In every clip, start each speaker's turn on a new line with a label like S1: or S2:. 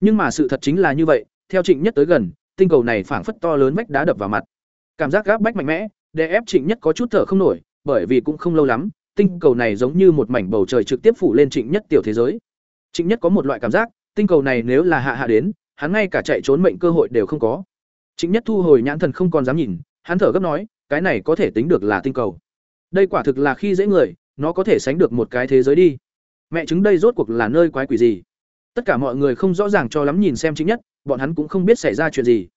S1: nhưng mà sự thật chính là như vậy, theo trịnh nhất tới gần, tinh cầu này phảng phất to lớn vách đá đập vào mặt. Cảm giác gáp bách mạnh mẽ, đè ép trịnh nhất có chút thở không nổi, bởi vì cũng không lâu lắm, tinh cầu này giống như một mảnh bầu trời trực tiếp phủ lên trịnh nhất tiểu thế giới. Trịnh nhất có một loại cảm giác, tinh cầu này nếu là hạ hạ đến, hắn ngay cả chạy trốn mệnh cơ hội đều không có. Trịnh nhất thu hồi nhãn thần không còn dám nhìn, hắn thở gấp nói, cái này có thể tính được là tinh cầu. Đây quả thực là khi dễ người, nó có thể sánh được một cái thế giới đi. Mẹ chứng đây rốt cuộc là nơi quái quỷ gì? Tất cả mọi người không rõ ràng cho lắm nhìn xem chính nhất, bọn hắn cũng không biết xảy ra chuyện gì.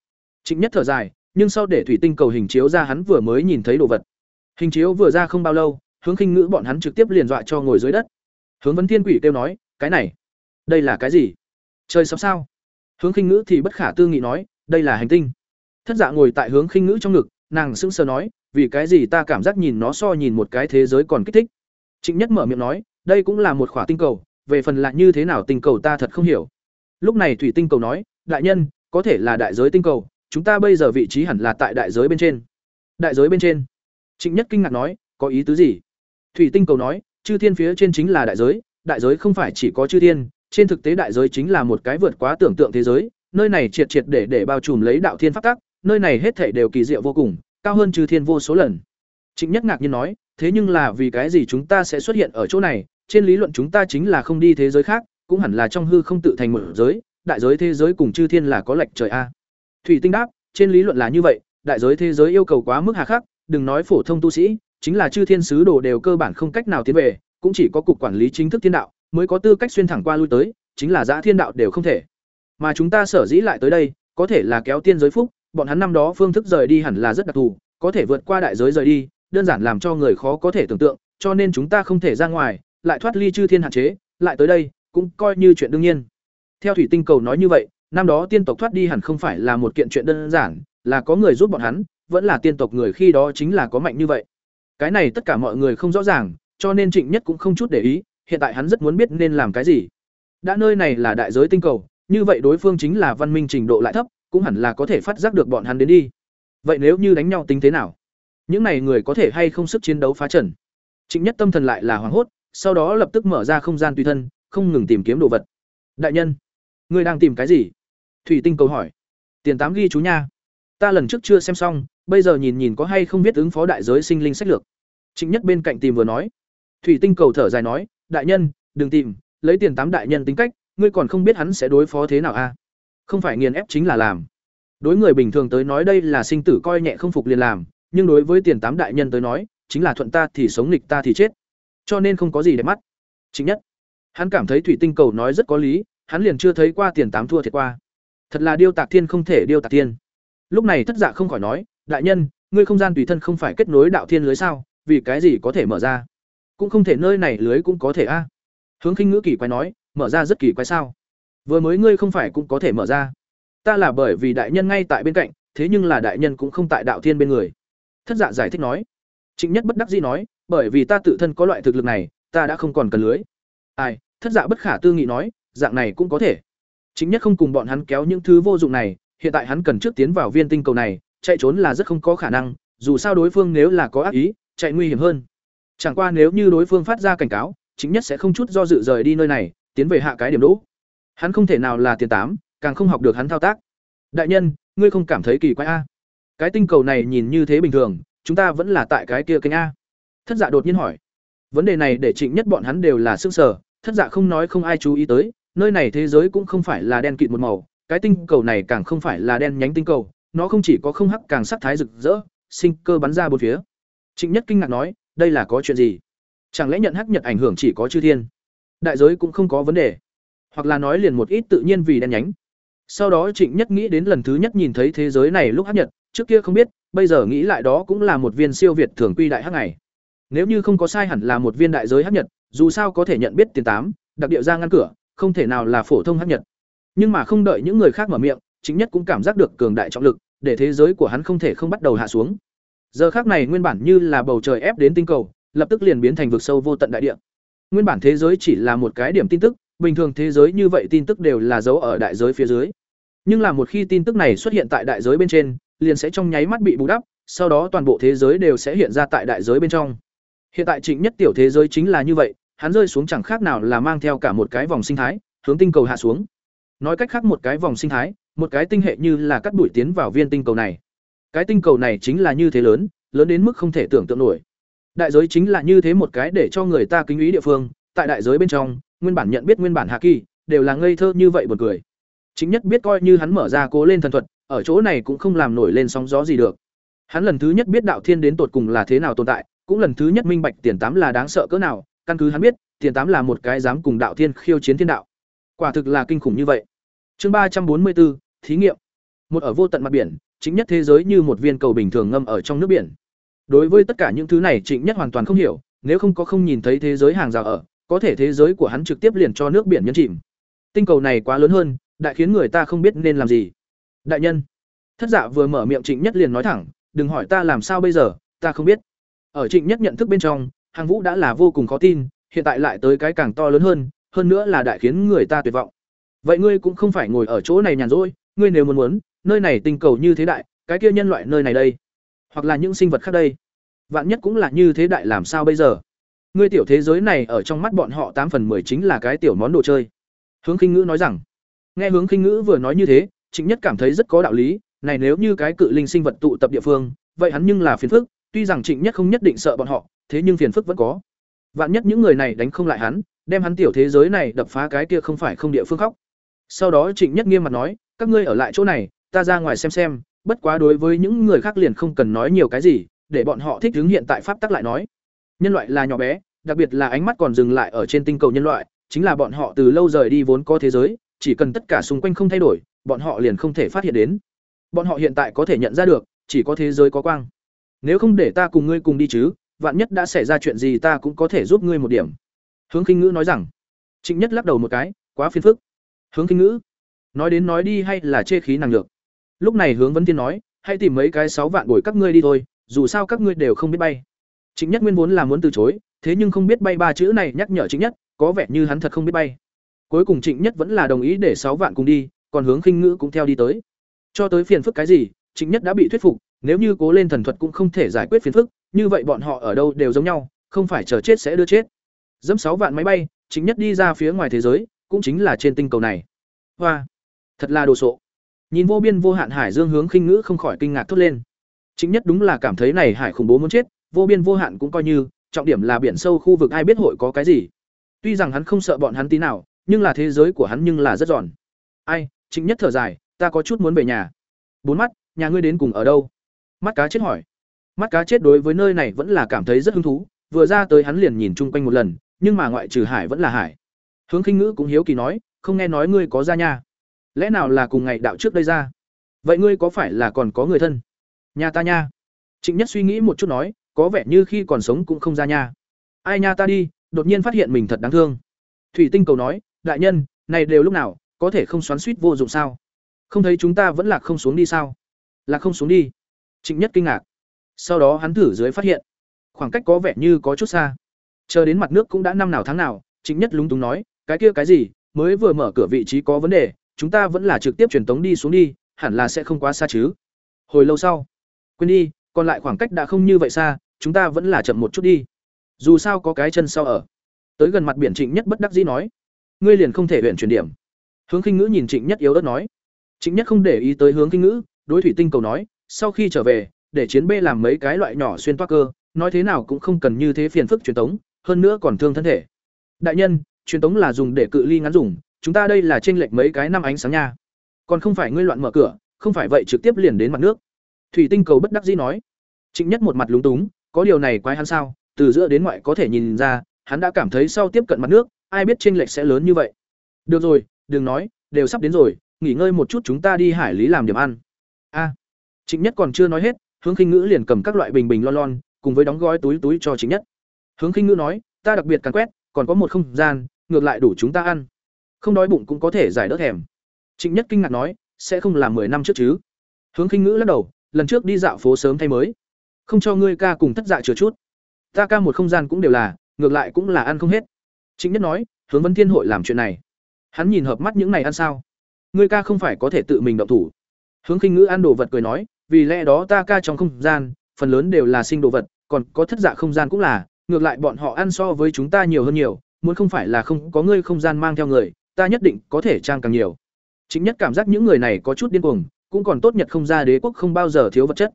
S1: Chính nhất thở dài, nhưng sau để thủy tinh cầu hình chiếu ra hắn vừa mới nhìn thấy đồ vật. Hình chiếu vừa ra không bao lâu, hướng khinh ngữ bọn hắn trực tiếp liền dọa cho ngồi dưới đất. Hướng vấn thiên quỷ kêu nói, cái này, đây là cái gì? Trời sắp sao? Hướng khinh ngữ thì bất khả tư nghị nói, đây là hành tinh. Thất dạ ngồi tại hướng khinh ngữ trong ngực, nàng sững sờ nói, vì cái gì ta cảm giác nhìn nó so nhìn một cái thế giới còn kích thích? Trịnh nhất mở miệng nói, đây cũng là một khỏa tinh cầu về phần lại như thế nào tinh cầu ta thật không hiểu. Lúc này thủy tinh cầu nói, đại nhân, có thể là đại giới tinh cầu, chúng ta bây giờ vị trí hẳn là tại đại giới bên trên. Đại giới bên trên? Trịnh nhất kinh ngạc nói, có ý tứ gì? Thủy tinh cầu nói, chư thiên phía trên chính là đại giới đại giới không phải chỉ có chư thiên, trên thực tế đại giới chính là một cái vượt quá tưởng tượng thế giới, nơi này triệt triệt để để bao trùm lấy đạo thiên pháp tắc, nơi này hết thảy đều kỳ diệu vô cùng, cao hơn chư thiên vô số lần. Trịnh nhất ngạc nhiên nói, thế nhưng là vì cái gì chúng ta sẽ xuất hiện ở chỗ này? Trên lý luận chúng ta chính là không đi thế giới khác, cũng hẳn là trong hư không tự thành một giới, đại giới thế giới cùng chư thiên là có lệch trời a. Thủy tinh đáp, trên lý luận là như vậy, đại giới thế giới yêu cầu quá mức hà khắc, đừng nói phổ thông tu sĩ, chính là chư thiên sứ đồ đều cơ bản không cách nào tiến về, cũng chỉ có cục quản lý chính thức thiên đạo mới có tư cách xuyên thẳng qua lui tới, chính là giã thiên đạo đều không thể. Mà chúng ta sở dĩ lại tới đây, có thể là kéo tiên giới phúc, bọn hắn năm đó phương thức rời đi hẳn là rất đặc thù, có thể vượt qua đại giới rời đi, đơn giản làm cho người khó có thể tưởng tượng, cho nên chúng ta không thể ra ngoài lại thoát ly chư thiên hạn chế, lại tới đây, cũng coi như chuyện đương nhiên. Theo thủy tinh cầu nói như vậy, năm đó tiên tộc thoát đi hẳn không phải là một kiện chuyện đơn giản, là có người giúp bọn hắn, vẫn là tiên tộc người khi đó chính là có mạnh như vậy. Cái này tất cả mọi người không rõ ràng, cho nên trịnh nhất cũng không chút để ý, hiện tại hắn rất muốn biết nên làm cái gì. Đã nơi này là đại giới tinh cầu, như vậy đối phương chính là văn minh trình độ lại thấp, cũng hẳn là có thể phát giác được bọn hắn đến đi. Vậy nếu như đánh nhau tính thế nào? Những này người có thể hay không sức chiến đấu phá trận? trịnh nhất tâm thần lại là hoảng hốt sau đó lập tức mở ra không gian tùy thân, không ngừng tìm kiếm đồ vật. Đại nhân, ngươi đang tìm cái gì? Thủy tinh cầu hỏi. Tiền tám ghi chú nha. Ta lần trước chưa xem xong, bây giờ nhìn nhìn có hay không biết ứng phó đại giới sinh linh sách lược. Trịnh nhất bên cạnh tìm vừa nói. Thủy tinh cầu thở dài nói, đại nhân, đừng tìm, lấy tiền tám đại nhân tính cách, ngươi còn không biết hắn sẽ đối phó thế nào a à? không phải nghiền ép chính là làm. Đối người bình thường tới nói đây là sinh tử coi nhẹ không phục liền làm, nhưng đối với tiền tám đại nhân tới nói, chính là thuận ta thì sống nghịch ta thì chết cho nên không có gì để mắt. Chính nhất, hắn cảm thấy thủy tinh cầu nói rất có lý, hắn liền chưa thấy qua tiền tám thua thiệt qua. Thật là điêu tạc thiên không thể điêu tạc thiên. Lúc này thất dạ không khỏi nói, đại nhân, ngươi không gian tùy thân không phải kết nối đạo thiên lưới sao, vì cái gì có thể mở ra? Cũng không thể nơi này lưới cũng có thể a. Hướng khinh ngữ kỳ quái nói, mở ra rất kỳ quái sao? Vừa mới ngươi không phải cũng có thể mở ra. Ta là bởi vì đại nhân ngay tại bên cạnh, thế nhưng là đại nhân cũng không tại đạo thiên bên người. Thất dạ giải thích nói trịnh nhất bất đắc dĩ nói, bởi vì ta tự thân có loại thực lực này, ta đã không còn cần lưới. Ai? Thất dạ bất khả tư nghị nói, dạng này cũng có thể. Chính nhất không cùng bọn hắn kéo những thứ vô dụng này, hiện tại hắn cần trước tiến vào viên tinh cầu này, chạy trốn là rất không có khả năng, dù sao đối phương nếu là có ác ý, chạy nguy hiểm hơn. Chẳng qua nếu như đối phương phát ra cảnh cáo chính nhất sẽ không chút do dự rời đi nơi này, tiến về hạ cái điểm đỗ. Hắn không thể nào là tiền tám, càng không học được hắn thao tác. Đại nhân, ngươi không cảm thấy kỳ quái a? Cái tinh cầu này nhìn như thế bình thường chúng ta vẫn là tại cái kia kênh a. Thất dạ đột nhiên hỏi. Vấn đề này để trịnh nhất bọn hắn đều là s ư ơ n g sở thất dạ không nói không ai chú ý tới, nơi này thế giới cũng không phải là đen kịt một màu, cái tinh cầu này càng không phải là đen nhánh tinh cầu, nó không chỉ có không hắc càng sắc thái rực rỡ, sinh cơ bắn ra bốn phía. Trịnh nhất kinh ngạc nói, đây là có chuyện gì? Chẳng lẽ nhận hắc nhận ảnh hưởng chỉ có chư thiên? Đại giới cũng không có vấn đề. Hoặc là nói liền một ít tự nhiên vì đen nhánh. Sau đó trịnh nhất nghĩ đến lần thứ nhất nhìn thấy thế giới này lúc hắc nhật, trước kia không biết bây giờ nghĩ lại đó cũng là một viên siêu việt thường quy đại hắc này. Nếu như không có sai hẳn là một viên đại giới hắc nhật, dù sao có thể nhận biết tiền tám, đặc địa ra ngăn cửa, không thể nào là phổ thông hắc nhật. Nhưng mà không đợi những người khác mở miệng, chính nhất cũng cảm giác được cường đại trọng lực, để thế giới của hắn không thể không bắt đầu hạ xuống. Giờ khác này nguyên bản như là bầu trời ép đến tinh cầu, lập tức liền biến thành vực sâu vô tận đại địa. Nguyên bản thế giới chỉ là một cái điểm tin tức, bình thường thế giới như vậy tin tức đều là giấu ở đại giới phía dưới. Nhưng là một khi tin tức này xuất hiện tại đại giới bên trên liền sẽ trong nháy mắt bị bù đắp, sau đó toàn bộ thế giới đều sẽ hiện ra tại đại giới bên trong. Hiện tại trịnh nhất tiểu thế giới chính là như vậy, hắn rơi xuống chẳng khác nào là mang theo cả một cái vòng sinh thái, hướng tinh cầu hạ xuống. Nói cách khác một cái vòng sinh thái, một cái tinh hệ như là cắt đuổi tiến vào viên tinh cầu này. Cái tinh cầu này chính là như thế lớn lớn đến mức không thể tưởng tượng nổi. Đại giới chính là như thế một cái để cho người ta kính ý địa phương, tại đại giới bên trong, nguyên bản nhận biết nguyên bản hạ kỳ, đều là ngây thơ như vậy buồn cười. Chính nhất biết coi như hắn mở ra cố lên thần thuật ở chỗ này cũng không làm nổi lên sóng gió gì được. Hắn lần thứ nhất biết đạo thiên đến tột cùng là thế nào tồn tại, cũng lần thứ nhất minh bạch tiền tám là đáng sợ cỡ nào, căn cứ hắn biết, tiền tám là một cái dám cùng đạo thiên khiêu chiến thiên đạo. Quả thực là kinh khủng như vậy. Chương ba trăm bốn mươi bốn, thí nghiệm. Một ở vô tận mặt biển, chính nhất thế giới như một viên cầu bình thường ngâm ở trong nước biển. Đối với tất cả những thứ này trịnh nhất hoàn toàn không hiểu, nếu không có không nhìn thấy thế giới hàng rào ở, có thể thế giới của hắn trực tiếp liền cho nước biển nhấn chìm. Tinh cầu này quá lớn hơn, đại khiến người ta không biết nên làm gì đại nhân. Thất dạ vừa mở miệng trịnh nhất liền nói thẳng, đừng hỏi ta làm sao bây giờ, ta không biết. Ở trịnh nhất nhận thức bên trong, hàng vũ đã là vô cùng khó tin, hiện tại lại tới cái càng to lớn hơn hơn nữa là đại khiến người ta tuyệt vọng. Vậy ngươi cũng không phải ngồi ở chỗ này nhàn rỗi, ngươi nếu muốn muốn, nơi này tinh cầu như thế đại, cái kia nhân loại nơi này đây, hoặc là những sinh vật khác đây, vạn nhất cũng là như thế đại làm sao bây giờ? Ngươi tiểu thế giới này ở trong mắt bọn họ tám phần mười chính là cái tiểu món đồ chơi. Hướng khinh ngữ nói rằng. Nghe hướng khinh ngữ vừa nói như thế trịnh nhất cảm thấy rất có đạo lý, này nếu như cái cự linh sinh vật tụ tập địa phương, vậy hắn nhưng là phiền phức, tuy rằng trịnh nhất không nhất định sợ bọn họ, thế nhưng phiền phức vẫn có. Vạn nhất những người này đánh không lại hắn, đem hắn tiểu thế giới này đập phá cái kia không phải không địa phương khóc. Sau đó trịnh nhất nghiêm mặt nói, các ngươi ở lại chỗ này, ta ra ngoài xem xem, bất quá đối với những người khác liền không cần nói nhiều cái gì, để bọn họ thích ứng hiện tại pháp tắc lại nói. Nhân loại là nhỏ bé, đặc biệt là ánh mắt còn dừng lại ở trên tinh cầu nhân loại, chính là bọn họ từ lâu rời đi vốn có thế giới, chỉ cần tất cả xung quanh không thay đổi bọn họ liền không thể phát hiện đến. Bọn họ hiện tại có thể nhận ra được, chỉ có thế giới có quang. Nếu không để ta cùng ngươi cùng đi chứ, vạn nhất đã xảy ra chuyện gì ta cũng có thể giúp ngươi một điểm. Hướng khinh ngữ nói rằng. Trịnh nhất lắc đầu một cái, quá phiền phức. Hướng khinh ngữ. Nói đến nói đi hay là chê khí năng lượng lúc này hướng vấn tiên nói, hãy tìm mấy cái sáu vạn bồi các ngươi đi thôi, dù sao các ngươi đều không biết bay. Trịnh nhất nguyên vốn là muốn từ chối, thế nhưng không biết bay ba chữ này nhắc nhở trịnh nhất, có vẻ như hắn thật không biết bay. Cuối cùng trịnh nhất vẫn là đồng ý để sáu vạn cùng đi còn hướng khinh ngữ cũng theo đi tới. Cho tới phiền phức cái gì, trịnh nhất đã bị thuyết phục, nếu như cố lên thần thuật cũng không thể giải quyết phiền phức, như vậy bọn họ ở đâu đều giống nhau, không phải chờ chết sẽ đưa chết. Dẫm sáu vạn máy bay, trịnh nhất đi ra phía ngoài thế giới, cũng chính là trên tinh cầu này. Hoa, thật là đồ sộ. Nhìn vô biên vô hạn hải dương hướng khinh ngữ không khỏi kinh ngạc thốt lên. Chính nhất đúng là cảm thấy này hải khủng bố muốn chết, vô biên vô hạn cũng coi như, trọng điểm là biển sâu khu vực ai biết hội có cái gì. Tuy rằng hắn không sợ bọn hắn tí nào, nhưng là thế giới của hắn nhưng là rất giòn. Ai chính nhất thở dài, ta có chút muốn về nhà. Bốn mắt, nhà ngươi đến cùng ở đâu? Mắt cá chết hỏi. Mắt cá chết đối với nơi này vẫn là cảm thấy rất hứng thú, vừa ra tới hắn liền nhìn chung quanh một lần, nhưng mà ngoại trừ hải vẫn là hải. Hướng khinh ngữ cũng hiếu kỳ nói, không nghe nói ngươi có ra nhà? lẽ nào là cùng ngày đạo trước đây ra? Vậy ngươi có phải là còn có người thân? Nhà ta nha. Trịnh nhất suy nghĩ một chút nói, có vẻ như khi còn sống cũng không ra nhà. ai nha ta đi, đột nhiên phát hiện mình thật đáng thương. Thủy tinh cầu nói, đại nhân, này đều lúc nào? Có thể không xoắn suýt vô dụng sao? Không thấy chúng ta vẫn là không xuống đi sao? Là không xuống đi. Trịnh nhất kinh ngạc. Sau đó hắn thử dưới phát hiện, khoảng cách có vẻ như có chút xa. Chờ đến mặt nước cũng đã năm nào tháng nào, trịnh nhất lúng túng nói, cái kia cái gì? Mới vừa mở cửa vị trí có vấn đề, chúng ta vẫn là trực tiếp truyền tống đi xuống đi, hẳn là sẽ không quá xa chứ. Hồi lâu sau, quên đi, còn lại khoảng cách đã không như vậy xa, chúng ta vẫn là chậm một chút đi. Dù sao có cái chân sau ở. Tới gần mặt biển trịnh nhất bất đắc dĩ nói, ngươi liền không thể huyện chuyển điểm hướng khinh ngữ nhìn trịnh nhất yếu ớt nói. Trịnh nhất không để ý tới hướng khinh ngữ, đối thủy tinh cầu nói, sau khi trở về, để chiến b làm mấy cái loại nhỏ xuyên toa cơ, nói thế nào cũng không cần như thế phiền phức truyền tống, hơn nữa còn thương thân thể. Đại nhân, truyền tống là dùng để cự ly ngắn dùng, chúng ta đây là chênh lệch mấy cái năm ánh sáng nha. Còn không phải ngươi loạn mở cửa, không phải vậy trực tiếp liền đến mặt nước. Thủy tinh cầu bất đắc dĩ nói. Trịnh nhất một mặt lúng túng, có điều này quái hắn sao? Từ giữa đến ngoại có thể nhìn ra, hắn đã cảm thấy sau tiếp cận mặt nước, ai biết chênh lệch sẽ lớn như vậy. Được rồi đừng nói, đều sắp đến rồi, nghỉ ngơi một chút chúng ta đi hải lý làm điểm ăn. A, trịnh nhất còn chưa nói hết, hướng khinh ngữ liền cầm các loại bình bình lon lon, cùng với đóng gói túi túi cho trịnh nhất. Hướng khinh ngữ nói, ta đặc biệt càn quét, còn có một không gian, ngược lại đủ chúng ta ăn. Không đói bụng cũng có thể giải đỡ thèm. Trịnh nhất kinh ngạc nói, sẽ không làm mười năm trước chứ? Hướng khinh ngữ lắc đầu, lần trước đi dạo phố sớm thay mới. Không cho ngươi ca cùng tất dạ chừa chút. Ta ca một không gian cũng đều là, ngược lại cũng là ăn không hết. Trịnh nhất nói, hướng Vân thiên hội làm chuyện này hắn nhìn hợp mắt những này ăn sao ngươi ca không phải có thể tự mình động thủ hướng khinh ngữ ăn đồ vật cười nói vì lẽ đó ta ca trong không gian phần lớn đều là sinh đồ vật còn có thất dạ không gian cũng là ngược lại bọn họ ăn so với chúng ta nhiều hơn nhiều muốn không phải là không có ngươi không gian mang theo người ta nhất định có thể trang càng nhiều Chính nhất cảm giác những người này có chút điên cuồng, cũng còn tốt nhật không ra đế quốc không bao giờ thiếu vật chất.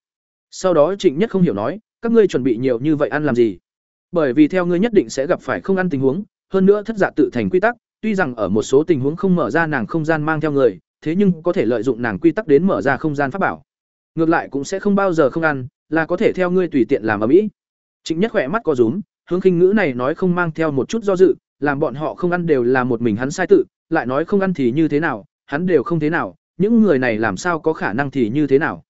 S1: Sau đó Trịnh Nhất không hiểu nói, các ngươi chuẩn bị nhiều như vậy ăn làm gì? Bởi vì theo ngươi nhất định sẽ gặp phải không ăn tình huống, hơn nữa thất dạ tự thành quy tắc, tuy rằng ở một số tình huống không mở ra nàng không gian mang theo người, thế nhưng có thể lợi dụng nàng quy tắc đến mở ra không gian pháp bảo. Ngược lại cũng sẽ không bao giờ không ăn, là có thể theo ngươi tùy tiện làm ở mỹ. Trịnh Nhất khỏe mắt có rúm, hướng khinh ngữ này nói không mang theo một chút do dự, làm bọn họ không ăn đều là một mình hắn sai tự, lại nói không ăn thì như thế nào, hắn đều không thế nào, những người này làm sao có khả năng thì như thế nào.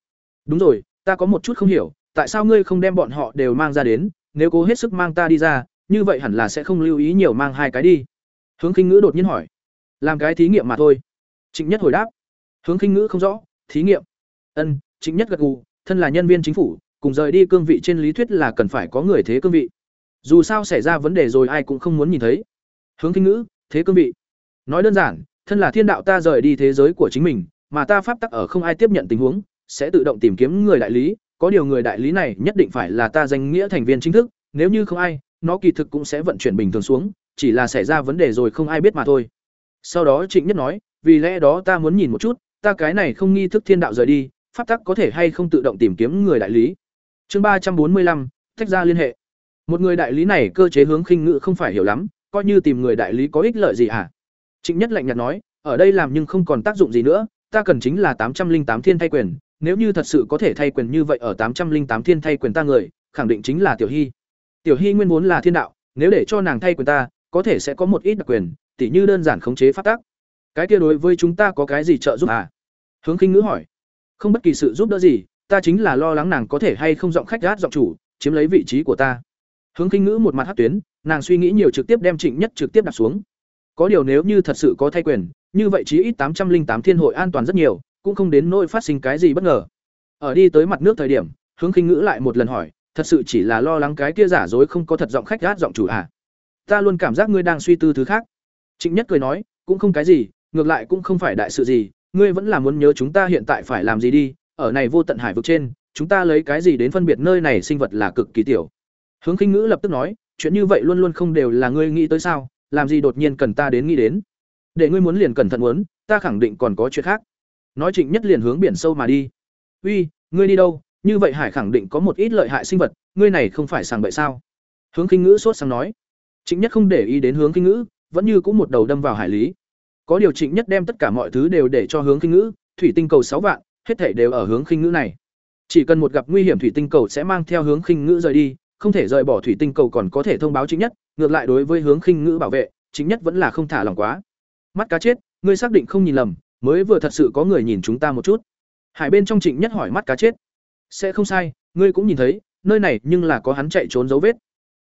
S1: Đúng rồi, ta có một chút không hiểu, tại sao ngươi không đem bọn họ đều mang ra đến, nếu cố hết sức mang ta đi ra, như vậy hẳn là sẽ không lưu ý nhiều mang hai cái đi. Hướng Khinh Ngữ đột nhiên hỏi. Làm cái thí nghiệm mà thôi. Trịnh Nhất hồi đáp. Hướng Khinh Ngữ không rõ, thí nghiệm. Ân, Trịnh Nhất gật gù, thân là nhân viên chính phủ, cùng rời đi cương vị trên lý thuyết là cần phải có người thế cương vị. Dù sao xảy ra vấn đề rồi ai cũng không muốn nhìn thấy. Hướng Khinh Ngữ, thế cương vị. Nói đơn giản, thân là thiên đạo ta rời đi thế giới của chính mình, mà ta pháp tắc ở không ai tiếp nhận tình huống, sẽ tự động tìm kiếm người đại lý, có điều người đại lý này nhất định phải là ta danh nghĩa thành viên chính thức, nếu như không ai, nó kỳ thực cũng sẽ vận chuyển bình thường xuống, chỉ là xảy ra vấn đề rồi không ai biết mà thôi. Sau đó Trịnh Nhất nói, vì lẽ đó ta muốn nhìn một chút, ta cái này không nghi thức thiên đạo rời đi, pháp tắc có thể hay không tự động tìm kiếm người đại lý. Chương ba trăm bốn mươi lăm tách ra liên hệ. Một người đại lý này cơ chế hướng khinh ngự không phải hiểu lắm, coi như tìm người đại lý có ích lợi gì hả? Trịnh Nhất lạnh nhạt nói, ở đây làm nhưng không còn tác dụng gì nữa, ta cần chính là tám trăm linh tám thiên thay quyền, nếu như thật sự có thể thay quyền như vậy ở tám trăm linh tám thiên thay quyền ta người, khẳng định chính là Tiểu Hy. Tiểu Hy nguyên vốn là thiên đạo, nếu để cho nàng thay quyền ta, có thể sẽ có một ít đặc quyền, tỉ như đơn giản khống chế pháp tắc. Cái kia đối với chúng ta có cái gì trợ giúp à? Hướng Khinh Ngữ hỏi. Không bất kỳ sự giúp đỡ gì, ta chính là lo lắng nàng có thể hay không giọng khách gát giọng chủ, chiếm lấy vị trí của ta. Hướng Khinh Ngữ một mặt hắc tuyến, nàng suy nghĩ nhiều trực tiếp đem Trịnh Nhất trực tiếp đặt xuống. Có điều nếu như thật sự có thay quyền, như vậy chí ít tám trăm linh tám thiên hội an toàn rất nhiều, cũng không đến nỗi phát sinh cái gì bất ngờ. Ở đi tới mặt nước thời điểm, Hướng Khinh Ngữ lại một lần hỏi, thật sự chỉ là lo lắng cái kia giả dối không có thật giọng khách gát giọng chủ à? Ta luôn cảm giác ngươi đang suy tư thứ khác. Trịnh Nhất cười nói, cũng không cái gì, ngược lại cũng không phải đại sự gì, ngươi vẫn là muốn nhớ chúng ta hiện tại phải làm gì đi, ở này vô tận hải vực trên, chúng ta lấy cái gì đến phân biệt nơi này sinh vật là cực kỳ tiểu. Hướng Khinh Ngữ lập tức nói, chuyện như vậy luôn luôn không đều là ngươi nghĩ tới sao, làm gì đột nhiên cần ta đến nghĩ đến. Để ngươi muốn liền cẩn thận muốn, ta khẳng định còn có chuyện khác. Nói Trịnh Nhất liền hướng biển sâu mà đi. "Uy, ngươi đi đâu? Như vậy hải khẳng định có một ít lợi hại sinh vật, ngươi này không phải sàng bậy sao?" Hướng Khinh Ngữ sốt sang nói. Trịnh Nhất không để ý đến Hướng kinh Ngữ, vẫn như cũng một đầu đâm vào hải lý. Có điều Trịnh Nhất đem tất cả mọi thứ đều để cho Hướng kinh Ngữ, thủy tinh cầu sáu vạn, hết thảy đều ở Hướng Khinh Ngữ này. Chỉ cần một gặp nguy hiểm thủy tinh cầu sẽ mang theo Hướng Khinh Ngữ rời đi, không thể rời bỏ thủy tinh cầu còn có thể thông báo Trịnh Nhất, ngược lại đối với Hướng Khinh Ngữ bảo vệ, Trịnh Nhất vẫn là không thả lòng quá. Mắt cá chết, ngươi xác định không nhìn lầm, mới vừa thật sự có người nhìn chúng ta một chút. Hải bên trong Trịnh Nhất hỏi mắt cá chết. Sẽ không sai, ngươi cũng nhìn thấy, nơi này nhưng là có hắn chạy trốn dấu vết.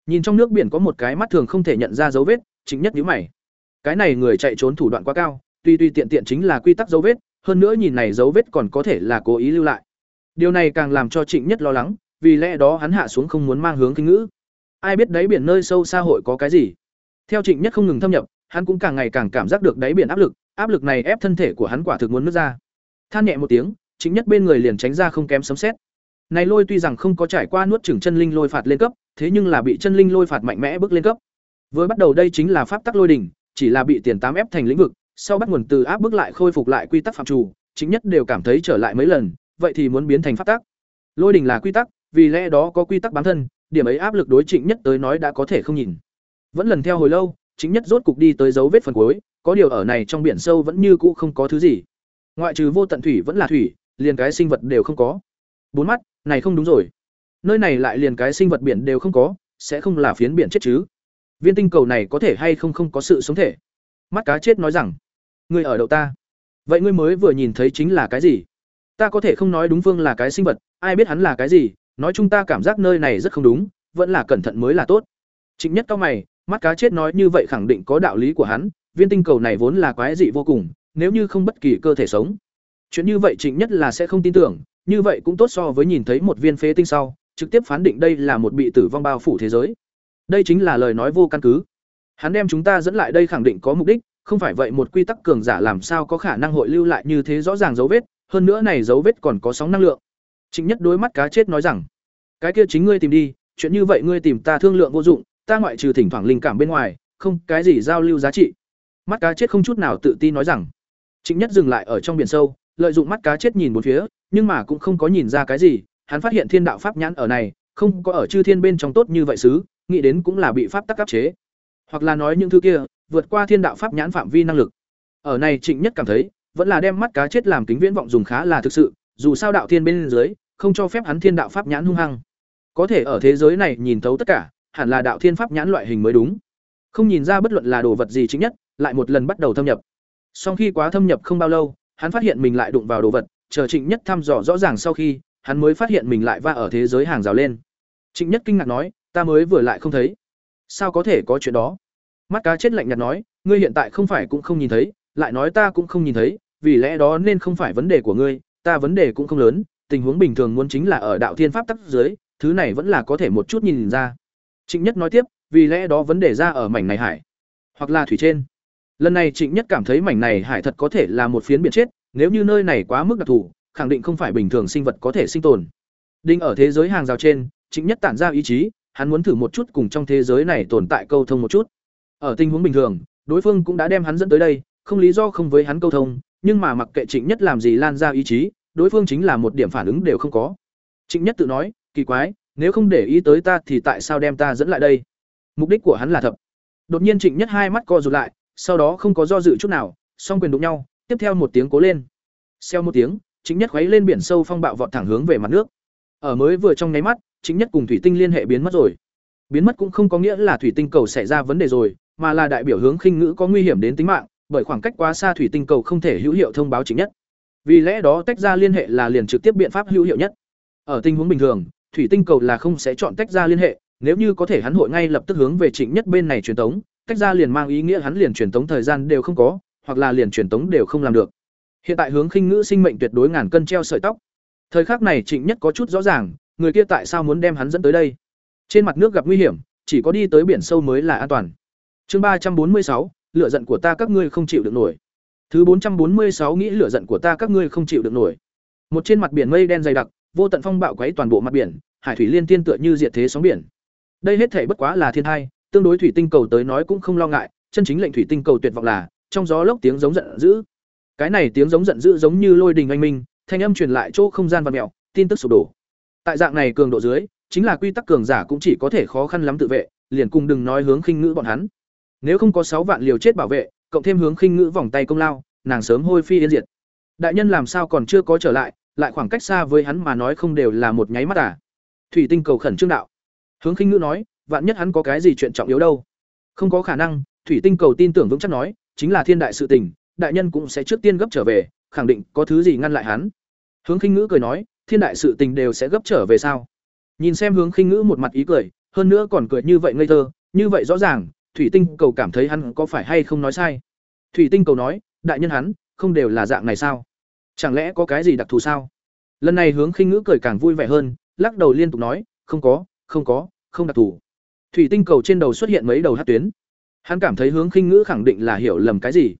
S1: Nhìn trong nước biển có một cái mắt thường không thể nhận ra dấu vết, chính Nhất nhíu mày. Cái này người chạy trốn thủ đoạn quá cao, tuy tuy tiện tiện chính là quy tắc dấu vết, hơn nữa nhìn này dấu vết còn có thể là cố ý lưu lại. Điều này càng làm cho Trịnh Nhất lo lắng, vì lẽ đó hắn hạ xuống không muốn mang hướng kinh ngữ. Ai biết đáy biển nơi sâu xa hội có cái gì? Theo Trịnh Nhất không ngừng thâm nhập, hắn cũng càng ngày càng cảm giác được đáy biển áp lực, áp lực này ép thân thể của hắn quả thực muốn nứt ra. Than nhẹ một tiếng, Trịnh Nhất bên người liền tránh ra không kém sấm sét. Này lôi tuy rằng không có trải qua nuốt chửng chân linh lôi phạt lên cấp, thế nhưng là bị chân linh lôi phạt mạnh mẽ bước lên cấp. Vừa bắt đầu đây chính là pháp tắc lôi đỉnh, chỉ là bị tiền tám ép thành lĩnh vực, sau bắt nguồn từ áp bước lại khôi phục lại quy tắc phạm chủ, chính nhất đều cảm thấy trở lại mấy lần, vậy thì muốn biến thành pháp tắc. Lôi đỉnh là quy tắc, vì lẽ đó có quy tắc bám thân, điểm ấy áp lực đối Trịnh Nhất tới nói đã có thể không nhìn. Vẫn lần theo hồi lâu, Chính Nhất rốt cục đi tới dấu vết phần cuối, có điều ở này trong biển sâu vẫn như cũ không có thứ gì. Ngoại trừ vô tận thủy vẫn là thủy, liền cái sinh vật đều không có. Bốn mắt, này không đúng rồi. Nơi này lại liền cái sinh vật biển đều không có, sẽ không là phiến biển chết chứ? Viên tinh cầu này có thể hay không không có sự sống thể? Mắt cá chết nói rằng, ngươi ở đậu ta. Vậy ngươi mới vừa nhìn thấy chính là cái gì? Ta có thể không nói đúng phương là cái sinh vật, ai biết hắn là cái gì, nói chúng ta cảm giác nơi này rất không đúng, vẫn là cẩn thận mới là tốt. chính Nhất cao mày, mắt cá chết nói như vậy khẳng định có đạo lý của hắn, viên tinh cầu này vốn là quái dị vô cùng, nếu như không bất kỳ cơ thể sống. Chuyện như vậy Trịnh Nhất là sẽ không tin tưởng, như vậy cũng tốt so với nhìn thấy một viên phế tinh sau, trực tiếp phán định đây là một bị tử vong bao phủ thế giới. Đây chính là lời nói vô căn cứ. Hắn đem chúng ta dẫn lại đây khẳng định có mục đích, không phải vậy một quy tắc cường giả làm sao có khả năng hội lưu lại như thế rõ ràng dấu vết, hơn nữa này dấu vết còn có sóng năng lượng. Trịnh Nhất đối mắt cá chết nói rằng, cái kia chính ngươi tìm đi, chuyện như vậy ngươi tìm ta thương lượng vô dụng, ta ngoại trừ thỉnh thoảng linh cảm bên ngoài, không cái gì giao lưu giá trị. Mắt cá chết không chút nào tự tin nói rằng, Trịnh Nhất dừng lại ở trong biển sâu, lợi dụng mắt cá chết nhìn bốn phía, nhưng mà cũng không có nhìn ra cái gì, hắn phát hiện thiên đạo pháp nhãn ở này, không có ở chư thiên bên trong tốt như vậy xứ, nghĩ đến cũng là bị pháp tắc áp chế. Hoặc là nói những thứ kia, vượt qua thiên đạo pháp nhãn phạm vi năng lực. Ở này Trịnh Nhất cảm thấy, vẫn là đem mắt cá chết làm kính viễn vọng dùng khá là thực sự, dù sao đạo thiên bên dưới, không cho phép hắn thiên đạo pháp nhãn hung hăng. Có thể ở thế giới này nhìn thấu tất cả, hẳn là đạo thiên pháp nhãn loại hình mới đúng. Không nhìn ra bất luận là đồ vật gì chính nhất, lại một lần bắt đầu thâm nhập. Sau khi quá thâm nhập không bao lâu, hắn phát hiện mình lại đụng vào đồ vật, chờ Trịnh Nhất thăm dò rõ ràng sau khi, hắn mới phát hiện mình lại va ở thế giới hàng rào lên. Trịnh Nhất kinh ngạc nói, ta mới vừa lại không thấy. Sao có thể có chuyện đó? Mắt cá chết lạnh nhạt nói, ngươi hiện tại không phải cũng không nhìn thấy, lại nói ta cũng không nhìn thấy, vì lẽ đó nên không phải vấn đề của ngươi, ta vấn đề cũng không lớn, tình huống bình thường muốn chính là ở đạo thiên pháp tắc dưới, thứ này vẫn là có thể một chút nhìn ra. Trịnh Nhất nói tiếp, vì lẽ đó vấn đề ra ở mảnh này hải, hoặc là thủy trên. Lần này Trịnh Nhất cảm thấy mảnh này hải thật có thể là một phiến biển chết, nếu như nơi này quá mức đặc thù, khẳng định không phải bình thường sinh vật có thể sinh tồn. Đinh ở thế giới hàng rào trên, Trịnh Nhất tản ra ý chí, hắn muốn thử một chút cùng trong thế giới này tồn tại câu thông một chút. Ở tình huống bình thường, đối phương cũng đã đem hắn dẫn tới đây, không lý do không với hắn câu thông, nhưng mà mặc kệ Trịnh Nhất làm gì lan ra ý chí, đối phương chính là một điểm phản ứng đều không có. Trịnh Nhất tự nói, kỳ quái, nếu không để ý tới ta thì tại sao đem ta dẫn lại đây? Mục đích của hắn là thập. Đột nhiên Trịnh Nhất hai mắt co rụt lại, sau đó không có do dự chút nào, song quyền đụng nhau, tiếp theo một tiếng cố lên. Xeo một tiếng, chính Nhất khuấy lên biển sâu phong bạo vọt thẳng hướng về mặt nước. Ở mới vừa trong nháy mắt, chính Nhất cùng thủy tinh liên hệ biến mất rồi. Biến mất cũng không có nghĩa là thủy tinh cầu xảy ra vấn đề rồi, mà là đại biểu hướng khinh ngữ có nguy hiểm đến tính mạng, bởi khoảng cách quá xa thủy tinh cầu không thể hữu hiệu thông báo chính Nhất. Vì lẽ đó tách ra liên hệ là liền trực tiếp biện pháp hữu hiệu nhất. Ở tình huống bình thường, thủy tinh cầu là không sẽ chọn tách ra liên hệ, nếu như có thể hắn hội ngay lập tức hướng về chính Nhất bên này truyền tống, tách ra liền mang ý nghĩa hắn liền truyền tống thời gian đều không có, hoặc là liền truyền tống đều không làm được. Hiện tại hướng khinh ngữ sinh mệnh tuyệt đối ngàn cân treo sợi tóc. Thời khắc này Trịnh Nhất có chút rõ ràng, người kia tại sao muốn đem hắn dẫn tới đây? Trên mặt nước gặp nguy hiểm, chỉ có đi tới biển sâu mới là an toàn. Chương ba trăm bốn mươi sáu, lửa giận của ta các ngươi không chịu được nổi. Thứ bốn trăm bốn mươi sáu nghĩ lửa giận của ta các ngươi không chịu được nổi. Một trên mặt biển mây đen dày đặc, vô tận phong bạo quấy toàn bộ mặt biển, hải thủy liên tiên tựa như diệt thế sóng biển. Đây hết thảy bất quá là thiên hai, tương đối thủy tinh cầu tới nói cũng không lo ngại, chân chính lệnh thủy tinh cầu tuyệt vọng là, trong gió lốc tiếng giống giận dữ. Cái này tiếng giống giận dữ giống như lôi đình anh minh, thanh âm truyền lại chỗ không gian và mẹo tin tức sụp đổ. Tại dạng này cường độ dưới, chính là quy tắc cường giả cũng chỉ có thể khó khăn lắm tự vệ, liền cùng đừng nói hướng khinh ngữ bọn hắn. Nếu không có sáu vạn liều chết bảo vệ, cộng thêm hướng khinh ngữ vòng tay công lao, nàng sớm hôi phi yên diệt. Đại nhân làm sao còn chưa có trở lại, lại khoảng cách xa với hắn mà nói không đều là một nháy mắt à? Thủy tinh cầu khẩn trương đạo. Hướng khinh ngữ nói, vạn nhất hắn có cái gì chuyện trọng yếu đâu? Không có khả năng, thủy tinh cầu tin tưởng vững chắc nói, chính là thiên đại sự tình, đại nhân cũng sẽ trước tiên gấp trở về, khẳng định có thứ gì ngăn lại hắn. Hướng khinh ngữ cười nói, thiên đại sự tình đều sẽ gấp trở về sao? Nhìn xem hướng khinh ngữ một mặt ý cười, hơn nữa còn cười như vậy ngây thơ, như vậy rõ ràng, thủy tinh cầu cảm thấy hắn có phải hay không nói sai. Thủy tinh cầu nói, đại nhân hắn, không đều là dạng này sao? Chẳng lẽ có cái gì đặc thù sao? Lần này hướng khinh ngữ cười càng vui vẻ hơn, lắc đầu liên tục nói, không có, không có, không đặc thù. Thủy tinh cầu trên đầu xuất hiện mấy đầu hắc tuyến. Hắn cảm thấy hướng khinh ngữ khẳng định là hiểu lầm cái gì.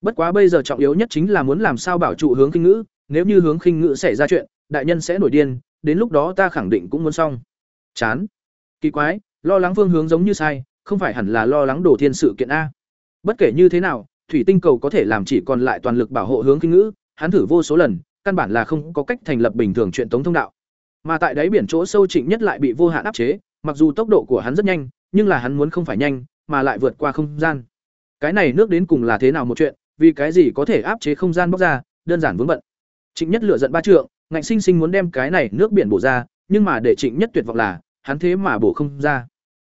S1: Bất quá bây giờ trọng yếu nhất chính là muốn làm sao bảo trụ hướng khinh ngữ, nếu như hướng khinh ngữ xảy ra chuyện, đại nhân sẽ nổi điên, đến lúc đó ta khẳng định cũng muốn xong. Chán. Kỳ quái, lo lắng phương hướng giống như sai, không phải hẳn là lo lắng đổ thiên sự kiện a. Bất kể như thế nào, thủy tinh cầu có thể làm chỉ còn lại toàn lực bảo hộ hướng khinh ngữ, hắn thử vô số lần, căn bản là không có cách thành lập bình thường chuyện tống thông đạo. Mà tại đáy biển chỗ sâu Trịnh Nhất lại bị vô hạn áp chế, mặc dù tốc độ của hắn rất nhanh, nhưng là hắn muốn không phải nhanh, mà lại vượt qua không gian. Cái này nước đến cùng là thế nào một chuyện, vì cái gì có thể áp chế không gian bóc ra, đơn giản vướng bận. Trịnh Nhất lựa giận ba trượng, ngạnh sinh sinh muốn đem cái này nước biển bổ ra, nhưng mà để Trịnh Nhất tuyệt vọng là, hắn thế mà bổ không ra.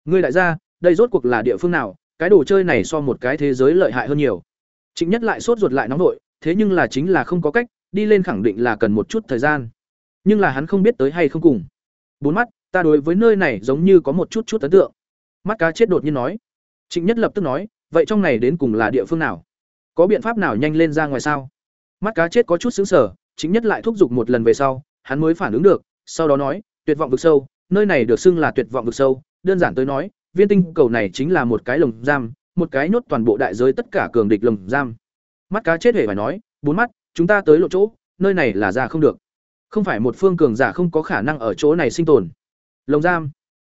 S1: Ngươi đại gia, đây rốt cuộc là địa phương nào, cái đồ chơi này so một cái thế giới lợi hại hơn nhiều. Trịnh Nhất lại sốt ruột lại nóng nội, thế nhưng là chính là không có cách, đi lên khẳng định là cần một chút thời gian. Nhưng là hắn không biết tới hay không cùng. Bốn mắt, ta đối với nơi này giống như có một chút chút ấn tượng. Mắt cá chết đột nhiên nói. Trịnh Nhất lập tức nói, vậy trong này đến cùng là địa phương nào? Có biện pháp nào nhanh lên ra ngoài sao? Mắt cá chết có chút sững sờ, chính Nhất lại thúc giục một lần về sau, hắn mới phản ứng được, sau đó nói, tuyệt vọng vực sâu, nơi này được xưng là tuyệt vọng vực sâu, đơn giản tới nói, viên tinh cầu này chính là một cái lồng giam, một cái nhốt toàn bộ đại giới tất cả cường địch lồng giam. Mắt cá chết hề phải nói, bốn mắt, chúng ta tới lộ chỗ, nơi này là ra không được. Không phải một phương cường giả không có khả năng ở chỗ này sinh tồn. Lồng giam.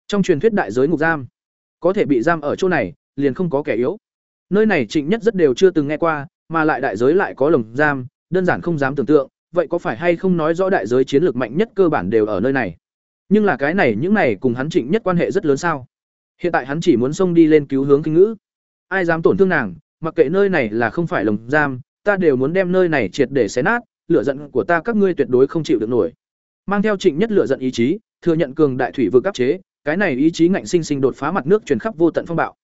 S1: Trong truyền thuyết đại giới ngục giam, có thể bị giam ở chỗ này, liền không có kẻ yếu. Nơi này Trịnh Nhất rất đều chưa từng nghe qua, mà lại đại giới lại có lồng giam, đơn giản không dám tưởng tượng, vậy có phải hay không nói rõ đại giới chiến lược mạnh nhất cơ bản đều ở nơi này. Nhưng là cái này những này cùng hắn Trịnh Nhất quan hệ rất lớn sao? Hiện tại hắn chỉ muốn xông đi lên cứu hướng kinh ngữ. Ai dám tổn thương nàng, mặc kệ nơi này là không phải lồng giam, ta đều muốn đem nơi này triệt để xé nát, lửa giận của ta các ngươi tuyệt đối không chịu được nổi. Mang theo Trịnh Nhất lửa giận ý chí, thừa nhận cường đại thủy vực áp chế, cái này ý chí ngạnh sinh sinh đột phá mặt nước truyền khắp vô tận phong bạo.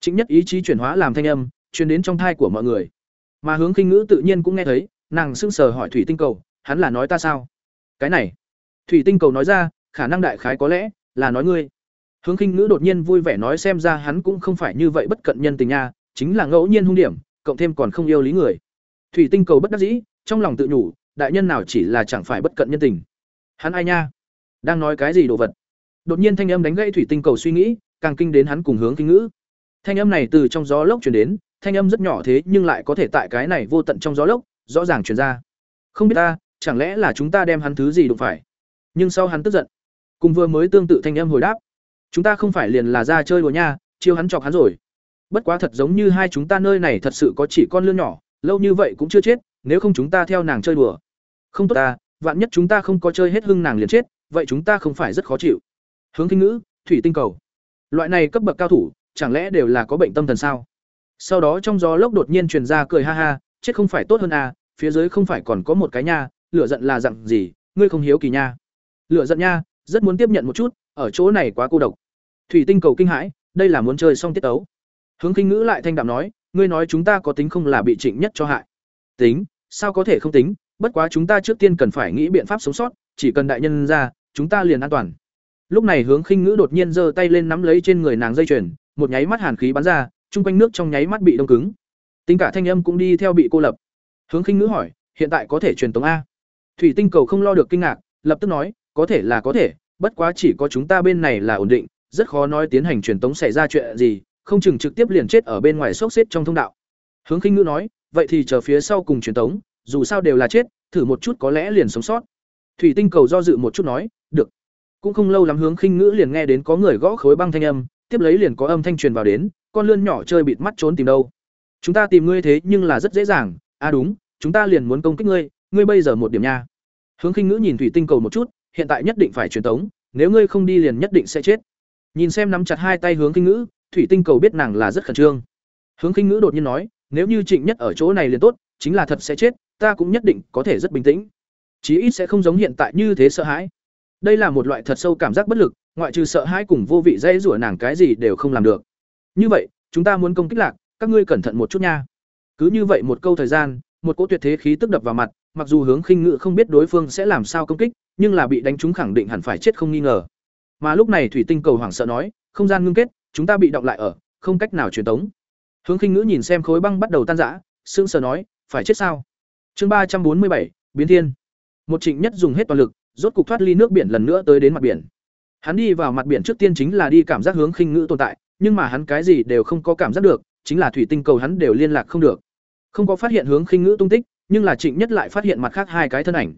S1: chính Nhất ý chí chuyển hóa làm thanh âm, truyền đến trong thai của mọi người. Mà Hướng Khinh Ngữ tự nhiên cũng nghe thấy, nàng sững sờ hỏi Thủy Tinh Cầu, hắn là nói ta sao? Cái này, Thủy Tinh Cầu nói ra, khả năng đại khái có lẽ là nói ngươi. Hướng Khinh Ngữ đột nhiên vui vẻ nói xem ra hắn cũng không phải như vậy bất cận nhân tình nha, chính là ngẫu nhiên hung điểm, cộng thêm còn không yêu lý người. Thủy Tinh Cầu bất đắc dĩ, trong lòng tự nhủ, đại nhân nào chỉ là chẳng phải bất cận nhân tình. Hắn ai nha? Đang nói cái gì đồ vật? Đột nhiên thanh âm đánh gãy Thủy Tinh Cầu suy nghĩ, càng kinh đến hắn cùng hướng kinh ngữ. Thanh âm này từ trong gió lốc truyền đến, thanh âm rất nhỏ thế nhưng lại có thể tại cái này vô tận trong gió lốc, rõ ràng truyền ra. Không biết ta, chẳng lẽ là chúng ta đem hắn thứ gì đụng phải? Nhưng sau hắn tức giận, cùng vừa mới tương tự thanh âm hồi đáp, chúng ta không phải liền là ra chơi đùa nha, chiêu hắn chọc hắn rồi. Bất quá thật giống như hai chúng ta nơi này thật sự có chỉ con lươn nhỏ, lâu như vậy cũng chưa chết, nếu không chúng ta theo nàng chơi đùa. Không tốt ta, vạn nhất chúng ta không có chơi hết hưng nàng liền chết, vậy chúng ta không phải rất khó chịu. Hướng Kinh Ngữ, Thủy Tinh Cầu. Loại này cấp bậc cao thủ, chẳng lẽ đều là có bệnh tâm thần sao? Sau đó trong gió lốc đột nhiên truyền ra cười ha ha, chết không phải tốt hơn à, phía dưới không phải còn có một cái nha, lửa giận là dặn gì, ngươi không hiếu kỳ nha. Lửa giận nha, rất muốn tiếp nhận một chút, ở chỗ này quá cô độc. Thủy Tinh cầu kinh hãi, đây là muốn chơi xong tiết tấu. Hướng Kinh Ngữ lại thanh đạm nói, ngươi nói chúng ta có tính không là bị Trịnh Nhất cho hại. Tính, sao có thể không tính, bất quá chúng ta trước tiên cần phải nghĩ biện pháp sống sót, chỉ cần đại nhân ra, chúng ta liền an toàn. Lúc này Hướng Khinh Ngữ đột nhiên giơ tay lên nắm lấy trên người nàng dây chuyền, một nháy mắt hàn khí bắn ra, chung quanh nước trong nháy mắt bị đông cứng. Tính cả thanh âm cũng đi theo bị cô lập. Hướng Khinh Ngữ hỏi, hiện tại có thể truyền tống a? Thủy Tinh Cầu không lo được kinh ngạc, lập tức nói, có thể là có thể, bất quá chỉ có chúng ta bên này là ổn định, rất khó nói tiến hành truyền tống xảy ra chuyện gì, không chừng trực tiếp liền chết ở bên ngoài sốc xếp trong thông đạo. Hướng Khinh Ngữ nói, vậy thì chờ phía sau cùng truyền tống, dù sao đều là chết, thử một chút có lẽ liền sống sót. Thủy Tinh Cầu do dự một chút nói. Cũng không lâu lắm Hướng Khinh Ngữ liền nghe đến có người gõ khối băng thanh âm, tiếp lấy liền có âm thanh truyền vào đến, con lươn nhỏ chơi bịt mắt trốn tìm đâu. Chúng ta tìm ngươi thế nhưng là rất dễ dàng, à đúng, chúng ta liền muốn công kích ngươi, ngươi bây giờ một điểm nha. Hướng Khinh Ngữ nhìn Thủy Tinh Cầu một chút, hiện tại nhất định phải truyền tống, nếu ngươi không đi liền nhất định sẽ chết. Nhìn xem nắm chặt hai tay Hướng Khinh Ngữ, Thủy Tinh Cầu biết nàng là rất khẩn trương. Hướng Khinh Ngữ đột nhiên nói, nếu như Trịnh Nhất ở chỗ này liền tốt, chính là thật sẽ chết, ta cũng nhất định có thể rất bình tĩnh. Chí ít sẽ không giống hiện tại như thế sợ hãi. Đây là một loại thật sâu cảm giác bất lực, ngoại trừ sợ hãi cùng vô vị dây rủa nàng cái gì đều không làm được. Như vậy, chúng ta muốn công kích lạc, các ngươi cẩn thận một chút nha. Cứ như vậy một câu thời gian, một cỗ tuyệt thế khí tức đập vào mặt, mặc dù hướng khinh ngự không biết đối phương sẽ làm sao công kích, nhưng là bị đánh trúng khẳng định hẳn phải chết không nghi ngờ. Mà lúc này thủy tinh cầu hoảng sợ nói, không gian ngưng kết, chúng ta bị động lại ở, không cách nào truyền tống. Hướng khinh ngữ nhìn xem khối băng bắt đầu tan rã, sững sờ nói, phải chết sao? Chương ba trăm bốn mươi bảy biến thiên. Một Trịnh Nhất dùng hết toàn lực, rốt cục thoát ly nước biển lần nữa tới đến mặt biển. Hắn đi vào mặt biển trước tiên chính là đi cảm giác hướng khinh ngữ tồn tại, nhưng mà hắn cái gì đều không có cảm giác được, chính là thủy tinh cầu hắn đều liên lạc không được. Không có phát hiện hướng khinh ngữ tung tích, nhưng là Trịnh Nhất lại phát hiện mặt khác hai cái thân ảnh.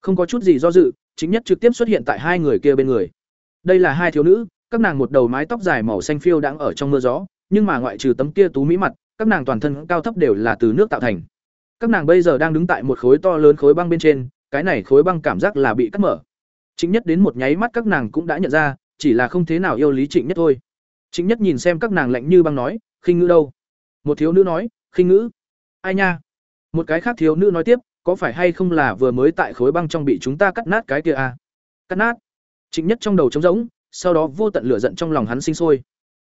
S1: Không có chút gì do dự, Trịnh Nhất trực tiếp xuất hiện tại hai người kia bên người. Đây là hai thiếu nữ, các nàng một đầu mái tóc dài màu xanh phiêu đang ở trong mưa gió, nhưng mà ngoại trừ tấm kia tú mỹ mặt, các nàng toàn thân cao thấp đều là từ nước tạo thành. Các nàng bây giờ đang đứng tại một khối to lớn khối băng bên trên, cái này khối băng cảm giác là bị cắt mở. Trịnh Nhất đến một nháy mắt các nàng cũng đã nhận ra, chỉ là không thế nào yêu lý Trịnh Nhất thôi. Trịnh Nhất nhìn xem các nàng lạnh như băng nói, "Khinh ngữ đâu?" Một thiếu nữ nói, "Khinh ngữ." "Ai nha?" Một cái khác thiếu nữ nói tiếp, "Có phải hay không là vừa mới tại khối băng trong bị chúng ta cắt nát cái kia à?" "Cắt nát?" Trịnh Nhất trong đầu trống rỗng, sau đó vô tận lửa giận trong lòng hắn sinh sôi.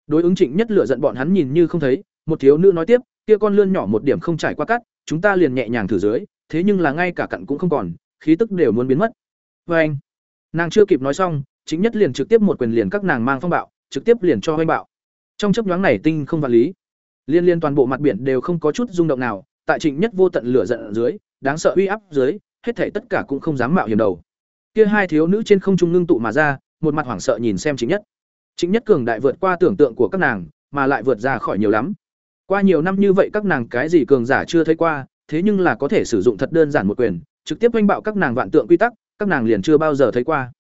S1: Đối ứng Trịnh Nhất lửa giận bọn hắn nhìn như không thấy, một thiếu nữ nói tiếp, "Kia con lươn nhỏ một điểm không trải qua cắt, chúng ta liền nhẹ nhàng thử dưới, thế nhưng là ngay cả cặn cũng không còn, khí tức đều muốn biến mất." Và anh, nàng chưa kịp nói xong, chính nhất liền trực tiếp một quyền liền các nàng mang phong bạo, trực tiếp liền cho hoanh bạo. Trong chấp nhoáng này tinh không vật lý, liên liên toàn bộ mặt biển đều không có chút rung động nào, tại Trịnh Nhất vô tận lửa giận ở dưới, đáng sợ uy áp dưới, hết thảy tất cả cũng không dám mạo hiểm đầu. Kia hai thiếu nữ trên không trung ngưng tụ mà ra, một mặt hoảng sợ nhìn xem Trịnh Nhất. Trịnh Nhất cường đại vượt qua tưởng tượng của các nàng, mà lại vượt ra khỏi nhiều lắm. Qua nhiều năm như vậy các nàng cái gì cường giả chưa thấy qua, thế nhưng là có thể sử dụng thật đơn giản một quyền, trực tiếp oanh bạo các nàng vạn tượng quy tắc, các nàng liền chưa bao giờ thấy qua.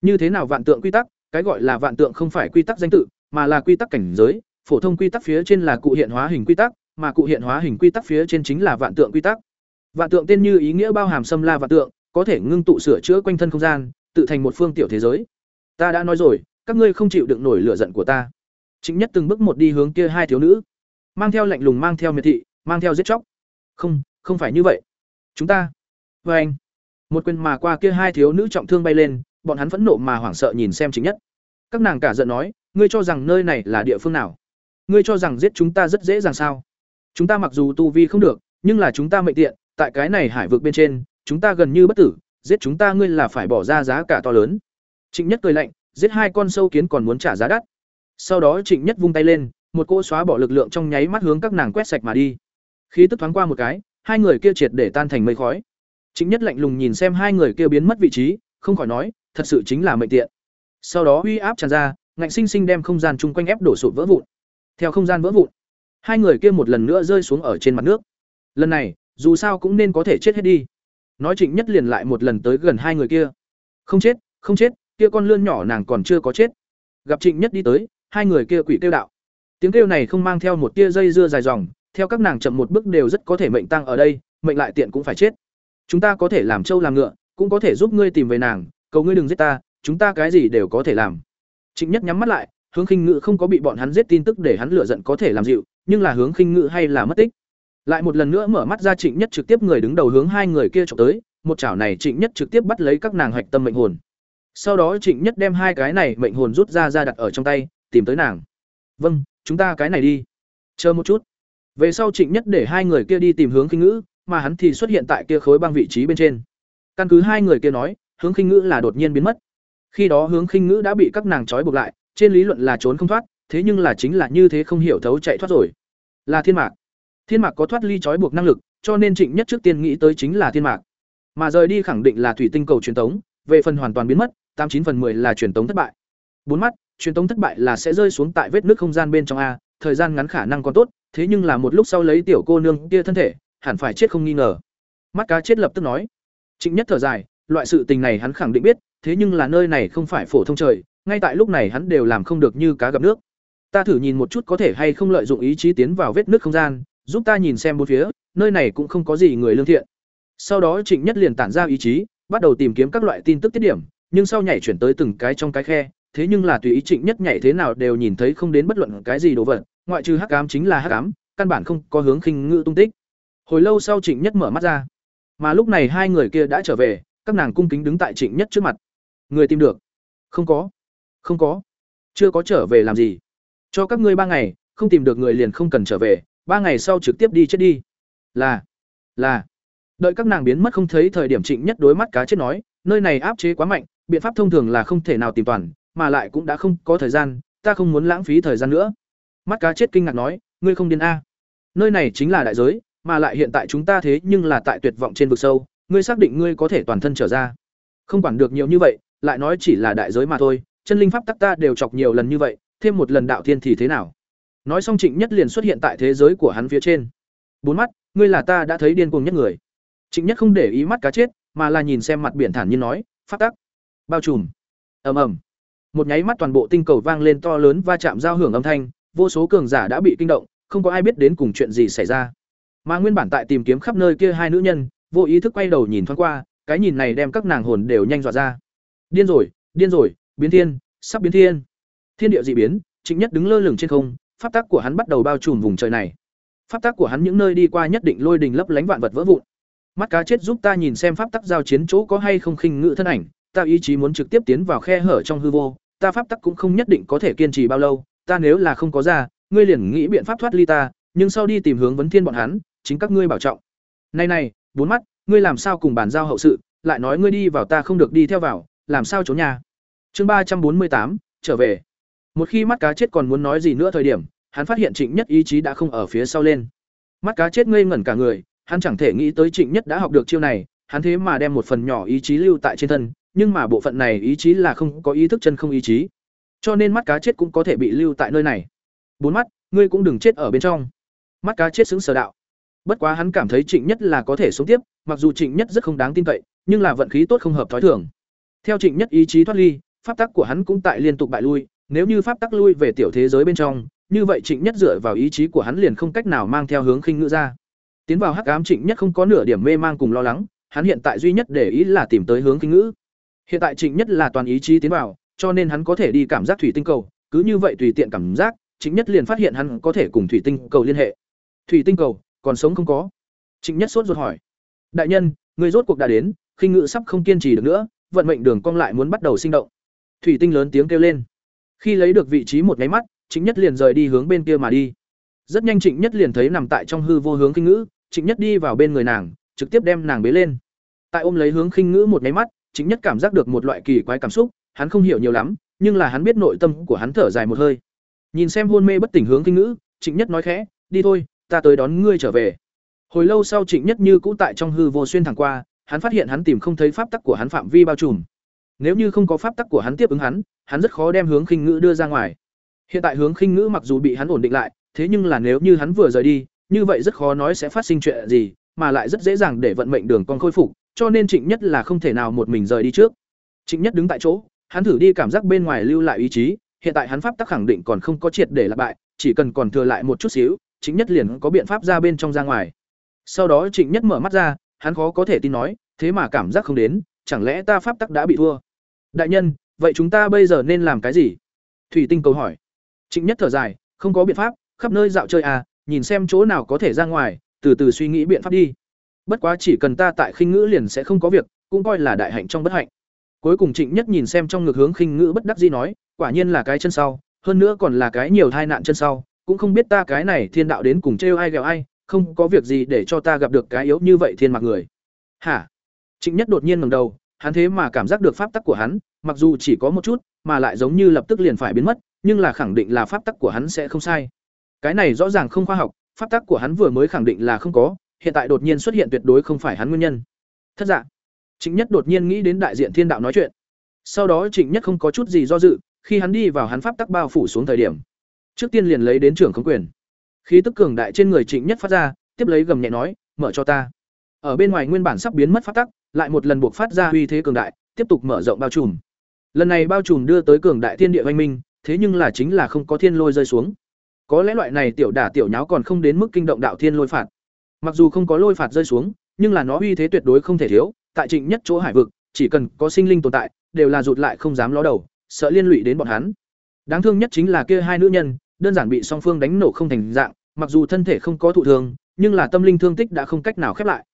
S1: Như thế nào vạn tượng quy tắc, cái gọi là vạn tượng không phải quy tắc danh tự, mà là quy tắc cảnh giới, phổ thông quy tắc phía trên là cụ hiện hóa hình quy tắc, mà cụ hiện hóa hình quy tắc phía trên chính là vạn tượng quy tắc. Vạn tượng tên như ý nghĩa bao hàm xâm la vạn tượng, có thể ngưng tụ sửa chữa quanh thân không gian, tự thành một phương tiểu thế giới. Ta đã nói rồi, các ngươi không chịu đựng nổi lửa giận của ta. Chính nhất từng bước một đi hướng kia hai thiếu nữ, mang theo lạnh lùng mang theo miệt thị, mang theo giết chóc. Không, không phải như vậy. Chúng ta. Và anh. Một quyền mà qua kia hai thiếu nữ trọng thương bay lên, bọn hắn phẫn nộ mà hoảng sợ nhìn xem chính nhất. Các nàng cả giận nói, ngươi cho rằng nơi này là địa phương nào? Ngươi cho rằng giết chúng ta rất dễ dàng sao? Chúng ta mặc dù tu vi không được, nhưng là chúng ta mệnh tiện, tại cái này hải vực bên trên, chúng ta gần như bất tử, giết chúng ta ngươi là phải bỏ ra giá cả to lớn. Trịnh Nhất cười lạnh, giết hai con sâu kiến còn muốn trả giá đắt. Sau đó Trịnh Nhất vung tay lên, một cỗ xóa bỏ lực lượng trong nháy mắt hướng các nàng quét sạch mà đi. Khí tức thoáng qua một cái, hai người kia triệt để tan thành mây khói. Trịnh Nhất lạnh lùng nhìn xem hai người kia biến mất vị trí, không khỏi nói, thật sự chính là mệnh tiện. Sau đó uy áp tràn ra, ngạnh sinh sinh đem không gian chung quanh ép đổ sụp vỡ vụn. Theo không gian vỡ vụn, hai người kia một lần nữa rơi xuống ở trên mặt nước. Lần này, dù sao cũng nên có thể chết hết đi. Nói Trịnh Nhất liền lại một lần tới gần hai người kia. Không chết, không chết, kia con lươn nhỏ nàng còn chưa có chết. Gặp Trịnh Nhất đi tới, hai người kia quỷ kêu đạo. Tiếng kêu này không mang theo một tia dây dưa dài dòng, theo các nàng chậm một bước đều rất có thể mệnh tăng ở đây, mệnh lại tiện cũng phải chết. Chúng ta có thể làm trâu làm ngựa, cũng có thể giúp ngươi tìm về nàng, cầu ngươi đừng giết ta, chúng ta cái gì đều có thể làm. Trịnh Nhất nhắm mắt lại, hướng khinh ngự không có bị bọn hắn giết tin tức để hắn lựa giận có thể làm dịu, nhưng là hướng khinh ngự hay là mất tích. Lại một lần nữa mở mắt ra Trịnh Nhất trực tiếp người đứng đầu hướng hai người kia trộm tới, một chảo này Trịnh Nhất trực tiếp bắt lấy các nàng hạch tâm mệnh hồn. Sau đó Trịnh Nhất đem hai cái này mệnh hồn rút ra ra đặt ở trong tay, tìm tới nàng. "Vâng, chúng ta cái này đi." "Chờ một chút." Về sau Trịnh Nhất để hai người kia đi tìm hướng khinh ngữ, mà hắn thì xuất hiện tại kia khối băng vị trí bên trên. Căn cứ hai người kia nói, hướng khinh ngữ là đột nhiên biến mất. Khi đó hướng khinh ngữ đã bị các nàng trói buộc lại, trên lý luận là trốn không thoát, thế nhưng là chính là như thế không hiểu thấu chạy thoát rồi. Là thiên mạc. Thiên mạc có thoát ly trói buộc năng lực, cho nên Trịnh Nhất trước tiên nghĩ tới chính là thiên mạc. Mà rời đi khẳng định là thủy tinh cầu truyền tống, về phần hoàn toàn biến mất, tám chín phần 10 là truyền tống thất bại. Bốn mắt, truyền tống thất bại là sẽ rơi xuống tại vết nước không gian bên trong a, thời gian ngắn khả năng còn tốt, thế nhưng là một lúc sau lấy tiểu cô nương kia thân thể, hẳn phải chết không nghi ngờ. Mắt cá chết lập tức nói. Trịnh Nhất thở dài, loại sự tình này hắn khẳng định biết, thế nhưng là nơi này không phải phổ thông trời, ngay tại lúc này hắn đều làm không được như cá gặp nước. Ta thử nhìn một chút có thể hay không lợi dụng ý chí tiến vào vết nước không gian, giúp ta nhìn xem bốn phía, nơi này cũng không có gì người lương thiện. Sau đó Trịnh Nhất liền tản ra ý chí, bắt đầu tìm kiếm các loại tin tức tiết điểm, nhưng sau nhảy chuyển tới từng cái trong cái khe, thế nhưng là tùy ý Trịnh Nhất nhảy thế nào đều nhìn thấy không đến bất luận cái gì đồ vật, ngoại trừ hắc ám chính là hắc ám, căn bản không có hướng khinh ngự tung tích. Hồi lâu sau Trịnh Nhất mở mắt ra, mà lúc này hai người kia đã trở về, các nàng cung kính đứng tại Trịnh Nhất trước mặt. Người tìm được? Không có. Không có. Chưa có trở về làm gì? Cho các ngươi ba ngày, không tìm được người liền không cần trở về, ba ngày sau trực tiếp đi chết đi. Là, là. Đợi các nàng biến mất không thấy thời điểm Trịnh Nhất đối mắt cá chết nói, nơi này áp chế quá mạnh, biện pháp thông thường là không thể nào tìm toàn, mà lại cũng đã không có thời gian, ta không muốn lãng phí thời gian nữa. Mắt cá chết kinh ngạc nói, ngươi không điên a? Nơi này chính là đại giới, mà lại hiện tại chúng ta thế nhưng là tại tuyệt vọng trên vực sâu, ngươi xác định ngươi có thể toàn thân trở ra. Không quản được nhiều như vậy, lại nói chỉ là đại giới mà thôi, chân linh pháp tắc ta đều chọc nhiều lần như vậy, thêm một lần đạo thiên thì thế nào? Nói xong Trịnh Nhất liền xuất hiện tại thế giới của hắn phía trên. Bốn mắt, ngươi là ta đã thấy điên cuồng nhất người. Trịnh Nhất không để ý mắt cá chết, mà là nhìn xem mặt biển thản nhiên nói, pháp tắc, bao trùm. Ầm ầm. Một nháy mắt toàn bộ tinh cầu vang lên to lớn va chạm giao hưởng âm thanh, vô số cường giả đã bị kinh động, không có ai biết đến cùng chuyện gì xảy ra. Mà nguyên bản tại tìm kiếm khắp nơi kia hai nữ nhân, vô ý thức quay đầu nhìn thoáng qua, cái nhìn này đem các nàng hồn đều nhanh dọa ra. Điên rồi, điên rồi, biến thiên, sắp biến thiên. Thiên địa dị biến, Trịnh Nhất đứng lơ lửng trên không, pháp tắc của hắn bắt đầu bao trùm vùng trời này. Pháp tắc của hắn những nơi đi qua nhất định lôi đình lấp lánh vạn vật vỡ vụn. Mắt cá chết giúp ta nhìn xem pháp tắc giao chiến chỗ có hay không khinh ngự thân ảnh, ta ý chí muốn trực tiếp tiến vào khe hở trong hư vô, ta pháp tắc cũng không nhất định có thể kiên trì bao lâu, ta nếu là không có ra, ngươi liền nghĩ biện pháp thoát ly ta, nhưng sau đi tìm hướng vấn thiên bọn hắn, chính các ngươi bảo trọng. Này này, bốn mắt, ngươi làm sao cùng bàn giao hậu sự, lại nói ngươi đi vào ta không được đi theo vào, làm sao trốn nhà. Chương ba trăm bốn mươi tám trở về. Một khi mắt cá chết còn muốn nói gì nữa thời điểm, hắn phát hiện Trịnh Nhất ý chí đã không ở phía sau lên. Mắt cá chết ngây ngẩn cả người, hắn chẳng thể nghĩ tới Trịnh Nhất đã học được chiêu này, hắn thế mà đem một phần nhỏ ý chí lưu tại trên thân, nhưng mà bộ phận này ý chí là không có ý thức chân không ý chí. Cho nên mắt cá chết cũng có thể bị lưu tại nơi này. Bốn mắt, ngươi cũng đừng chết ở bên trong. Mắt cá chết xứng sở đạo. Bất quá hắn cảm thấy Trịnh Nhất là có thể sống tiếp, mặc dù Trịnh Nhất rất không đáng tin cậy, nhưng là vận khí tốt không hợp thói thường. Theo Trịnh Nhất ý chí thoát ly, pháp tắc của hắn cũng tại liên tục bại lui, nếu như pháp tắc lui về tiểu thế giới bên trong, như vậy Trịnh Nhất dựa vào ý chí của hắn liền không cách nào mang theo hướng khinh ngữ ra. Tiến vào hắc ám Trịnh Nhất không có nửa điểm mê mang cùng lo lắng, hắn hiện tại duy nhất để ý là tìm tới hướng khinh ngữ. Hiện tại Trịnh Nhất là toàn ý chí tiến vào, cho nên hắn có thể đi cảm giác thủy tinh cầu, cứ như vậy tùy tiện cảm giác, Trịnh Nhất liền phát hiện hắn có thể cùng thủy tinh cầu liên hệ. Thủy tinh cầu, còn sống không có? Trịnh Nhất sốt ruột hỏi. Đại nhân, người rốt cuộc đã đến, khinh ngự sắp không kiên trì được nữa, vận mệnh đường cong lại muốn bắt đầu sinh động. Thủy tinh lớn tiếng kêu lên. Khi lấy được vị trí một nháy mắt, Trịnh Nhất liền rời đi hướng bên kia mà đi. Rất nhanh Trịnh Nhất liền thấy nằm tại trong hư vô hướng khinh ngữ, Trịnh Nhất đi vào bên người nàng, trực tiếp đem nàng bế lên. Tại ôm lấy hướng khinh ngữ một nháy mắt, Trịnh Nhất cảm giác được một loại kỳ quái cảm xúc, hắn không hiểu nhiều lắm, nhưng là hắn biết nội tâm của hắn thở dài một hơi. Nhìn xem hôn mê bất tỉnh hướng khinh ngữ, Trịnh Nhất nói khẽ, "Đi thôi, ta tới đón ngươi trở về." Hồi lâu sau Trịnh Nhất như cũ tại trong hư vô xuyên thẳng qua, hắn phát hiện hắn tìm không thấy pháp tắc của hắn phạm vi bao trùm. Nếu như không có pháp tắc của hắn tiếp ứng hắn, hắn rất khó đem hướng khinh ngữ đưa ra ngoài. Hiện tại hướng khinh ngữ mặc dù bị hắn ổn định lại, thế nhưng là nếu như hắn vừa rời đi, như vậy rất khó nói sẽ phát sinh chuyện gì, mà lại rất dễ dàng để vận mệnh đường con khôi phục, cho nên Trịnh Nhất là không thể nào một mình rời đi trước. Trịnh Nhất đứng tại chỗ, hắn thử đi cảm giác bên ngoài lưu lại ý chí, hiện tại hắn pháp tắc khẳng định còn không có triệt để là bại, chỉ cần còn thừa lại một chút xíu, Trịnh Nhất liền có biện pháp ra bên trong ra ngoài. Sau đó Trịnh Nhất mở mắt ra, hắn khó có thể tin nói, thế mà cảm giác không đến, chẳng lẽ ta pháp tắc đã bị thua? Đại nhân, vậy chúng ta bây giờ nên làm cái gì? Thủy Tinh cầu hỏi. Trịnh Nhất thở dài, không có biện pháp, khắp nơi dạo chơi à, nhìn xem chỗ nào có thể ra ngoài, từ từ suy nghĩ biện pháp đi. Bất quá chỉ cần ta tại khinh ngữ liền sẽ không có việc, cũng coi là đại hạnh trong bất hạnh. Cuối cùng Trịnh Nhất nhìn xem trong ngực hướng khinh ngữ bất đắc dĩ nói, quả nhiên là cái chân sau, hơn nữa còn là cái nhiều tai nạn chân sau, cũng không biết ta cái này thiên đạo đến cùng trêu ai ghẹo ai, không có việc gì để cho ta gặp được cái yếu như vậy thiên mặc người. Hả? Trịnh Nhất đột nhiên ngẩng đầu, hắn thế mà cảm giác được pháp tắc của hắn, mặc dù chỉ có một chút, mà lại giống như lập tức liền phải biến mất, nhưng là khẳng định là pháp tắc của hắn sẽ không sai. Cái này rõ ràng không khoa học, pháp tắc của hắn vừa mới khẳng định là không có, hiện tại đột nhiên xuất hiện tuyệt đối không phải hắn nguyên nhân. Thất dạng. Trịnh Nhất đột nhiên nghĩ đến đại diện thiên đạo nói chuyện. Sau đó Trịnh Nhất không có chút gì do dự, khi hắn đi vào hắn pháp tắc bao phủ xuống thời điểm, trước tiên liền lấy đến trưởng không quyền. Khí tức cường đại trên người Trịnh Nhất phát ra, tiếp lấy gầm nhẹ nói, "Mở cho ta." Ở bên ngoài nguyên bản sắp biến mất phát tắc, lại một lần buộc phát ra uy thế cường đại, tiếp tục mở rộng bao trùm. Lần này bao trùm đưa tới cường đại thiên địa văn minh, thế nhưng là chính là không có thiên lôi rơi xuống. Có lẽ loại này tiểu đả tiểu nháo còn không đến mức kinh động đạo thiên lôi phạt. Mặc dù không có lôi phạt rơi xuống, nhưng là nó uy thế tuyệt đối không thể thiếu, tại Trịnh Nhất chỗ hải vực, chỉ cần có sinh linh tồn tại, đều là rụt lại không dám ló đầu, sợ liên lụy đến bọn hắn. Đáng thương nhất chính là kia hai nữ nhân, đơn giản bị song phương đánh nổ không thành dạng, mặc dù thân thể không có thụ thương, nhưng là tâm linh thương tích đã không cách nào khép lại.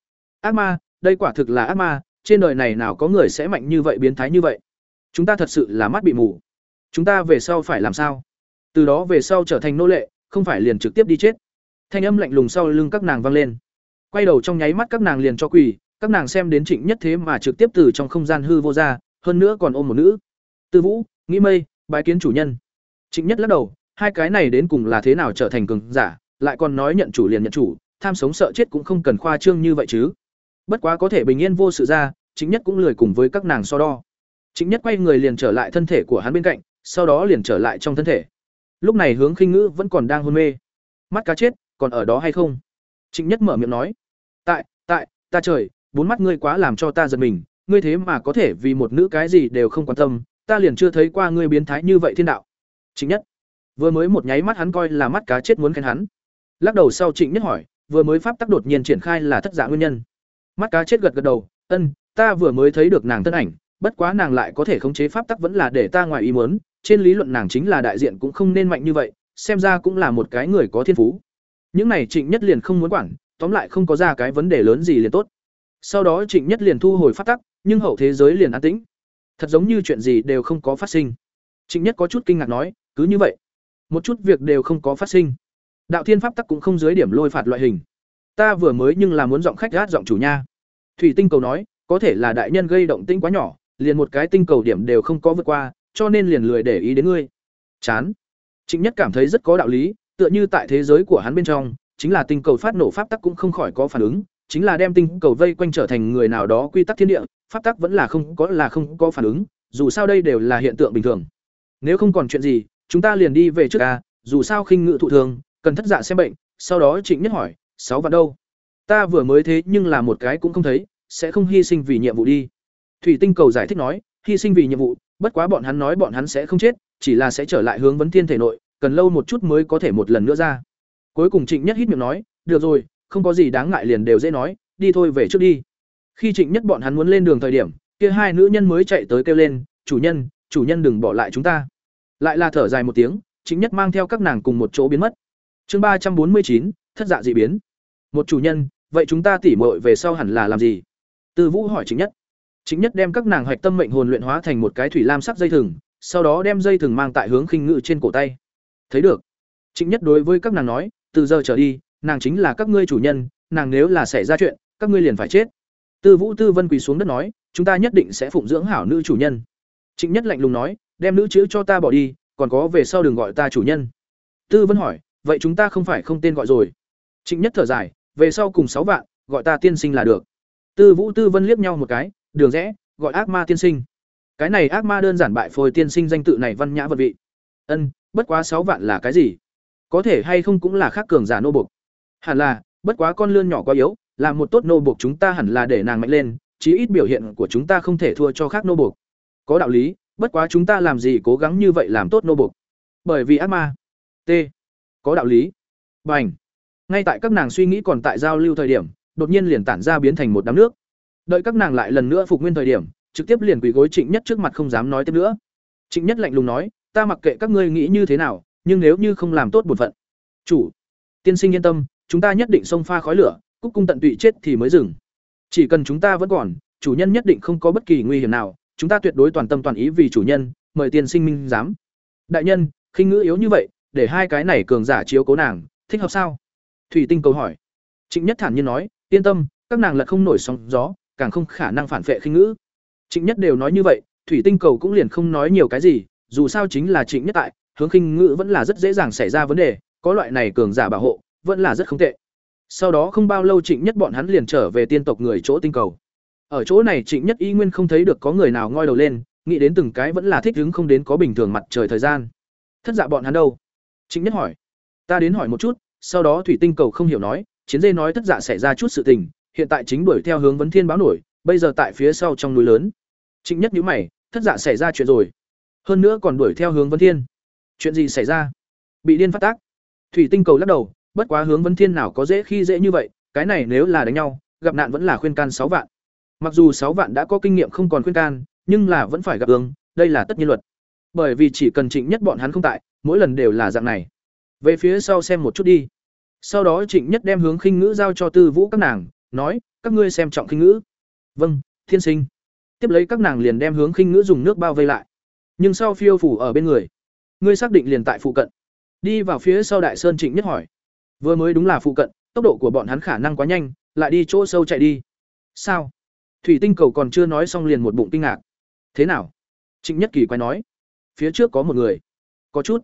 S1: Ác ma, đây quả thực là ác ma, trên đời này nào có người sẽ mạnh như vậy biến thái như vậy. Chúng ta thật sự là mắt bị mù. Chúng ta về sau phải làm sao? Từ đó về sau trở thành nô lệ, không phải liền trực tiếp đi chết. Thanh âm lạnh lùng sau lưng các nàng vang lên. Quay đầu trong nháy mắt các nàng liền cho quỳ, các nàng xem đến Trịnh Nhất thế mà trực tiếp từ trong không gian hư vô ra, hơn nữa còn ôm một nữ. Tư Vũ, Nghĩ Mây, bái kiến chủ nhân. Trịnh Nhất lắc đầu, hai cái này đến cùng là thế nào trở thành cường giả, lại còn nói nhận chủ liền nhận chủ, tham sống sợ chết cũng không cần khoa trương như vậy chứ. Bất quá có thể bình yên vô sự ra, Trịnh Nhất cũng lười cùng với các nàng so đo. Trịnh Nhất quay người liền trở lại thân thể của hắn bên cạnh, sau đó liền trở lại trong thân thể. Lúc này Hướng Khinh Ngữ vẫn còn đang hôn mê. Mắt cá chết, còn ở đó hay không? Trịnh Nhất mở miệng nói. Tại, tại, ta trời, bốn mắt ngươi quá làm cho ta giật mình, ngươi thế mà có thể vì một nữ cái gì đều không quan tâm, ta liền chưa thấy qua ngươi biến thái như vậy thiên đạo. Trịnh Nhất. Vừa mới một nháy mắt hắn coi là mắt cá chết muốn khen hắn. Lắc đầu sau Trịnh Nhất hỏi, vừa mới pháp tắc đột nhiên triển khai là thất giả nguyên nhân. Mắt cá chết gật gật đầu, "Ân, ta vừa mới thấy được nàng thân ảnh, bất quá nàng lại có thể khống chế pháp tắc vẫn là để ta ngoài ý muốn, trên lý luận nàng chính là đại diện cũng không nên mạnh như vậy, xem ra cũng là một cái người có thiên phú." Những này Trịnh Nhất liền không muốn quản, tóm lại không có ra cái vấn đề lớn gì liền tốt. Sau đó Trịnh Nhất liền thu hồi pháp tắc, nhưng hậu thế giới liền an tĩnh. Thật giống như chuyện gì đều không có phát sinh. Trịnh Nhất có chút kinh ngạc nói, cứ như vậy, một chút việc đều không có phát sinh. Đạo Thiên pháp tắc cũng không dưới điểm lôi phạt loại hình. Ta vừa mới nhưng là muốn giọng khách gát giọng chủ nha. Thủy Tinh cầu nói, có thể là đại nhân gây động tĩnh quá nhỏ, liền một cái tinh cầu điểm đều không có vượt qua, cho nên liền lười để ý đến ngươi. Chán. Trịnh Nhất cảm thấy rất có đạo lý, tựa như tại thế giới của hắn bên trong, chính là tinh cầu phát nổ pháp tắc cũng không khỏi có phản ứng, chính là đem tinh cầu vây quanh trở thành người nào đó quy tắc thiên địa, pháp tắc vẫn là không có là không có phản ứng, dù sao đây đều là hiện tượng bình thường. Nếu không còn chuyện gì, chúng ta liền đi về trước a, dù sao khinh ngự thụ thường, cần thất dạ xem bệnh, sau đó Trịnh Nhất hỏi, sáu vạn đâu? Ta vừa mới thế nhưng là một cái cũng không thấy, sẽ không hy sinh vì nhiệm vụ đi. Thủy Tinh cầu giải thích nói, hy sinh vì nhiệm vụ, bất quá bọn hắn nói bọn hắn sẽ không chết, chỉ là sẽ trở lại hướng vấn thiên thể nội, cần lâu một chút mới có thể một lần nữa ra cuối cùng trịnh nhất hít miệng nói được rồi không có gì đáng ngại liền đều dễ nói đi thôi về trước đi khi trịnh nhất bọn hắn muốn lên đường thời điểm kia hai nữ nhân mới chạy tới kêu lên chủ nhân chủ nhân đừng bỏ lại chúng ta lại là thở dài một tiếng, chính nhất mang theo các nàng cùng một chỗ biến mất. Chương ba trăm bốn mươi chín, thất dạ dị biến. Một chủ nhân, vậy chúng ta tỉ mội về sau hẳn là làm gì? Tư vũ hỏi chính nhất. Chính nhất đem các nàng hoạch tâm mệnh hồn luyện hóa thành một cái thủy lam sắc dây thừng, sau đó đem dây thừng mang tại hướng khinh ngự trên cổ tay. Thấy được. Chính nhất đối với các nàng nói, từ giờ trở đi, nàng chính là các ngươi chủ nhân, nàng nếu là xảy ra chuyện, các ngươi liền phải chết. Tư vũ tư vân quỳ xuống đất nói, chúng ta nhất định sẽ phụng dưỡng hảo nữ chủ nhân. Trịnh nhất lạnh lùng nói đem nữ chữ cho ta bỏ đi, còn có về sau đừng gọi ta chủ nhân. Tư vân hỏi, vậy chúng ta không phải không tên gọi rồi? Trịnh nhất thở dài, về sau cùng sáu vạn, gọi ta tiên sinh là được. Tư vũ tư vân liếc nhau một cái, đường rẽ, gọi ác ma tiên sinh. Cái này ác ma đơn giản bại phôi tiên sinh danh tự này văn nhã vật vị. Ân, bất quá sáu vạn là cái gì? Có thể hay không cũng là khác cường giả nô bục hẳn là, bất quá con lươn nhỏ quá yếu làm một tốt nô bục chúng ta hẳn là để nàng mạnh lên, chí ít biểu hiện của chúng ta không thể thua cho khác nô bục có đạo lý bất quá chúng ta làm gì cố gắng như vậy làm tốt nô bục bởi vì ác ma. T. Có đạo lý. B à n h ngay tại các nàng suy nghĩ còn tại giao lưu thời điểm, đột nhiên liền tản ra biến thành một đám nước. Đợi các nàng lại lần nữa phục nguyên thời điểm, trực tiếp liền quỳ gối trịnh nhất trước mặt không dám nói tiếp nữa. Trịnh nhất lạnh lùng nói, ta mặc kệ các ngươi nghĩ như thế nào, nhưng nếu như không làm tốt bổn phận, chủ, tiên sinh yên tâm, chúng ta nhất định xông pha khói lửa, cúc cung tận tụy chết thì mới dừng. Chỉ cần chúng ta vẫn còn, chủ nhân nhất định không có bất kỳ nguy hiểm nào chúng ta tuyệt đối toàn tâm toàn ý vì chủ nhân, mời tiên sinh minh giám. Đại nhân, khinh ngữ yếu như vậy, để hai cái này cường giả chiếu cố nàng, thích hợp sao? Thủy tinh cầu hỏi. Trịnh nhất thản nhiên nói, yên tâm, các nàng lật không nổi sóng gió, càng không khả năng phản vệ khinh ngữ. Trịnh nhất đều nói như vậy, thủy tinh cầu cũng liền không nói nhiều cái gì, dù sao chính là trịnh nhất tại, hướng khinh ngữ vẫn là rất dễ dàng xảy ra vấn đề, có loại này cường giả bảo hộ, vẫn là rất không tệ. Sau đó không bao lâu trịnh nhất bọn hắn liền trở về tiên tộc người chỗ tinh cầu ở chỗ này trịnh nhất y nguyên không thấy được có người nào ngoi đầu lên, nghĩ đến từng cái vẫn là thích ứng không đến có bình thường mặt trời thời gian. Thất dạ bọn hắn đâu? Trịnh nhất hỏi. Ta đến hỏi một chút, sau đó thủy tinh cầu không hiểu nói, chiến dê nói thất dạ xảy ra chút sự tình, hiện tại chính đuổi theo hướng vấn thiên báo nổi, bây giờ tại phía sau trong núi lớn. Trịnh nhất nhíu mày, thất dạ xảy ra chuyện rồi. Hơn nữa còn đuổi theo hướng vấn thiên. Chuyện gì xảy ra? Bị điên phát tác. Thủy tinh cầu lắc đầu, bất quá hướng vấn thiên nào có dễ khi dễ như vậy, cái này nếu là đánh nhau, gặp nạn vẫn là khuyên can sáu vạn. Mặc dù sáu vạn đã có kinh nghiệm không còn khuyên can, nhưng là vẫn phải gặp ương, đây là tất nhiên luật. Bởi vì chỉ cần Trịnh Nhất bọn hắn không tại, mỗi lần đều là dạng này. Về phía sau xem một chút đi. Sau đó Trịnh Nhất đem hướng khinh ngữ giao cho Tư Vũ các nàng, nói, các ngươi xem trọng khinh ngữ. Vâng, thiên sinh. Tiếp lấy các nàng liền đem hướng khinh ngữ dùng nước bao vây lại. Nhưng sau phiêu phủ ở bên người, ngươi xác định liền tại phụ cận. Đi vào phía sau Đại Sơn Trịnh Nhất hỏi. Vừa mới đúng là phụ cận, tốc độ của bọn hắn khả năng quá nhanh, lại đi chỗ sâu chạy đi. Sao? Thủy tinh cầu còn chưa nói xong liền một bụng kinh ngạc. Thế nào? Trịnh nhất kỳ quay nói. Phía trước có một người. Có chút.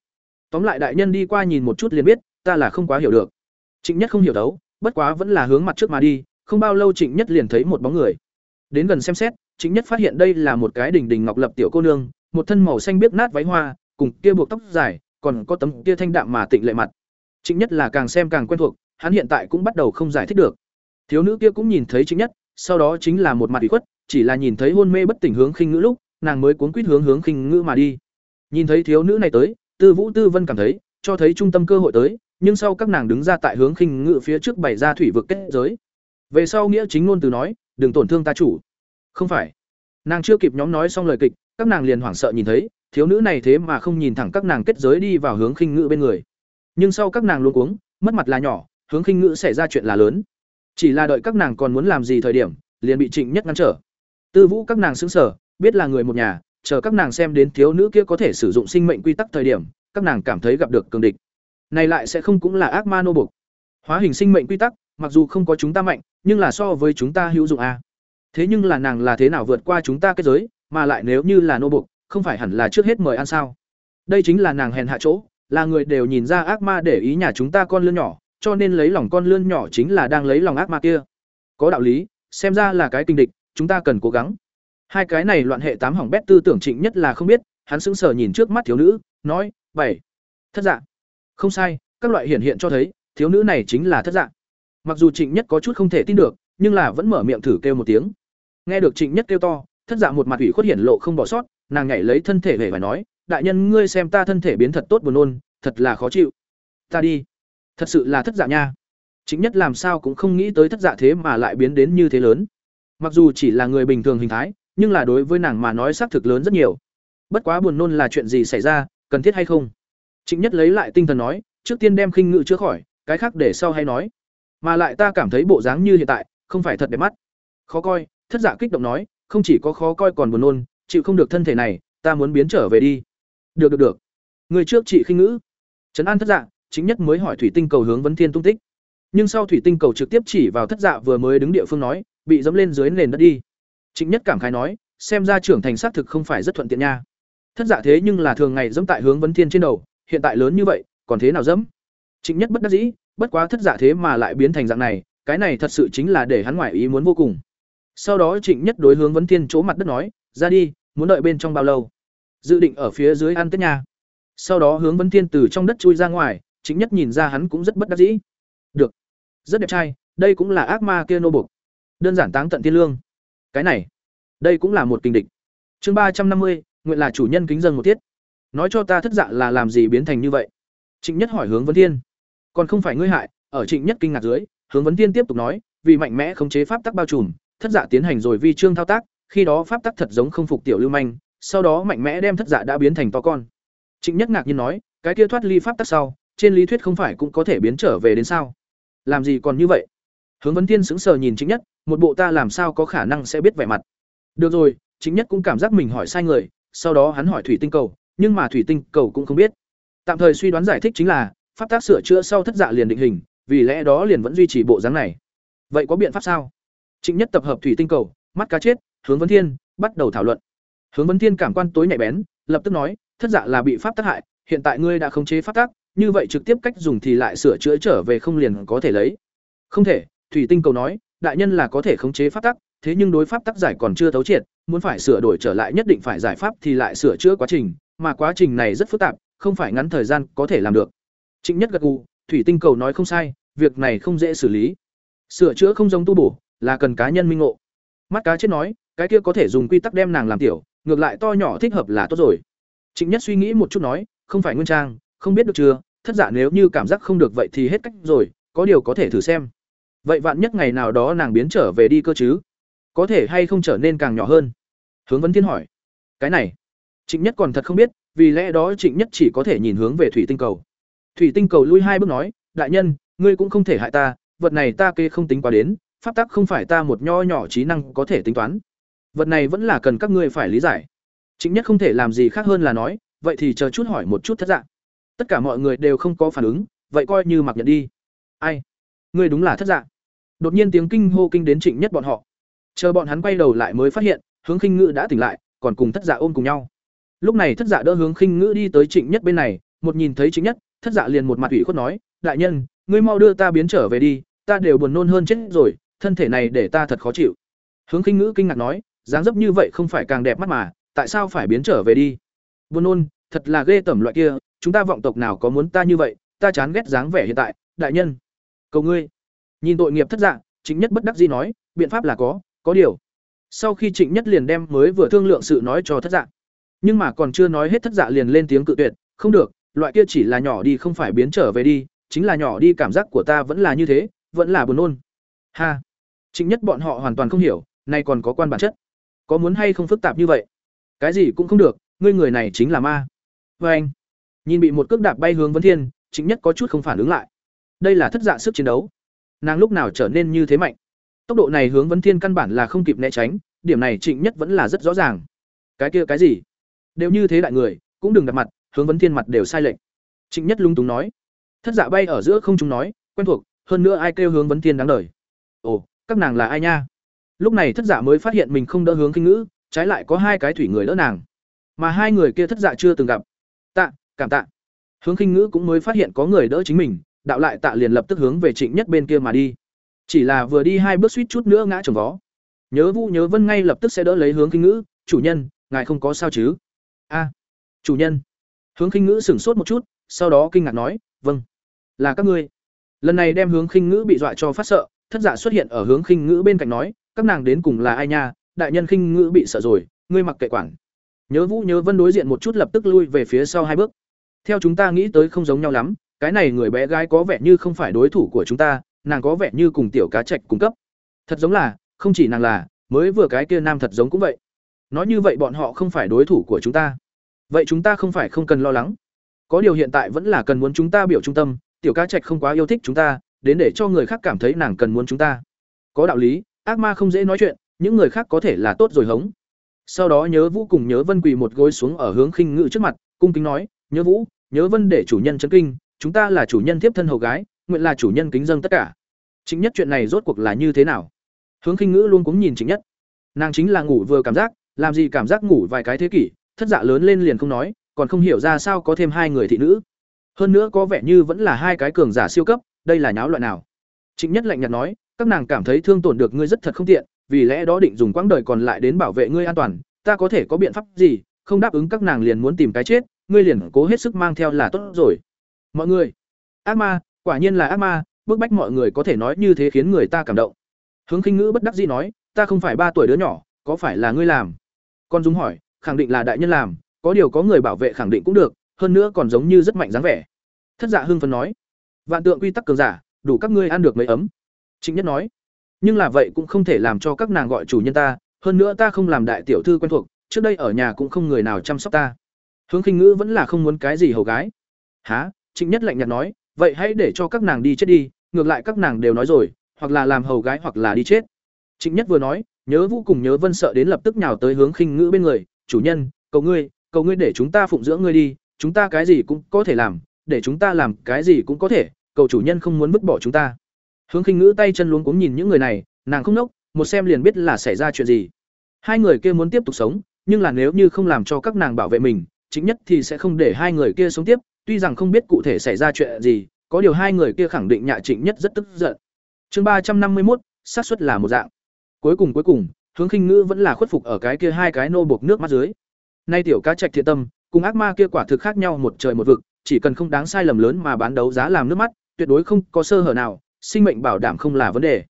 S1: Tóm lại đại nhân đi qua nhìn một chút liền biết, ta là không quá hiểu được. Trịnh nhất không hiểu đấu, bất quá vẫn là hướng mặt trước mà đi, không bao lâu trịnh nhất liền thấy một bóng người. Đến gần xem xét, trịnh nhất phát hiện đây là một cái đỉnh đỉnh ngọc lập tiểu cô nương, một thân màu xanh biếc nát váy hoa, cùng kia buộc tóc dài, còn có tấm kia thanh đạm mà tịnh lệ mặt. Trịnh nhất là càng xem càng quen thuộc, hắn hiện tại cũng bắt đầu không giải thích được. Thiếu nữ kia cũng nhìn thấy trịnh nhất sau đó chính là một mặt ủy khuất, chỉ là nhìn thấy hôn mê bất tỉnh hướng khinh ngữ lúc, nàng mới cuốn quýt hướng hướng khinh ngữ mà đi. Nhìn thấy thiếu nữ này tới, Tư Vũ Tư Vân cảm thấy, cho thấy trung tâm cơ hội tới, nhưng sau các nàng đứng ra tại hướng khinh ngữ phía trước bày ra thủy vực kết giới. Về sau nghĩa chính ngôn từ nói, đừng tổn thương ta chủ. Không phải. Nàng chưa kịp nhóm nói xong lời kịch, các nàng liền hoảng sợ nhìn thấy, thiếu nữ này thế mà không nhìn thẳng các nàng kết giới đi vào hướng khinh ngữ bên người. Nhưng sau các nàng luôn cuống, mất mặt là nhỏ, hướng khinh ngữ xảy ra chuyện là lớn. Chỉ là đợi các nàng còn muốn làm gì thời điểm, liền bị Trịnh Nhất ngăn trở. Tư Vũ các nàng sững sờ, biết là người một nhà, chờ các nàng xem đến thiếu nữ kia có thể sử dụng sinh mệnh quy tắc thời điểm, các nàng cảm thấy gặp được cường địch. Này lại sẽ không cũng là ác ma nô bộc. Hóa hình sinh mệnh quy tắc, mặc dù không có chúng ta mạnh, nhưng là so với chúng ta hữu dụng a. Thế nhưng là nàng là thế nào vượt qua chúng ta cái giới, mà lại nếu như là nô bộc, không phải hẳn là trước hết mời ăn sao? Đây chính là nàng hèn hạ chỗ, là người đều nhìn ra ác ma để ý nhà chúng ta con lươn nhỏ, cho nên lấy lòng con lươn nhỏ chính là đang lấy lòng ác ma kia. Có đạo lý, xem ra là cái kinh địch, chúng ta cần cố gắng. Hai cái này loạn hệ tám hỏng bét tư tưởng Trịnh nhất là không biết, hắn sững sờ nhìn trước mắt thiếu nữ, nói, "Bảy, thất dạ." Không sai, các loại hiển hiện cho thấy, thiếu nữ này chính là thất dạ. Mặc dù Trịnh nhất có chút không thể tin được, nhưng là vẫn mở miệng thử kêu một tiếng. Nghe được Trịnh nhất kêu to, thất dạ một mặt ủy khuất hiển lộ không bỏ sót, nàng nhảy lấy thân thể về và nói, "Đại nhân ngươi xem ta thân thể biến thật tốt buồn nôn, thật là khó chịu ta đi thật sự là thất dạ nha. Chính nhất làm sao cũng không nghĩ tới thất dạ thế mà lại biến đến như thế lớn. Mặc dù chỉ là người bình thường hình thái, nhưng là đối với nàng mà nói xác thực lớn rất nhiều. Bất quá buồn nôn là chuyện gì xảy ra, cần thiết hay không? Chính nhất lấy lại tinh thần nói, trước tiên đem khinh ngự chữa khỏi, cái khác để sau hay nói. Mà lại ta cảm thấy bộ dáng như hiện tại, không phải thật đẹp mắt. Khó coi, thất dạ kích động nói, không chỉ có khó coi còn buồn nôn, chịu không được thân thể này, ta muốn biến trở về đi. Được được được. Người trước chị khinh ngữ. Trấn an thất dạ chính nhất mới hỏi thủy tinh cầu hướng vấn thiên tung tích. Nhưng sau thủy tinh cầu trực tiếp chỉ vào thất dạ vừa mới đứng địa phương nói, bị dẫm lên dưới nền đất đi. Chính nhất cảm khái nói, xem ra trưởng thành xác thực không phải rất thuận tiện nha. Thất dạ thế nhưng là thường ngày dẫm tại hướng vấn thiên trên đầu, hiện tại lớn như vậy, còn thế nào dẫm? Chính nhất bất đắc dĩ, bất quá thất dạ thế mà lại biến thành dạng này, cái này thật sự chính là để hắn ngoại ý muốn vô cùng. Sau đó trịnh nhất đối hướng vấn thiên chỗ mặt đất nói, ra đi, muốn đợi bên trong bao lâu? Dự định ở phía dưới ăn tết nha. Sau đó hướng vấn thiên từ trong đất chui ra ngoài chính nhất nhìn ra hắn cũng rất bất đắc dĩ. Được. Rất đẹp trai, đây cũng là ác ma kia nô bục đơn giản táng tận thiên lương. Cái này, đây cũng là một kinh địch. Chương ba trăm năm mươi, nguyện là chủ nhân kính dân một tiết nói cho ta thất dạ là làm gì biến thành như vậy? Trịnh nhất hỏi hướng vấn thiên. Còn không phải ngươi hại, ở trịnh nhất kinh ngạc dưới, hướng vấn thiên tiếp tục nói, vì mạnh mẽ khống chế pháp tắc bao trùm, thất dạ tiến hành rồi vi trương thao tác, khi đó pháp tắc thật giống không phục tiểu lưu manh, sau đó mạnh mẽ đem thất dạ đã biến thành to con. Trịnh nhất ngạc nhiên nói, cái kia thoát ly pháp tắc sau trên lý thuyết không phải cũng có thể biến trở về đến sao? Làm gì còn như vậy? Hướng vấn thiên sững sờ nhìn trịnh nhất, một bộ ta làm sao có khả năng sẽ biết vẻ mặt. Được rồi trịnh nhất cũng cảm giác mình hỏi sai người, sau đó hắn hỏi thủy tinh cầu, nhưng mà thủy tinh cầu cũng không biết. Tạm thời suy đoán giải thích chính là, pháp tác sửa chữa sau thất dạ liền định hình, vì lẽ đó liền vẫn duy trì bộ dáng này. Vậy có biện pháp sao? Trịnh nhất tập hợp thủy tinh cầu, mắt cá chết, hướng vấn thiên, bắt đầu thảo luận. Hướng vấn thiên cảm quan tối nhạy bén, lập tức nói, thất dạ là bị pháp tác hại, hiện tại ngươi đã khống chế pháp tác như vậy trực tiếp cách dùng thì lại sửa chữa trở về không liền có thể lấy. Không thể, thủy tinh cầu nói, đại nhân là có thể khống chế pháp tắc, thế nhưng đối pháp tắc giải còn chưa thấu triệt, muốn phải sửa đổi trở lại nhất định phải giải pháp thì lại sửa chữa quá trình, mà quá trình này rất phức tạp, không phải ngắn thời gian có thể làm được. Trịnh nhất gật gù, thủy tinh cầu nói không sai, việc này không dễ xử lý. Sửa chữa không giống tu bổ, là cần cá nhân minh ngộ. Mắt cá chết nói, cái kia có thể dùng quy tắc đem nàng làm tiểu, ngược lại to nhỏ thích hợp là tốt rồi. Trịnh nhất suy nghĩ một chút nói, không phải nguyên trang không biết được chưa, thất giả nếu như cảm giác không được vậy thì hết cách rồi, có điều có thể thử xem. Vậy vạn nhất ngày nào đó nàng biến trở về đi cơ chứ? Có thể hay không trở nên càng nhỏ hơn? Hướng vấn thiên hỏi. Cái này, trịnh nhất còn thật không biết, vì lẽ đó trịnh nhất chỉ có thể nhìn hướng về thủy tinh cầu. Thủy tinh cầu lui hai bước nói, đại nhân, ngươi cũng không thể hại ta, vật này ta kê không tính quá đến, pháp tắc không phải ta một nho nhỏ trí năng có thể tính toán. Vật này vẫn là cần các ngươi phải lý giải. Trịnh nhất không thể làm gì khác hơn là nói, vậy thì chờ chút hỏi một chút thất dạng tất cả mọi người đều không có phản ứng, vậy coi như mặc nhận đi. Ai? Ngươi đúng là thất dạng đột nhiên tiếng kinh hô kinh đến trịnh nhất bọn họ. Chờ bọn hắn quay đầu lại mới phát hiện, hướng khinh ngữ đã tỉnh lại, còn cùng thất dạ ôm cùng nhau. Lúc này thất dạ đỡ hướng khinh ngữ đi tới trịnh nhất bên này, một nhìn thấy trịnh nhất, thất dạ liền một mặt ủy khuất nói, đại nhân, ngươi mau đưa ta biến trở về đi, ta đều buồn nôn hơn chết rồi, thân thể này để ta thật khó chịu. Hướng khinh ngữ kinh ngạc nói, dáng dấp như vậy không phải càng đẹp mắt mà, tại sao phải biến trở về đi? Buồn nôn, thật là ghê tởm loại kia chúng ta vọng tộc nào có muốn ta như vậy ta chán ghét dáng vẻ hiện tại đại nhân. Cầu ngươi. Nhìn tội nghiệp thất dạng, chính nhất bất đắc dĩ nói biện pháp là có có điều. Sau khi trịnh nhất liền đem mới vừa thương lượng sự nói cho thất dạng, nhưng mà còn chưa nói hết thất dạ liền lên tiếng cự tuyệt không được loại kia chỉ là nhỏ đi không phải biến trở về đi chính là nhỏ đi cảm giác của ta vẫn là như thế vẫn là buồn nôn. Ha. Trịnh nhất bọn họ hoàn toàn không hiểu nay còn có quan bản chất. Có muốn hay không phức tạp như vậy? Cái gì cũng không được ngươi người này chính là ma. Vê anh nhìn bị một cước đạp bay hướng vấn thiên, trịnh nhất có chút không phản ứng lại. Đây là thất dạ sức chiến đấu. Nàng lúc nào trở nên như thế mạnh? Tốc độ này hướng vấn thiên căn bản là không kịp né tránh, điểm này trịnh nhất vẫn là rất rõ ràng. Cái kia cái gì? Đều như thế đại người, cũng đừng đặt mặt, hướng vấn thiên mặt đều sai lệch. Trịnh nhất lung túng nói. Thất dạ bay ở giữa không chúng nói, quen thuộc, hơn nữa ai kêu hướng vấn thiên đáng đời? Ồ, các nàng là ai nha? Lúc này thất dạ mới phát hiện mình không đỡ hướng kinh ngữ, trái lại có hai cái thủy người đỡ nàng. Mà hai người kia thất dạ chưa từng gặp. Tạ cảm tạ. Hướng kinh ngữ cũng mới phát hiện có người đỡ chính mình, đạo lại tạ liền lập tức hướng về trịnh nhất bên kia mà đi. Chỉ là vừa đi hai bước suýt chút nữa ngã trồng vó. Nhớ vũ, nhớ vân ngay lập tức sẽ đỡ lấy hướng kinh ngữ, chủ nhân, ngài không có sao chứ? A, chủ nhân. Hướng kinh ngữ sửng sốt một chút, sau đó kinh ngạc nói vâng là các ngươi. Lần này đem hướng khinh ngữ bị dọa cho phát sợ, thất giả xuất hiện ở hướng khinh ngữ bên cạnh nói, các nàng đến cùng là ai nha? Đại nhân khinh ngữ bị sợ rồi, ngươi mặc kệ quản. Nhớ vũ, nhớ vân đối diện một chút lập tức lui về phía sau hai bước theo chúng ta nghĩ tới không giống nhau lắm, cái này người bé gái có vẻ như không phải đối thủ của chúng ta, nàng có vẻ như cùng tiểu cá trạch cung cấp. Thật giống là, không chỉ nàng là, mới vừa cái kia nam thật giống cũng vậy. Nói như vậy bọn họ không phải đối thủ của chúng ta. Vậy chúng ta không phải không cần lo lắng. Có điều hiện tại vẫn là cần muốn chúng ta biểu trung tâm, tiểu cá trạch không quá yêu thích chúng ta, đến để cho người khác cảm thấy nàng cần muốn chúng ta. Có đạo lý, ác ma không dễ nói chuyện, những người khác có thể là tốt rồi hống. Sau đó nhớ vũ cùng nhớ vân quỳ một gối xuống ở hướng khinh ngự trước mặt, cung kính nói nhớ vũ, nhớ vân để chủ nhân chấn kinh, chúng ta là chủ nhân tiếp thân hầu gái, nguyện là chủ nhân kính dâng tất cả. Chính nhất chuyện này rốt cuộc là như thế nào? Hướng khinh ngữ luôn cũng nhìn chính nhất. Nàng chính là ngủ vừa cảm giác, làm gì cảm giác ngủ vài cái thế kỷ, thất dạ lớn lên liền không nói, còn không hiểu ra sao có thêm hai người thị nữ. Hơn nữa có vẻ như vẫn là hai cái cường giả siêu cấp, đây là nháo loại nào? Chính nhất lạnh nhạt nói, các nàng cảm thấy thương tổn được ngươi rất thật không tiện, vì lẽ đó định dùng quãng đời còn lại đến bảo vệ ngươi an toàn, ta có thể có biện pháp gì, không đáp ứng các nàng liền muốn tìm cái chết ngươi liền cố hết sức mang theo là tốt rồi. Mọi người, ác ma, quả nhiên là ác ma, bức bách mọi người có thể nói như thế khiến người ta cảm động. Hướng khinh ngữ bất đắc dĩ nói, ta không phải ba tuổi đứa nhỏ, có phải là ngươi làm? Con dung hỏi, khẳng định là đại nhân làm, có điều có người bảo vệ khẳng định cũng được, hơn nữa còn giống như rất mạnh dáng vẻ. Thất dạ hưng phấn nói, vạn tượng quy tắc cường giả, đủ các ngươi ăn được mấy ấm. Trịnh nhất nói, nhưng là vậy cũng không thể làm cho các nàng gọi chủ nhân ta, hơn nữa ta không làm đại tiểu thư quen thuộc, trước đây ở nhà cũng không người nào chăm sóc ta hướng khinh ngữ vẫn là không muốn cái gì hầu gái. Hả? trịnh nhất lạnh nhạt nói, vậy hãy để cho các nàng đi chết đi, ngược lại các nàng đều nói rồi, hoặc là làm hầu gái hoặc là đi chết. Trịnh nhất vừa nói, nhớ vũ cùng nhớ vân sợ đến lập tức nhào tới hướng khinh ngữ bên người, chủ nhân, cầu ngươi cầu ngươi để chúng ta phụng dưỡng ngươi đi, chúng ta cái gì cũng có thể làm, để chúng ta làm cái gì cũng có thể, cầu chủ nhân không muốn vứt bỏ chúng ta. Hướng khinh ngữ tay chân luống cuống nhìn những người này, nàng không nốc, một xem liền biết là xảy ra chuyện gì. Hai người kia muốn tiếp tục sống, nhưng là nếu như không làm cho các nàng bảo vệ mình chính nhất thì sẽ không để hai người kia sống tiếp, tuy rằng không biết cụ thể xảy ra chuyện gì, có điều hai người kia khẳng định nhạ trịnh nhất rất tức giận. Chương ba trăm năm mươi một xác suất là một dạng. Cuối cùng cuối cùng, hướng khinh ngữ vẫn là khuất phục ở cái kia hai cái nô buộc nước mắt dưới. Nay tiểu cá trạch thiện tâm, cùng ác ma kia quả thực khác nhau một trời một vực, chỉ cần không đáng sai lầm lớn mà bán đấu giá làm nước mắt, tuyệt đối không có sơ hở nào, sinh mệnh bảo đảm không là vấn đề.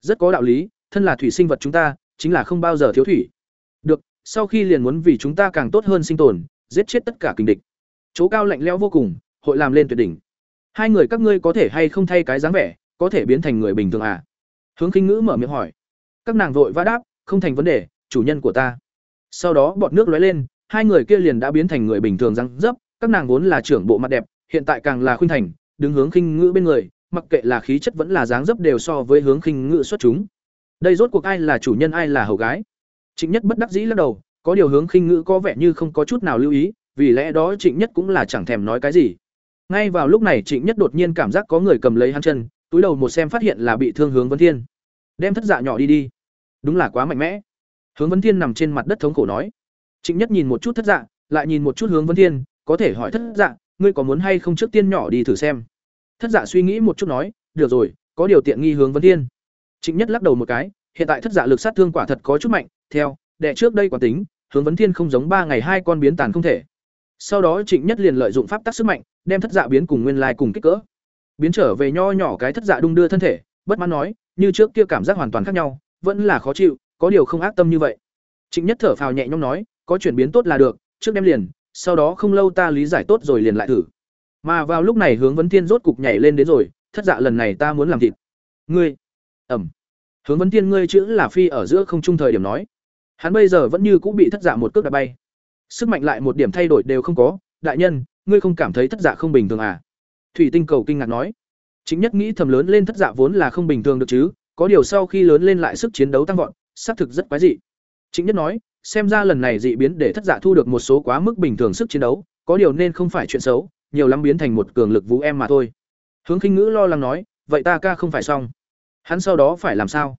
S1: Rất có đạo lý, thân là thủy sinh vật chúng ta, chính là không bao giờ thiếu thủy. Được, sau khi liền muốn vì chúng ta càng tốt hơn sinh tồn giết chết tất cả kình địch. Chỗ cao lạnh lẽo vô cùng, hội làm lên tuyệt đỉnh. Hai người các ngươi có thể hay không thay cái dáng vẻ, có thể biến thành người bình thường à? Hướng khinh ngữ mở miệng hỏi. Các nàng vội vã đáp, không thành vấn đề, chủ nhân của ta. Sau đó bọt nước lóe lên, hai người kia liền đã biến thành người bình thường răng dấp, các nàng vốn là trưởng bộ mặt đẹp, hiện tại càng là khuynh thành, đứng hướng khinh ngữ bên người, mặc kệ là khí chất vẫn là dáng dấp đều so với hướng khinh ngữ xuất chúng. Đây rốt cuộc ai là chủ nhân, ai là hầu gái? Trịnh nhất bất đắc dĩ lắc đầu có điều hướng khinh ngữ có vẻ như không có chút nào lưu ý, vì lẽ đó trịnh nhất cũng là chẳng thèm nói cái gì. Ngay vào lúc này trịnh nhất đột nhiên cảm giác có người cầm lấy hắn chân, túi đầu một xem phát hiện là bị thương hướng vấn thiên. Đem thất dạ nhỏ đi đi. Đúng là quá mạnh mẽ. Hướng vấn thiên nằm trên mặt đất thống khổ nói. Trịnh nhất nhìn một chút thất dạ lại nhìn một chút hướng vấn thiên, có thể hỏi thất dạ ngươi có muốn hay không trước tiên nhỏ đi thử xem? Thất dạ suy nghĩ một chút nói, được rồi, có điều tiện nghi hướng vấn thiên. Trịnh nhất lắc đầu một cái, hiện tại thất dạ lực sát thương quả thật có chút mạnh, theo đệ trước đây quả tính hướng vấn thiên không giống ba ngày hai con biến tàn không thể. Sau đó trịnh nhất liền lợi dụng pháp tắc sức mạnh, đem thất dạ biến cùng nguyên lai cùng kích cỡ. Biến trở về nho nhỏ cái thất dạ đung đưa thân thể, bất mãn nói, như trước kia cảm giác hoàn toàn khác nhau, vẫn là khó chịu, có điều không ác tâm như vậy. Trịnh nhất thở phào nhẹ nhõm nói, có chuyển biến tốt là được, trước đem liền, sau đó không lâu ta lý giải tốt rồi liền lại thử. Mà vào lúc này hướng vấn thiên rốt cục nhảy lên đến rồi, thất dạ lần này ta muốn làm thịt. Ngươi. Ẩm hướng vấn thiên ngươi chữ là phi ở giữa không trung thời điểm nói hắn bây giờ vẫn như cũng bị thất giả một cước đạp bay. Sức mạnh lại một điểm thay đổi đều không có. Đại nhân, ngươi không cảm thấy thất giả không bình thường à? Thủy tinh cầu kinh ngạc nói. Chính nhất nghĩ thầm lớn lên thất giả vốn là không bình thường được chứ, có điều sau khi lớn lên lại sức chiến đấu tăng vọt, xác thực rất quái dị. Chính nhất nói, xem ra lần này dị biến để thất giả thu được một số quá mức bình thường sức chiến đấu, có điều nên không phải chuyện xấu, nhiều lắm biến thành một cường lực vũ em mà thôi. Hướng khinh ngữ lo lắng nói, vậy ta ca không phải xong. Hắn sau đó phải làm sao?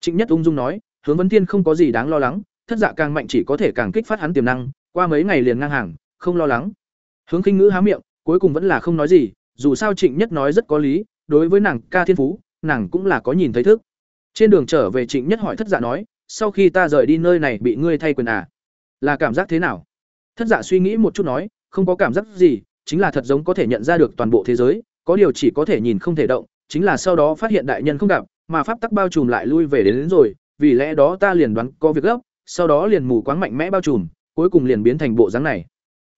S1: Trịnh nhất ung dung nói hướng vấn Thiên không có gì đáng lo lắng thất dạ càng mạnh chỉ có thể càng kích phát hắn tiềm năng qua mấy ngày liền ngang hàng không lo lắng. Hướng khinh ngữ há miệng cuối cùng vẫn là không nói gì dù sao trịnh nhất nói rất có lý đối với nàng ca thiên phú nàng cũng là có nhìn thấy thức. Trên đường trở về trịnh nhất hỏi thất dạ nói sau khi ta rời đi nơi này bị ngươi thay quyền à? Là cảm giác thế nào? Thất dạ suy nghĩ một chút nói không có cảm giác gì chính là thật giống có thể nhận ra được toàn bộ thế giới có điều chỉ có thể nhìn không thể động chính là sau đó phát hiện đại nhân không gặp mà pháp tắc bao trùm lại lui về đến, đến rồi vì lẽ đó ta liền đoán có việc gấp sau đó liền mù quáng mạnh mẽ bao trùm cuối cùng liền biến thành bộ dáng này.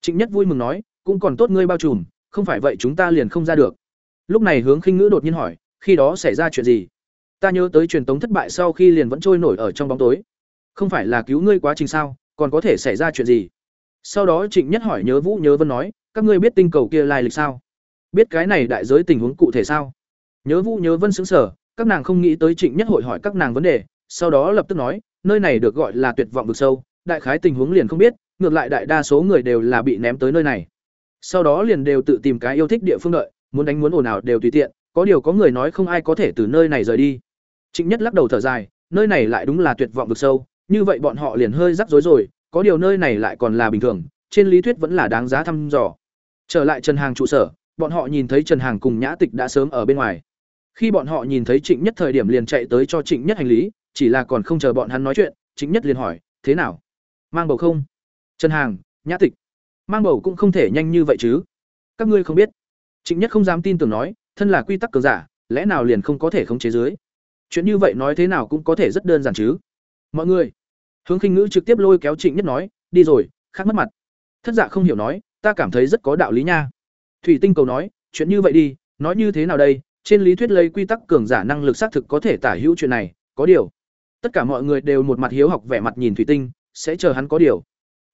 S1: Trịnh nhất vui mừng nói cũng còn tốt ngươi bao trùm không phải vậy chúng ta liền không ra được. Lúc này hướng khinh ngữ đột nhiên hỏi khi đó xảy ra chuyện gì? Ta nhớ tới truyền tống thất bại sau khi liền vẫn trôi nổi ở trong bóng tối. Không phải là cứu ngươi quá trình sao còn có thể xảy ra chuyện gì? Sau đó trịnh nhất hỏi nhớ vũ nhớ vân nói các ngươi biết tinh cầu kia lai lịch sao? Biết cái này đại giới tình huống cụ thể sao? Nhớ vũ nhớ vân sững sờ, các nàng không nghĩ tới trịnh nhất hội hỏi các nàng vấn đề sau đó lập tức nói, nơi này được gọi là tuyệt vọng vực sâu, đại khái tình huống liền không biết, ngược lại đại đa số người đều là bị ném tới nơi này. Sau đó liền đều tự tìm cái yêu thích địa phương đợi, muốn đánh muốn ồn ào đều tùy tiện, có điều có người nói không ai có thể từ nơi này rời đi. Trịnh nhất lắc đầu thở dài, nơi này lại đúng là tuyệt vọng vực sâu, như vậy bọn họ liền hơi rắc rối rồi, có điều nơi này lại còn là bình thường, trên lý thuyết vẫn là đáng giá thăm dò. Trở lại trần hàng trụ sở, bọn họ nhìn thấy trần hàng cùng nhã tịch đã sớm ở bên ngoài. Khi bọn họ nhìn thấy trịnh nhất thời điểm liền chạy tới cho trịnh nhất hành lý chỉ là còn không chờ bọn hắn nói chuyện, chính nhất liền hỏi, thế nào? Mang bầu không? Trần hàng, nhã tịch. Mang bầu cũng không thể nhanh như vậy chứ. Các ngươi không biết. Chính nhất không dám tin tưởng nói, thân là quy tắc cường giả, lẽ nào liền không có thể khống chế dưới? Chuyện như vậy nói thế nào cũng có thể rất đơn giản chứ? Mọi người. Hướng khinh ngữ trực tiếp lôi kéo trịnh nhất nói, đi rồi, khác mất mặt. Thất dạ không hiểu nói, ta cảm thấy rất có đạo lý nha. Thủy tinh cầu nói, chuyện như vậy đi, nói như thế nào đây? Trên lý thuyết lấy quy tắc cường giả năng lực xác thực có thể tả hữu chuyện này, có điều tất cả mọi người đều một mặt hiếu học vẻ mặt nhìn thủy tinh, sẽ chờ hắn có điều.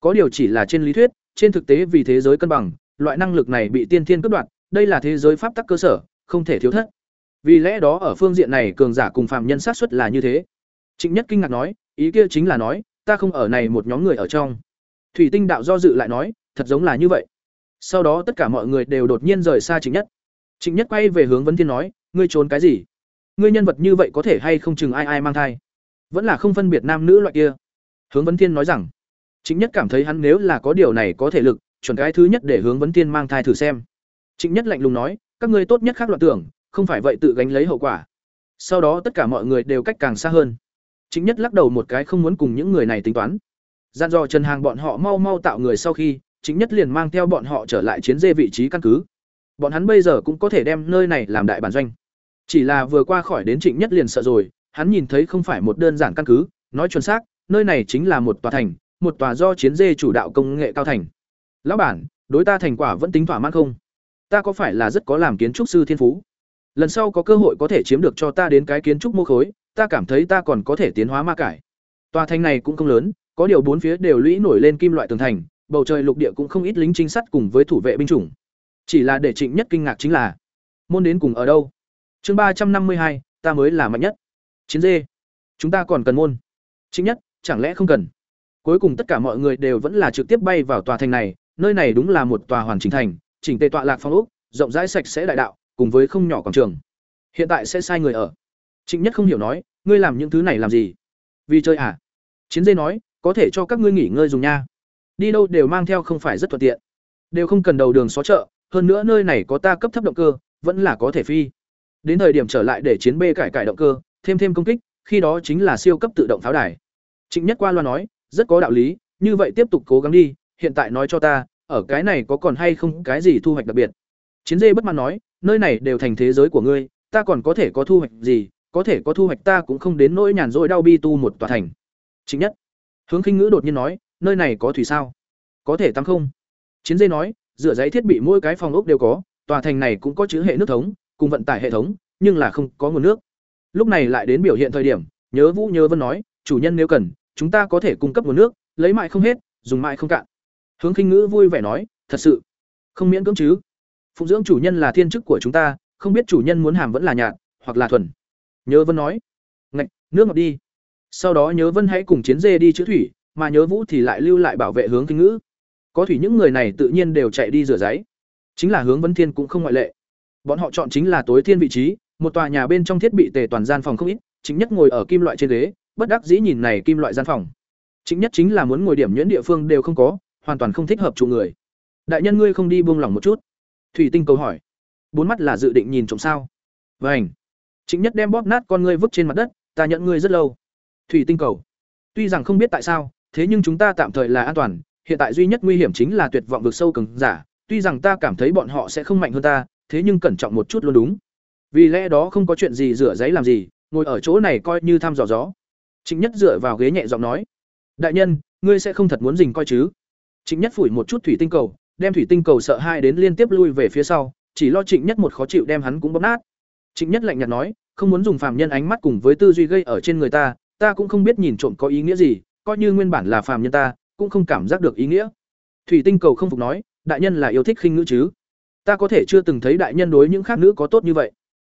S1: Có điều chỉ là trên lý thuyết, trên thực tế vì thế giới cân bằng, loại năng lực này bị tiên thiên cướp đoạt, đây là thế giới pháp tắc cơ sở, không thể thiếu thất. Vì lẽ đó ở phương diện này cường giả cùng phạm nhân sát xuất là như thế. Trịnh nhất kinh ngạc nói, ý kia chính là nói, ta không ở này một nhóm người ở trong. Thủy tinh đạo do dự lại nói, thật giống là như vậy. Sau đó tất cả mọi người đều đột nhiên rời xa trịnh nhất. Trịnh nhất quay về hướng vấn thiên nói, ngươi trốn cái gì? Ngươi nhân vật như vậy có thể hay không chừng ai ai mang thai? Vẫn là không phân biệt nam nữ loại kia. Hướng vấn thiên nói rằng chính nhất cảm thấy hắn nếu là có điều này có thể lực, chuẩn cái thứ nhất để hướng vấn thiên mang thai thử xem. Chính nhất lạnh lùng nói, các ngươi tốt nhất khác loạn tưởng, không phải vậy tự gánh lấy hậu quả. Sau đó tất cả mọi người đều cách càng xa hơn. Chính nhất lắc đầu một cái không muốn cùng những người này tính toán. Gian dò trần hàng bọn họ mau mau tạo người sau khi chính nhất liền mang theo bọn họ trở lại chiến dê vị trí căn cứ. Bọn hắn bây giờ cũng có thể đem nơi này làm đại bản doanh. Chỉ là vừa qua khỏi đến trịnh nhất liền sợ rồi hắn nhìn thấy không phải một đơn giản căn cứ, nói chuẩn xác, nơi này chính là một tòa thành, một tòa do chiến dê chủ đạo công nghệ cao thành. Lão bản, đối ta thành quả vẫn tính thỏa mãn không? Ta có phải là rất có làm kiến trúc sư thiên phú? Lần sau có cơ hội có thể chiếm được cho ta đến cái kiến trúc mô khối, ta cảm thấy ta còn có thể tiến hóa ma cải. Tòa thành này cũng không lớn, có điều bốn phía đều lũy nổi lên kim loại tường thành, bầu trời lục địa cũng không ít lính trinh sát cùng với thủ vệ binh chủng. Chỉ là để trịnh nhất kinh ngạc chính là, môn đến cùng ở đâu? Chương ba trăm năm mươi hai, ta mới là mạnh nhất chiến dê. Chúng ta còn cần môn. Chính nhất, chẳng lẽ không cần? Cuối cùng tất cả mọi người đều vẫn là trực tiếp bay vào tòa thành này, nơi này đúng là một tòa hoàn chỉnh thành, chỉnh tề tọa lạc phong ốc, rộng rãi sạch sẽ đại đạo, cùng với không nhỏ quảng trường. Hiện tại sẽ sai người ở. Trịnh nhất không hiểu nói, ngươi làm những thứ này làm gì? Vì chơi à? Chiến dê nói, có thể cho các ngươi nghỉ ngơi dùng nha. Đi đâu đều mang theo không phải rất thuận tiện. Đều không cần đầu đường xó chợ, hơn nữa nơi này có ta cấp thấp động cơ, vẫn là có thể phi. Đến thời điểm trở lại để chiến bê cải cải động cơ thêm thêm công kích, khi đó chính là siêu cấp tự động pháo đài. Trịnh nhất qua loa nói, rất có đạo lý, như vậy tiếp tục cố gắng đi, hiện tại nói cho ta, ở cái này có còn hay không cái gì thu hoạch đặc biệt? Chiến dê bất mãn nói, nơi này đều thành thế giới của ngươi, ta còn có thể có thu hoạch gì, có thể có thu hoạch ta cũng không đến nỗi nhàn rỗi đau bi tu một tòa thành. Trịnh nhất hướng khinh ngữ đột nhiên nói, nơi này có thủy sao? Có thể tắm không? Chiến dê nói, rửa giấy thiết bị mỗi cái phòng ốc đều có, tòa thành này cũng có chữ hệ nước thống, cùng vận tải hệ thống, nhưng là không có nguồn nước lúc này lại đến biểu hiện thời điểm, nhớ vũ nhớ vân nói, chủ nhân nếu cần, chúng ta có thể cung cấp nguồn nước, lấy mại không hết, dùng mại không cạn. Hướng khinh ngữ vui vẻ nói, thật sự, không miễn cưỡng chứ. Phụng dưỡng chủ nhân là thiên chức của chúng ta, không biết chủ nhân muốn hàm vẫn là nhạt, hoặc là thuần. Nhớ vân nói, ngạch, nước ngọt đi. Sau đó nhớ vân hãy cùng chiến dê đi chữ thủy, mà nhớ vũ thì lại lưu lại bảo vệ hướng kinh ngữ. Có thủy những người này tự nhiên đều chạy đi rửa giấy. Chính là hướng vân thiên cũng không ngoại lệ. Bọn họ chọn chính là tối thiên vị trí một tòa nhà bên trong thiết bị tề toàn gian phòng không ít chính nhất ngồi ở kim loại trên ghế, bất đắc dĩ nhìn này kim loại gian phòng. Chính nhất chính là muốn ngồi điểm nhuyễn địa phương đều không có, hoàn toàn không thích hợp chủ người. Đại nhân ngươi không đi buông lỏng một chút? Thủy tinh cầu hỏi. Bốn mắt là dự định nhìn trộm sao? Vảnh chính nhất đem bóp nát con ngươi vứt trên mặt đất, ta nhận ngươi rất lâu. Thủy tinh cầu. Tuy rằng không biết tại sao, thế nhưng chúng ta tạm thời là an toàn, hiện tại duy nhất nguy hiểm chính là tuyệt vọng vực sâu cứng, giả. Tuy rằng ta cảm thấy bọn họ sẽ không mạnh hơn ta, thế nhưng cẩn trọng một chút luôn đúng vì lẽ đó không có chuyện gì rửa giấy làm gì ngồi ở chỗ này coi như thăm dò gió trịnh nhất dựa vào ghế nhẹ giọng nói đại nhân ngươi sẽ không thật muốn dình coi chứ trịnh nhất phủi một chút thủy tinh cầu đem thủy tinh cầu sợ hai đến liên tiếp lui về phía sau, chỉ lo Trịnh Nhất một khó chịu đem hắn cũng bóp nát. Trịnh Nhất lạnh nhạt nói, không muốn dùng phàm nhân ánh mắt cùng với tư duy gây ở trên người ta, ta cũng không biết nhìn trộm có ý nghĩa gì, coi như nguyên bản là phàm nhân ta, cũng không cảm giác được ý nghĩa. Thủy tinh cầu không phục nói, đại nhân là yêu thích khinh ngữ chứ? Ta có thể chưa từng thấy đại nhân đối những khác nữ có tốt như vậy.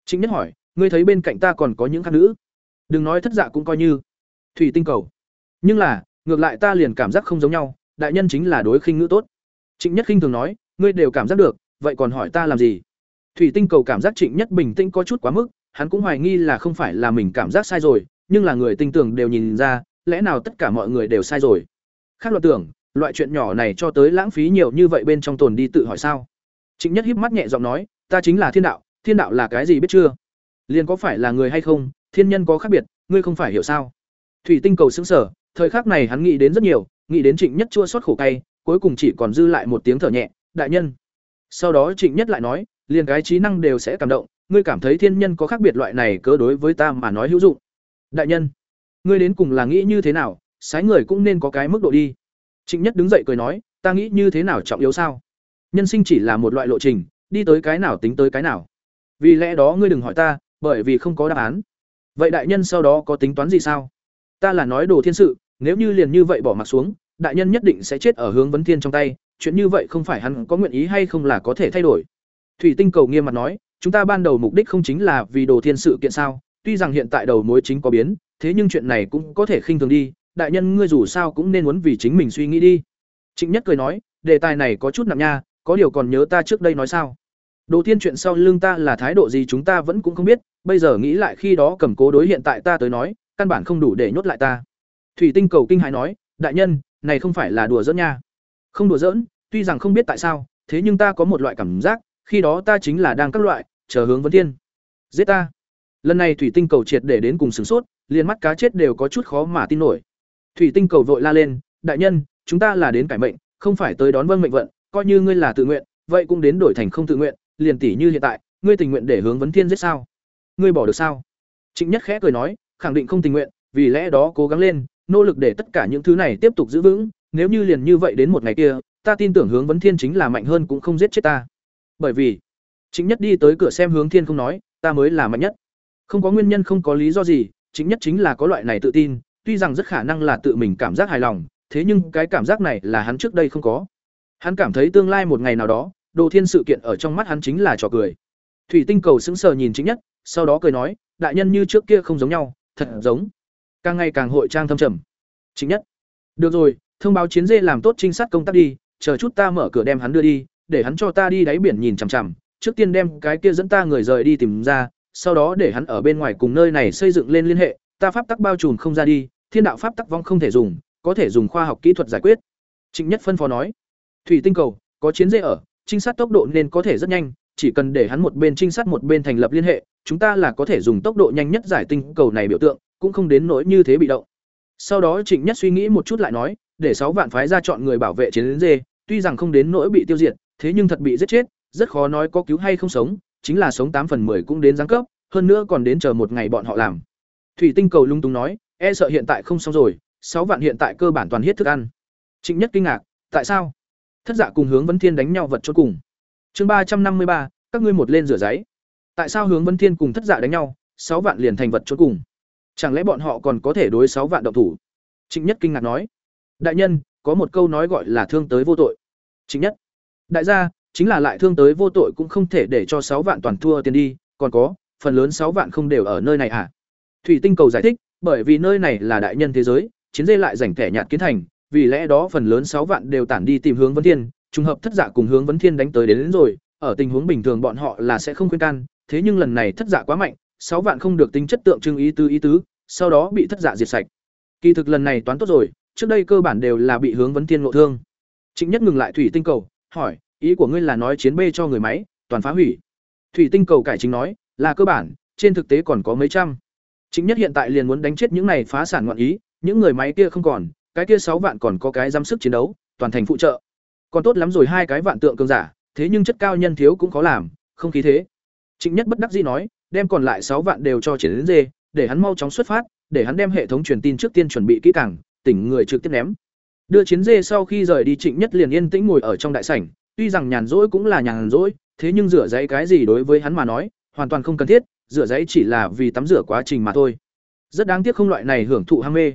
S1: Trịnh Nhất hỏi, ngươi thấy bên cạnh ta còn có những khác nữ? Đừng nói thất dạ cũng coi như. Thủy tinh cầu. Nhưng là, ngược lại ta liền cảm giác không giống nhau, đại nhân chính là đối khinh ngữ tốt. Trịnh Nhất khinh thường nói, ngươi đều cảm giác được, vậy còn hỏi ta làm gì? Thủy tinh cầu cảm giác Trịnh Nhất bình tĩnh có chút quá mức, hắn cũng hoài nghi là không phải là mình cảm giác sai rồi, nhưng là người tinh tưởng đều nhìn ra, lẽ nào tất cả mọi người đều sai rồi. Khác luật tưởng, loại chuyện nhỏ này cho tới lãng phí nhiều như vậy bên trong tồn đi tự hỏi sao? Trịnh Nhất híp mắt nhẹ giọng nói, ta chính là thiên đạo, thiên đạo là cái gì biết chưa? Liền có phải là người hay không, thiên nhân có khác biệt, ngươi không phải hiểu sao? Thủy tinh cầu xứng sở thời khắc này hắn nghĩ đến rất nhiều, nghĩ đến Trịnh Nhất chua xót khổ cay, cuối cùng chỉ còn dư lại một tiếng thở nhẹ, đại nhân. Sau đó Trịnh Nhất lại nói, liền cái trí năng đều sẽ cảm động, ngươi cảm thấy thiên nhân có khác biệt loại này cớ đối với ta mà nói hữu dụng. Đại nhân, ngươi đến cùng là nghĩ như thế nào, sái người cũng nên có cái mức độ đi. Trịnh Nhất đứng dậy cười nói, ta nghĩ như thế nào trọng yếu sao? Nhân sinh chỉ là một loại lộ trình, đi tới cái nào tính tới cái nào. Vì lẽ đó ngươi đừng hỏi ta, bởi vì không có đáp án. Vậy đại nhân sau đó có tính toán gì sao? Ta là nói đồ thiên sự, nếu như liền như vậy bỏ mặc xuống, đại nhân nhất định sẽ chết ở hướng vấn thiên trong tay, chuyện như vậy không phải hắn có nguyện ý hay không là có thể thay đổi. Thủy Tinh cầu nghiêm mặt nói, chúng ta ban đầu mục đích không chính là vì đồ thiên sự kiện sao? Tuy rằng hiện tại đầu mối chính có biến, thế nhưng chuyện này cũng có thể khinh thường đi, đại nhân ngươi dù sao cũng nên muốn vì chính mình suy nghĩ đi. Trịnh Nhất cười nói, đề tài này có chút nặng nha, có điều còn nhớ ta trước đây nói sao? Đồ thiên chuyện sau lưng ta là thái độ gì chúng ta vẫn cũng không biết, bây giờ nghĩ lại khi đó cầm cố đối hiện tại ta tới nói, căn bản không đủ để nhốt lại ta. Thủy Tinh cầu kinh hãi nói, đại nhân, này không phải là đùa giỡn nha. Không đùa giỡn, tuy rằng không biết tại sao, thế nhưng ta có một loại cảm giác, khi đó ta chính là đang các loại, chờ hướng vấn thiên. Giết ta. Lần này thủy tinh cầu triệt để đến cùng sửng sốt, liền mắt cá chết đều có chút khó mà tin nổi. Thủy tinh cầu vội la lên, đại nhân, chúng ta là đến cải mệnh, không phải tới đón vâng mệnh vận, coi như ngươi là tự nguyện, vậy cũng đến đổi thành không tự nguyện, liền tỷ như hiện tại, ngươi tình nguyện để hướng vấn thiên giết sao? Ngươi bỏ được sao? Trịnh Nhất khẽ cười nói, khẳng định không tình nguyện, vì lẽ đó cố gắng lên, nỗ lực để tất cả những thứ này tiếp tục giữ vững, nếu như liền như vậy đến một ngày kia, ta tin tưởng hướng vấn thiên chính là mạnh hơn cũng không giết chết ta. Bởi vì, Trịnh Nhất đi tới cửa xem hướng thiên không nói, ta mới là mạnh nhất. Không có nguyên nhân không có lý do gì, Trịnh nhất chính là có loại này tự tin, tuy rằng rất khả năng là tự mình cảm giác hài lòng, thế nhưng cái cảm giác này là hắn trước đây không có. Hắn cảm thấy tương lai một ngày nào đó, Đồ Thiên sự kiện ở trong mắt hắn chính là trò cười. Thủy Tinh cầu sững sờ nhìn chính nhất, sau đó cười nói, đại nhân như trước kia không giống nhau, thật giống. Càng ngày càng hội trang thâm trầm. Chính nhất. Được rồi, thông báo chiến dê làm tốt trinh sát công tác đi, chờ chút ta mở cửa đem hắn đưa đi, để hắn cho ta đi đáy biển nhìn chằm chằm, trước tiên đem cái kia dẫn ta người rời đi tìm ra, sau đó để hắn ở bên ngoài cùng nơi này xây dựng lên liên hệ, ta pháp tắc bao trùm không ra đi, thiên đạo pháp tắc vong không thể dùng, có thể dùng khoa học kỹ thuật giải quyết. Trịnh Nhất phân phó nói. Thủy tinh cầu, có chiến dê ở, trinh sát tốc độ nên có thể rất nhanh, chỉ cần để hắn một bên trinh sát một bên thành lập liên hệ, chúng ta là có thể dùng tốc độ nhanh nhất giải tinh cầu này biểu tượng, cũng không đến nỗi như thế bị động. Sau đó Trịnh Nhất suy nghĩ một chút lại nói, để sáu vạn phái ra chọn người bảo vệ chiến dê, tuy rằng không đến nỗi bị tiêu diệt, thế nhưng thật bị giết chết, rất khó nói có cứu hay không sống, chính là sống tám phần 10 cũng đến giáng cấp, hơn nữa còn đến chờ một ngày bọn họ làm. Thủy Tinh cầu lung tung nói, e sợ hiện tại không xong rồi, sáu vạn hiện tại cơ bản toàn hết thức ăn. Trịnh Nhất kinh ngạc, tại sao? Thất Dạ cùng Hướng Vấn Thiên đánh nhau vật chốt cùng. Chương ba trăm năm mươi ba, các ngươi một lên rửa giấy. Tại sao Hướng Vấn Thiên cùng Thất Dạ đánh nhau, sáu vạn liền thành vật chốt cùng? Chẳng lẽ bọn họ còn có thể đối sáu vạn động thủ? Trịnh Nhất kinh ngạc nói, đại nhân, có một câu nói gọi là thương tới vô tội. Trịnh Nhất, đại gia, chính là lại thương tới vô tội cũng không thể để cho sáu vạn toàn thua tiền đi, còn có, phần lớn sáu vạn không đều ở nơi này à? Thủy Tinh cầu giải thích, bởi vì nơi này là đại nhân thế giới, chiến dây lại rảnh thẻ nhạt kiến thành, vì lẽ đó phần lớn sáu vạn đều tản đi tìm hướng vấn thiên, trùng hợp thất dạ cùng hướng vấn thiên đánh tới đến, đến rồi, ở tình huống bình thường bọn họ là sẽ không khuyên can, thế nhưng lần này thất dạ quá mạnh, sáu vạn không được tính chất tượng trưng ý tứ ý tứ, sau đó bị thất dạ diệt sạch. Kỳ thực lần này toán tốt rồi, trước đây cơ bản đều là bị hướng vấn thiên ngộ thương. Trịnh Nhất ngừng lại thủy tinh cầu, hỏi, ý của ngươi là nói chiến bê cho người máy, toàn phá hủy. Thủy tinh cầu cải chính nói, là cơ bản, trên thực tế còn có mấy trăm. Chính nhất hiện tại liền muốn đánh chết những này phá sản ngoạn ý, những người máy kia không còn, cái kia sáu vạn còn có cái giám sức chiến đấu, toàn thành phụ trợ. Còn tốt lắm rồi hai cái vạn tượng cường giả, thế nhưng chất cao nhân thiếu cũng khó làm, không khí thế. Trịnh Nhất bất đắc dĩ nói, đem còn lại sáu vạn đều cho triển đến dê, để hắn mau chóng xuất phát, để hắn đem hệ thống truyền tin trước tiên chuẩn bị kỹ càng, tỉnh người trực tiếp ném. Đưa chiến dê sau khi rời đi Trịnh Nhất liền yên tĩnh ngồi ở trong đại sảnh, tuy rằng nhàn rỗi cũng là nhàn rỗi, thế nhưng rửa giấy cái gì đối với hắn mà nói, hoàn toàn không cần thiết, rửa giấy chỉ là vì tắm rửa quá trình mà thôi. Rất đáng tiếc không loại này hưởng thụ ham mê.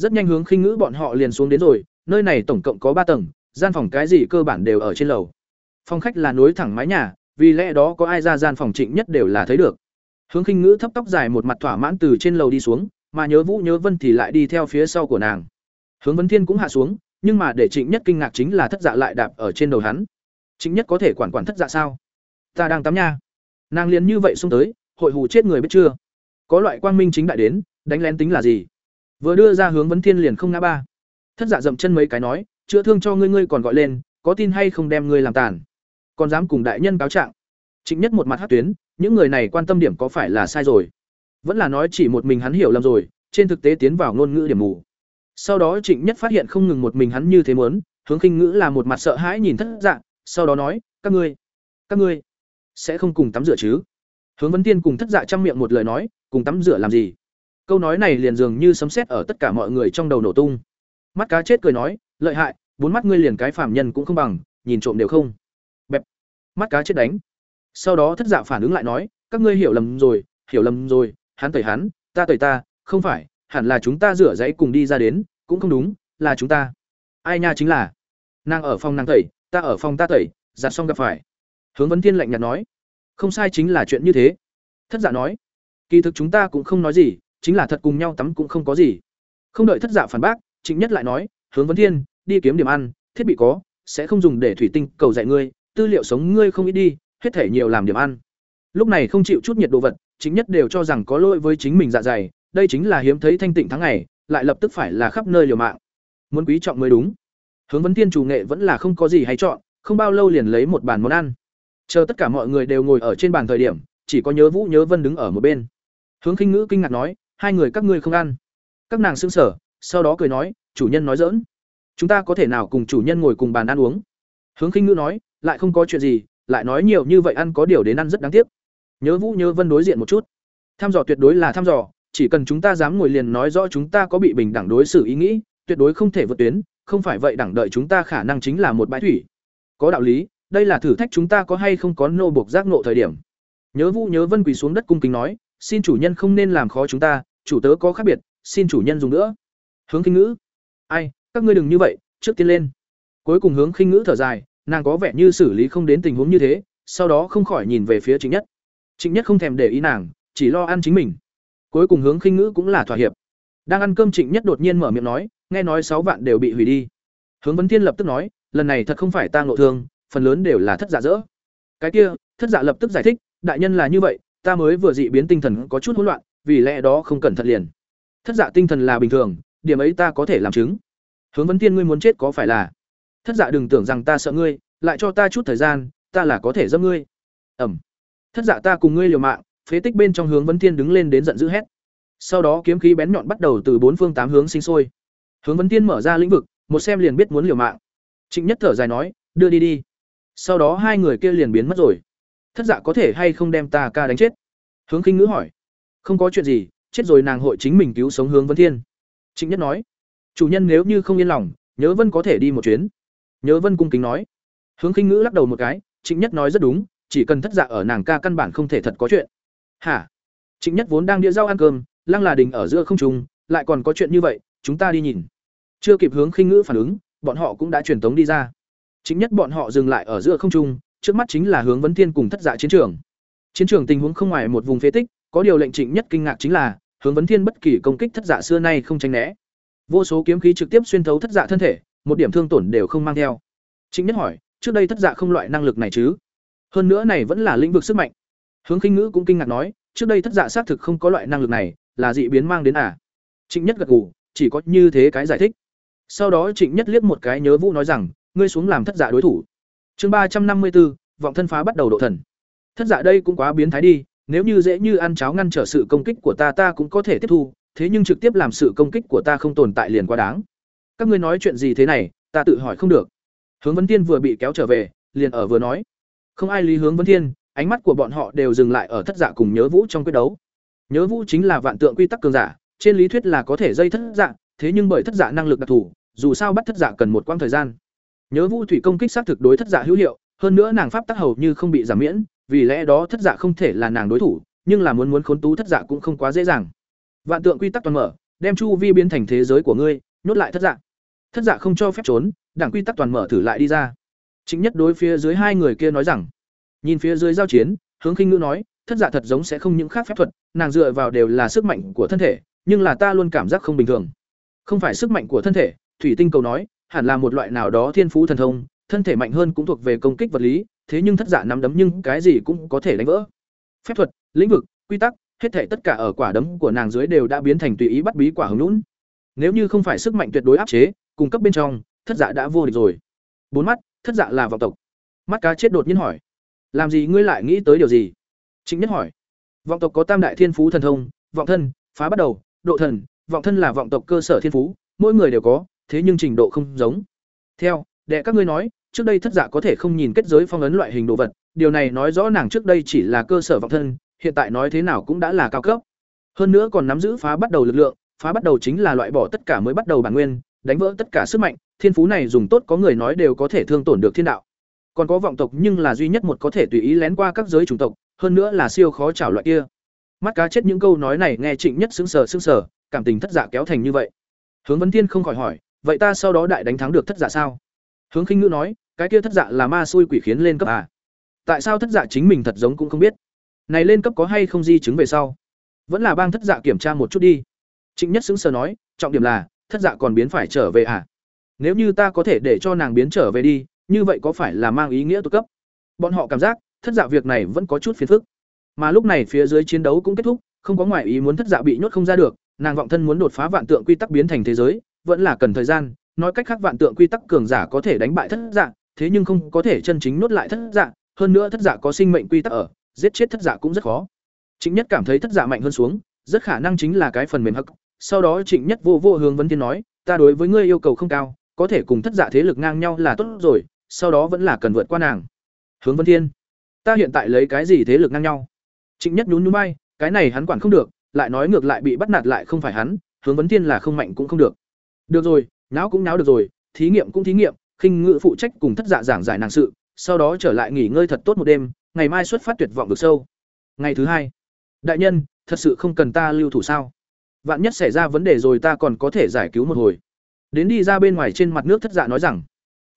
S1: Rất nhanh hướng khinh ngữ bọn họ liền xuống đến rồi, nơi này tổng cộng có ba tầng, gian phòng cái gì cơ bản đều ở trên lầu. Phòng khách là nối thẳng mái nhà, vì lẽ đó có ai ra gian phòng Trịnh Nhất đều là thấy được. Hướng khinh ngữ thấp tóc dài một mặt thỏa mãn từ trên lầu đi xuống, mà nhớ Vũ nhớ Vân thì lại đi theo phía sau của nàng. Hướng vấn Thiên cũng hạ xuống, nhưng mà để Trịnh Nhất kinh ngạc chính là thất dạ lại đạp ở trên đầu hắn. Trịnh Nhất có thể quản quản thất dạ sao? Ta đang tắm nha. Nàng liền như vậy xông tới, hội hù chết người biết chưa? Có loại quang minh chính đại đến, đánh lén tính là gì? Vừa đưa ra hướng vấn Thiên liền không ngã ba. Thất dạ dậm chân mấy cái nói, chữa thương cho ngươi ngươi còn gọi lên, có tin hay không đem ngươi làm tàn? Còn dám cùng đại nhân cáo trạng? Trịnh Nhất một mặt hát tuyến, những người này quan tâm điểm có phải là sai rồi? Vẫn là nói chỉ một mình hắn hiểu lầm rồi, trên thực tế tiến vào ngôn ngữ điểm mù. Sau đó Trịnh Nhất phát hiện không ngừng một mình hắn như thế muốn, hướng khinh ngữ là một mặt sợ hãi nhìn thất dạng, sau đó nói, các ngươi, các ngươi sẽ không cùng tắm rửa chứ? Hướng Vấn Tiên cùng thất dạ chăm miệng một lời nói, cùng tắm rửa làm gì? Câu nói này liền dường như sấm sét ở tất cả mọi người trong đầu nổ tung. Mắt cá chết cười nói, lợi hại, bốn mắt ngươi liền cái phàm nhân cũng không bằng, nhìn trộm đều không. Bẹp. Mắt cá chết đánh. Sau đó thất dạ phản ứng lại nói, các ngươi hiểu lầm rồi, hiểu lầm rồi, hắn tẩy hắn, ta tẩy ta, không phải, hẳn là chúng ta rửa giấy cùng đi ra đến, cũng không đúng, là chúng ta. Ai nha chính là, nàng ở phòng nàng tẩy, ta ở phòng ta tẩy, giặt xong gặp phải. Hướng Vấn Thiên lạnh nhạt nói, không sai chính là chuyện như thế. Thất Dạ nói, kỳ thực chúng ta cũng không nói gì, chính là thật cùng nhau tắm cũng không có gì. Không đợi Thất Dạ phản bác, Trịnh Nhất lại nói, Hướng Vấn Thiên, đi kiếm điểm ăn, thiết bị có, sẽ không dùng để thủy tinh cầu dạy ngươi, tư liệu sống ngươi không ít đi, hết thể nhiều làm điểm ăn. Lúc này không chịu chút nhiệt đồ vật, chính nhất đều cho rằng có lỗi với chính mình dạ dày, đây chính là hiếm thấy thanh tịnh tháng ngày, lại lập tức phải là khắp nơi liều mạng. Muốn quý trọng mới đúng. Hướng vấn tiên chủ nghệ vẫn là không có gì hay chọn, không bao lâu liền lấy một bàn món ăn. Chờ tất cả mọi người đều ngồi ở trên bàn thời điểm, chỉ có Nhớ Vũ Nhớ Vân đứng ở một bên. Hướng Khinh Ngữ kinh ngạc nói, hai người các ngươi không ăn. Các nàng xưng sở, sau đó cười nói, chủ nhân nói dỡn Chúng ta có thể nào cùng chủ nhân ngồi cùng bàn ăn uống? Hướng Khinh Ngữ nói, lại không có chuyện gì, lại nói nhiều như vậy ăn có điều đến ăn rất đáng tiếc. Nhớ vũ nhớ vân đối diện một chút. Tham dò tuyệt đối là tham dò chỉ cần chúng ta dám ngồi liền nói rõ chúng ta có bị bình đẳng đối xử ý nghĩ tuyệt đối không thể vượt tuyến không phải vậy đẳng đợi chúng ta khả năng chính là một bãi thủy. Có đạo lý đây là thử thách chúng ta có hay không có nô buộc giác nộ thời điểm. Nhớ vũ nhớ vân quỳ xuống đất cung kính nói xin chủ nhân không nên làm khó chúng ta chủ tớ có khác biệt, xin chủ nhân dùng nữa. Hướng khinh ngữ. Ai, các ngươi đừng như vậy, trước tiên lên. Cuối cùng hướng khinh ngữ thở dài, nàng có vẻ như xử lý không đến tình huống như thế, sau đó không khỏi nhìn về phía trịnh nhất. Trịnh nhất không thèm để ý nàng, chỉ lo ăn chính mình. Cuối cùng hướng khinh ngữ cũng là thỏa hiệp. Đang ăn cơm trịnh nhất đột nhiên mở miệng nói, nghe nói sáu vạn đều bị hủy đi. Hướng vấn thiên lập tức nói, lần này thật không phải ta ngộ thương, phần lớn đều là thất giả dỡ. Cái kia, thất giả lập tức giải thích, đại nhân là như vậy, ta mới vừa dị biến tinh thần có chút hỗn loạn vì lẽ đó không cẩn thận liền. Thất dạ tinh thần là bình thường, điểm ấy ta có thể làm chứng. Hướng vấn thiên ngươi muốn chết có phải là? Thất dạ đừng tưởng rằng ta sợ ngươi, lại cho ta chút thời gian, ta là có thể dâm ngươi. Ẩm. Thất dạ ta cùng ngươi liều mạng, phế tích bên trong hướng vấn thiên đứng lên đến giận dữ hét. Sau đó kiếm khí bén nhọn bắt đầu từ bốn phương tám hướng sinh sôi. Hướng vấn thiên mở ra lĩnh vực, một xem liền biết muốn liều mạng. Trịnh nhất thở dài nói, đưa đi đi. Sau đó hai người kia liền biến mất rồi. Thất dạ có thể hay không đem ta ca đánh chết? Hướng khinh ngữ hỏi không có chuyện gì, chết rồi nàng hội chính mình cứu sống hướng vấn thiên. Trịnh nhất nói, chủ nhân nếu như không yên lòng, nhớ vân có thể đi một chuyến. Nhớ vân cung kính nói. Hướng khinh ngữ lắc đầu một cái, trịnh nhất nói rất đúng, chỉ cần thất dạ ở nàng ca căn bản không thể thật có chuyện. Hả? Trịnh nhất vốn đang đĩa rau ăn cơm, lăng là đình ở giữa không trung, lại còn có chuyện như vậy, chúng ta đi nhìn. Chưa kịp hướng khinh ngữ phản ứng, bọn họ cũng đã truyền tống đi ra. Chính nhất bọn họ dừng lại ở giữa không trung, trước mắt chính là hướng vấn thiên cùng thất dạ chiến trường. Chiến trường tình huống không ngoài một vùng phế tích có điều lệnh trịnh nhất kinh ngạc chính là, hướng vấn thiên bất kỳ công kích thất dạ xưa nay không tránh né. Vô số kiếm khí trực tiếp xuyên thấu thất dạ thân thể, một điểm thương tổn đều không mang theo. Trịnh nhất hỏi, trước đây thất dạ không loại năng lực này chứ? Hơn nữa này vẫn là lĩnh vực sức mạnh. Hướng khinh ngữ cũng kinh ngạc nói, trước đây thất dạ xác thực không có loại năng lực này, là dị biến mang đến à? Trịnh nhất gật gù, chỉ có như thế cái giải thích. Sau đó trịnh nhất liếc một cái nhớ vũ nói rằng, ngươi xuống làm thất dạ đối thủ. Chương ba trăm năm mươi bốn vọng thân phá bắt đầu độ thần. Thất dạ đây cũng quá biến thái đi nếu như dễ như ăn cháo ngăn trở sự công kích của ta ta cũng có thể tiếp thu, thế nhưng trực tiếp làm sự công kích của ta không tồn tại liền quá đáng. Các ngươi nói chuyện gì thế này, ta tự hỏi không được. Hướng vấn tiên vừa bị kéo trở về, liền ở vừa nói. Không ai lý hướng vấn thiên, ánh mắt của bọn họ đều dừng lại ở thất dạ cùng nhớ vũ trong quyết đấu. Nhớ vũ chính là vạn tượng quy tắc cường giả, trên lý thuyết là có thể dây thất dạ thế nhưng bởi thất dạ năng lực đặc thù, dù sao bắt thất dạ cần một quãng thời gian. Nhớ vũ thủy công kích xác thực đối thất dạ hữu hiệu, hơn nữa nàng pháp tác hầu như không bị giảm miễn vì lẽ đó thất dạ không thể là nàng đối thủ, nhưng là muốn muốn khốn tú thất dạ cũng không quá dễ dàng. Vạn tượng quy tắc toàn mở, đem chu vi biến thành thế giới của ngươi, nhốt lại thất dạ. Thất dạ không cho phép trốn, đảng quy tắc toàn mở thử lại đi ra. Chính nhất đối phía dưới hai người kia nói rằng, nhìn phía dưới giao chiến, hướng khinh ngữ nói, thất dạ thật giống sẽ không những khác phép thuật, nàng dựa vào đều là sức mạnh của thân thể, nhưng là ta luôn cảm giác không bình thường. Không phải sức mạnh của thân thể, thủy tinh cầu nói, hẳn là một loại nào đó thiên phú thần thông, thân thể mạnh hơn cũng thuộc về công kích vật lý thế nhưng thất dạ nắm đấm nhưng cái gì cũng có thể đánh vỡ. Phép thuật, lĩnh vực, quy tắc, hết thể tất cả ở quả đấm của nàng dưới đều đã biến thành tùy ý bắt bí quả hứng lũn nếu như không phải sức mạnh tuyệt đối áp chế, cung cấp bên trong, thất dạ đã vô địch rồi. Bốn mắt, thất dạ là vọng tộc. Mắt cá chết đột nhiên hỏi, làm gì ngươi lại nghĩ tới điều gì? Chính nhất hỏi, vọng tộc có tam đại thiên phú thần thông, vọng thân, phá bắt đầu, độ thần, vọng thân là vọng tộc cơ sở thiên phú, mỗi người đều có, thế nhưng trình độ không giống. Theo, đệ các ngươi nói trước đây thất dạ có thể không nhìn kết giới phong ấn loại hình đồ vật, điều này nói rõ nàng trước đây chỉ là cơ sở vọng thân, hiện tại nói thế nào cũng đã là cao cấp. Hơn nữa còn nắm giữ phá bắt đầu lực lượng, phá bắt đầu chính là loại bỏ tất cả mới bắt đầu bản nguyên, đánh vỡ tất cả sức mạnh, thiên phú này dùng tốt có người nói đều có thể thương tổn được thiên đạo. Còn có vọng tộc nhưng là duy nhất một có thể tùy ý lén qua các giới chủng tộc, hơn nữa là siêu khó chảo loại kia. Mắt cá chết những câu nói này nghe trịnh nhất xứng sờ xứng sờ, cảm tình thất dạ kéo thành như vậy. Hướng vấn thiên không khỏi hỏi, vậy ta sau đó đại đánh thắng được thất dạ sao? Hướng khinh ngữ nói cái kia thất dạ là ma xui quỷ khiến lên cấp à tại sao thất dạ chính mình thật giống cũng không biết? Này lên cấp có hay không di chứng về sau? Vẫn là bang thất dạ kiểm tra một chút đi. Trịnh nhất xứng sờ nói, trọng điểm là, thất dạ còn biến phải trở về à? Nếu như ta có thể để cho nàng biến trở về đi, như vậy có phải là mang ý nghĩa tụt cấp? Bọn họ cảm giác, thất dạ việc này vẫn có chút phiền phức. Mà lúc này phía dưới chiến đấu cũng kết thúc, không có ngoại ý muốn thất dạ bị nhốt không ra được, nàng vọng thân muốn đột phá vạn tượng quy tắc biến thành thế giới, vẫn là cần thời gian, nói cách khác vạn tượng quy tắc cường giả có thể đánh bại thất dạ thế nhưng không có thể chân chính nuốt lại thất dạ hơn nữa thất dạ có sinh mệnh quy tắc ở, giết chết thất dạ cũng rất khó. Trịnh nhất cảm thấy thất dạ mạnh hơn xuống, rất khả năng chính là cái phần mềm hắc. Sau đó trịnh nhất vô vô hướng vấn thiên nói, ta đối với ngươi yêu cầu không cao, có thể cùng thất dạ thế lực ngang nhau là tốt rồi, sau đó vẫn là cần vượt qua nàng. Hướng vấn thiên, ta hiện tại lấy cái gì thế lực ngang nhau? Trịnh nhất nhún nhún bay cái này hắn quản không được, lại nói ngược lại bị bắt nạt lại không phải hắn, hướng vấn thiên là không mạnh cũng không được. Được rồi, náo cũng náo được rồi, thí nghiệm cũng thí nghiệm khinh ngự phụ trách cùng thất dạ giảng giải nàng sự, sau đó trở lại nghỉ ngơi thật tốt một đêm, ngày mai xuất phát tuyệt vọng được sâu. Ngày thứ hai, đại nhân, thật sự không cần ta lưu thủ sao? Vạn nhất xảy ra vấn đề rồi ta còn có thể giải cứu một hồi. Đến đi ra bên ngoài trên mặt nước thất dạ nói rằng,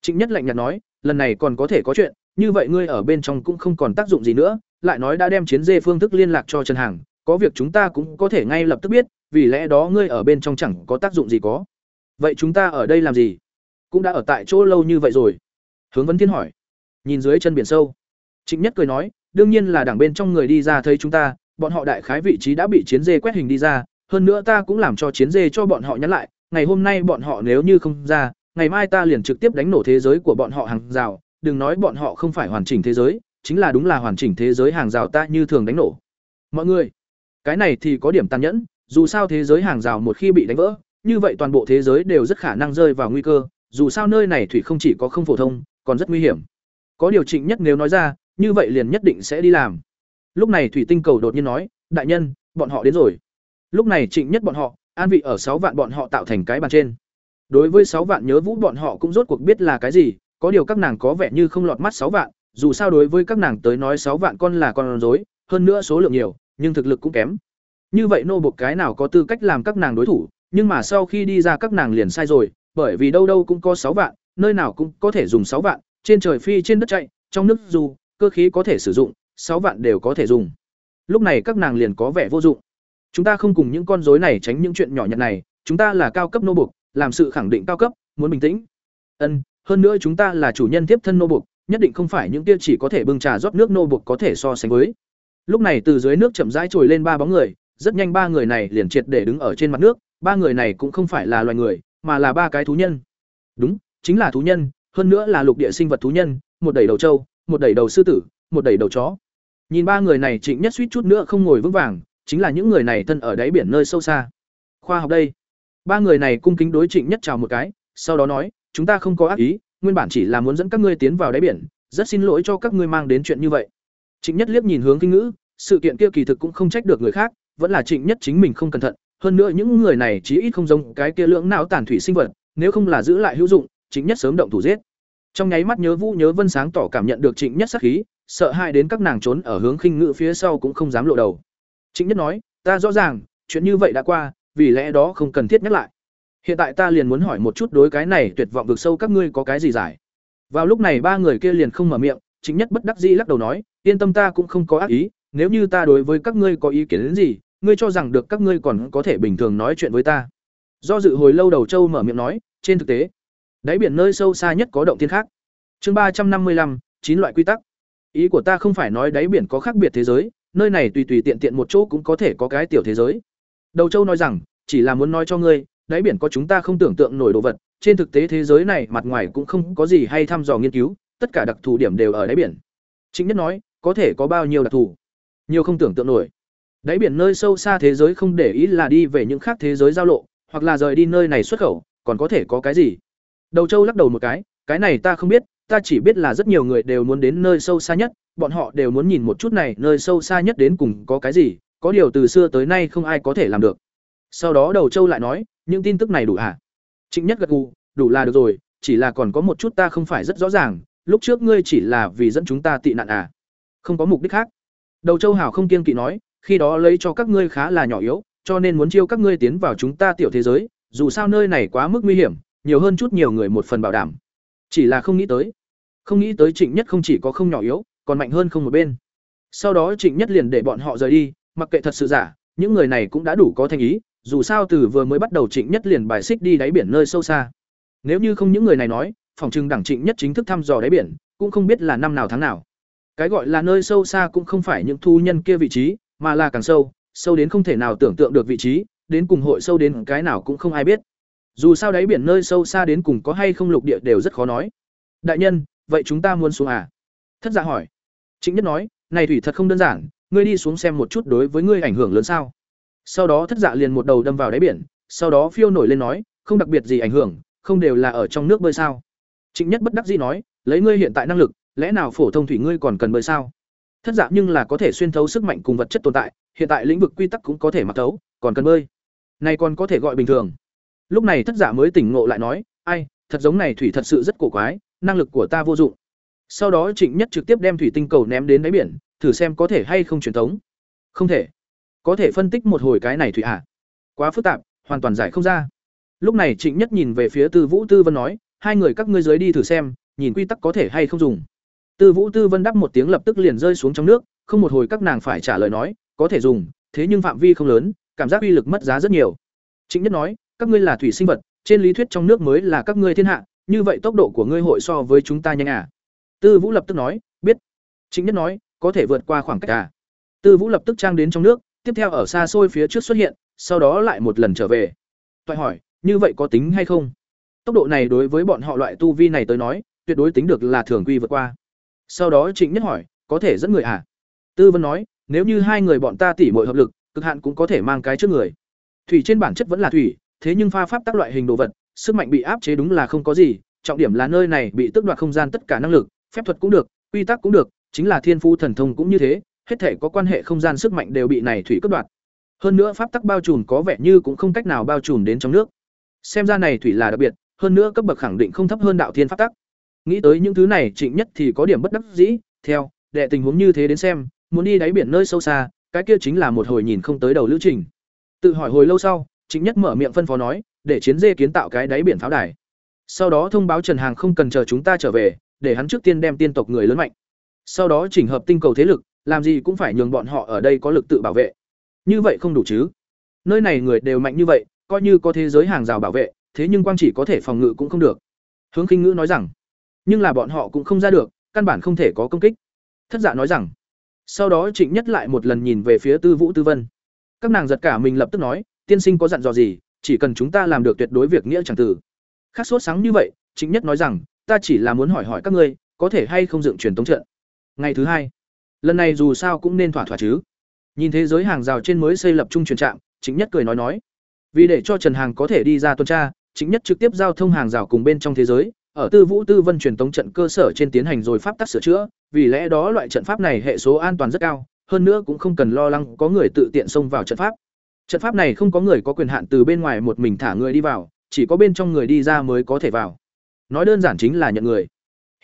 S1: trịnh nhất lạnh nhạt nói, lần này còn có thể có chuyện, như vậy ngươi ở bên trong cũng không còn tác dụng gì nữa, lại nói đã đem chiến dê phương thức liên lạc cho trần hàng có việc chúng ta cũng có thể ngay lập tức biết, vì lẽ đó ngươi ở bên trong chẳng có tác dụng gì có. Vậy chúng ta ở đây làm gì? Cũng đã ở tại chỗ lâu như vậy rồi. Hướng vấn thiên hỏi. Nhìn dưới chân biển sâu. Trịnh nhất cười nói, đương nhiên là đảng bên trong người đi ra thấy chúng ta, bọn họ đại khái vị trí đã bị chiến dê quét hình đi ra, hơn nữa ta cũng làm cho chiến dê cho bọn họ nhắn lại, ngày hôm nay bọn họ nếu như không ra, ngày mai ta liền trực tiếp đánh nổ thế giới của bọn họ hàng rào, đừng nói bọn họ không phải hoàn chỉnh thế giới, chính là đúng là hoàn chỉnh thế giới hàng rào ta như thường đánh nổ. Mọi người, cái này thì có điểm tàn nhẫn, dù sao thế giới hàng rào một khi bị đánh vỡ, như vậy toàn bộ thế giới đều rất khả năng rơi vào nguy cơ dù sao nơi này thủy không chỉ có không phổ thông, còn rất nguy hiểm. Có điều chỉnh nhất nếu nói ra, như vậy liền nhất định sẽ đi làm. Lúc này thủy tinh cầu đột nhiên nói, đại nhân, bọn họ đến rồi. Lúc này trịnh nhất bọn họ, an vị ở sáu vạn bọn họ tạo thành cái bàn trên. Đối với sáu vạn nhớ vũ bọn họ cũng rốt cuộc biết là cái gì, có điều các nàng có vẻ như không lọt mắt sáu vạn, dù sao đối với các nàng tới nói sáu vạn con là con rối, hơn nữa số lượng nhiều, nhưng thực lực cũng kém. Như vậy nô bộc cái nào có tư cách làm các nàng đối thủ, nhưng mà sau khi đi ra các nàng liền sai rồi bởi vì đâu đâu cũng có sáu vạn nơi nào cũng có thể dùng sáu vạn trên trời phi trên đất chạy trong nước dù cơ khí có thể sử dụng sáu vạn đều có thể dùng. Lúc này các nàng liền có vẻ vô dụng. Chúng ta không cùng những con rối này tránh những chuyện nhỏ nhặt này chúng ta là cao cấp nô bộc, làm sự khẳng định cao cấp muốn bình tĩnh. Ân hơn nữa chúng ta là chủ nhân tiếp thân nô bộc, nhất định không phải những kia chỉ có thể bưng trà rót nước nô bộc có thể so sánh với. Lúc này từ dưới nước chậm rãi trồi lên ba bóng người rất nhanh ba người này liền triệt để đứng ở trên mặt nước ba người này cũng không phải là loài người mà là ba cái thú nhân. Đúng, chính là thú nhân, hơn nữa là lục địa sinh vật thú nhân, một đẩy đầu trâu, một đẩy đầu sư tử, một đẩy đầu chó. Nhìn ba người này trịnh nhất suýt chút nữa không ngồi vững vàng, chính là những người này thân ở đáy biển nơi sâu xa. Khoa học đây. Ba người này cung kính đối trịnh nhất chào một cái, sau đó nói, chúng ta không có ác ý, nguyên bản chỉ là muốn dẫn các ngươi tiến vào đáy biển, rất xin lỗi cho các ngươi mang đến chuyện như vậy. Trịnh nhất liếc nhìn hướng kinh ngữ, sự kiện kia kỳ thực cũng không trách được người khác, vẫn là trịnh nhất chính mình không cẩn thận hơn nữa những người này chí ít không giống cái kia lưỡng não tàn thủy sinh vật, nếu không là giữ lại hữu dụng, chính nhất sớm động thủ giết. Trong nháy mắt nhớ vũ nhớ vân sáng tỏ cảm nhận được trịnh nhất sắc khí, sợ hãi đến các nàng trốn ở hướng khinh ngự phía sau cũng không dám lộ đầu. Trịnh nhất nói, ta rõ ràng, chuyện như vậy đã qua, vì lẽ đó không cần thiết nhắc lại. Hiện tại ta liền muốn hỏi một chút đối cái này tuyệt vọng vực sâu các ngươi có cái gì giải? Vào lúc này ba người kia liền không mở miệng trịnh nhất bất đắc dĩ lắc đầu nói, yên tâm ta cũng không có ác ý, nếu như ta đối với các ngươi có ý kiến đến gì ngươi cho rằng được các ngươi còn có thể bình thường nói chuyện với ta. Do dự hồi lâu đầu châu mở miệng nói, trên thực tế, đáy biển nơi sâu xa nhất có động thiên khác. Chương ba trăm năm mươi lăm, chín loại quy tắc. Ý của ta không phải nói đáy biển có khác biệt thế giới, nơi này tùy tùy tiện tiện một chỗ cũng có thể có cái tiểu thế giới. Đầu châu nói rằng, chỉ là muốn nói cho ngươi, đáy biển có chúng ta không tưởng tượng nổi đồ vật, trên thực tế thế giới này mặt ngoài cũng không có gì hay thăm dò nghiên cứu, tất cả đặc thù điểm đều ở đáy biển. Chính nhất nói, có thể có bao nhiêu đặc thù? Nhiều không tưởng tượng nổi đáy biển nơi sâu xa thế giới không để ý là đi về những khác thế giới giao lộ, hoặc là rời đi nơi này xuất khẩu, còn có thể có cái gì? Đầu châu lắc đầu một cái cái này ta không biết, ta chỉ biết là rất nhiều người đều muốn đến nơi sâu xa nhất, bọn họ đều muốn nhìn một chút này, nơi sâu xa nhất đến cùng có cái gì, có điều từ xưa tới nay không ai có thể làm được. Sau đó đầu châu lại nói, những tin tức này đủ à trịnh nhất gật gù, đủ là được rồi, chỉ là còn có một chút ta không phải rất rõ ràng, lúc trước ngươi chỉ là vì dẫn chúng ta tị nạn à? Không có mục đích khác. Đầu châu hảo không kiên kỵ nói khi đó lấy cho các ngươi khá là nhỏ yếu, cho nên muốn chiêu các ngươi tiến vào chúng ta tiểu thế giới, dù sao nơi này quá mức nguy hiểm, nhiều hơn chút nhiều người một phần bảo đảm. Chỉ là không nghĩ tới, không nghĩ tới trịnh nhất không chỉ có không nhỏ yếu, còn mạnh hơn không một bên. Sau đó trịnh nhất liền để bọn họ rời đi, mặc kệ thật sự giả, những người này cũng đã đủ có thành ý, dù sao từ vừa mới bắt đầu trịnh nhất liền bài xích đi đáy biển nơi sâu xa. Nếu như không những người này nói, phòng trưng đảng trịnh nhất chính thức thăm dò đáy biển, cũng không biết là năm nào tháng nào. Cái gọi là nơi sâu xa cũng không phải những thu nhân kia vị trí mà là càng sâu sâu đến không thể nào tưởng tượng được vị trí, đến cùng hội sâu đến cái nào cũng không ai biết. Dù sao đáy biển nơi sâu xa đến cùng có hay không lục địa đều rất khó nói. Đại nhân, vậy chúng ta muốn xuống à? Thất giả hỏi. Trịnh nhất nói, này thủy thật không đơn giản, ngươi đi xuống xem một chút đối với ngươi ảnh hưởng lớn sao. Sau đó thất dạ liền một đầu đâm vào đáy biển, sau đó phiêu nổi lên nói, không đặc biệt gì ảnh hưởng, không đều là ở trong nước bơi sao. Trịnh nhất bất đắc dĩ nói, lấy ngươi hiện tại năng lực, lẽ nào phổ thông thủy ngươi còn cần bơi sao? Thất dạ nhưng là có thể xuyên thấu sức mạnh cùng vật chất tồn tại, hiện tại lĩnh vực quy tắc cũng có thể mặc thấu, còn cần bơi. Này còn có thể gọi bình thường. Lúc này thất giả mới tỉnh ngộ lại nói, ai, thật giống này thủy thật sự rất cổ quái, năng lực của ta vô dụng. Sau đó trịnh nhất trực tiếp đem thủy tinh cầu ném đến đáy biển, thử xem có thể hay không truyền thống. Không thể. Có thể phân tích một hồi cái này thủy ạ à? quá phức tạp, hoàn toàn giải không ra. Lúc này trịnh nhất nhìn về phía tư vũ tư vân nói, hai người các ngươi dưới đi thử xem, nhìn quy tắc có thể hay không dùng tư vũ tư vân đáp một tiếng lập tức liền rơi xuống trong nước, không một hồi các nàng phải trả lời nói, có thể dùng, thế nhưng phạm vi không lớn, cảm giác uy lực mất giá rất nhiều. Trịnh nhất nói, các ngươi là thủy sinh vật, trên lý thuyết trong nước mới là các ngươi thiên hạ, như vậy tốc độ của ngươi hội so với chúng ta nhanh à? Tư vũ lập tức nói, biết. Trịnh nhất nói, có thể vượt qua khoảng cách à? Tư vũ lập tức trang đến trong nước, tiếp theo ở xa xôi phía trước xuất hiện, sau đó lại một lần trở về. Toại hỏi, như vậy có tính hay không? Tốc độ này đối với bọn họ loại tu vi này tới nói, tuyệt đối tính được là thường quy vượt qua sau đó trịnh nhất hỏi, có thể dẫn người à? Tư vân nói, nếu như hai người bọn ta tỉ mọi hợp lực, cực hạn cũng có thể mang cái trước người. Thủy trên bản chất vẫn là thủy, thế nhưng pha pháp tác loại hình đồ vật, sức mạnh bị áp chế đúng là không có gì, trọng điểm là nơi này bị tước đoạt không gian tất cả năng lực, phép thuật cũng được, quy tắc cũng được, chính là thiên phu thần thông cũng như thế, hết thể có quan hệ không gian sức mạnh đều bị này thủy cướp đoạt. Hơn nữa pháp tắc bao trùm có vẻ như cũng không cách nào bao trùm đến trong nước. Xem ra này thủy là đặc biệt, hơn nữa cấp bậc khẳng định không thấp hơn đạo thiên pháp tắc nghĩ tới những thứ này, trịnh nhất thì có điểm bất đắc dĩ. Theo, đệ tình huống như thế đến xem, muốn đi đáy biển nơi sâu xa, cái kia chính là một hồi nhìn không tới đầu lữ trình. Tự hỏi hồi lâu sau, trịnh nhất mở miệng phân phó nói, để chiến dê kiến tạo cái đáy biển pháo đài. Sau đó thông báo trần hàng không cần chờ chúng ta trở về, để hắn trước tiên đem tiên tộc người lớn mạnh. Sau đó chỉnh hợp tinh cầu thế lực, làm gì cũng phải nhường bọn họ ở đây có lực tự bảo vệ. Như vậy không đủ chứ? Nơi này người đều mạnh như vậy, coi như có thế giới hàng rào bảo vệ, thế nhưng quang chỉ có thể phòng ngự cũng không được. Hướng khinh ngữ nói rằng nhưng là bọn họ cũng không ra được, căn bản không thể có công kích. Thất dạ nói rằng, sau đó trịnh nhất lại một lần nhìn về phía tư vũ tư vân. Các nàng giật cả mình lập tức nói, tiên sinh có dặn dò gì, chỉ cần chúng ta làm được tuyệt đối việc nghĩa chẳng tử khác sốt sáng như vậy, trịnh nhất nói rằng, ta chỉ là muốn hỏi hỏi các ngươi, có thể hay không dựng truyền tống trận? Ngày thứ hai, lần này dù sao cũng nên thỏa thỏa chứ. Nhìn thế giới hàng rào trên mới xây lập trung truyền trạm chính nhất cười nói nói. Vì để cho trần hàng có thể đi ra tuần tra chính nhất trực tiếp giao thông hàng rào cùng bên trong thế giới ở tư vũ tư vân truyền tống trận cơ sở trên tiến hành rồi pháp tắc sửa chữa vì lẽ đó loại trận pháp này hệ số an toàn rất cao hơn nữa cũng không cần lo lắng có người tự tiện xông vào trận pháp trận pháp này không có người có quyền hạn từ bên ngoài một mình thả người đi vào chỉ có bên trong người đi ra mới có thể vào nói đơn giản chính là nhận người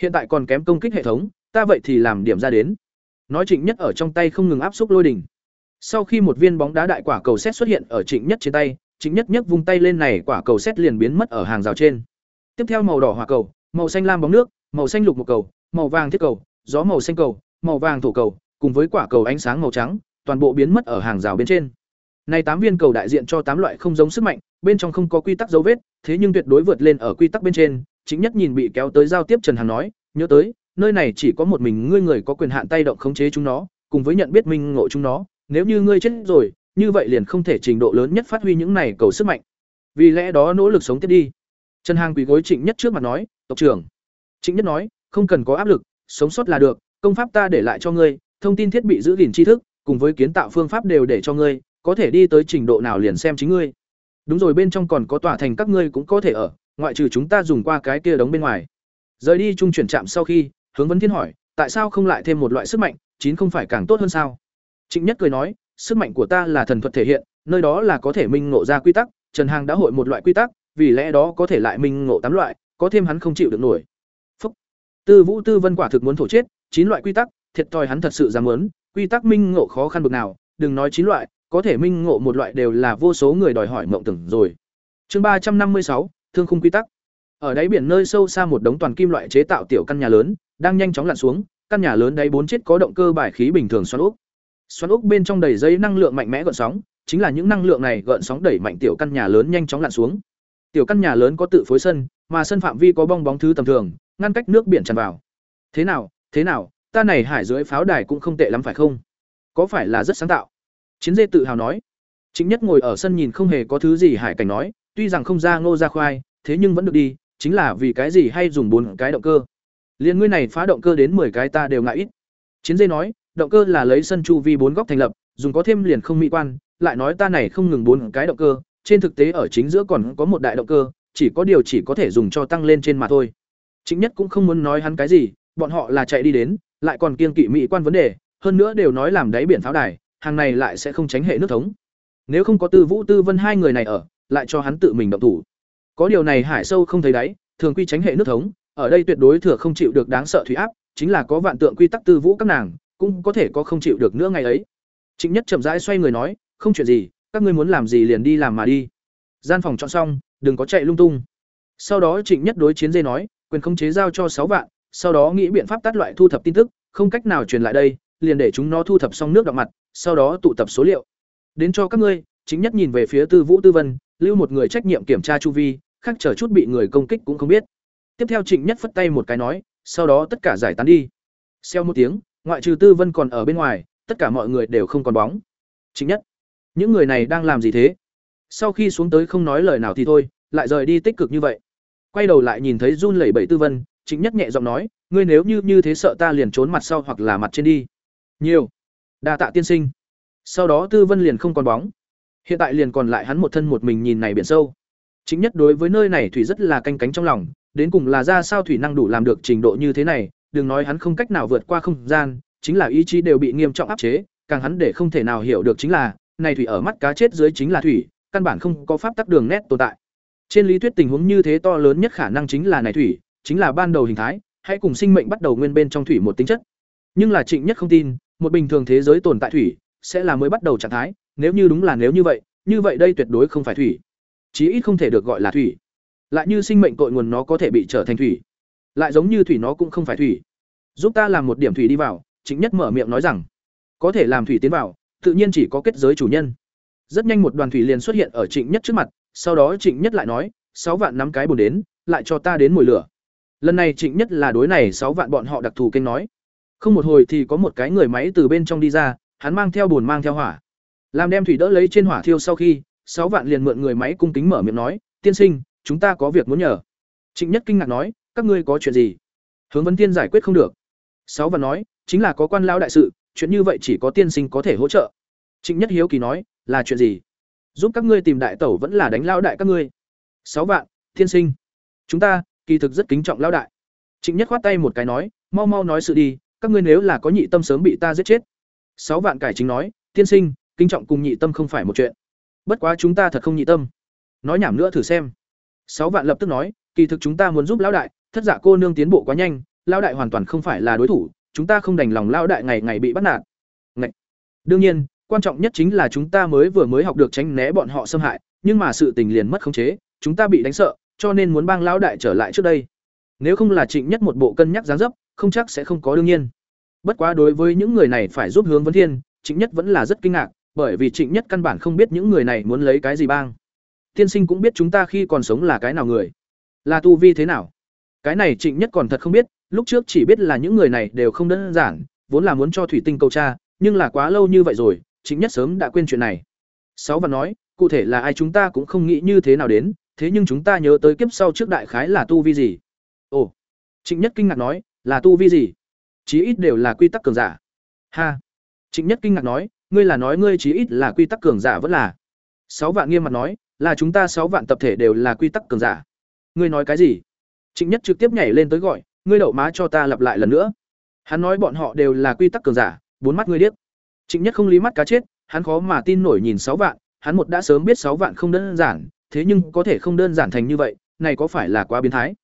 S1: Hiện tại còn kém công kích hệ thống, ta vậy thì làm điểm ra đến. Nói Trịnh Nhất ở trong tay không ngừng áp xúc lôi đỉnh. Sau khi một viên bóng đá đại quả cầu sét xuất hiện ở Trịnh Nhất trên tay, Trịnh Nhất nhấc vung tay lên này quả cầu sét liền biến mất ở hàng rào trên. Tiếp theo màu đỏ hỏa cầu, màu xanh lam bóng nước, màu xanh lục một cầu, màu vàng thiết cầu, gió màu xanh cầu, màu vàng thổ cầu, cùng với quả cầu ánh sáng màu trắng, toàn bộ biến mất ở hàng rào bên trên. Này tám viên cầu đại diện cho tám loại không giống sức mạnh, bên trong không có quy tắc dấu vết, thế nhưng tuyệt đối vượt lên ở quy tắc bên trên, chính nhất nhìn bị kéo tới giao tiếp Trần Hằng nói, nhớ tới, nơi này chỉ có một mình ngươi người có quyền hạn tay động khống chế chúng nó, cùng với nhận biết minh ngộ chúng nó, nếu như ngươi chết rồi, như vậy liền không thể trình độ lớn nhất phát huy những này cầu sức mạnh. Vì lẽ đó nỗ lực sống tiếp đi. Trần Hằng quỳ gối Trịnh Nhất trước mặt nói, "Tộc trưởng." Trịnh Nhất nói, "Không cần có áp lực, sống sót là được, công pháp ta để lại cho ngươi, thông tin thiết bị giữ gìn tri thức, cùng với kiến tạo phương pháp đều để cho ngươi, có thể đi tới trình độ nào liền xem chính ngươi. Đúng rồi bên trong còn có tòa thành các ngươi cũng có thể ở, ngoại trừ chúng ta dùng qua cái kia đóng bên ngoài. Rời đi trung chuyển trạm sau khi, Hướng Vấn Thiên hỏi, tại sao không lại thêm một loại sức mạnh, chín không phải càng tốt hơn sao? Trịnh Nhất cười nói, sức mạnh của ta là thần thuật thể hiện, nơi đó là có thể minh ngộ ra quy tắc, Trần Hàng đã hội một loại quy tắc, vì lẽ đó có thể lại minh ngộ tám loại, có thêm hắn không chịu được nổi. Phúc. Tư Vũ Tư Vân quả thực muốn thổ chết, chín loại quy tắc, thiệt thòi hắn thật sự dám muốn, quy tắc minh ngộ khó khăn bực nào, đừng nói chín loại, có thể minh ngộ một loại đều là vô số người đòi hỏi mộng tưởng rồi. Chương ba trăm năm mươi sáu, Thương khung quy tắc. Ở đáy biển nơi sâu xa một đống toàn kim loại chế tạo tiểu căn nhà lớn, đang nhanh chóng lặn xuống, căn nhà lớn đáy bốn chiếc có động cơ bài khí bình thường xoắn ốc. Xoắn ốc bên trong đầy dây năng lượng mạnh mẽ gợn sóng, chính là những năng lượng này gợn sóng đẩy mạnh tiểu căn nhà lớn nhanh chóng lặn xuống. Tiểu căn nhà lớn có tự phối sân, mà sân phạm vi có bong bóng thứ tầm thường, ngăn cách nước biển tràn vào. Thế nào, thế nào, ta này hải dưới pháo đài cũng không tệ lắm phải không? Có phải là rất sáng tạo? Chiến dê tự hào nói. Chính nhất ngồi ở sân nhìn không hề có thứ gì hải cảnh nói, tuy rằng không ra ngô ra khoai, thế nhưng vẫn được đi, chính là vì cái gì hay dùng bốn cái động cơ. Liên ngươi này phá động cơ đến 10 cái ta đều ngại ít. Chiến dê nói, động cơ là lấy sân chu vi bốn góc thành lập, dùng có thêm liền không mỹ quan, lại nói ta này không ngừng bốn cái động cơ, trên thực tế ở chính giữa còn có một đại động cơ, chỉ có điều chỉ có thể dùng cho tăng lên trên mà thôi. Chính nhất cũng không muốn nói hắn cái gì, bọn họ là chạy đi đến, lại còn kiêng kỵ mỹ quan vấn đề, hơn nữa đều nói làm đáy biển pháo đài, hàng này lại sẽ không tránh hệ nước thống. Nếu không có Tư Vũ Tư Vân hai người này ở, lại cho hắn tự mình động thủ. Có điều này hải sâu không thấy đáy, thường quy tránh hệ nước thống, ở đây tuyệt đối thừa không chịu được đáng sợ thủy áp, chính là có vạn tượng quy tắc Tư Vũ các nàng, cũng có thể có không chịu được nữa ngày ấy. Trịnh Nhất chậm rãi xoay người nói, không chuyện gì, các ngươi muốn làm gì liền đi làm mà đi. Gian phòng chọn xong, đừng có chạy lung tung. Sau đó Trịnh Nhất đối chiến dây nói, quyền khống chế giao cho sáu vạn, sau đó nghĩ biện pháp tắt loại thu thập tin tức, không cách nào truyền lại đây, liền để chúng nó thu thập xong nước đọng mặt, sau đó tụ tập số liệu. Đến cho các ngươi, chính nhất nhìn về phía Tư Vũ Tư Vân, lưu một người trách nhiệm kiểm tra chu vi, khác chờ chút bị người công kích cũng không biết. Tiếp theo Trịnh Nhất phất tay một cái nói, sau đó tất cả giải tán đi. Xeo một tiếng, ngoại trừ Tư Vân còn ở bên ngoài, tất cả mọi người đều không còn bóng. Trịnh Nhất, những người này đang làm gì thế? Sau khi xuống tới không nói lời nào thì thôi, lại rời đi tích cực như vậy. Quay đầu lại nhìn thấy run lẩy bẩy Tư Vân, Chính Nhất nhẹ giọng nói, ngươi nếu như như thế sợ ta liền trốn mặt sau hoặc là mặt trên đi. Nhiều. Đa tạ tiên sinh. Sau đó Tư Vân liền không còn bóng. Hiện tại liền còn lại hắn một thân một mình nhìn này biển sâu. Chính nhất đối với nơi này thủy rất là canh cánh trong lòng, đến cùng là ra sao thủy năng đủ làm được trình độ như thế này, đừng nói hắn không cách nào vượt qua không gian, chính là ý chí đều bị nghiêm trọng áp chế, càng hắn để không thể nào hiểu được chính là, này thủy ở mắt cá chết dưới chính là thủy, căn bản không có pháp tắc đường nét tồn tại. Trên lý thuyết tình huống như thế to lớn nhất khả năng chính là này thủy, chính là ban đầu hình thái, hãy cùng sinh mệnh bắt đầu nguyên bên trong thủy một tính chất. Nhưng là Trịnh Nhất không tin, một bình thường thế giới tồn tại thủy sẽ là mới bắt đầu trạng thái, nếu như đúng là nếu như vậy, như vậy đây tuyệt đối không phải thủy. Chí ít không thể được gọi là thủy. Lại như sinh mệnh cội nguồn nó có thể bị trở thành thủy. Lại giống như thủy nó cũng không phải thủy. Giúp ta làm một điểm thủy đi vào, Trịnh Nhất mở miệng nói rằng, có thể làm thủy tiến vào, tự nhiên chỉ có kết giới chủ nhân. Rất nhanh một đoàn thủy liền xuất hiện ở Trịnh Nhất trước mặt, sau đó Trịnh Nhất lại nói, sáu vạn nắm cái bồn đến, lại cho ta đến mùi lửa. Lần này trịnh nhất là đối này sáu vạn bọn họ đặc thù kênh nói. Không một hồi thì có một cái người máy từ bên trong đi ra hắn mang theo bùn mang theo hỏa. Làm đem thủy đỡ lấy trên hỏa thiêu sau khi sáu vạn liền mượn người máy cung kính mở miệng nói tiên sinh chúng ta có việc muốn nhờ. Trịnh nhất kinh ngạc nói các ngươi có chuyện gì? Hướng vấn tiên giải quyết không được. Sáu vạn nói chính là có quan lao đại sự chuyện như vậy chỉ có tiên sinh có thể hỗ trợ. Trịnh nhất hiếu kỳ nói, là chuyện gì? Giúp các ngươi tìm đại tẩu vẫn là đánh lao đại các ngươi. Sáu vạn, tiên sinh. Chúng ta, kỳ thực rất kính trọng lão đại. Trịnh nhất khoát tay một cái nói, mau mau nói sự đi, các ngươi nếu là có nhị tâm sớm bị ta giết chết. Sáu vạn cải chính nói, tiên sinh, kính trọng cùng nhị tâm không phải một chuyện. Bất quá chúng ta thật không nhị tâm. Nói nhảm nữa thử xem. Sáu vạn lập tức nói, kỳ thực chúng ta muốn giúp lão đại, thất giả cô nương tiến bộ quá nhanh lao đại hoàn toàn không phải là đối thủ chúng ta không đành lòng lao đại ngày ngày bị bắt nạt. Ngậy. đương nhiên, quan trọng nhất chính là chúng ta mới vừa mới học được tránh né bọn họ xâm hại, nhưng mà sự tình liền mất khống chế, chúng ta bị đánh sợ, cho nên muốn bang lão đại trở lại trước đây. Nếu không là trịnh nhất một bộ cân nhắc dáng dấp, không chắc sẽ không có đương nhiên. Bất quá đối với những người này phải giúp hướng vấn thiên, trịnh nhất vẫn là rất kinh ngạc, bởi vì trịnh nhất căn bản không biết những người này muốn lấy cái gì bang. Tiên sinh cũng biết chúng ta khi còn sống là cái nào người. Là tu vi thế nào. Cái này trịnh nhất còn thật không biết lúc trước chỉ biết là những người này đều không đơn giản, vốn là muốn cho thủy tinh câu cha nhưng là quá lâu như vậy rồi chính nhất sớm đã quên chuyện này. Sáu và nói, cụ thể là ai chúng ta cũng không nghĩ như thế nào đến, thế nhưng chúng ta nhớ tới kiếp sau trước đại khái là tu vi gì? Ồ, trịnh nhất kinh ngạc nói, là tu vi gì? Chí ít đều là quy tắc cường giả. Ha. Trịnh nhất kinh ngạc nói, ngươi là nói ngươi chí ít là quy tắc cường giả vẫn là. Sáu vạn nghiêm mặt nói, là chúng ta sáu vạn tập thể đều là quy tắc cường giả. Ngươi nói cái gì? Trịnh nhất trực tiếp nhảy lên tới gọi ngươi đậu má cho ta lặp lại lần nữa. Hắn nói bọn họ đều là quy tắc cường giả, bốn mắt ngươi điếc. Trịnh nhất không lý mắt cá chết, hắn khó mà tin nổi nhìn sáu vạn, hắn một đã sớm biết sáu vạn không đơn giản, thế nhưng có thể không đơn giản thành như vậy, này có phải là quá biến thái?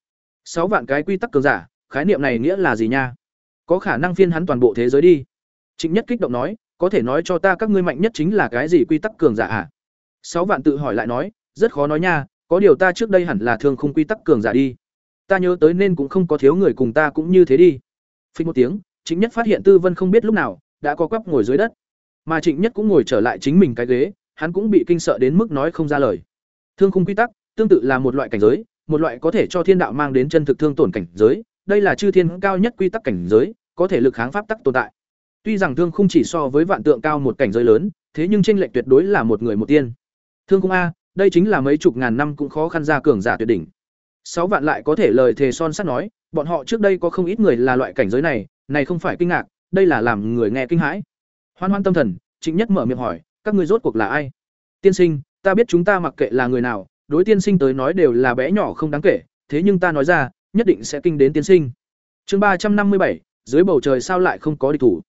S1: Sáu vạn cái quy tắc cường giả, khái niệm này nghĩa là gì nha? Có khả năng phiên hắn toàn bộ thế giới đi. Trịnh nhất kích động nói, có thể nói cho ta các ngươi mạnh nhất chính là cái gì quy tắc cường giả à? Sáu vạn tự hỏi lại nói, rất khó nói nha, có điều ta trước đây hẳn là thường không quy tắc cường giả đi ta nhớ tới nên cũng không có thiếu người cùng ta cũng như thế đi. Phích một tiếng, trịnh nhất phát hiện tư vân không biết lúc nào, đã có quắp ngồi dưới đất. Mà trịnh nhất cũng ngồi trở lại chính mình cái ghế, hắn cũng bị kinh sợ đến mức nói không ra lời. Thương khung quy tắc, tương tự là một loại cảnh giới, một loại có thể cho thiên đạo mang đến chân thực thương tổn cảnh giới, đây là chư thiên cao nhất quy tắc cảnh giới, có thể lực kháng pháp tắc tồn tại. Tuy rằng thương khung chỉ so với vạn tượng cao một cảnh giới lớn, thế nhưng tranh lệch tuyệt đối là một người một tiên. Thương khung a, đây chính là mấy chục ngàn năm cũng khó khăn ra cường giả tuyệt đỉnh sáu vạn lại có thể lời thề son sắt nói, bọn họ trước đây có không ít người là loại cảnh giới này này không phải kinh ngạc, đây là làm người nghe kinh hãi. Hoan hoan tâm thần, trịnh nhất mở miệng hỏi, các ngươi rốt cuộc là ai? Tiên sinh, ta biết chúng ta mặc kệ là người nào, đối tiên sinh tới nói đều là bé nhỏ không đáng kể, thế nhưng ta nói ra, nhất định sẽ kinh đến tiên sinh. Chương ba trăm năm mươi bảy, dưới bầu trời sao lại không có địch thủ?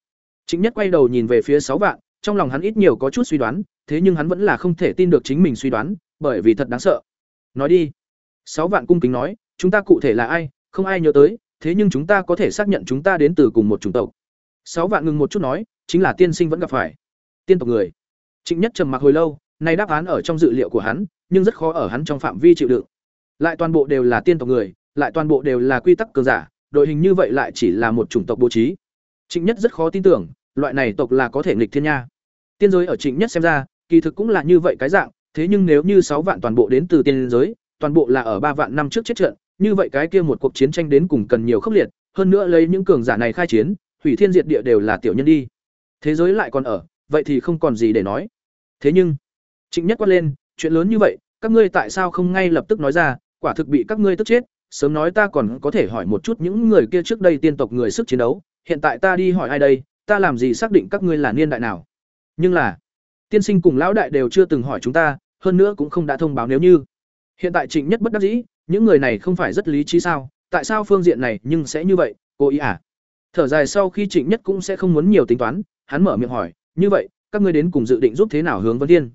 S1: Trịnh nhất quay đầu nhìn về phía sáu vạn, trong lòng hắn ít nhiều có chút suy đoán, thế nhưng hắn vẫn là không thể tin được chính mình suy đoán, bởi vì thật đáng sợ. Nói đi sáu vạn cung kính nói, chúng ta cụ thể là ai, không ai nhớ tới, thế nhưng chúng ta có thể xác nhận chúng ta đến từ cùng một chủng tộc. Sáu vạn ngừng một chút nói, chính là tiên sinh vẫn gặp phải. Tiên tộc người. Trịnh nhất trầm mặc hồi lâu nay đáp án ở trong dự liệu của hắn, nhưng rất khó ở hắn trong phạm vi chịu đựng. Lại toàn bộ đều là tiên tộc người, lại toàn bộ đều là quy tắc cường giả, đội hình như vậy lại chỉ là một chủng tộc bố trí. Trịnh nhất rất khó tin tưởng, loại này tộc là có thể nghịch thiên nha. Tiên giới ở trịnh nhất xem ra, kỳ thực cũng là như vậy cái dạng, thế nhưng nếu như sáu vạn toàn bộ đến từ tiên giới toàn bộ là ở ba vạn năm trước chết trận, như vậy cái kia một cuộc chiến tranh đến cùng cần nhiều khốc liệt, hơn nữa lấy những cường giả này khai chiến, hủy thiên diệt địa đều là tiểu nhân đi. Thế giới lại còn ở, vậy thì không còn gì để nói. Thế nhưng, trịnh nhất quát lên, chuyện lớn như vậy, các ngươi tại sao không ngay lập tức nói ra, quả thực bị các ngươi tức chết, sớm nói ta còn có thể hỏi một chút những người kia trước đây tiên tộc người sức chiến đấu, hiện tại ta đi hỏi ai đây, ta làm gì xác định các ngươi là niên đại nào. Nhưng là, tiên sinh cùng lão đại đều chưa từng hỏi chúng ta, hơn nữa cũng không đã thông báo nếu như hiện tại trịnh nhất bất đắc dĩ, những người này không phải rất lý trí sao? Tại sao phương diện này nhưng sẽ như vậy? Cô ý à? Thở dài sau khi trịnh nhất cũng sẽ không muốn nhiều tính toán, hắn mở miệng hỏi, như vậy, các ngươi đến cùng dự định giúp thế nào hướng Vân thiên?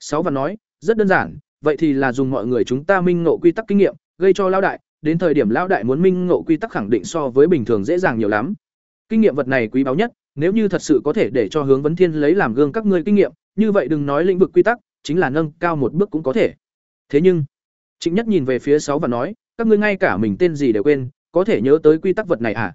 S1: Sáu và nói, rất đơn giản, vậy thì là dùng mọi người chúng ta minh ngộ quy tắc kinh nghiệm, gây cho lão đại, đến thời điểm lão đại muốn minh ngộ quy tắc khẳng định so với bình thường dễ dàng nhiều lắm. Kinh nghiệm vật này quý báu nhất, nếu như thật sự có thể để cho hướng vấn thiên lấy làm gương các ngươi kinh nghiệm, như vậy đừng nói lĩnh vực quy tắc, chính là nâng cao một bước cũng có thể. Thế nhưng trịnh nhất nhìn về phía sáu và nói, các ngươi ngay cả mình tên gì đều quên, có thể nhớ tới quy tắc vật này à?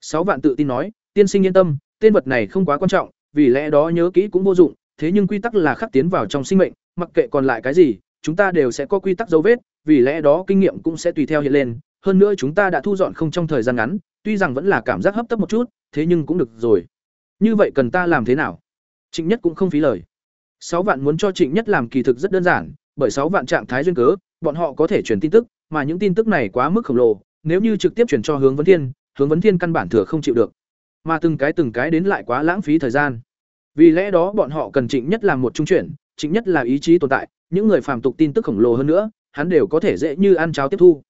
S1: Sáu vạn tự tin nói, tiên sinh yên tâm, tên vật này không quá quan trọng, vì lẽ đó nhớ kỹ cũng vô dụng, thế nhưng quy tắc là khắc tiến vào trong sinh mệnh, mặc kệ còn lại cái gì, chúng ta đều sẽ có quy tắc dấu vết, vì lẽ đó kinh nghiệm cũng sẽ tùy theo hiện lên. Hơn nữa chúng ta đã thu dọn không trong thời gian ngắn, tuy rằng vẫn là cảm giác hấp tấp một chút, thế nhưng cũng được rồi. Như vậy cần ta làm thế nào? Trịnh nhất cũng không phí lời. Sáu vạn muốn cho trịnh nhất làm kỳ thực rất đơn giản, bởi sáu vạn trạng thái duyên cớ bọn họ có thể truyền tin tức, mà những tin tức này quá mức khổng lồ, nếu như trực tiếp truyền cho hướng vấn thiên, hướng vấn thiên căn bản thừa không chịu được. Mà từng cái từng cái đến lại quá lãng phí thời gian. Vì lẽ đó bọn họ cần trịnh nhất làm một trung chuyển, trịnh nhất là ý chí tồn tại, những người phàm tục tin tức khổng lồ hơn nữa, hắn đều có thể dễ như ăn cháo tiếp thu.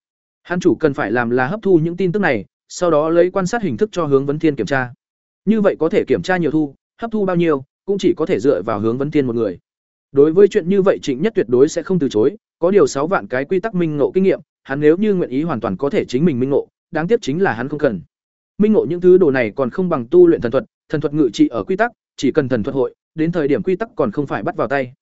S1: Hắn chủ cần phải làm là hấp thu những tin tức này, sau đó lấy quan sát hình thức cho hướng vấn thiên kiểm tra. Như vậy có thể kiểm tra nhiều thu, hấp thu bao nhiêu, cũng chỉ có thể dựa vào hướng vấn thiên một người. Đối với chuyện như vậy trịnh nhất tuyệt đối sẽ không từ chối có điều sáu vạn cái quy tắc minh ngộ kinh nghiệm, hắn nếu như nguyện ý hoàn toàn có thể chính mình minh ngộ, đáng tiếc chính là hắn không cần. Minh ngộ những thứ đồ này còn không bằng tu luyện thần thuật thần thuật ngự trị ở quy tắc, chỉ cần thần thuật hội, đến thời điểm quy tắc còn không phải bắt vào tay.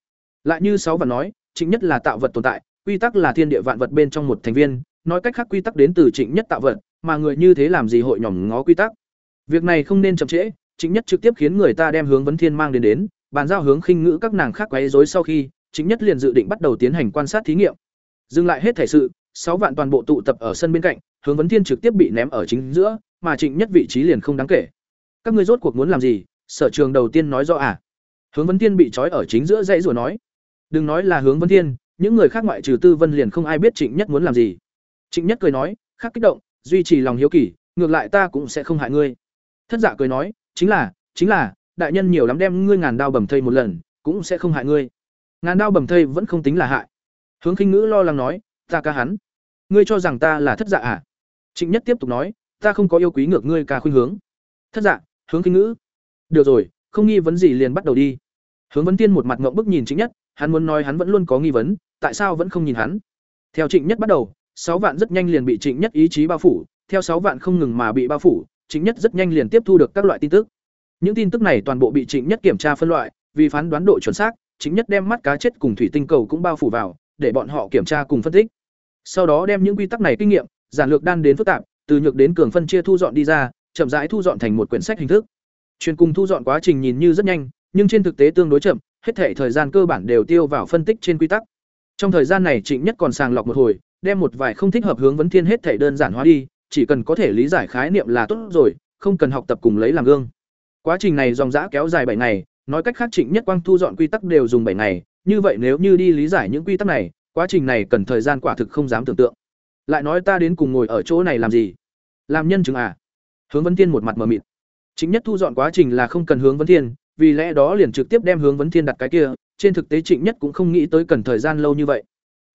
S1: Lại như sáu vạn nói chính nhất là tạo vật tồn tại, quy tắc là thiên địa vạn vật bên trong một thành viên, nói cách khác quy tắc đến từ trịnh nhất tạo vật, mà người như thế làm gì hội nhỏm ngó quy tắc. Việc này không nên chậm trễ, trịnh nhất trực tiếp khiến người ta đem hướng vấn thiên mang đến đến, bàn giao hướng khinh ngữ các nàng khác quấy rối sau khi Chính nhất liền dự định bắt đầu tiến hành quan sát thí nghiệm. Dừng lại hết thể sự, sáu vạn toàn bộ tụ tập ở sân bên cạnh, hướng vấn thiên trực tiếp bị ném ở chính giữa, mà trịnh nhất vị trí liền không đáng kể. Các ngươi rốt cuộc muốn làm gì? Sở trường đầu tiên nói rõ à? Hướng vấn thiên bị trói ở chính giữa dãy rủa nói. Đừng nói là hướng vấn thiên, những người khác ngoại trừ tư vân liền không ai biết trịnh nhất muốn làm gì. Trịnh nhất cười nói khác kích động, duy trì lòng hiếu kỳ, ngược lại ta cũng sẽ không hại ngươi. Thất giả cười nói, chính là chính là, đại nhân nhiều lắm đem ngươi ngàn đao bầm thây một lần, cũng sẽ không hại ngươi ngàn đao bầm thây vẫn không tính là hại. Hướng khinh ngữ lo lắng nói, ta ca hắn, ngươi cho rằng ta là thất dạ à? Trịnh nhất tiếp tục nói, ta không có yêu quý ngược ngươi ca khuynh hướng. Thất dạ hướng khinh ngữ. Được rồi, không nghi vấn gì liền bắt đầu đi. Hướng vấn tiên một mặt ngậm bức nhìn trịnh nhất, hắn muốn nói hắn vẫn luôn có nghi vấn, tại sao vẫn không nhìn hắn? Theo trịnh nhất bắt đầu, sáu vạn rất nhanh liền bị trịnh nhất ý chí bao phủ, theo sáu vạn không ngừng mà bị bao phủ, trịnh nhất rất nhanh liền tiếp thu được các loại tin tức. Những tin tức này toàn bộ bị trịnh nhất kiểm tra phân loại, vì phán đoán độ chuẩn xác chính nhất đem mắt cá chết cùng thủy tinh cầu cũng bao phủ vào, để bọn họ kiểm tra cùng phân tích. Sau đó đem những quy tắc này kinh nghiệm, giản lược đan đến phức tạp, từ nhược đến cường phân chia thu dọn đi ra, chậm rãi thu dọn thành một quyển sách hình thức. Truyền cùng thu dọn quá trình nhìn như rất nhanh, nhưng trên thực tế tương đối chậm, hết thể thời gian cơ bản đều tiêu vào phân tích trên quy tắc. Trong thời gian này trịnh nhất còn sàng lọc một hồi, đem một vài không thích hợp hướng vấn thiên hết thể đơn giản hóa đi, chỉ cần có thể lý giải khái niệm là tốt rồi, không cần học tập cùng lấy làm gương. Quá trình này dòng dã kéo dài bảy ngày nói cách khác trịnh nhất quang thu dọn quy tắc đều dùng bảy ngày, như vậy nếu như đi lý giải những quy tắc này, quá trình này cần thời gian quả thực không dám tưởng tượng. Lại nói ta đến cùng ngồi ở chỗ này làm gì? Làm nhân chứng à? Hướng vấn thiên một mặt mờ mịt. Chính nhất thu dọn quá trình là không cần hướng vấn thiên, vì lẽ đó liền trực tiếp đem hướng vấn thiên đặt cái kia, trên thực tế trịnh nhất cũng không nghĩ tới cần thời gian lâu như vậy.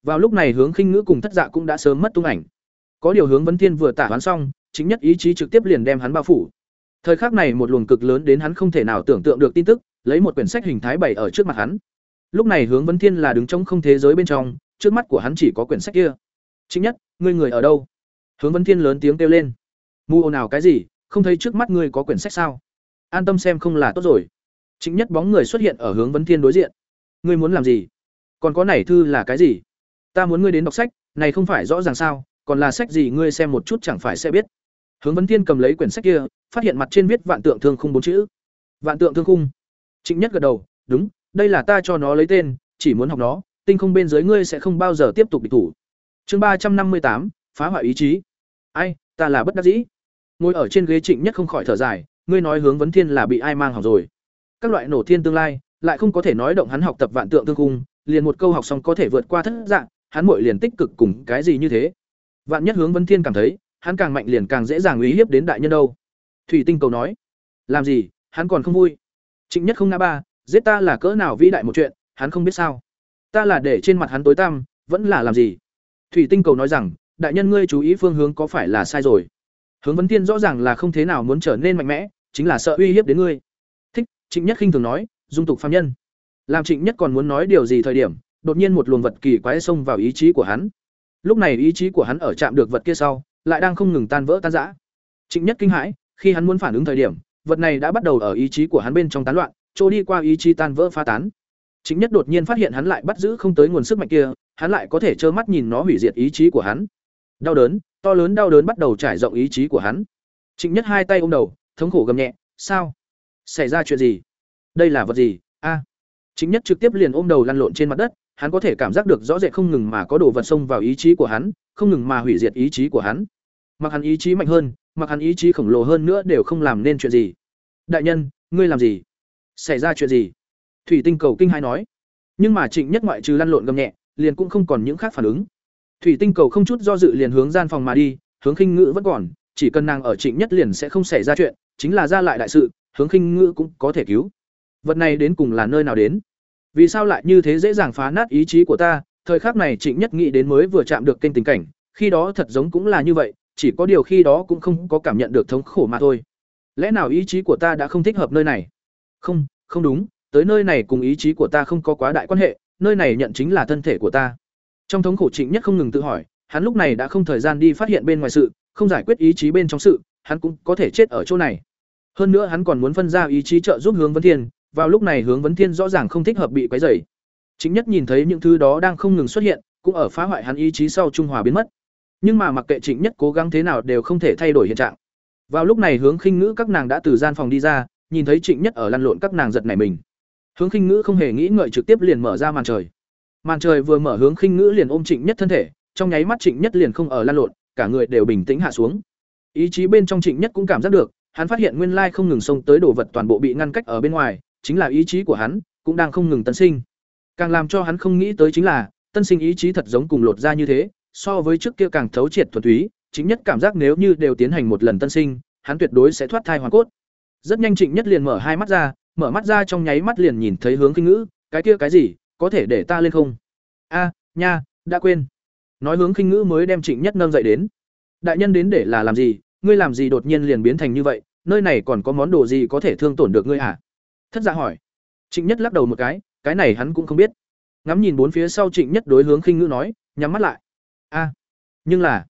S1: Vào lúc này hướng khinh ngữ cùng thất dạ cũng đã sớm mất tung ảnh. Có điều hướng vấn thiên vừa tả hoán xong chính nhất ý chí trực tiếp liền đem hắn bao phủ. Thời khắc này một luồng cực lớn đến hắn không thể nào tưởng tượng được tin tức lấy một quyển sách hình thái bày ở trước mặt hắn. Lúc này hướng vấn thiên là đứng trong không thế giới bên trong, trước mắt của hắn chỉ có quyển sách kia. Chính nhất, ngươi người ở đâu? Hướng vấn thiên lớn tiếng kêu lên. Mù ồn nào cái gì? Không thấy trước mắt ngươi có quyển sách sao? An tâm xem không là tốt rồi. Chính nhất bóng người xuất hiện ở hướng vấn thiên đối diện. Ngươi muốn làm gì? Còn có này thư là cái gì? Ta muốn ngươi đến đọc sách, này không phải rõ ràng sao, còn là sách gì ngươi xem một chút chẳng phải sẽ biết. Hướng vấn thiên cầm lấy quyển sách kia, phát hiện mặt trên viết vạn tượng thương khung bốn chữ. Vạn tượng thương khung trịnh nhất gật đầu đúng đây là ta cho nó lấy tên chỉ muốn học nó tinh không bên dưới ngươi sẽ không bao giờ tiếp tục địch thủ. Chương ba trăm năm mươi tám phá hoại ý chí. Ai ta là bất đắc dĩ. Ngồi ở trên ghế trịnh nhất không khỏi thở dài ngươi nói hướng vấn thiên là bị ai mang hỏng rồi. Các loại nổ thiên tương lai lại không có thể nói động hắn học tập vạn tượng tương cung, liền một câu học xong có thể vượt qua thất dạng hắn muội liền tích cực cùng cái gì như thế? Vạn nhất hướng vấn thiên cảm thấy hắn càng mạnh liền càng dễ dàng uy hiếp đến đại nhân đâu. Thủy tinh cầu nói làm gì hắn còn không vui trịnh nhất không ngã ba, giết ta là cỡ nào vĩ đại một chuyện, hắn không biết sao. Ta là để trên mặt hắn tối tăm, vẫn là làm gì? Thủy tinh cầu nói rằng, đại nhân ngươi chú ý phương hướng có phải là sai rồi? Hướng vấn Tiên rõ ràng là không thế nào muốn trở nên mạnh mẽ, chính là sợ uy hiếp đến ngươi. Thích, trịnh nhất khinh thường nói, dung tục phàm nhân. Làm trịnh nhất còn muốn nói điều gì thời điểm, đột nhiên một luồng vật kỳ quái xông vào ý chí của hắn. Lúc này ý chí của hắn ở chạm được vật kia sau, lại đang không ngừng tan vỡ tan rã. Trịnh nhất kinh hãi, khi hắn muốn phản ứng thời điểm vật này đã bắt đầu ở ý chí của hắn bên trong tán loạn, trôi đi qua ý chí tan vỡ phá tán. Trịnh nhất đột nhiên phát hiện hắn lại bắt giữ không tới nguồn sức mạnh kia, hắn lại có thể trơ mắt nhìn nó hủy diệt ý chí của hắn. Đau đớn, to lớn đau đớn bắt đầu trải rộng ý chí của hắn. Trịnh nhất hai tay ôm đầu, thống khổ gầm nhẹ, sao? Xảy ra chuyện gì? Đây là vật gì? A. À. trịnh nhất trực tiếp liền ôm đầu lăn lộn trên mặt đất, hắn có thể cảm giác được rõ rệt không ngừng mà có đồ vật xông vào ý chí của hắn, không ngừng mà hủy diệt ý chí của hắn mặc hắn ý chí mạnh hơn, mặc hắn ý chí khổng lồ hơn nữa đều không làm nên chuyện gì. Đại nhân, ngươi làm gì? Xảy ra chuyện gì? Thủy tinh cầu kinh hai nói. Nhưng mà trịnh nhất ngoại trừ lăn lộn gầm nhẹ, liền cũng không còn những khác phản ứng. Thủy tinh cầu không chút do dự liền hướng gian phòng mà đi, hướng khinh ngữ vẫn còn, chỉ cần nàng ở trịnh nhất liền sẽ không xảy ra chuyện, chính là ra lại đại sự, hướng khinh ngữ cũng có thể cứu. Vật này đến cùng là nơi nào đến? Vì sao lại như thế dễ dàng phá nát ý chí của ta? Thời khắc này trịnh nhất nghĩ đến mới vừa chạm được kênh tình cảnh, khi đó thật giống cũng là như vậy chỉ có điều khi đó cũng không có cảm nhận được thống khổ mà thôi lẽ nào ý chí của ta đã không thích hợp nơi này không không đúng tới nơi này cùng ý chí của ta không có quá đại quan hệ nơi này nhận chính là thân thể của ta trong thống khổ trịnh nhất không ngừng tự hỏi hắn lúc này đã không thời gian đi phát hiện bên ngoài sự không giải quyết ý chí bên trong sự hắn cũng có thể chết ở chỗ này. Hơn nữa hắn còn muốn phân ra ý chí trợ giúp Hướng Vấn Thiên, vào lúc này Hướng Vấn Thiên rõ ràng không thích hợp bị quấy rầy. Chính nhất nhìn thấy những thứ đó đang không ngừng xuất hiện, cũng ở phá hoại hắn ý chí sau trung hòa biến mất. Nhưng mà mặc kệ Trịnh Nhất cố gắng thế nào đều không thể thay đổi hiện trạng. Vào lúc này Hướng Khinh Ngữ các nàng đã từ gian phòng đi ra, nhìn thấy Trịnh Nhất ở lăn lộn các nàng giật nảy mình. Hướng Khinh Ngữ không hề nghĩ ngợi trực tiếp liền mở ra màn trời. Màn trời vừa mở Hướng Khinh Ngữ liền ôm Trịnh Nhất thân thể, trong nháy mắt Trịnh Nhất liền không ở lăn lộn, cả người đều bình tĩnh hạ xuống. Ý chí bên trong Trịnh Nhất cũng cảm giác được, hắn phát hiện nguyên lai không ngừng xông tới đồ vật toàn bộ bị ngăn cách ở bên ngoài, chính là ý chí của hắn cũng đang không ngừng tân sinh. Càng làm cho hắn không nghĩ tới chính là, tân sinh ý chí thật giống cùng lột ra như thế, so với trước kia càng thấu triệt thuần túy, chính nhất cảm giác nếu như đều tiến hành một lần tân sinh, hắn tuyệt đối sẽ thoát thai hoàn cốt. Rất nhanh Trịnh Nhất liền mở hai mắt ra, mở mắt ra trong nháy mắt liền nhìn thấy hướng kinh ngữ, cái kia cái gì, có thể để ta lên không? A, nha, đã quên. Nói hướng kinh ngữ mới đem Trịnh Nhất nâng dậy đến. Đại nhân đến để là làm gì, ngươi làm gì đột nhiên liền biến thành như vậy, nơi này còn có món đồ gì có thể thương tổn được ngươi à? Thất Dạ hỏi. Trịnh Nhất lắc đầu một cái, cái này hắn cũng không biết. Ngắm nhìn bốn phía sau Trịnh Nhất đối hướng khinh ngữ nói, nhắm mắt lại. A, nhưng là,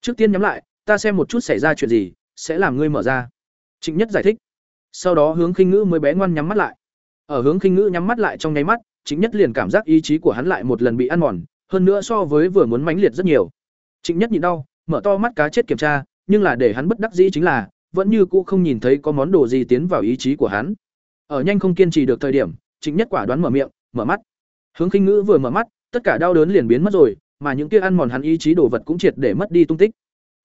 S1: trước tiên nhắm lại, ta xem một chút xảy ra chuyện gì, sẽ làm ngươi mở ra. Trịnh Nhất giải thích. Sau đó hướng khinh ngữ mới bé ngoan nhắm mắt lại. Ở hướng khinh ngữ nhắm mắt lại trong nháy mắt, Trịnh Nhất liền cảm giác ý chí của hắn lại một lần bị ăn mòn, hơn nữa so với vừa muốn mãnh liệt rất nhiều. Trịnh Nhất nhịn đau, mở to mắt cá chết kiểm tra, nhưng là để hắn bất đắc dĩ chính là, vẫn như cũ không nhìn thấy có món đồ gì tiến vào ý chí của hắn. Ở nhanh không kiên trì được thời điểm, Trịnh Nhất quả đoán mở miệng, mở mắt. Hướng Khinh Ngữ vừa mở mắt, tất cả đau đớn liền biến mất rồi, mà những kia ăn mòn hắn ý chí đồ vật cũng triệt để mất đi tung tích.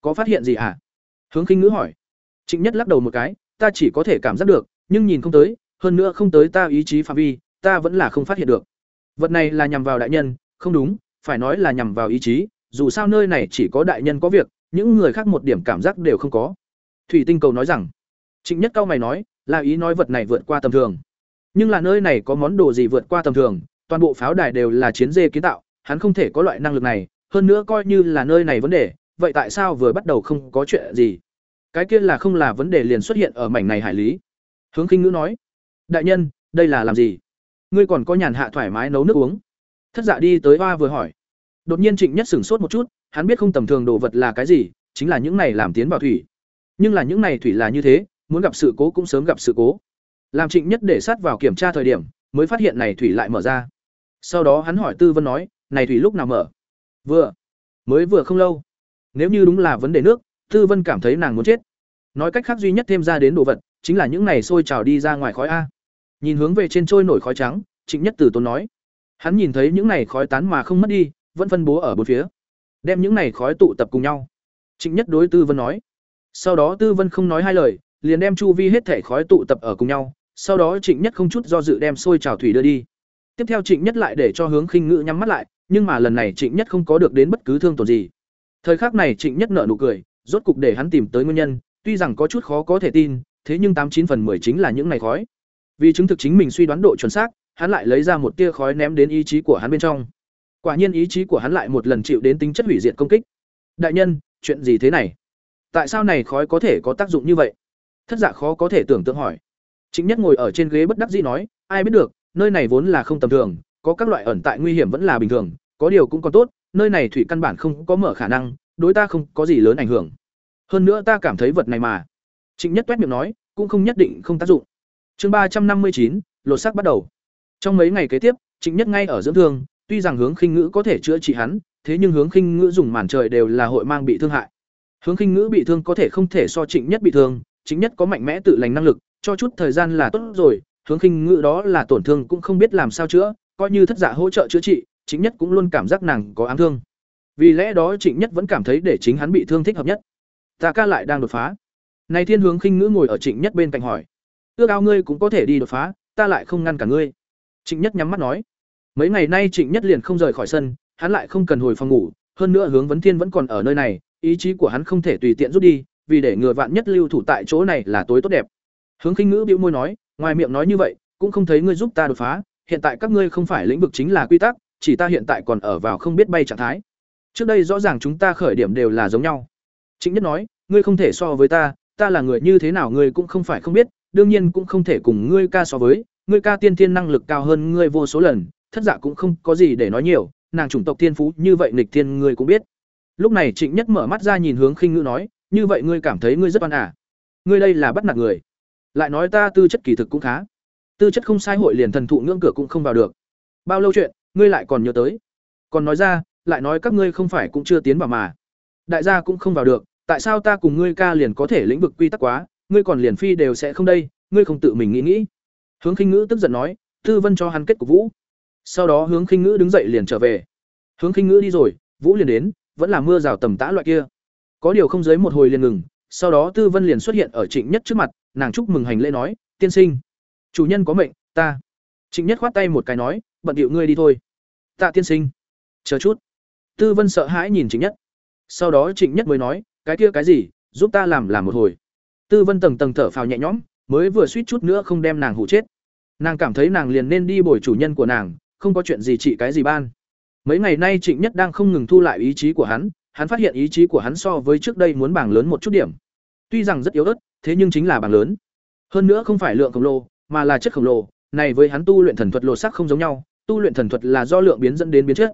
S1: Có phát hiện gì hả? Hướng Khinh Ngữ hỏi. Trịnh Nhất lắc đầu một cái, ta chỉ có thể cảm giác được, nhưng nhìn không tới, hơn nữa không tới ta ý chí phạm vi, ta vẫn là không phát hiện được. Vật này là nhằm vào đại nhân, không đúng, phải nói là nhằm vào ý chí, dù sao nơi này chỉ có đại nhân có việc, những người khác một điểm cảm giác đều không có. Thủy Tinh Cầu nói rằng, Trịnh Nhất cao mày nói, là ý nói vật này vượt qua tầm thường. Nhưng là nơi này có món đồ gì vượt qua tầm thường, toàn bộ pháo đài đều là chiến dê kiến tạo, hắn không thể có loại năng lực này, hơn nữa coi như là nơi này vấn đề, vậy tại sao vừa bắt đầu không có chuyện gì? Cái kia là không là vấn đề liền xuất hiện ở mảnh này hải lý. Hướng Khinh Ngữ nói, đại nhân, đây là làm gì? Ngươi còn có nhàn hạ thoải mái nấu nước uống? Thất Dạ đi tới oa vừa hỏi. Đột nhiên Trịnh Nhất sửng sốt một chút, hắn biết không tầm thường đồ vật là cái gì, chính là những này làm tiến vào thủy. Nhưng là những này thủy là như thế, muốn gặp sự cố cũng sớm gặp sự cố. Làm Trịnh Nhất để sát vào kiểm tra thời điểm, mới phát hiện này thủy lại mở ra. Sau đó hắn hỏi Tư Vân nói, "Này thủy lúc nào mở?" "Vừa, mới vừa không lâu." Nếu như đúng là vấn đề nước, Tư Vân cảm thấy nàng muốn chết. Nói cách khác duy nhất thêm ra đến đồ vật, chính là những này sôi trào đi ra ngoài khói a. Nhìn hướng về trên trôi nổi khói trắng, Trịnh Nhất Từ tốn nói, hắn nhìn thấy những này khói tán mà không mất đi, vẫn phân bố ở bốn phía. Đem những này khói tụ tập cùng nhau. Trịnh Nhất đối Tư Vân nói. Sau đó Tư Vân không nói hai lời, liền đem chu vi hết thể khói tụ tập ở cùng nhau, sau đó Trịnh Nhất không chút do dự đem sôi trào thủy đưa đi. Tiếp theo Trịnh Nhất lại để cho hướng khinh ngữ nhắm mắt lại, nhưng mà lần này Trịnh Nhất không có được đến bất cứ thương tổn gì. Thời khắc này Trịnh Nhất nở nụ cười, rốt cục để hắn tìm tới nguyên nhân, tuy rằng có chút khó có thể tin, thế nhưng tám chín phần 10 chính là những này khói. Vì chứng thực chính mình suy đoán độ chuẩn xác, hắn lại lấy ra một tia khói ném đến ý chí của hắn bên trong. Quả nhiên ý chí của hắn lại một lần chịu đến tính chất hủy diệt công kích. Đại nhân, chuyện gì thế này? Tại sao này khói có thể có tác dụng như vậy? Thất giả khó có thể tưởng tượng hỏi. Chính Nhất ngồi ở trên ghế bất đắc dĩ nói, ai biết được, nơi này vốn là không tầm thường, có các loại ẩn tại nguy hiểm vẫn là bình thường, có điều cũng còn tốt, nơi này thủy căn bản không có mở khả năng, đối ta không có gì lớn ảnh hưởng. Hơn nữa ta cảm thấy vật này mà. Trịnh Nhất toét miệng nói, cũng không nhất định không tác dụng. Chương ba trăm năm mươi chín, lột xác bắt đầu. Trong mấy ngày kế tiếp, Trịnh Nhất ngay ở dưỡng thương, tuy rằng hướng khinh ngữ có thể chữa trị hắn, thế nhưng hướng khinh ngữ dùng màn trời đều là hội mang bị thương hại. Hướng khinh ngữ bị thương có thể không thể so Trịnh Nhất bị thương, chính nhất có mạnh mẽ tự lành năng lực, cho chút thời gian là tốt rồi, hướng khinh ngữ đó là tổn thương cũng không biết làm sao chữa, coi như thất giả hỗ trợ chữa trị, chính nhất cũng luôn cảm giác nàng có ám thương. Vì lẽ đó Trịnh Nhất vẫn cảm thấy để chính hắn bị thương thích hợp nhất. Ta ca lại đang đột phá. Này Thiên Hướng khinh ngữ ngồi ở Trịnh Nhất bên cạnh hỏi, ước ao ngươi cũng có thể đi đột phá, ta lại không ngăn cả ngươi. Trịnh Nhất nhắm mắt nói, mấy ngày nay Trịnh Nhất liền không rời khỏi sân, hắn lại không cần hồi phòng ngủ, hơn nữa Hướng Vấn Thiên vẫn còn ở nơi này, ý chí của hắn không thể tùy tiện rút đi, vì để ngừa vạn nhất lưu thủ tại chỗ này là tối tốt đẹp. Hướng Khinh Ngữ bĩu môi nói, ngoài miệng nói như vậy, cũng không thấy ngươi giúp ta đột phá, hiện tại các ngươi không phải lĩnh vực chính là quy tắc, chỉ ta hiện tại còn ở vào không biết bay trạng thái. Trước đây rõ ràng chúng ta khởi điểm đều là giống nhau. Trịnh Nhất nói, ngươi không thể so với ta, ta là người như thế nào ngươi cũng không phải không biết, đương nhiên cũng không thể cùng ngươi ca so với, ngươi ca tiên thiên năng lực cao hơn ngươi vô số lần, thất giả cũng không có gì để nói nhiều, nàng chủng tộc tiên phú như vậy nghịch thiên ngươi cũng biết. Lúc này Trịnh Nhất mở mắt ra nhìn hướng Khinh Ngữ nói, như vậy ngươi cảm thấy ngươi rất oan à ngươi đây là bắt nạt người lại nói ta tư chất kỳ thực cũng khá. Tư chất không sai hội liền thần thụ ngưỡng cửa cũng không vào được. Bao lâu chuyện, ngươi lại còn nhớ tới? Còn nói ra, lại nói các ngươi không phải cũng chưa tiến vào mà. Đại gia cũng không vào được, tại sao ta cùng ngươi ca liền có thể lĩnh vực quy tắc quá, ngươi còn liền phi đều sẽ không đây, ngươi không tự mình nghĩ nghĩ. Hướng khinh ngữ tức giận nói, tư vân cho hắn kết cục vũ. Sau đó hướng khinh ngữ đứng dậy liền trở về. Hướng khinh ngữ đi rồi, vũ liền đến, vẫn là mưa rào tầm tã loại kia. Có điều không dưới một hồi liền ngừng sau đó tư vân liền xuất hiện ở trịnh nhất trước mặt, nàng chúc mừng hành lễ nói, tiên sinh, chủ nhân có mệnh, ta. Trịnh nhất khoát tay một cái nói, bận điệu ngươi đi thôi. Tạ tiên sinh. Chờ chút. Tư vân sợ hãi nhìn trịnh nhất. Sau đó trịnh nhất mới nói, cái kia cái gì, giúp ta làm làm một hồi. Tư vân tầng tầng thở phào nhẹ nhõm, mới vừa suýt chút nữa không đem nàng hụ chết. Nàng cảm thấy nàng liền nên đi bồi chủ nhân của nàng, không có chuyện gì trị cái gì ban. Mấy ngày nay trịnh nhất đang không ngừng thu lại ý chí của hắn hắn phát hiện ý chí của hắn so với trước đây muốn bảng lớn một chút điểm. Tuy rằng rất yếu ớt, thế nhưng chính là bảng lớn. Hơn nữa không phải lượng khổng lồ, mà là chất khổng lồ. Này với hắn tu luyện thần thuật lột sắc không giống nhau, tu luyện thần thuật là do lượng biến dẫn đến biến chất.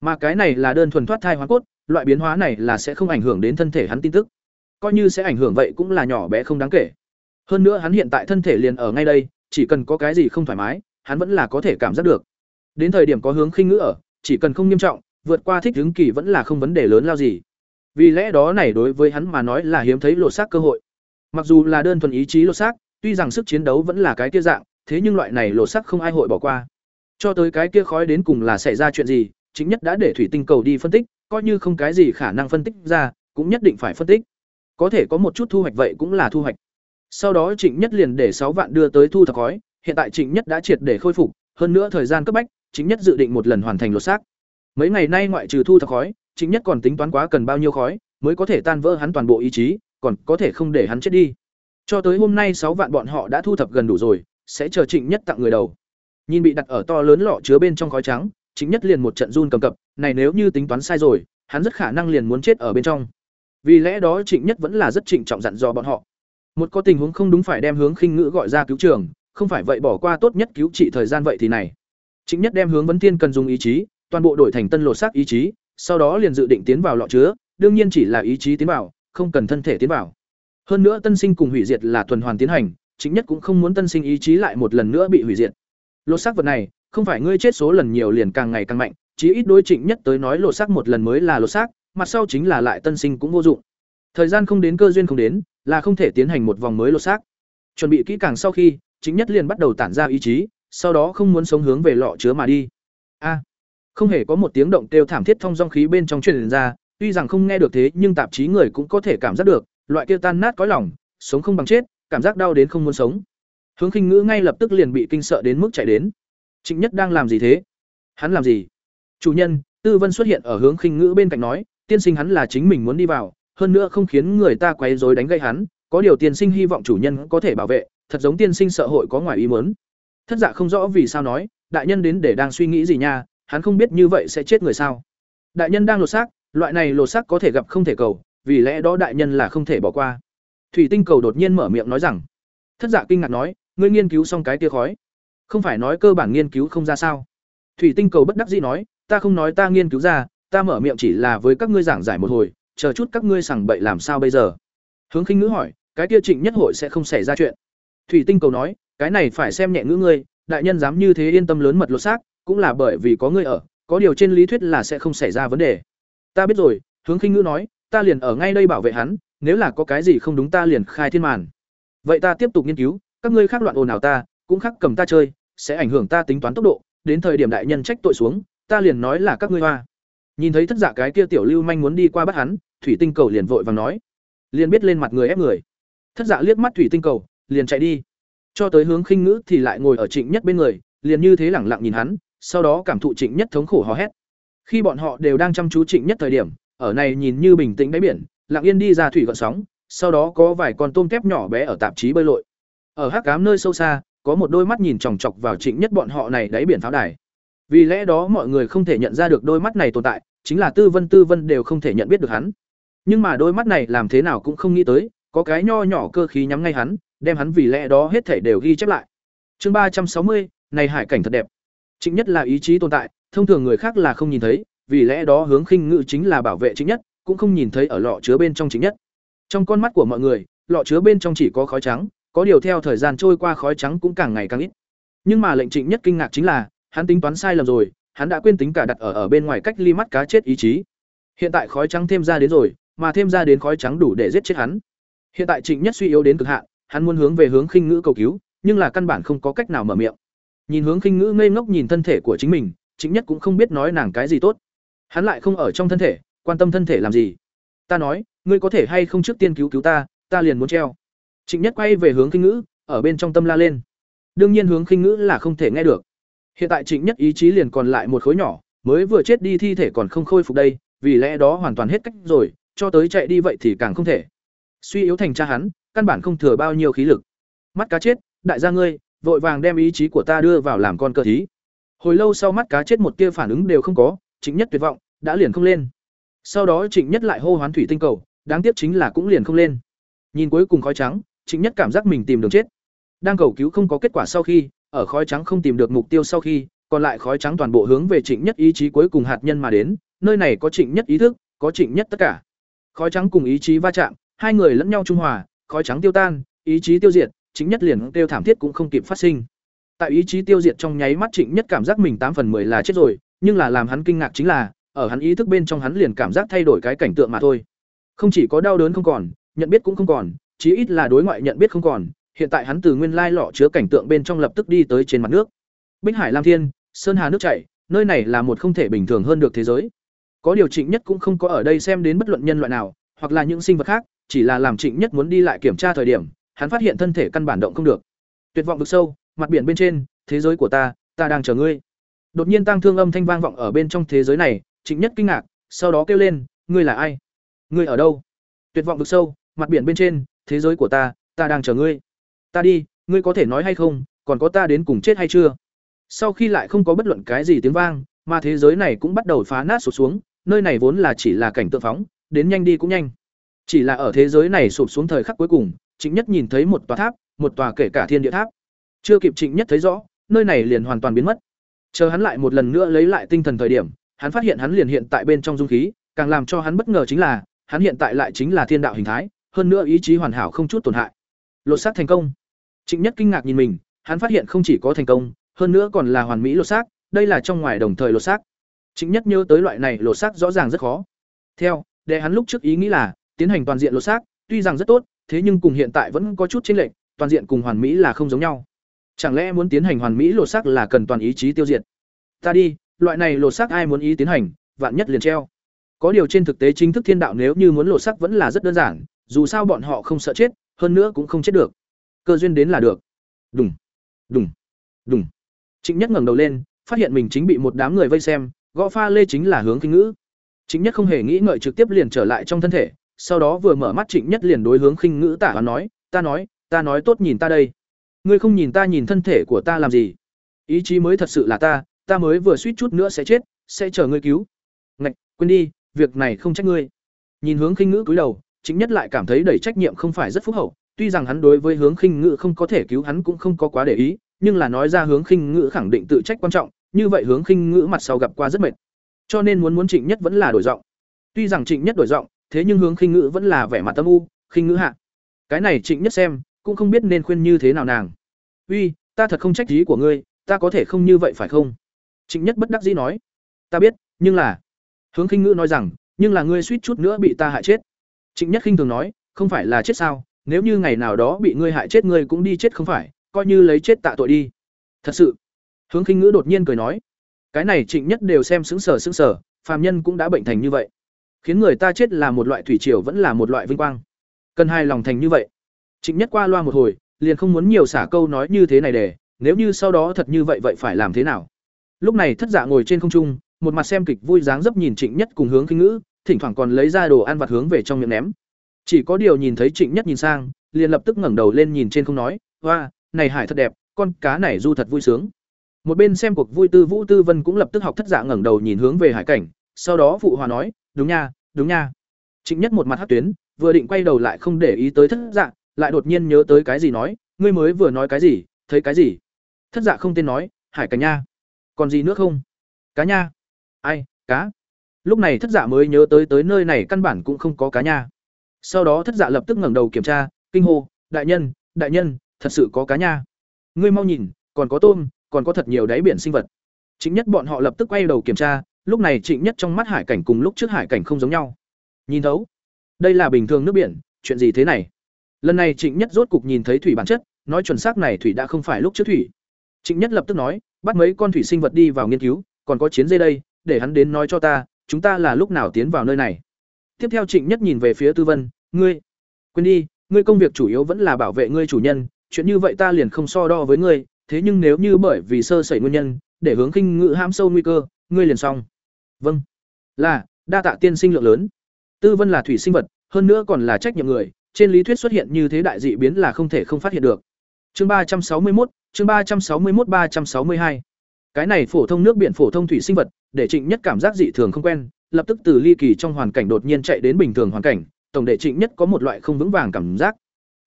S1: Mà cái này là đơn thuần thoát thai hóa cốt, loại biến hóa này là sẽ không ảnh hưởng đến thân thể hắn tin tức. Coi như sẽ ảnh hưởng vậy cũng là nhỏ bé không đáng kể. Hơn nữa hắn hiện tại thân thể liền ở ngay đây, chỉ cần có cái gì không thoải mái, hắn vẫn là có thể cảm giác được. Đến thời điểm có hướng khinh ngữ ở, chỉ cần không nghiêm trọng vượt qua thích ứng kỳ vẫn là không vấn đề lớn lao gì. Vì lẽ đó này đối với hắn mà nói là hiếm thấy lột xác cơ hội. Mặc dù là đơn thuần ý chí lột xác, tuy rằng sức chiến đấu vẫn là cái kia dạng, thế nhưng loại này lột xác không ai hội bỏ qua. Cho tới cái kia khói đến cùng là xảy ra chuyện gì, chính nhất đã để thủy tinh cầu đi phân tích, coi như không cái gì khả năng phân tích ra, cũng nhất định phải phân tích. Có thể có một chút thu hoạch vậy cũng là thu hoạch. Sau đó trịnh nhất liền để sáu vạn đưa tới thu thập khói, hiện tại trịnh nhất đã triệt để khôi phục, hơn nữa thời gian cấp bách chính nhất dự định một lần hoàn thành lột xác mấy ngày nay ngoại trừ thu thập khói chính nhất còn tính toán quá cần bao nhiêu khói mới có thể tan vỡ hắn toàn bộ ý chí, còn có thể không để hắn chết đi. Cho tới hôm nay sáu vạn bọn họ đã thu thập gần đủ rồi, sẽ chờ trịnh nhất tặng người đầu. Nhìn bị đặt ở to lớn lọ chứa bên trong khói trắng chính nhất liền một trận run cầm cập, này nếu như tính toán sai rồi, hắn rất khả năng liền muốn chết ở bên trong. Vì lẽ đó trịnh nhất vẫn là rất trịnh trọng dặn dò bọn họ. Một có tình huống không đúng phải đem hướng khinh ngữ gọi ra cứu trường, không phải vậy bỏ qua tốt nhất cứu trị thời gian vậy thì này. Trịnh nhất đem hướng vấn tiên cần dùng ý chí toàn bộ đổi thành tân lột xác ý chí, sau đó liền dự định tiến vào lọ chứa, đương nhiên chỉ là ý chí tiến vào, không cần thân thể tiến vào. Hơn nữa tân sinh cùng hủy diệt là tuần hoàn tiến hành, chính nhất cũng không muốn tân sinh ý chí lại một lần nữa bị hủy diệt. Lột xác vật này, không phải ngươi chết số lần nhiều liền càng ngày càng mạnh, chí ít đối trịnh nhất tới nói lột xác một lần mới là lột xác, mặt sau chính là lại tân sinh cũng vô dụng. Thời gian không đến cơ duyên không đến, là không thể tiến hành một vòng mới lột xác. Chuẩn bị kỹ càng sau khi, chính nhất liền bắt đầu tản ra ý chí, sau đó không muốn sống hướng về lọ chứa mà đi. A không hề có một tiếng động kêu thảm thiết thông dong khí bên trong truyền ra, tuy rằng không nghe được thế, nhưng tạp chí người cũng có thể cảm giác được, loại kêu tan nát cõi lòng, sống không bằng chết, cảm giác đau đến không muốn sống. Hướng khinh ngữ ngay lập tức liền bị kinh sợ đến mức chạy đến. Trịnh nhất đang làm gì thế? Hắn làm gì? Chủ nhân, tư vân xuất hiện ở hướng khinh ngữ bên cạnh nói, tiên sinh hắn là chính mình muốn đi vào, hơn nữa không khiến người ta quấy rối đánh gây hắn, có điều tiên sinh hy vọng chủ nhân có thể bảo vệ, thật giống tiên sinh sợ hội có ngoài ý muốn. Thất dạ không rõ vì sao nói, đại nhân đến để đang suy nghĩ gì nha hắn không biết như vậy sẽ chết người sao. Đại nhân đang lột xác, loại này lột xác có thể gặp không thể cầu, vì lẽ đó đại nhân là không thể bỏ qua. Thủy tinh cầu đột nhiên mở miệng nói rằng, thất giả kinh ngạc nói, ngươi nghiên cứu xong cái tia khói. Không phải nói cơ bản nghiên cứu không ra sao? Thủy tinh cầu bất đắc dĩ nói, ta không nói ta nghiên cứu ra, ta mở miệng chỉ là với các ngươi giảng giải một hồi, chờ chút các ngươi sằng bậy làm sao bây giờ? Hướng khinh ngữ hỏi, cái kia trịnh nhất hội sẽ không xảy ra chuyện? Thủy tinh cầu nói, cái này phải xem nhẹ ngữ ngươi, đại nhân dám như thế yên tâm lớn mật lột xác cũng là bởi vì có ngươi ở, có điều trên lý thuyết là sẽ không xảy ra vấn đề. Ta biết rồi, hướng khinh ngữ nói, ta liền ở ngay đây bảo vệ hắn, nếu là có cái gì không đúng ta liền khai thiên màn. Vậy ta tiếp tục nghiên cứu, các ngươi khác loạn ồn nào ta, cũng khác cầm ta chơi, sẽ ảnh hưởng ta tính toán tốc độ, đến thời điểm đại nhân trách tội xuống, ta liền nói là các ngươi hoa. Nhìn thấy thất giả cái kia tiểu lưu manh muốn đi qua bắt hắn, thủy tinh cầu liền vội vàng nói. Liền biết lên mặt người ép người. Thất giả liếc mắt thủy tinh cầu, liền chạy đi. Cho tới hướng khinh ngữ thì lại ngồi ở trịnh nhất bên người, liền như thế lẳng lặng nhìn hắn sau đó cảm thụ trịnh nhất thống khổ hò hét. Khi bọn họ đều đang chăm chú trịnh nhất thời điểm, ở này nhìn như bình tĩnh đáy biển, lặng yên đi ra thủy gợn sóng, sau đó có vài con tôm kép nhỏ bé ở tạp chí bơi lội. Ở hắc cám nơi sâu xa, có một đôi mắt nhìn chòng chọc vào trịnh nhất bọn họ này đáy biển pháo đài. Vì lẽ đó mọi người không thể nhận ra được đôi mắt này tồn tại, chính là tư vân tư vân đều không thể nhận biết được hắn. Nhưng mà đôi mắt này làm thế nào cũng không nghĩ tới, có cái nho nhỏ cơ khí nhắm ngay hắn, đem hắn vì lẽ đó hết thể đều ghi chép lại. Chương ba trăm sáu mươi, này hải cảnh thật đẹp chính nhất là ý chí tồn tại, thông thường người khác là không nhìn thấy, vì lẽ đó hướng khinh ngự chính là bảo vệ chính nhất, cũng không nhìn thấy ở lọ chứa bên trong chính nhất. Trong con mắt của mọi người, lọ chứa bên trong chỉ có khói trắng, có điều theo thời gian trôi qua khói trắng cũng càng ngày càng ít. Nhưng mà lệnh trịnh nhất kinh ngạc chính là, hắn tính toán sai lầm rồi, hắn đã quên tính cả đặt ở ở bên ngoài cách ly mắt cá chết ý chí. Hiện tại khói trắng thêm ra đến rồi, mà thêm ra đến khói trắng đủ để giết chết hắn. Hiện tại trịnh nhất suy yếu đến cực hạn, hắn muốn hướng về hướng khinh ngữ cầu cứu, nhưng là căn bản không có cách nào mở miệng nhìn hướng khinh ngữ ngây ngốc nhìn thân thể của chính mình chính nhất cũng không biết nói nàng cái gì tốt. Hắn lại không ở trong thân thể, quan tâm thân thể làm gì. Ta nói, ngươi có thể hay không trước tiên cứu cứu ta ta liền muốn treo. Trịnh nhất quay về hướng khinh ngữ, ở bên trong tâm la lên. Đương nhiên hướng khinh ngữ là không thể nghe được. Hiện tại trịnh nhất ý chí liền còn lại một khối nhỏ, mới vừa chết đi thi thể còn không khôi phục đây, vì lẽ đó hoàn toàn hết cách rồi, cho tới chạy đi vậy thì càng không thể. Suy yếu thành cha hắn, căn bản không thừa bao nhiêu khí lực. Mắt cá chết, đại gia ngươi vội vàng đem ý chí của ta đưa vào làm con cờ thí. Hồi lâu sau mắt cá chết một tia phản ứng đều không có, trịnh nhất tuyệt vọng, đã liền không lên. Sau đó trịnh nhất lại hô hoán thủy tinh cầu, đáng tiếc chính là cũng liền không lên. Nhìn cuối cùng khói trắng, trịnh nhất cảm giác mình tìm đường chết. Đang cầu cứu không có kết quả sau khi, ở khói trắng không tìm được mục tiêu sau khi, còn lại khói trắng toàn bộ hướng về trịnh nhất ý chí cuối cùng hạt nhân mà đến, nơi này có trịnh nhất ý thức, có trịnh nhất tất cả. Khói trắng cùng ý chí va chạm, hai người lẫn nhau trung hòa, khói trắng tiêu tan, ý chí tiêu diệt chính nhất liền tiêu thảm thiết cũng không kịp phát sinh. Tại ý chí tiêu diệt trong nháy mắt trịnh nhất cảm giác mình tám phần mười là chết rồi, nhưng là làm hắn kinh ngạc chính là, ở hắn ý thức bên trong hắn liền cảm giác thay đổi cái cảnh tượng mà thôi. Không chỉ có đau đớn không còn, nhận biết cũng không còn, chí ít là đối ngoại nhận biết không còn, hiện tại hắn từ nguyên lai lọ chứa cảnh tượng bên trong lập tức đi tới trên mặt nước. Bích hải lam thiên, sơn hà nước chảy, nơi này là một không thể bình thường hơn được thế giới. Có điều trịnh nhất cũng không có ở đây xem đến bất luận nhân loại nào, hoặc là những sinh vật khác, chỉ là làm trịnh nhất muốn đi lại kiểm tra thời điểm hắn phát hiện thân thể căn bản động không được. Tuyệt vọng vực sâu, mặt biển bên trên, thế giới của ta ta đang chờ ngươi. Đột nhiên tăng thương âm thanh vang vọng ở bên trong thế giới này, trịnh nhất kinh ngạc, sau đó kêu lên, ngươi là ai? Ngươi ở đâu? Tuyệt vọng vực sâu, mặt biển bên trên, thế giới của ta ta đang chờ ngươi. Ta đi, ngươi có thể nói hay không, còn có ta đến cùng chết hay chưa? Sau khi lại không có bất luận cái gì tiếng vang, mà thế giới này cũng bắt đầu phá nát sụp xuống, nơi này vốn là chỉ là cảnh tượng phóng, đến nhanh đi cũng nhanh chỉ là ở thế giới này sụp xuống thời khắc cuối cùng, trịnh nhất nhìn thấy một tòa tháp, một tòa kể cả thiên địa tháp. Chưa kịp trịnh nhất thấy rõ, nơi này liền hoàn toàn biến mất. Chờ hắn lại một lần nữa lấy lại tinh thần thời điểm, hắn phát hiện hắn liền hiện tại bên trong dung khí, càng làm cho hắn bất ngờ chính là, hắn hiện tại lại chính là thiên đạo hình thái, hơn nữa ý chí hoàn hảo không chút tổn hại. Lột xác thành công. Trịnh nhất kinh ngạc nhìn mình, hắn phát hiện không chỉ có thành công, hơn nữa còn là hoàn mỹ lột xác, đây là trong ngoài đồng thời lột xác. Trịnh nhất nhớ tới loại này lột xác rõ ràng rất khó. Theo, để hắn lúc trước ý nghĩ là tiến hành toàn diện lột xác, tuy rằng rất tốt, thế nhưng cùng hiện tại vẫn có chút chênh lệch, toàn diện cùng hoàn mỹ là không giống nhau. Chẳng lẽ muốn tiến hành hoàn mỹ lột xác là cần toàn ý chí tiêu diệt? Ta đi, loại này lột xác ai muốn ý tiến hành, vạn nhất liền treo. Có điều trên thực tế chính thức thiên đạo nếu như muốn lột xác vẫn là rất đơn giản, dù sao bọn họ không sợ chết, hơn nữa cũng không chết được. Cơ duyên đến là được. Đùng đùng đùng. Trịnh nhất ngẩng đầu lên, phát hiện mình chính bị một đám người vây xem, gõ pha lê chính là hướng kinh ngữ. Trịnh nhất không hề nghĩ ngợi trực tiếp liền trở lại trong thân thể sau đó vừa mở mắt trịnh nhất liền đối hướng khinh ngữ tả và nói, ta nói ta nói tốt nhìn ta đây. Ngươi không nhìn ta nhìn thân thể của ta làm gì? Ý chí mới thật sự là ta ta mới vừa suýt chút nữa sẽ chết, sẽ chờ ngươi cứu. Ngạch, quên đi, việc này không trách ngươi. Nhìn hướng khinh ngữ cúi đầu chính nhất lại cảm thấy đầy trách nhiệm không phải rất phúc hậu. Tuy rằng hắn đối với hướng khinh ngữ không có thể cứu hắn cũng không có quá để ý, nhưng là nói ra hướng khinh ngữ khẳng định tự trách quan trọng, như vậy hướng khinh ngữ mặt sau gặp qua rất mệt. Cho nên muốn muốn trịnh nhất vẫn là đổi giọng. Tuy rằng trịnh nhất đổi giọng thế nhưng hướng khinh ngữ vẫn là vẻ mặt tâm u, khinh ngữ hạ. Cái này trịnh nhất xem, cũng không biết nên khuyên như thế nào nàng. Uy, ta thật không trách ý của ngươi, ta có thể không như vậy phải không? Trịnh nhất bất đắc dĩ nói. Ta biết, nhưng là hướng khinh ngữ nói rằng, nhưng là ngươi suýt chút nữa bị ta hại chết. Trịnh nhất khinh thường nói, không phải là chết sao? Nếu như ngày nào đó bị ngươi hại chết ngươi cũng đi chết không phải, coi như lấy chết tạ tội đi. Thật sự? Hướng khinh ngữ đột nhiên cười nói. Cái này trịnh nhất đều xem xứng sở xứng sở phàm nhân cũng đã bệnh thành như vậy khiến người ta chết là một loại thủy triều vẫn là một loại vinh quang. Cần hai lòng thành như vậy. Trịnh nhất qua loa một hồi, liền không muốn nhiều xả câu nói như thế này để, nếu như sau đó thật như vậy vậy phải làm thế nào? Lúc này thất dạ ngồi trên không trung, một mặt xem kịch vui dáng dấp nhìn trịnh nhất cùng hướng kinh ngữ, thỉnh thoảng còn lấy ra đồ ăn vặt hướng về trong miệng ném. Chỉ có điều nhìn thấy trịnh nhất nhìn sang, liền lập tức ngẩng đầu lên nhìn trên không nói hoa này hải thật đẹp, con cá này du thật vui sướng. Một bên xem cuộc vui tư vũ tư vân cũng lập tức học thất dạ ngẩng đầu nhìn hướng về hải cảnh sau đó phụ hòa nói, đúng nha đúng nha. Trịnh nhất một mặt hát tuyến, vừa định quay đầu lại không để ý tới thất dạ lại đột nhiên nhớ tới cái gì nói, ngươi mới vừa nói cái gì, thấy cái gì? Thất dạ không tên nói, hải cảnh nha. Còn gì nữa không? Cá nha. Ai, cá? Lúc này thất dạ mới nhớ tới tới nơi này căn bản cũng không có cá nha. Sau đó thất dạ lập tức ngẩng đầu kiểm tra, kinh hô, đại nhân đại nhân, thật sự có cá nha. Ngươi mau nhìn, còn có tôm, còn có thật nhiều đáy biển sinh vật. Chính nhất bọn họ lập tức quay đầu kiểm tra lúc này trịnh nhất trong mắt hải cảnh cùng lúc trước hải cảnh không giống nhau. Nhìn thấu, đây là bình thường nước biển, chuyện gì thế này? Lần này trịnh nhất rốt cục nhìn thấy thủy bản chất, nói chuẩn xác này thủy đã không phải lúc trước thủy. Trịnh nhất lập tức nói, bắt mấy con thủy sinh vật đi vào nghiên cứu, còn có chiến dây đây, để hắn đến nói cho ta, chúng ta là lúc nào tiến vào nơi này. Tiếp theo trịnh nhất nhìn về phía tư vân, ngươi, quên đi, ngươi công việc chủ yếu vẫn là bảo vệ ngươi chủ nhân, chuyện như vậy ta liền không so đo với ngươi, thế nhưng nếu như bởi vì sơ sẩy nguyên nhân, để hướng khinh ngự hãm sâu nguy cơ, ngươi liền xong vâng. Là, đa tạ tiên sinh lượng lớn. Tư vân là thủy sinh vật, hơn nữa còn là trách nhiệm người, trên lý thuyết xuất hiện như thế đại dị biến là không thể không phát hiện được. Chương ba trăm sáu mươi một chương ba trăm sáu mươi một ba trăm sáu mươi hai. Cái này phổ thông nước biển phổ thông thủy sinh vật, để trịnh nhất cảm giác dị thường không quen, lập tức từ ly kỳ trong hoàn cảnh đột nhiên chạy đến bình thường hoàn cảnh, tổng đệ trịnh nhất có một loại không vững vàng cảm giác.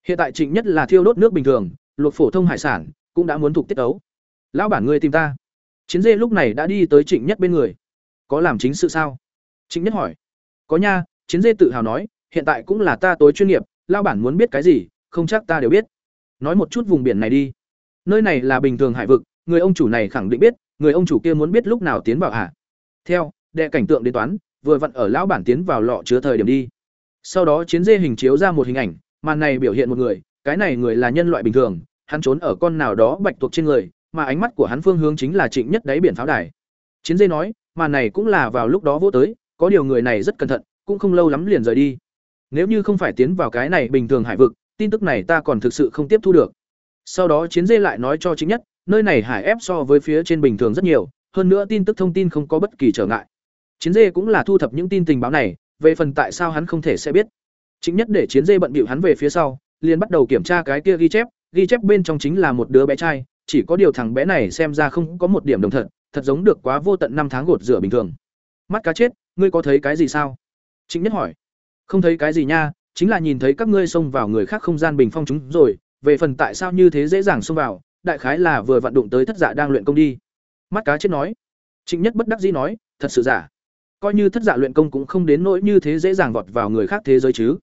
S1: Hiện tại trịnh nhất là thiêu đốt nước bình thường, luộc phổ thông hải sản, cũng đã muốn thuộc tiết ấu. Lão bản ngươi tìm ta. Chiến dê lúc này đã đi tới trịnh nhất bên người có làm chính sự sao? Trịnh nhất hỏi. Có nha, chiến dê tự hào nói, hiện tại cũng là ta tối chuyên nghiệp lao bản muốn biết cái gì, không chắc ta đều biết. Nói một chút vùng biển này đi. Nơi này là bình thường hải vực, người ông chủ này khẳng định biết, người ông chủ kia muốn biết lúc nào tiến vào hạ theo, đệ cảnh tượng đến toán, vừa vặn ở lão bản tiến vào lọ chứa thời điểm đi. Sau đó chiến dê hình chiếu ra một hình ảnh, màn này biểu hiện một người, cái này người là nhân loại bình thường, hắn trốn ở con nào đó bạch tuộc trên người, mà ánh mắt của hắn phương hướng chính là trịnh nhất đáy biển pháo đài. Chiến dê nói mà này cũng là vào lúc đó vô tới, có điều người này rất cẩn thận, cũng không lâu lắm liền rời đi. Nếu như không phải tiến vào cái này bình thường hải vực, tin tức này ta còn thực sự không tiếp thu được. Sau đó chiến dê lại nói cho chính nhất, nơi này hải ép so với phía trên bình thường rất nhiều, hơn nữa tin tức thông tin không có bất kỳ trở ngại. Chiến dê cũng là thu thập những tin tình báo này, về phần tại sao hắn không thể sẽ biết. Chính nhất để chiến dê bận bịu hắn về phía sau, liền bắt đầu kiểm tra cái kia ghi chép. Ghi chép bên trong chính là một đứa bé trai, chỉ có điều thằng bé này xem ra không có một điểm đồng thật thật giống được quá vô tận năm tháng gột rửa bình thường. Mắt cá chết, ngươi có thấy cái gì sao? Chính nhất hỏi. Không thấy cái gì nha, chính là nhìn thấy các ngươi xông vào người khác không gian bình phong chúng rồi, về phần tại sao như thế dễ dàng xông vào, đại khái là vừa vận động tới thất dạ đang luyện công đi. Mắt cá chết nói. Trịnh nhất bất đắc dĩ nói, thật sự giả. Coi như thất dạ luyện công cũng không đến nỗi như thế dễ dàng vọt vào người khác thế giới chứ.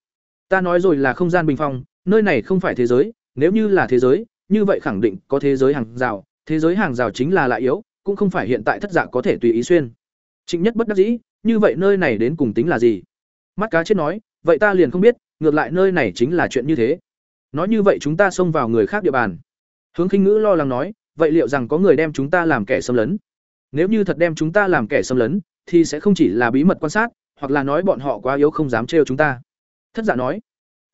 S1: Ta nói rồi là không gian bình phong, nơi này không phải thế giới, nếu như là thế giới, như vậy khẳng định có thế giới hàng rào, thế giới hàng rào chính là lại yếu cũng không phải hiện tại thất dạ có thể tùy ý xuyên. Trịnh nhất bất đắc dĩ, như vậy nơi này đến cùng tính là gì? Mắt cá chết nói, vậy ta liền không biết, ngược lại nơi này chính là chuyện như thế. Nói như vậy chúng ta xông vào người khác địa bàn. Hướng khinh ngữ lo lắng nói, vậy liệu rằng có người đem chúng ta làm kẻ xâm lấn? Nếu như thật đem chúng ta làm kẻ xâm lấn, thì sẽ không chỉ là bí mật quan sát, hoặc là nói bọn họ quá yếu không dám trêu chúng ta. Thất giả nói.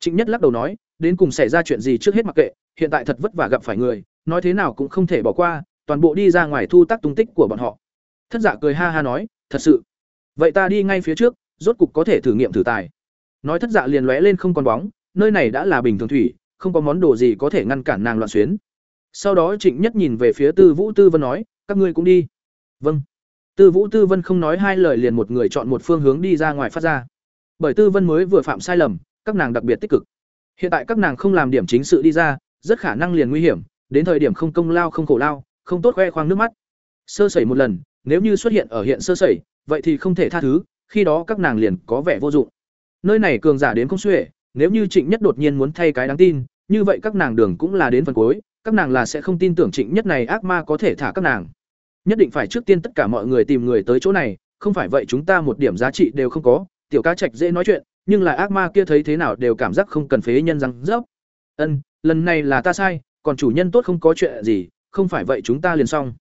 S1: Trịnh nhất lắc đầu nói, đến cùng xảy ra chuyện gì trước hết mặc kệ, hiện tại thật vất vả gặp phải người, nói thế nào cũng không thể bỏ qua toàn bộ đi ra ngoài thu tác tung tích của bọn họ. Thất giả cười ha ha nói, thật sự? Vậy ta đi ngay phía trước, rốt cục có thể thử nghiệm thử tài. Nói thất dạ liền lóe lên không còn bóng, nơi này đã là bình thường thủy, không có món đồ gì có thể ngăn cản nàng loạn xuyến. Sau đó trịnh nhất nhìn về phía tư vũ tư vân nói, các ngươi cũng đi. Vâng. Tư vũ tư vân không nói hai lời liền một người chọn một phương hướng đi ra ngoài phát ra. Bởi tư vân mới vừa phạm sai lầm, các nàng đặc biệt tích cực. Hiện tại các nàng không làm điểm chính sự đi ra, rất khả năng liền nguy hiểm, đến thời điểm không công lao không khổ lao không tốt khoe khoang nước mắt. Sơ sẩy một lần, nếu như xuất hiện ở hiện sơ sẩy, vậy thì không thể tha thứ, khi đó các nàng liền có vẻ vô dụng. Nơi này cường giả đến không xuể, nếu như trịnh nhất đột nhiên muốn thay cái đáng tin, như vậy các nàng đường cũng là đến phần cuối, các nàng là sẽ không tin tưởng trịnh nhất này ác ma có thể thả các nàng. Nhất định phải trước tiên tất cả mọi người tìm người tới chỗ này, không phải vậy chúng ta một điểm giá trị đều không có, tiểu ca trạch dễ nói chuyện, nhưng là ác ma kia thấy thế nào đều cảm giác không cần phế nhân răng rớp. Ân, lần này là ta sai, còn chủ nhân tốt không có chuyện gì không phải vậy chúng ta liền xong.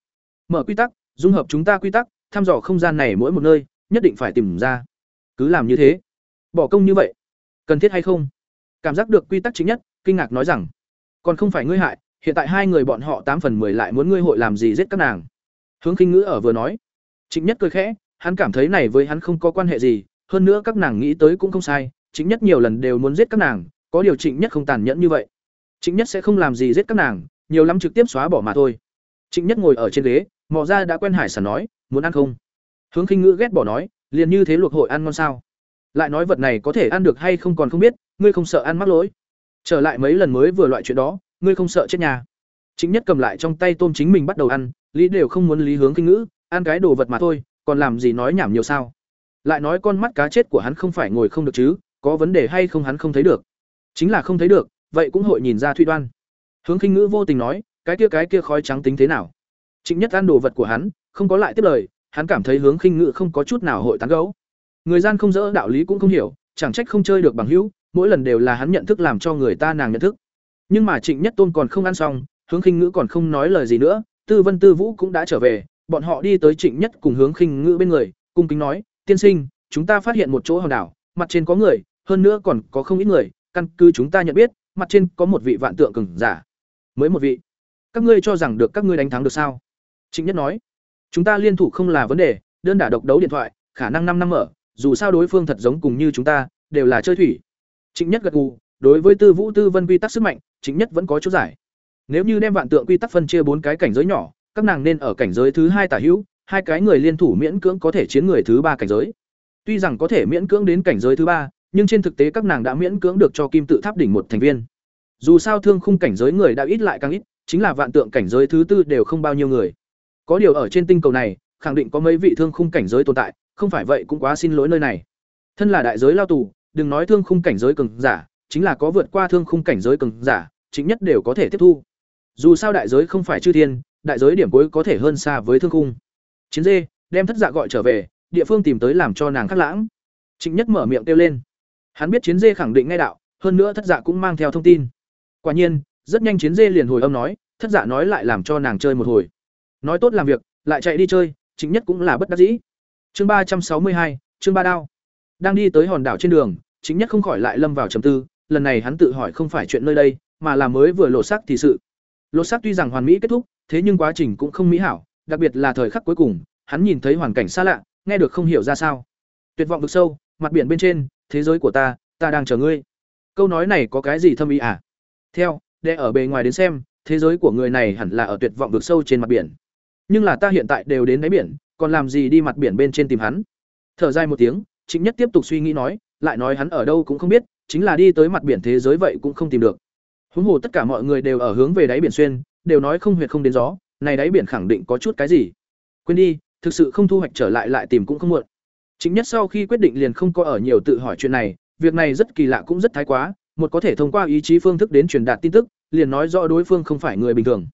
S1: Mở quy tắc, dung hợp chúng ta quy tắc, thăm dò không gian này mỗi một nơi, nhất định phải tìm ra. Cứ làm như thế. Bỏ công như vậy. Cần thiết hay không? Cảm giác được quy tắc chính nhất, kinh ngạc nói rằng, còn không phải ngươi hại, hiện tại hai người bọn họ tám phần mười lại muốn ngươi hội làm gì giết các nàng. Hướng khinh ngữ ở vừa nói. Trịnh nhất cười khẽ, hắn cảm thấy này với hắn không có quan hệ gì, hơn nữa các nàng nghĩ tới cũng không sai chính nhất nhiều lần đều muốn giết các nàng, có điều trịnh nhất không tàn nhẫn như vậy. Trịnh nhất sẽ không làm gì giết các nàng nhiều lắm trực tiếp xóa bỏ mà thôi. Trịnh nhất ngồi ở trên ghế, mò ra đã quen hải sản nói, muốn ăn không? Hướng khinh ngữ ghét bỏ nói, liền như thế luộc hội ăn ngon sao? Lại nói vật này có thể ăn được hay không còn không biết, ngươi không sợ ăn mắc lỗi. Trở lại mấy lần mới vừa loại chuyện đó, ngươi không sợ chết nhà. Chính nhất cầm lại trong tay tôm chính mình bắt đầu ăn, lý đều không muốn lý hướng kinh ngữ, ăn cái đồ vật mà thôi, còn làm gì nói nhảm nhiều sao? Lại nói con mắt cá chết của hắn không phải ngồi không được chứ, có vấn đề hay không hắn không thấy được. Chính là không thấy được, vậy cũng hội nhìn ra thụy đoan hướng khinh ngữ vô tình nói, cái kia cái kia khói trắng tính thế nào? Trịnh nhất ăn đồ vật của hắn, không có lại tiếp lời, hắn cảm thấy hướng khinh ngữ không có chút nào hội tán gấu người gian không dỡ, đạo lý cũng không hiểu, chẳng trách không chơi được bằng hữu, mỗi lần đều là hắn nhận thức làm cho người ta nàng nhận thức. Nhưng mà trịnh nhất tôn còn không ăn xong, hướng khinh ngữ còn không nói lời gì nữa, tư vân tư vũ cũng đã trở về, bọn họ đi tới trịnh nhất cùng hướng khinh ngữ bên người, cung kính nói, tiên sinh, chúng ta phát hiện một chỗ hòn đảo, mặt trên có người, hơn nữa còn có không ít người, căn cứ chúng ta nhận biết, mặt trên có một vị vạn tượng cường giả mới một vị. Các ngươi cho rằng được các ngươi đánh thắng được sao? Trịnh nhất nói. Chúng ta liên thủ không là vấn đề, đơn đả độc đấu điện thoại, khả năng năm năm mở, dù sao đối phương thật giống cùng như chúng ta, đều là chơi thủy. Trịnh nhất gật gù, đối với tư vũ tư vân quy tắc sức mạnh, trịnh nhất vẫn có chỗ giải. Nếu như đem vạn tượng quy tắc phân chia bốn cái cảnh giới nhỏ, các nàng nên ở cảnh giới thứ hai tả hữu, hai cái người liên thủ miễn cưỡng có thể chiến người thứ ba cảnh giới. Tuy rằng có thể miễn cưỡng đến cảnh giới thứ ba, nhưng trên thực tế các nàng đã miễn cưỡng được cho kim tự tháp đỉnh một thành viên dù sao thương khung cảnh giới người đã ít lại càng ít, chính là vạn tượng cảnh giới thứ tư đều không bao nhiêu người. Có điều ở trên tinh cầu này, khẳng định có mấy vị thương khung cảnh giới tồn tại, không phải vậy cũng quá xin lỗi nơi này. Thân là đại giới lao tù, đừng nói thương khung cảnh giới cường giả, chính là có vượt qua thương khung cảnh giới cường giả, chính nhất đều có thể tiếp thu. Dù sao đại giới không phải chư thiên, đại giới điểm cuối có thể hơn xa với thương khung. Chiến dê, đem thất dạ gọi trở về, địa phương tìm tới làm cho nàng khắc lãng. Trịnh nhất mở miệng kêu lên. Hắn biết chiến dê khẳng định ngay đạo, hơn nữa thất dạ cũng mang theo thông tin quả nhiên, rất nhanh chiến dê liền hồi âm nói, thất giả nói lại làm cho nàng chơi một hồi. Nói tốt làm việc, lại chạy đi chơi chính nhất cũng là bất đắc dĩ. Chương ba trăm sáu mươi hai, chương ba đao. Đang đi tới hòn đảo trên đường chính nhất không khỏi lại lâm vào trầm tư, lần này hắn tự hỏi không phải chuyện nơi đây, mà là mới vừa lột xác thì sự. Lột xác tuy rằng hoàn mỹ kết thúc, thế nhưng quá trình cũng không mỹ hảo, đặc biệt là thời khắc cuối cùng, hắn nhìn thấy hoàn cảnh xa lạ, nghe được không hiểu ra sao. Tuyệt vọng vực sâu, mặt biển bên trên, thế giới của ta ta đang chờ ngươi. Câu nói này có cái gì thâm ý à? Theo, để ở bề ngoài đến xem, thế giới của người này hẳn là ở tuyệt vọng vực sâu trên mặt biển. Nhưng là ta hiện tại đều đến đáy biển, còn làm gì đi mặt biển bên trên tìm hắn? Thở dài một tiếng, trịnh nhất tiếp tục suy nghĩ nói, lại nói hắn ở đâu cũng không biết, chính là đi tới mặt biển thế giới vậy cũng không tìm được. Huống hồ tất cả mọi người đều ở hướng về đáy biển xuyên, đều nói không huyệt không đến gió, này đáy biển khẳng định có chút cái gì. Quên đi, thực sự không thu hoạch trở lại lại tìm cũng không muộn. Chính nhất sau khi quyết định liền không có ở nhiều tự hỏi chuyện này, việc này rất kỳ lạ cũng rất thái quá một có thể thông qua ý chí phương thức đến truyền đạt tin tức, liền nói rõ đối phương không phải người bình thường.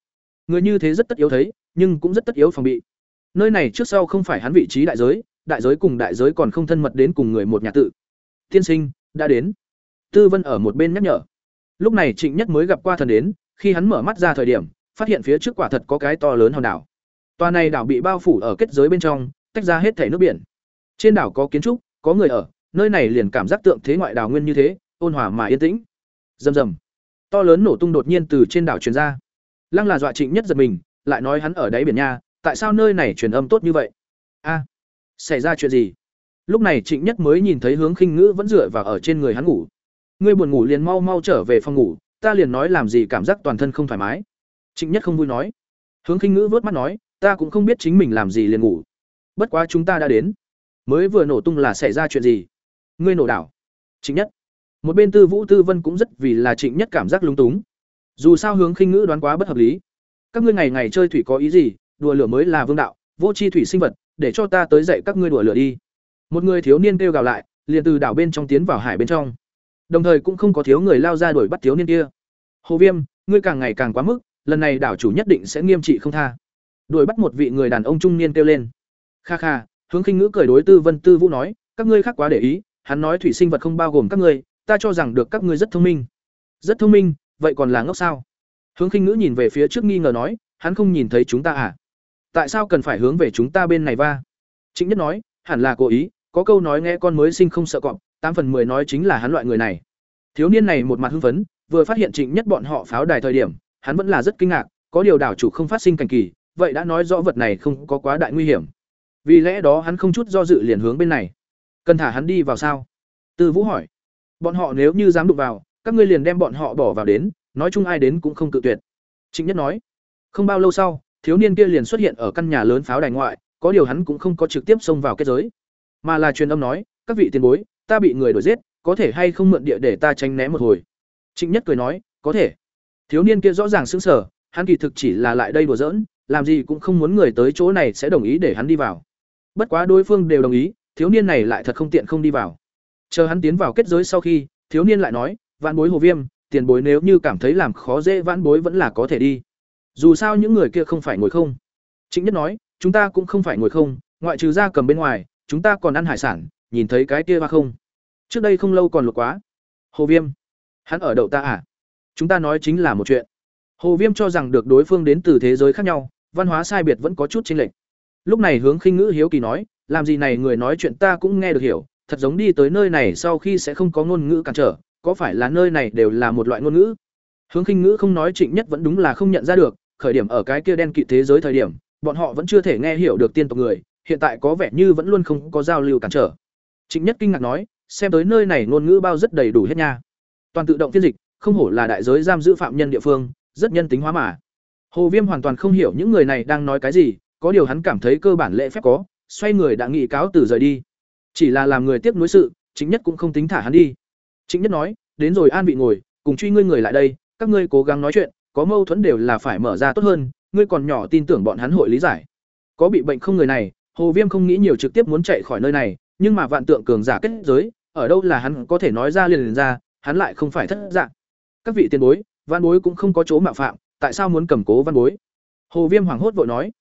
S1: Người như thế rất tất yếu thấy, nhưng cũng rất tất yếu phòng bị. Nơi này trước sau không phải hắn vị trí đại giới đại giới cùng đại giới còn không thân mật đến cùng người một nhà tự. Tiên sinh, đã đến. Tư vân ở một bên nhắc nhở. Lúc này trịnh nhất mới gặp qua thần đến, khi hắn mở mắt ra thời điểm, phát hiện phía trước quả thật có cái to lớn hòn đảo. Tòa này đảo bị bao phủ ở kết giới bên trong, tách ra hết thảy nước biển. Trên đảo có kiến trúc, có người ở, nơi này liền cảm giác tượng thế ngoại đảo nguyên như thế ôn hòa mà yên tĩnh. Rầm rầm. To lớn nổ tung đột nhiên từ trên đảo truyền ra. Lăng là dọa trịnh nhất giật mình, lại nói hắn ở đáy biển nha, tại sao nơi này truyền âm tốt như vậy? A, xảy ra chuyện gì? Lúc này trịnh nhất mới nhìn thấy hướng khinh ngữ vẫn dựa vào ở trên người hắn ngủ. Ngươi buồn ngủ liền mau mau trở về phòng ngủ, ta liền nói làm gì cảm giác toàn thân không thoải mái. Trịnh nhất không vui nói. Hướng khinh ngữ vớt mắt nói, ta cũng không biết chính mình làm gì liền ngủ. Bất quá chúng ta đã đến. Mới vừa nổ tung là xảy ra chuyện gì? Ngươi nổ đảo. Trịnh nhất một bên tư vũ tư vân cũng rất vì là trịnh nhất cảm giác lúng túng. Dù sao hướng khinh ngữ đoán quá bất hợp lý. Các ngươi ngày ngày chơi thủy có ý gì? Đùa lửa mới là vương đạo, vô c h i thủy sinh vật, để cho ta tới dạy các ngươi đùa lửa đi. Một người thiếu niên kêu gào lại, liền từ đảo bên trong tiến vào hải bên trong. Đồng thời cũng không có thiếu người lao ra đuổi bắt thiếu niên kia. Hồ viêm, ngươi càng ngày càng quá mức, lần này đảo chủ nhất định sẽ nghiêm trị không tha. Đuổi bắt một vị người đàn ông trung niên kêu lên. Kha kha, hướng khinh ngữ cười đối tư vân tư vũ nói, các ngươi khác quá để ý, hắn nói thủy sinh vật không bao gồm các ngươi ta cho rằng được các ngươi rất thông minh. Rất thông minh, vậy còn là ngốc sao? Hướng khinh ngữ nhìn về phía trước nghi ngờ nói, hắn không nhìn thấy chúng ta à? Tại sao cần phải hướng về chúng ta bên này va? Trịnh nhất nói, hẳn là cố ý, có câu nói nghe con mới sinh không sợ cọp, tám phần mười nói chính là hắn loại người này. Thiếu niên này một mặt hưng phấn, vừa phát hiện trịnh nhất bọn họ pháo đài thời điểm, hắn vẫn là rất kinh ngạc, có điều đảo chủ không phát sinh cảnh kỳ, vậy đã nói rõ vật này không có quá đại nguy hiểm. Vì lẽ đó hắn không chút do dự liền hướng bên này. Cần thả hắn đi vào sao? Tư vũ hỏi bọn họ nếu như dám đụng vào, các ngươi liền đem bọn họ bỏ vào đến, nói chung ai đến cũng không cự tuyệt. Trịnh nhất nói, không bao lâu sau, thiếu niên kia liền xuất hiện ở căn nhà lớn pháo đài ngoại, có điều hắn cũng không có trực tiếp xông vào kết giới. Mà là truyền âm nói, các vị tiền bối, ta bị người đuổi giết, có thể hay không mượn địa để ta tránh né một hồi? Trịnh nhất cười nói, có thể. Thiếu niên kia rõ ràng sững sờ, hắn kỳ thực chỉ là lại đây đùa giỡn, làm gì cũng không muốn người tới chỗ này sẽ đồng ý để hắn đi vào. Bất quá đối phương đều đồng ý, thiếu niên này lại thật không tiện không đi vào chờ hắn tiến vào kết giới sau khi, thiếu niên lại nói vãn bối hồ viêm, tiền bối nếu như cảm thấy làm khó dễ vãn bối vẫn là có thể đi. Dù sao những người kia không phải ngồi không. Chính nhất nói, chúng ta cũng không phải ngồi không, ngoại trừ ra cầm bên ngoài, chúng ta còn ăn hải sản, nhìn thấy cái kia ba không? Trước đây không lâu còn lục quá. Hồ viêm, hắn ở đậu ta à? Chúng ta nói chính là một chuyện. Hồ viêm cho rằng được đối phương đến từ thế giới khác nhau, văn hóa sai biệt vẫn có chút chênh lệch. Lúc này hướng khinh ngữ hiếu kỳ nói, làm gì này, người nói chuyện ta cũng nghe được hiểu thật giống đi tới nơi này sau khi sẽ không có ngôn ngữ cản trở, có phải là nơi này đều là một loại ngôn ngữ? Hướng khinh ngữ không nói trịnh nhất vẫn đúng là không nhận ra được, khởi điểm ở cái kia đen kịt thế giới thời điểm, bọn họ vẫn chưa thể nghe hiểu được tiên tộc người, hiện tại có vẻ như vẫn luôn không có giao lưu cản trở. Trịnh nhất kinh ngạc nói, xem tới nơi này ngôn ngữ bao rất đầy đủ hết nha. Toàn tự động phiên dịch, không hổ là đại giới giam giữ phạm nhân địa phương, rất nhân tính hóa mà. Hồ viêm hoàn toàn không hiểu những người này đang nói cái gì, có điều hắn cảm thấy cơ bản lễ phép có, xoay người đã nghị cáo từ rời đi chỉ là làm người tiếp nối sự chính nhất cũng không tính thả hắn đi. Chính nhất nói, đến rồi an vị ngồi, cùng truy ngươi người lại đây, các ngươi cố gắng nói chuyện, có mâu thuẫn đều là phải mở ra tốt hơn, ngươi còn nhỏ tin tưởng bọn hắn hội lý giải. Có bị bệnh không người này, hồ viêm không nghĩ nhiều trực tiếp muốn chạy khỏi nơi này, nhưng mà vạn tượng cường giả kết giới, ở đâu là hắn có thể nói ra liền liền ra, hắn lại không phải thất dạng. Các vị tiền bối, văn bối cũng không có chỗ mạo phạm, tại sao muốn cầm cố văn bối? Hồ viêm hoảng hốt vội nói.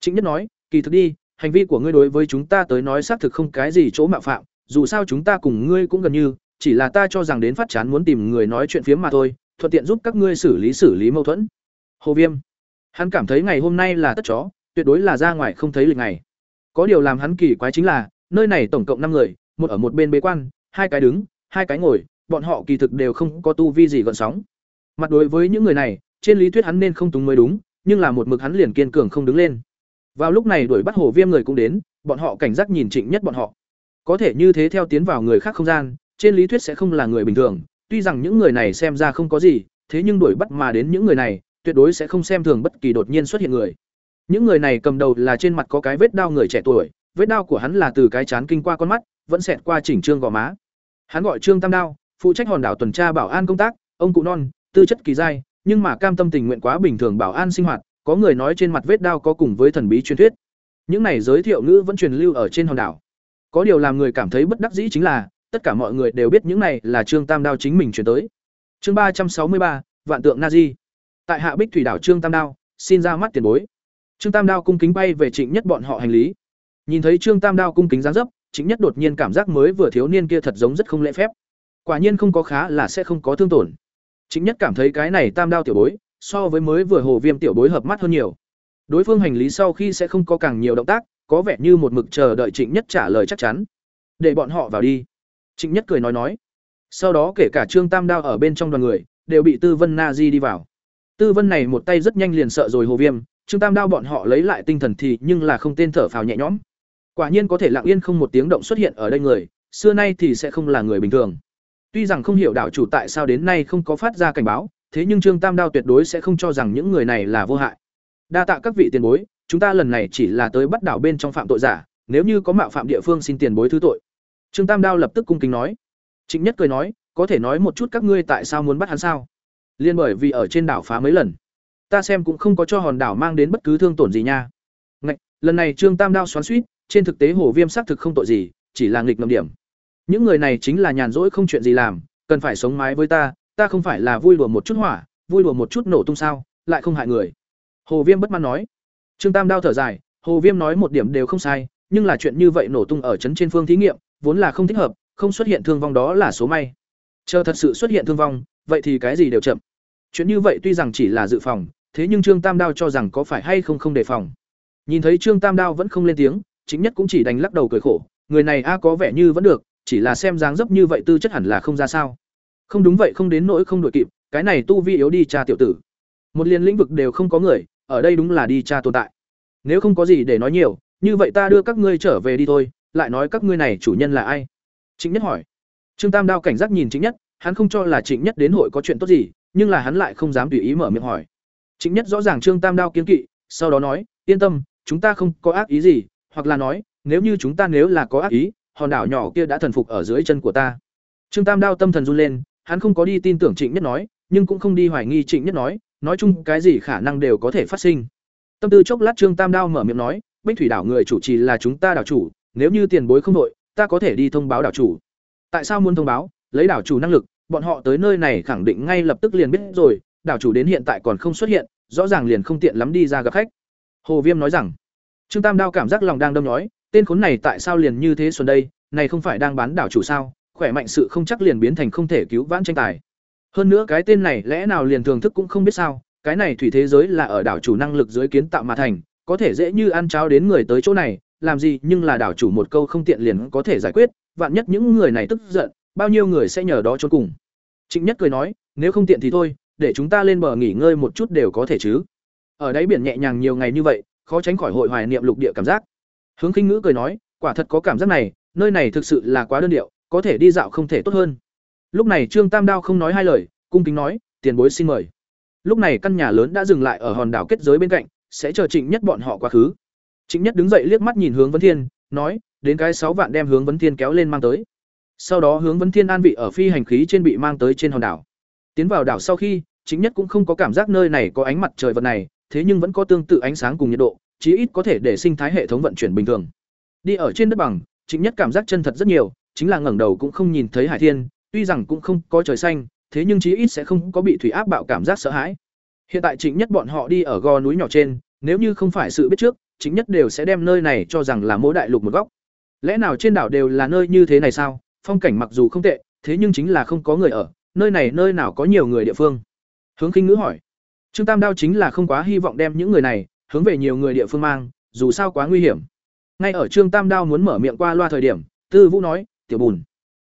S1: Chính nhất nói, kỳ thực đi hành vi của ngươi đối với chúng ta tới nói xác thực không cái gì chỗ mạo phạm, dù sao chúng ta cùng ngươi cũng gần như, chỉ là ta cho rằng đến phát chán muốn tìm người nói chuyện phiếm mà thôi, thuận tiện giúp các ngươi xử lý xử lý mâu thuẫn. Hồ viêm. Hắn cảm thấy ngày hôm nay là tất chó, tuyệt đối là ra ngoài không thấy lịch ngày. Có điều làm hắn kỳ quái chính là, nơi này tổng cộng năm người, một ở một bên bế quan, hai cái đứng, hai cái ngồi, bọn họ kỳ thực đều không có tu vi gì gợn sóng. Mặt đối với những người này, trên lý thuyết hắn nên không túng mới đúng, nhưng là một mực hắn liền kiên cường không đứng lên vào lúc này đuổi bắt hồ viêm người cũng đến, bọn họ cảnh giác nhìn trịnh nhất bọn họ. Có thể như thế theo tiến vào người khác không gian, trên lý thuyết sẽ không là người bình thường, tuy rằng những người này xem ra không có gì, thế nhưng đuổi bắt mà đến những người này, tuyệt đối sẽ không xem thường bất kỳ đột nhiên xuất hiện người. Những người này cầm đầu là trên mặt có cái vết đao người trẻ tuổi, vết đao của hắn là từ cái chán kinh qua con mắt, vẫn xẹt qua chỉnh trương gò má. Hắn gọi trương tam đao, phụ trách hòn đảo tuần tra bảo an công tác, ông cụ non, tư chất kỳ giai, nhưng mà cam tâm tình nguyện quá bình thường bảo an sinh hoạt có người nói trên mặt vết đao có cùng với thần bí truyền thuyết. Những này giới thiệu ngữ vẫn truyền lưu ở trên hòn đảo. Có điều làm người cảm thấy bất đắc dĩ chính là, tất cả mọi người đều biết những này là trương tam đao chính mình truyền tới. Chương ba trăm sáu mươi ba, vạn tượng na di. Tại hạ bích thủy đảo trương tam đao, xin ra mắt tiền bối. Trương tam đao cung kính bay về trịnh nhất bọn họ hành lý. Nhìn thấy trương tam đao cung kính dáng dấp, trịnh nhất đột nhiên cảm giác mới vừa thiếu niên kia thật giống rất không lễ phép. Quả nhiên không có khá là sẽ không có thương tổn. Trịnh nhất cảm thấy cái này tam đao tiểu bối so với mới vừa hồ viêm tiểu bối hợp mắt hơn nhiều. Đối phương hành lý sau khi sẽ không có càng nhiều động tác, có vẻ như một mực chờ đợi trịnh nhất trả lời chắc chắn. Để bọn họ vào đi. Trịnh nhất cười nói nói. Sau đó kể cả trương tam đao ở bên trong đoàn người, đều bị tư vân na di đi vào. Tư vân này một tay rất nhanh liền sợ rồi hồ viêm, trương tam đao bọn họ lấy lại tinh thần thì nhưng là không tên thở phào nhẹ nhõm. Quả nhiên có thể lặng yên không một tiếng động xuất hiện ở đây người, xưa nay thì sẽ không là người bình thường. Tuy rằng không hiểu đảo chủ tại sao đến nay không có phát ra cảnh báo thế nhưng trương tam đao tuyệt đối sẽ không cho rằng những người này là vô hại. Đa tạ các vị tiền bối chúng ta lần này chỉ là tới bắt đảo bên trong phạm tội giả nếu như có mạo phạm địa phương xin tiền bối thứ tội. Trương tam đao lập tức cung kính nói. Trịnh nhất cười nói có thể nói một chút các ngươi tại sao muốn bắt hắn sao? Liên bởi vì ở trên đảo phá mấy lần. Ta xem cũng không có cho hòn đảo mang đến bất cứ thương tổn gì nha. Ngạch, lần này trương tam đao xoắn suýt trên thực tế hồ viêm xác thực không tội gì chỉ là nghịch ngầm điểm. Những người này chính là nhàn rỗi không chuyện gì làm cần phải sống mái với ta ta không phải là vui đùa một chút hỏa, vui đùa một chút nổ tung sao, lại không hại người. Hồ viêm bất mãn nói. Trương tam đao thở dài, hồ viêm nói một điểm đều không sai, nhưng là chuyện như vậy nổ tung ở trấn trên phương thí nghiệm, vốn là không thích hợp, không xuất hiện thương vong đó là số may. Chờ thật sự xuất hiện thương vong, vậy thì cái gì đều chậm. Chuyện như vậy tuy rằng chỉ là dự phòng, thế nhưng trương tam đao cho rằng có phải hay không không đề phòng. Nhìn thấy trương tam đao vẫn không lên tiếng, chính nhất cũng chỉ đánh lắc đầu cười khổ, người này a có vẻ như vẫn được, chỉ là xem dáng dấp như vậy tư chất hẳn là không ra sao không đúng vậy, không đến nỗi không đội kịp, cái này tu vi yếu đi cha tiểu tử. Một liền lĩnh vực đều không có người, ở đây đúng là đi cha tồn tại. Nếu không có gì để nói nhiều, như vậy ta đưa các ngươi trở về đi thôi, lại nói các ngươi này chủ nhân là ai? Chính nhất hỏi. Trương tam đao cảnh giác nhìn chính nhất, hắn không cho là trịnh nhất đến hội có chuyện tốt gì, nhưng là hắn lại không dám tùy ý mở miệng hỏi. Trịnh nhất rõ ràng trương tam đao kiến kỵ, sau đó nói, yên tâm, chúng ta không có ác ý gì, hoặc là nói, nếu như chúng ta nếu là có ác ý, hòn đảo nhỏ kia đã thần phục ở dưới chân của ta. Trương tam đao tâm thần run lên hắn không có đi tin tưởng trịnh nhất nói, nhưng cũng không đi hoài nghi trịnh nhất nói nói chung cái gì khả năng đều có thể phát sinh. Tâm tư chốc lát trương tam đao mở miệng nói, bích thủy đảo người chủ trì là chúng ta đảo chủ, nếu như tiền bối không đội, ta có thể đi thông báo đảo chủ. Tại sao muốn thông báo? Lấy đảo chủ năng lực, bọn họ tới nơi này khẳng định ngay lập tức liền biết rồi, đảo chủ đến hiện tại còn không xuất hiện, rõ ràng liền không tiện lắm đi ra gặp khách. Hồ viêm nói rằng, trương tam đao cảm giác lòng đang đâm nói tên khốn này tại sao liền như thế xuân đây, này không phải đang bán đảo chủ sao? Khỏe mạnh sự không chắc liền biến thành không thể cứu vãn tranh tài. Hơn nữa cái tên này lẽ nào liền thường thức cũng không biết sao, cái này thủy thế giới là ở đảo chủ năng lực dưới kiến tạo mà thành, có thể dễ như ăn cháo đến người tới chỗ này, làm gì nhưng là đảo chủ một câu không tiện liền có thể giải quyết, vạn nhất những người này tức giận, bao nhiêu người sẽ nhờ đó trốn cùng. Trịnh nhất cười nói, nếu không tiện thì thôi, để chúng ta lên bờ nghỉ ngơi một chút đều có thể chứ. Ở đáy biển nhẹ nhàng nhiều ngày như vậy, khó tránh khỏi hội hoài niệm lục địa cảm giác. Hướng khinh ngữ cười nói, quả thật có cảm giác này, nơi này thực sự là quá đơn điệu có thể đi dạo không thể tốt hơn. Lúc này trương tam đao không nói hai lời, cung kính nói, tiền bối xin mời. Lúc này căn nhà lớn đã dừng lại ở hòn đảo kết giới bên cạnh, sẽ chờ trịnh nhất bọn họ quá khứ. Trịnh nhất đứng dậy liếc mắt nhìn hướng vấn thiên, nói, đến cái sáu vạn đem hướng vấn thiên kéo lên mang tới. Sau đó hướng vấn thiên an vị ở phi hành khí trên bị mang tới trên hòn đảo. Tiến vào đảo sau khi chính nhất cũng không có cảm giác nơi này có ánh mặt trời vật này, thế nhưng vẫn có tương tự ánh sáng cùng nhiệt độ, chí ít có thể để sinh thái hệ thống vận chuyển bình thường. Đi ở trên đất bằng chính nhất cảm giác chân thật rất nhiều chính là ngẩng đầu cũng không nhìn thấy hải thiên, tuy rằng cũng không có trời xanh, thế nhưng chí ít sẽ không có bị thủy áp bạo cảm giác sợ hãi. Hiện tại chính nhất bọn họ đi ở gò núi nhỏ trên, nếu như không phải sự biết trước chính nhất đều sẽ đem nơi này cho rằng là mỗi đại lục một góc. Lẽ nào trên đảo đều là nơi như thế này sao? Phong cảnh mặc dù không tệ, thế nhưng chính là không có người ở, nơi này nơi nào có nhiều người địa phương? Hướng khinh ngữ hỏi. Trương tam đao chính là không quá hy vọng đem những người này hướng về nhiều người địa phương mang, dù sao quá nguy hiểm. Ngay ở trương tam đao muốn mở miệng qua loa thời điểm, tư vũ nói tiểu bùn.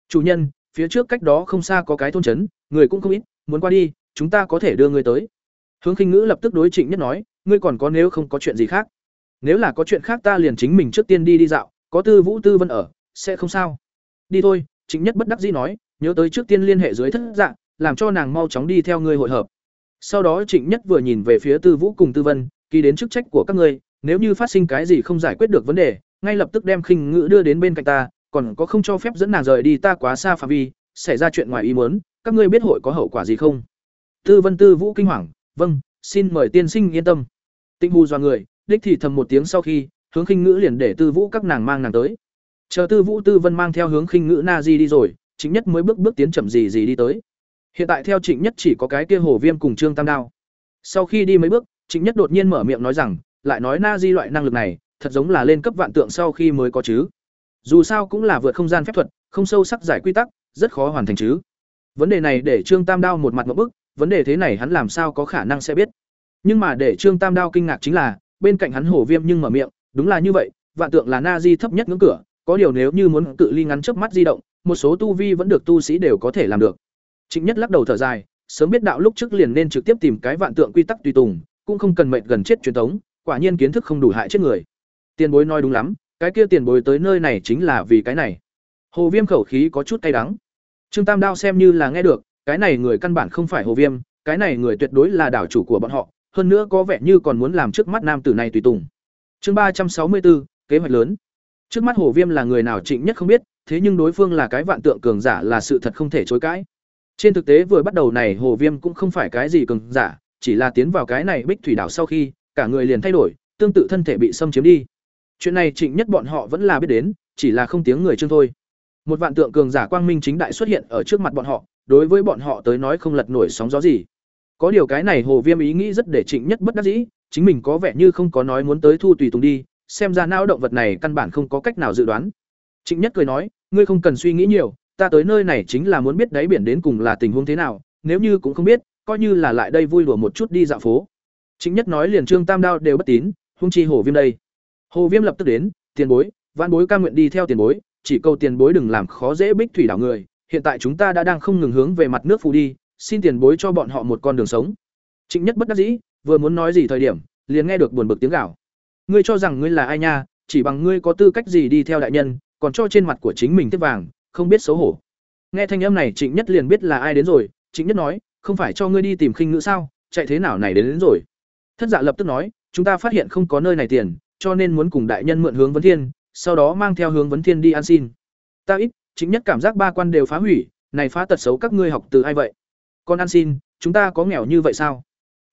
S1: Chủ nhân, phía trước cách đó không xa có cái thôn trấn, người cũng không ít, muốn qua đi, chúng ta có thể đưa người tới. Hướng khinh ngữ lập tức đối trịnh nhất nói, ngươi còn có nếu không có chuyện gì khác? Nếu là có chuyện khác ta liền chính mình trước tiên đi đi dạo, có tư vũ tư vân ở, sẽ không sao. Đi thôi, trịnh nhất bất đắc dĩ nói, nhớ tới trước tiên liên hệ dưới thất dạng làm cho nàng mau chóng đi theo ngươi hội hợp. Sau đó trịnh nhất vừa nhìn về phía tư vũ cùng tư vân, ký đến chức trách của các ngươi, nếu như phát sinh cái gì không giải quyết được vấn đề, ngay lập tức đem khinh ngữ đưa đến bên cạnh ta còn có không cho phép dẫn nàng rời đi ta quá xa phạm vi, xảy ra chuyện ngoài ý muốn, các ngươi biết hội có hậu quả gì không? Tư vân tư vũ kinh hoàng vâng xin mời tiên sinh yên tâm. Tinh hù do người, đích thì thầm một tiếng sau khi, hướng khinh ngữ liền để tư vũ các nàng mang nàng tới. Chờ tư vũ tư vân mang theo hướng khinh ngữ na di đi rồi chính nhất mới bước bước tiến chậm gì gì đi tới. Hiện tại theo trịnh nhất chỉ có cái kia hồ viêm cùng trương tam đao. Sau khi đi mấy bước, trịnh nhất đột nhiên mở miệng nói rằng, lại nói na di loại năng lực này, thật giống là lên cấp vạn tượng sau khi mới có chứ dù sao cũng là vượt không gian phép thuật không sâu sắc giải quy tắc rất khó hoàn thành chứ. Vấn đề này để trương tam đao một mặt một bức vấn đề thế này hắn làm sao có khả năng sẽ biết. Nhưng mà để trương tam đao kinh ngạc chính là bên cạnh hắn hổ viêm nhưng mở miệng đúng là như vậy vạn tượng là na di thấp nhất ngưỡng cửa có điều nếu như muốn cự ly ngắn trước mắt di động một số tu vi vẫn được tu sĩ đều có thể làm được. Trịnh Nhất lắc đầu thở dài, sớm biết đạo lúc trước liền nên trực tiếp tìm cái vạn tượng quy tắc tùy tùng, cũng không cần mệt gần chết truyền thống, quả nhiên kiến thức không đủ hại chết người. Tiền bối nói đúng lắm, cái kia tiền bối tới nơi này chính là vì cái này. Hồ Viêm khẩu khí có chút cay đắng. Trương Tam Đao xem như là nghe được, cái này người căn bản không phải Hồ Viêm, cái này người tuyệt đối là đảo chủ của bọn họ, hơn nữa có vẻ như còn muốn làm trước mắt nam tử này tùy tùng. Chương ba trăm sáu mươi bốn kế hoạch lớn. Trước mắt Hồ Viêm là người nào Trịnh Nhất không biết, thế nhưng đối phương là cái vạn tượng cường giả là sự thật không thể chối cãi. Trên thực tế vừa bắt đầu này Hồ Viêm cũng không phải cái gì cường giả, chỉ là tiến vào cái này Bích Thủy đảo sau khi, cả người liền thay đổi, tương tự thân thể bị xâm chiếm đi. Chuyện này Trịnh Nhất bọn họ vẫn là biết đến, chỉ là không tiếng người chương thôi. Một vạn tượng cường giả quang minh chính đại xuất hiện ở trước mặt bọn họ, đối với bọn họ tới nói không lật nổi sóng gió gì. Có điều cái này Hồ Viêm ý nghĩ rất để Trịnh Nhất bất đắc dĩ, chính mình có vẻ như không có nói muốn tới thu tùy tùng đi, xem ra não động vật này căn bản không có cách nào dự đoán. Trịnh Nhất cười nói, ngươi không cần suy nghĩ nhiều, ta tới nơi này chính là muốn biết đáy biển đến cùng là tình huống thế nào, nếu như cũng không biết, coi như là lại đây vui đùa một chút đi dạo phố. Trịnh nhất nói liền Trương Tam Đao đều bất tín, hung chi Hồ Viêm đây. Hồ Viêm lập tức đến, tiền bối, vãn bối ca nguyện đi theo tiền bối, chỉ cầu tiền bối đừng làm khó dễ Bích Thủy đảo người, hiện tại chúng ta đã đang không ngừng hướng về mặt nước phù đi, xin tiền bối cho bọn họ một con đường sống. Trịnh Nhất bất đắc dĩ, vừa muốn nói gì thời điểm, liền nghe được buồn bực tiếng gào. Ngươi cho rằng ngươi là ai nha, chỉ bằng ngươi có tư cách gì đi theo đại nhân, còn cho trên mặt của chính mình tiếp vàng, không biết xấu hổ nghe thanh âm này trịnh nhất liền biết là ai đến rồi trịnh nhất nói không phải cho ngươi đi tìm khinh ngữ sao chạy thế nào này đến, đến rồi thất dạ lập tức nói chúng ta phát hiện không có nơi này tiền cho nên muốn cùng đại nhân mượn hướng vấn thiên sau đó mang theo hướng vấn thiên đi ăn xin ta ít chính nhất cảm giác ba quan đều phá hủy này phá tật xấu các ngươi học từ ai vậy con ăn xin chúng ta có nghèo như vậy sao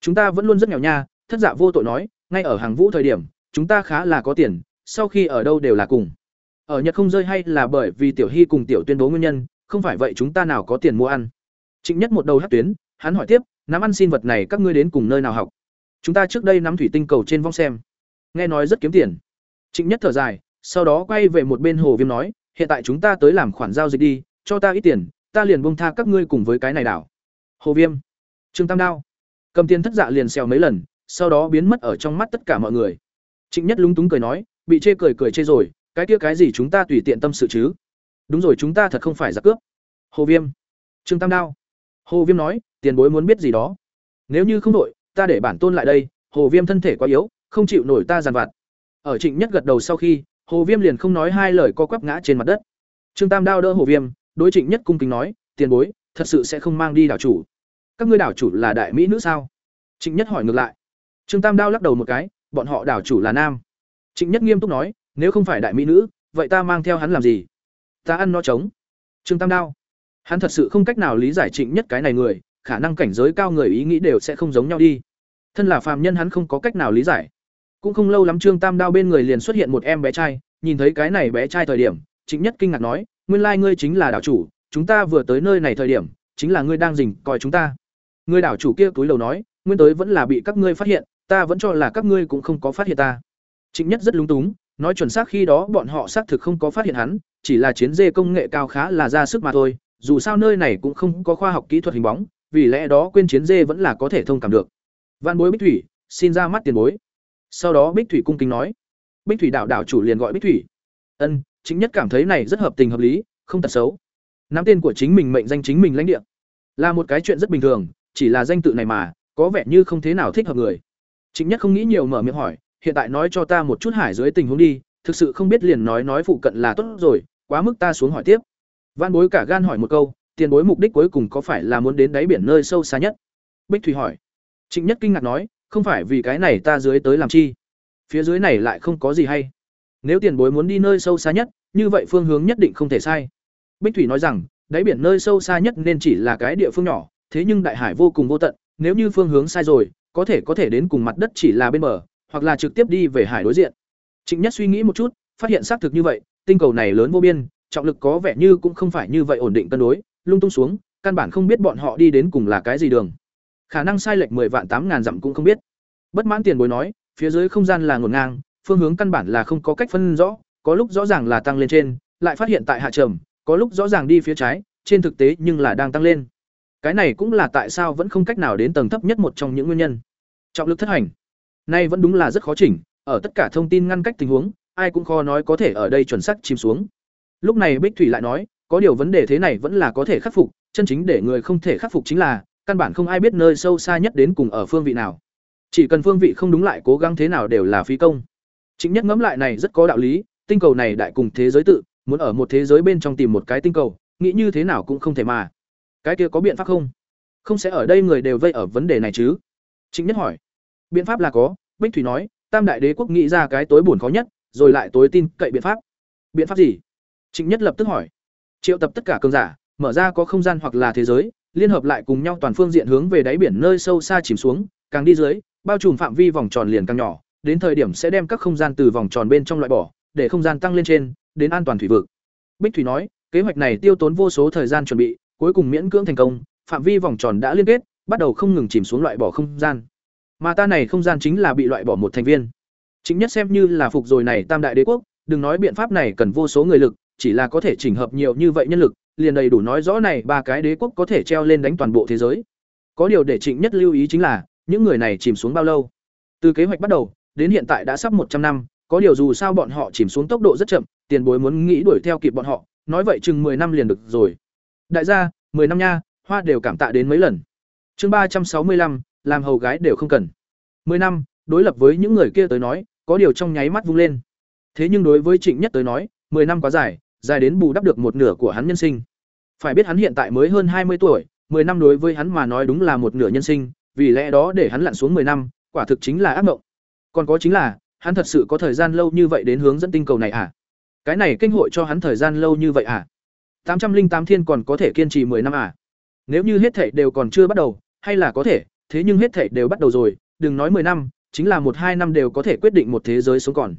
S1: chúng ta vẫn luôn rất nghèo nha thất dạ vô tội nói ngay ở hàng vũ thời điểm chúng ta khá là có tiền sau khi ở đâu đều là cùng ở nhật không rơi hay là bởi vì tiểu hy cùng tiểu tuyên bố nguyên nhân không phải vậy chúng ta nào có tiền mua ăn. Trịnh Nhất một đầu hất tuyến, hắn hỏi tiếp, nắm ăn xin vật này các ngươi đến cùng nơi nào học? Chúng ta trước đây nắm thủy tinh cầu trên vong xem. Nghe nói rất kiếm tiền. Trịnh Nhất thở dài, sau đó quay về một bên Hồ Viêm nói, hiện tại chúng ta tới làm khoản giao dịch đi, cho ta ít tiền, ta liền buông tha các ngươi cùng với cái này đảo. Hồ Viêm, Trương Tam Đao, cầm tiền thất dạ liền xèo mấy lần, sau đó biến mất ở trong mắt tất cả mọi người. Trịnh Nhất lúng túng cười nói, bị chê cười cười chê rồi, cái kia cái gì chúng ta tùy tiện tâm sự chứ? Đúng rồi, chúng ta thật không phải giặc cướp. Hồ Viêm, Trương Tam Đao. Hồ Viêm nói, tiền bối muốn biết gì đó. Nếu như không đổi, ta để bản tôn lại đây, Hồ Viêm thân thể quá yếu, không chịu nổi ta giàn vặt. Ở Trịnh Nhất gật đầu sau khi, Hồ Viêm liền không nói hai lời co quắp ngã trên mặt đất. Trương Tam Đao đỡ Hồ Viêm, đối Trịnh Nhất cung kính nói, tiền bối, thật sự sẽ không mang đi đảo chủ. Các ngươi đảo chủ là đại mỹ nữ sao? Trịnh Nhất hỏi ngược lại. Trương Tam Đao lắc đầu một cái, bọn họ đảo chủ là nam. Trịnh Nhất nghiêm túc nói, nếu không phải đại mỹ nữ, vậy ta mang theo hắn làm gì? Ta ăn nó trống. Trương Tam Đao. Hắn thật sự không cách nào lý giải Trịnh Nhất cái này người, khả năng cảnh giới cao người ý nghĩ đều sẽ không giống nhau đi. Thân là phàm nhân hắn không có cách nào lý giải. Cũng không lâu lắm Trương Tam Đao bên người liền xuất hiện một em bé trai, nhìn thấy cái này bé trai thời điểm, Trịnh Nhất kinh ngạc nói, nguyên lai ngươi chính là đảo chủ, chúng ta vừa tới nơi này thời điểm, chính là ngươi đang rình coi chúng ta. Ngươi đảo chủ kia túi đầu nói, nguyên tới vẫn là bị các ngươi phát hiện, ta vẫn cho là các ngươi cũng không có phát hiện ta. Trịnh Nhất rất lung túng, nói chuẩn xác khi đó bọn họ xác thực không có phát hiện hắn, chỉ là chiến dê công nghệ cao khá là ra sức mà thôi, dù sao nơi này cũng không có khoa học kỹ thuật hình bóng, vì lẽ đó quên chiến dê vẫn là có thể thông cảm được. Văn Bối Bích Thủy, xin ra mắt tiền bối. Sau đó Bích Thủy cung kính nói, Bích Thủy đạo đạo chủ liền gọi Bích Thủy. Ân, chính nhất cảm thấy này rất hợp tình hợp lý, không tật xấu. Nắm tên của chính mình mệnh danh chính mình lãnh địa, là một cái chuyện rất bình thường, chỉ là danh tự này mà, có vẻ như không thế nào thích hợp người. Chính nhất không nghĩ nhiều mở miệng hỏi, hiện tại nói cho ta một chút hải dưới tình huống đi, thực sự không biết liền nói nói phụ cận là tốt rồi, quá mức ta xuống hỏi tiếp. Văn Bối cả gan hỏi một câu, tiền bối mục đích cuối cùng có phải là muốn đến đáy biển nơi sâu xa nhất? Bích Thủy hỏi. Trịnh Nhất kinh ngạc nói, không phải vì cái này ta dưới tới làm chi? Phía dưới này lại không có gì hay. Nếu tiền bối muốn đi nơi sâu xa nhất, như vậy phương hướng nhất định không thể sai. Bích Thủy nói rằng, đáy biển nơi sâu xa nhất nên chỉ là cái địa phương nhỏ, thế nhưng đại hải vô cùng vô tận, nếu như phương hướng sai rồi, có thể có thể đến cùng mặt đất chỉ là bên bờ, hoặc là trực tiếp đi về hải đối diện. Trịnh Nhất suy nghĩ một chút, phát hiện xác thực như vậy, tinh cầu này lớn vô biên, trọng lực có vẻ như cũng không phải như vậy ổn định cân đối, lung tung xuống, căn bản không biết bọn họ đi đến cùng là cái gì đường. Khả năng sai lệch 10 vạn 8000 dặm cũng không biết. Bất mãn tiền bối nói, phía dưới không gian là ngổn ngang, phương hướng căn bản là không có cách phân rõ, có lúc rõ ràng là tăng lên trên, lại phát hiện tại hạ trầm, có lúc rõ ràng đi phía trái, trên thực tế nhưng là đang tăng lên. Cái này cũng là tại sao vẫn không cách nào đến tầng thấp nhất một trong những nguyên nhân. Trọng lực thất hành. Nay vẫn đúng là rất khó chỉnh, ở tất cả thông tin ngăn cách tình huống, ai cũng khó nói có thể ở đây chuẩn xác chìm xuống. Lúc này Bích Thủy lại nói, có điều vấn đề thế này vẫn là có thể khắc phục, chân chính để người không thể khắc phục chính là, căn bản không ai biết nơi sâu xa nhất đến cùng ở phương vị nào. Chỉ cần phương vị không đúng lại cố gắng thế nào đều là phí công. Chính nhất ngẫm lại này rất có đạo lý, tinh cầu này đại cùng thế giới tự, muốn ở một thế giới bên trong tìm một cái tinh cầu, nghĩ như thế nào cũng không thể mà. Cái kia có biện pháp không? Không sẽ ở đây người đều vây ở vấn đề này chứ? Chính nhất hỏi. Biện pháp là có, Bích Thủy nói, Tam đại đế quốc nghĩ ra cái tối buồn khó nhất, rồi lại tối tin cậy biện pháp. Biện pháp gì? Trịnh Nhất lập tức hỏi. Triệu tập tất cả cường giả, mở ra có không gian hoặc là thế giới, liên hợp lại cùng nhau toàn phương diện hướng về đáy biển nơi sâu xa chìm xuống, càng đi dưới, bao trùm phạm vi vòng tròn liền càng nhỏ, đến thời điểm sẽ đem các không gian từ vòng tròn bên trong loại bỏ, để không gian tăng lên trên, đến an toàn thủy vực. Bích Thủy nói, kế hoạch này tiêu tốn vô số thời gian chuẩn bị, cuối cùng miễn cưỡng thành công, phạm vi vòng tròn đã liên kết, bắt đầu không ngừng chìm xuống loại bỏ không gian. Mà ta này không gian chính là bị loại bỏ một thành viên. Chính nhất xem như là phục rồi này Tam đại đế quốc, đừng nói biện pháp này cần vô số người lực, chỉ là có thể chỉnh hợp nhiều như vậy nhân lực, liền đầy đủ nói rõ này ba cái đế quốc có thể treo lên đánh toàn bộ thế giới. Có điều để Trịnh Nhất lưu ý chính là, những người này chìm xuống bao lâu? Từ kế hoạch bắt đầu, đến hiện tại đã sắp một trăm năm, có điều dù sao bọn họ chìm xuống tốc độ rất chậm, tiền bối muốn nghĩ đuổi theo kịp bọn họ, nói vậy chừng 10 năm liền được rồi. Đại gia, 10 năm nha, hoa đều cảm tạ đến mấy lần. Chương ba trăm sáu mươi lăm, làm hầu gái đều không cần. 10 năm, đối lập với những người kia tới nói, có điều trong nháy mắt vung lên. Thế nhưng đối với Trịnh Nhất tới nói, 10 năm quá dài, dài đến bù đắp được một nửa của hắn nhân sinh. Phải biết hắn hiện tại mới hơn hai mươi tuổi, 10 năm đối với hắn mà nói đúng là một nửa nhân sinh, vì lẽ đó để hắn lặn xuống 10 năm, quả thực chính là ác mộng. Còn có chính là, hắn thật sự có thời gian lâu như vậy đến hướng dẫn tinh cầu này à? Cái này kinh hội cho hắn thời gian lâu như vậy à? Tám trăm linh tám thiên còn có thể kiên trì 10 năm à? Nếu như hết thảy đều còn chưa bắt đầu, hay là có thể, thế nhưng hết thảy đều bắt đầu rồi, đừng nói 10 năm, chính là một hai năm đều có thể quyết định một thế giới sống còn.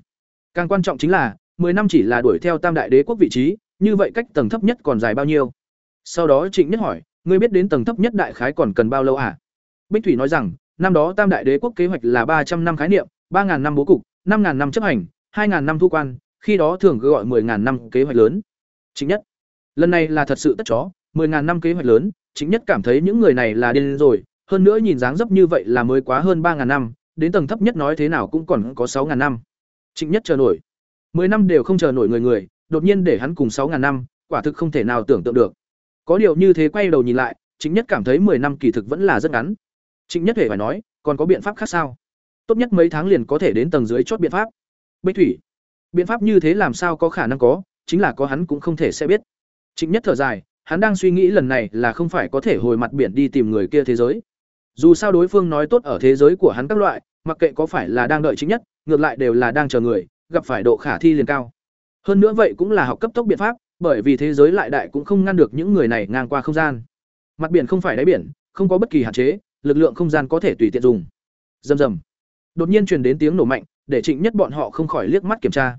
S1: Càng quan trọng chính là, 10 năm chỉ là đuổi theo Tam đại đế quốc vị trí, như vậy cách tầng thấp nhất còn dài bao nhiêu? Sau đó Trịnh Nhất hỏi, ngươi biết đến tầng thấp nhất đại khái còn cần bao lâu à? Bích Thủy nói rằng, năm đó Tam Đại Đế quốc kế hoạch là ba trăm năm khái niệm, ba ngàn năm bố cục, năm ngàn năm chấp hành, hai ngàn năm thu quan, khi đó thường gọi 10000 năm kế hoạch lớn. Trịnh nhất, lần này là thật sự tất chó, 10000 năm kế hoạch lớn, Trịnh nhất cảm thấy những người này là điên rồi, hơn nữa nhìn dáng dấp như vậy là mới quá hơn 3000 năm, đến tầng thấp nhất nói thế nào cũng còn có 6000 năm. Trịnh Nhất chờ nổi. 10 năm đều không chờ nổi người người, đột nhiên để hắn cùng 6000 năm, quả thực không thể nào tưởng tượng được. Có điều như thế quay đầu nhìn lại, Trịnh Nhất cảm thấy 10 năm kỳ thực vẫn là rất ngắn. Trịnh Nhất hề phải nói, còn có biện pháp khác sao? Tốt nhất mấy tháng liền có thể đến tầng dưới chốt biện pháp. Bích thủy, biện pháp như thế làm sao có khả năng có, chính là có hắn cũng không thể sẽ biết. Trịnh Nhất thở dài, hắn đang suy nghĩ lần này là không phải có thể hồi mặt biển đi tìm người kia thế giới. Dù sao đối phương nói tốt ở thế giới của hắn các loại, mặc kệ có phải là đang đợi chính nhất, ngược lại đều là đang chờ người, gặp phải độ khả thi liền cao. Hơn nữa vậy cũng là học cấp tốc biện pháp, bởi vì thế giới lại đại cũng không ngăn được những người này ngang qua không gian. Mặt biển không phải đáy biển, không có bất kỳ hạn chế, lực lượng không gian có thể tùy tiện dùng. Rầm rầm. Đột nhiên truyền đến tiếng nổ mạnh, để Trịnh Nhất bọn họ không khỏi liếc mắt kiểm tra.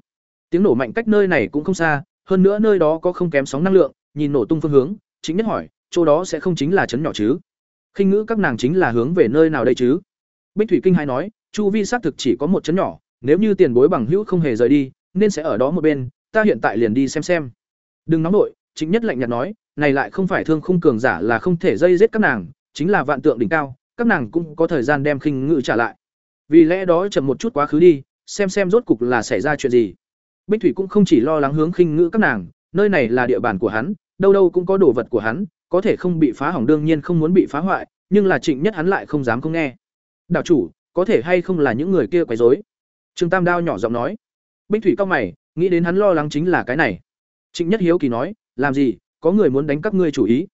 S1: Tiếng nổ mạnh cách nơi này cũng không xa, hơn nữa nơi đó có không kém sóng năng lượng, nhìn nổ tung phương hướng, Trịnh Nhất hỏi, chỗ đó sẽ không chính là chấn nhỏ chứ? khinh ngữ các nàng chính là hướng về nơi nào đây chứ bích thủy kinh hai nói chu vi xác thực chỉ có một chấn nhỏ nếu như tiền bối bằng hữu không hề rời đi nên sẽ ở đó một bên ta hiện tại liền đi xem xem đừng nóng nội chính nhất lạnh nhạt nói này lại không phải thương khung cường giả là không thể dây giết các nàng chính là vạn tượng đỉnh cao các nàng cũng có thời gian đem khinh ngự trả lại vì lẽ đó chậm một chút quá khứ đi xem xem rốt cục là xảy ra chuyện gì bích thủy cũng không chỉ lo lắng hướng khinh ngự các nàng nơi này là địa bàn của hắn đâu đâu cũng có đồ vật của hắn có thể không bị phá hỏng đương nhiên không muốn bị phá hoại, nhưng là Trịnh Nhất hắn lại không dám không nghe. "Đạo chủ, có thể hay không là những người kia quấy rối?" Trương Tam Đao nhỏ giọng nói. Bích Thủy cao mày, nghĩ đến hắn lo lắng chính là cái này. Trịnh Nhất hiếu kỳ nói, "Làm gì? Có người muốn đánh các ngươi chủ ý?"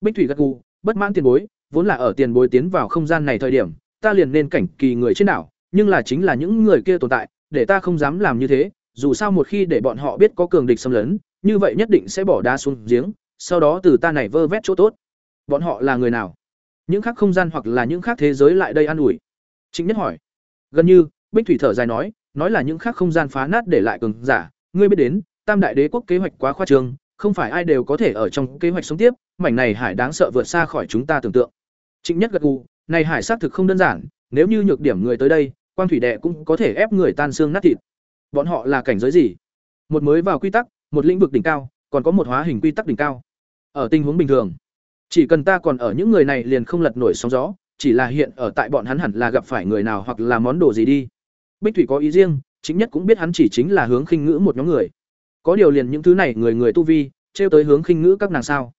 S1: Bích Thủy gật gù, bất mãn tiền bối, vốn là ở tiền bối tiến vào không gian này thời điểm, ta liền nên cảnh kỳ người trên đảo, nhưng là chính là những người kia tồn tại, để ta không dám làm như thế, dù sao một khi để bọn họ biết có cường địch xâm lấn, như vậy nhất định sẽ bỏ đá xuống giếng, sau đó từ ta này vơ vét chỗ tốt bọn họ là người nào những khác không gian hoặc là những khác thế giới lại đây an ủi chính nhất hỏi gần như bích thủy thở dài nói nói là những khác không gian phá nát để lại cường giả. Ngươi biết đến tam đại đế quốc kế hoạch quá khoa trương không phải ai đều có thể ở trong kế hoạch sống tiếp. Mảnh này hải đáng sợ vượt xa khỏi chúng ta tưởng tượng. Trịnh nhất gật gù này hải xác thực không đơn giản nếu như nhược điểm người tới đây quang thủy đệ cũng có thể ép người tan xương nát thịt. Bọn họ là cảnh giới gì? Một mới vào quy tắc một lĩnh vực đỉnh cao còn có một hóa hình quy tắc đỉnh cao. Ở tình huống bình thường, chỉ cần ta còn ở những người này liền không lật nổi sóng gió, chỉ là hiện ở tại bọn hắn hẳn là gặp phải người nào hoặc là món đồ gì đi. Bích Thủy có ý riêng, chính nhất cũng biết hắn chỉ chính là hướng khinh ngữ một nhóm người. Có điều liền những thứ này người người tu vi, trêu tới hướng khinh ngữ các nàng sao?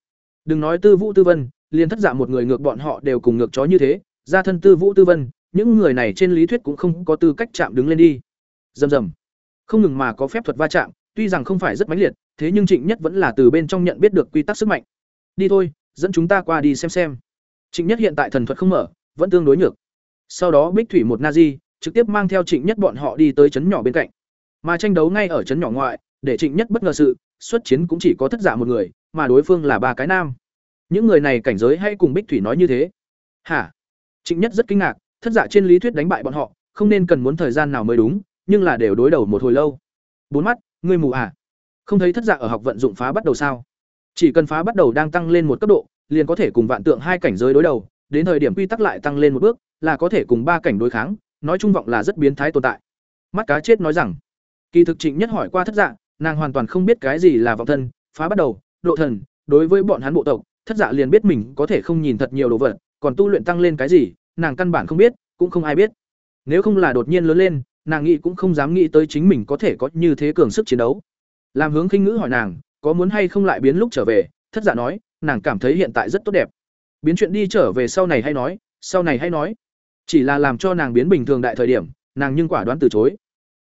S1: Đừng nói Tư Vũ Tư Vân, liền thất dạ một người ngược bọn họ đều cùng ngược chó như thế, ra thân Tư Vũ Tư Vân, những người này trên lý thuyết cũng không có tư cách chạm đứng lên đi. Dầm dầm, Không ngừng mà có phép thuật va chạm, tuy rằng không phải rất mãnh liệt, thế nhưng Trịnh Nhất vẫn là từ bên trong nhận biết được quy tắc sức mạnh. Đi thôi, dẫn chúng ta qua đi xem xem. Trịnh Nhất hiện tại thần thuật không mở, vẫn tương đối nhược. Sau đó Bích Thủy một Nazi trực tiếp mang theo Trịnh Nhất bọn họ đi tới trấn nhỏ bên cạnh. Mà tranh đấu ngay ở trấn nhỏ ngoại, để Trịnh Nhất bất ngờ sự, xuất chiến cũng chỉ có thất giả một người, mà đối phương là ba cái nam. Những người này cảnh giới hay cùng Bích Thủy nói như thế. Hả? Trịnh Nhất rất kinh ngạc, thất giả trên lý thuyết đánh bại bọn họ, không nên cần muốn thời gian nào mới đúng, nhưng là đều đối đầu một hồi lâu. Bốn mắt, ngươi mù à? không thấy thất giả ở học vận dụng phá bắt đầu sao chỉ cần phá bắt đầu đang tăng lên một cấp độ liền có thể cùng vạn tượng hai cảnh giới đối đầu đến thời điểm quy tắc lại tăng lên một bước là có thể cùng ba cảnh đối kháng nói chung vọng là rất biến thái tồn tại. Mắt cá chết nói rằng, kỳ thực trịnh nhất hỏi qua thất dạ nàng hoàn toàn không biết cái gì là vọng thân, phá bắt đầu, độ thần, đối với bọn hắn bộ tộc, thất dạ liền biết mình có thể không nhìn thật nhiều đồ vật, còn tu luyện tăng lên cái gì, nàng căn bản không biết, cũng không ai biết. Nếu không là đột nhiên lớn lên, nàng nghĩ cũng không dám nghĩ tới chính mình có thể có như thế cường sức chiến đấu. Làm hướng khinh ngữ hỏi nàng, có muốn hay không lại biến lúc trở về, thất giả nói, nàng cảm thấy hiện tại rất tốt đẹp. Biến chuyện đi trở về sau này hay nói, sau này hay nói chỉ là làm cho nàng biến bình thường đại thời điểm nàng nhưng quả đoán từ chối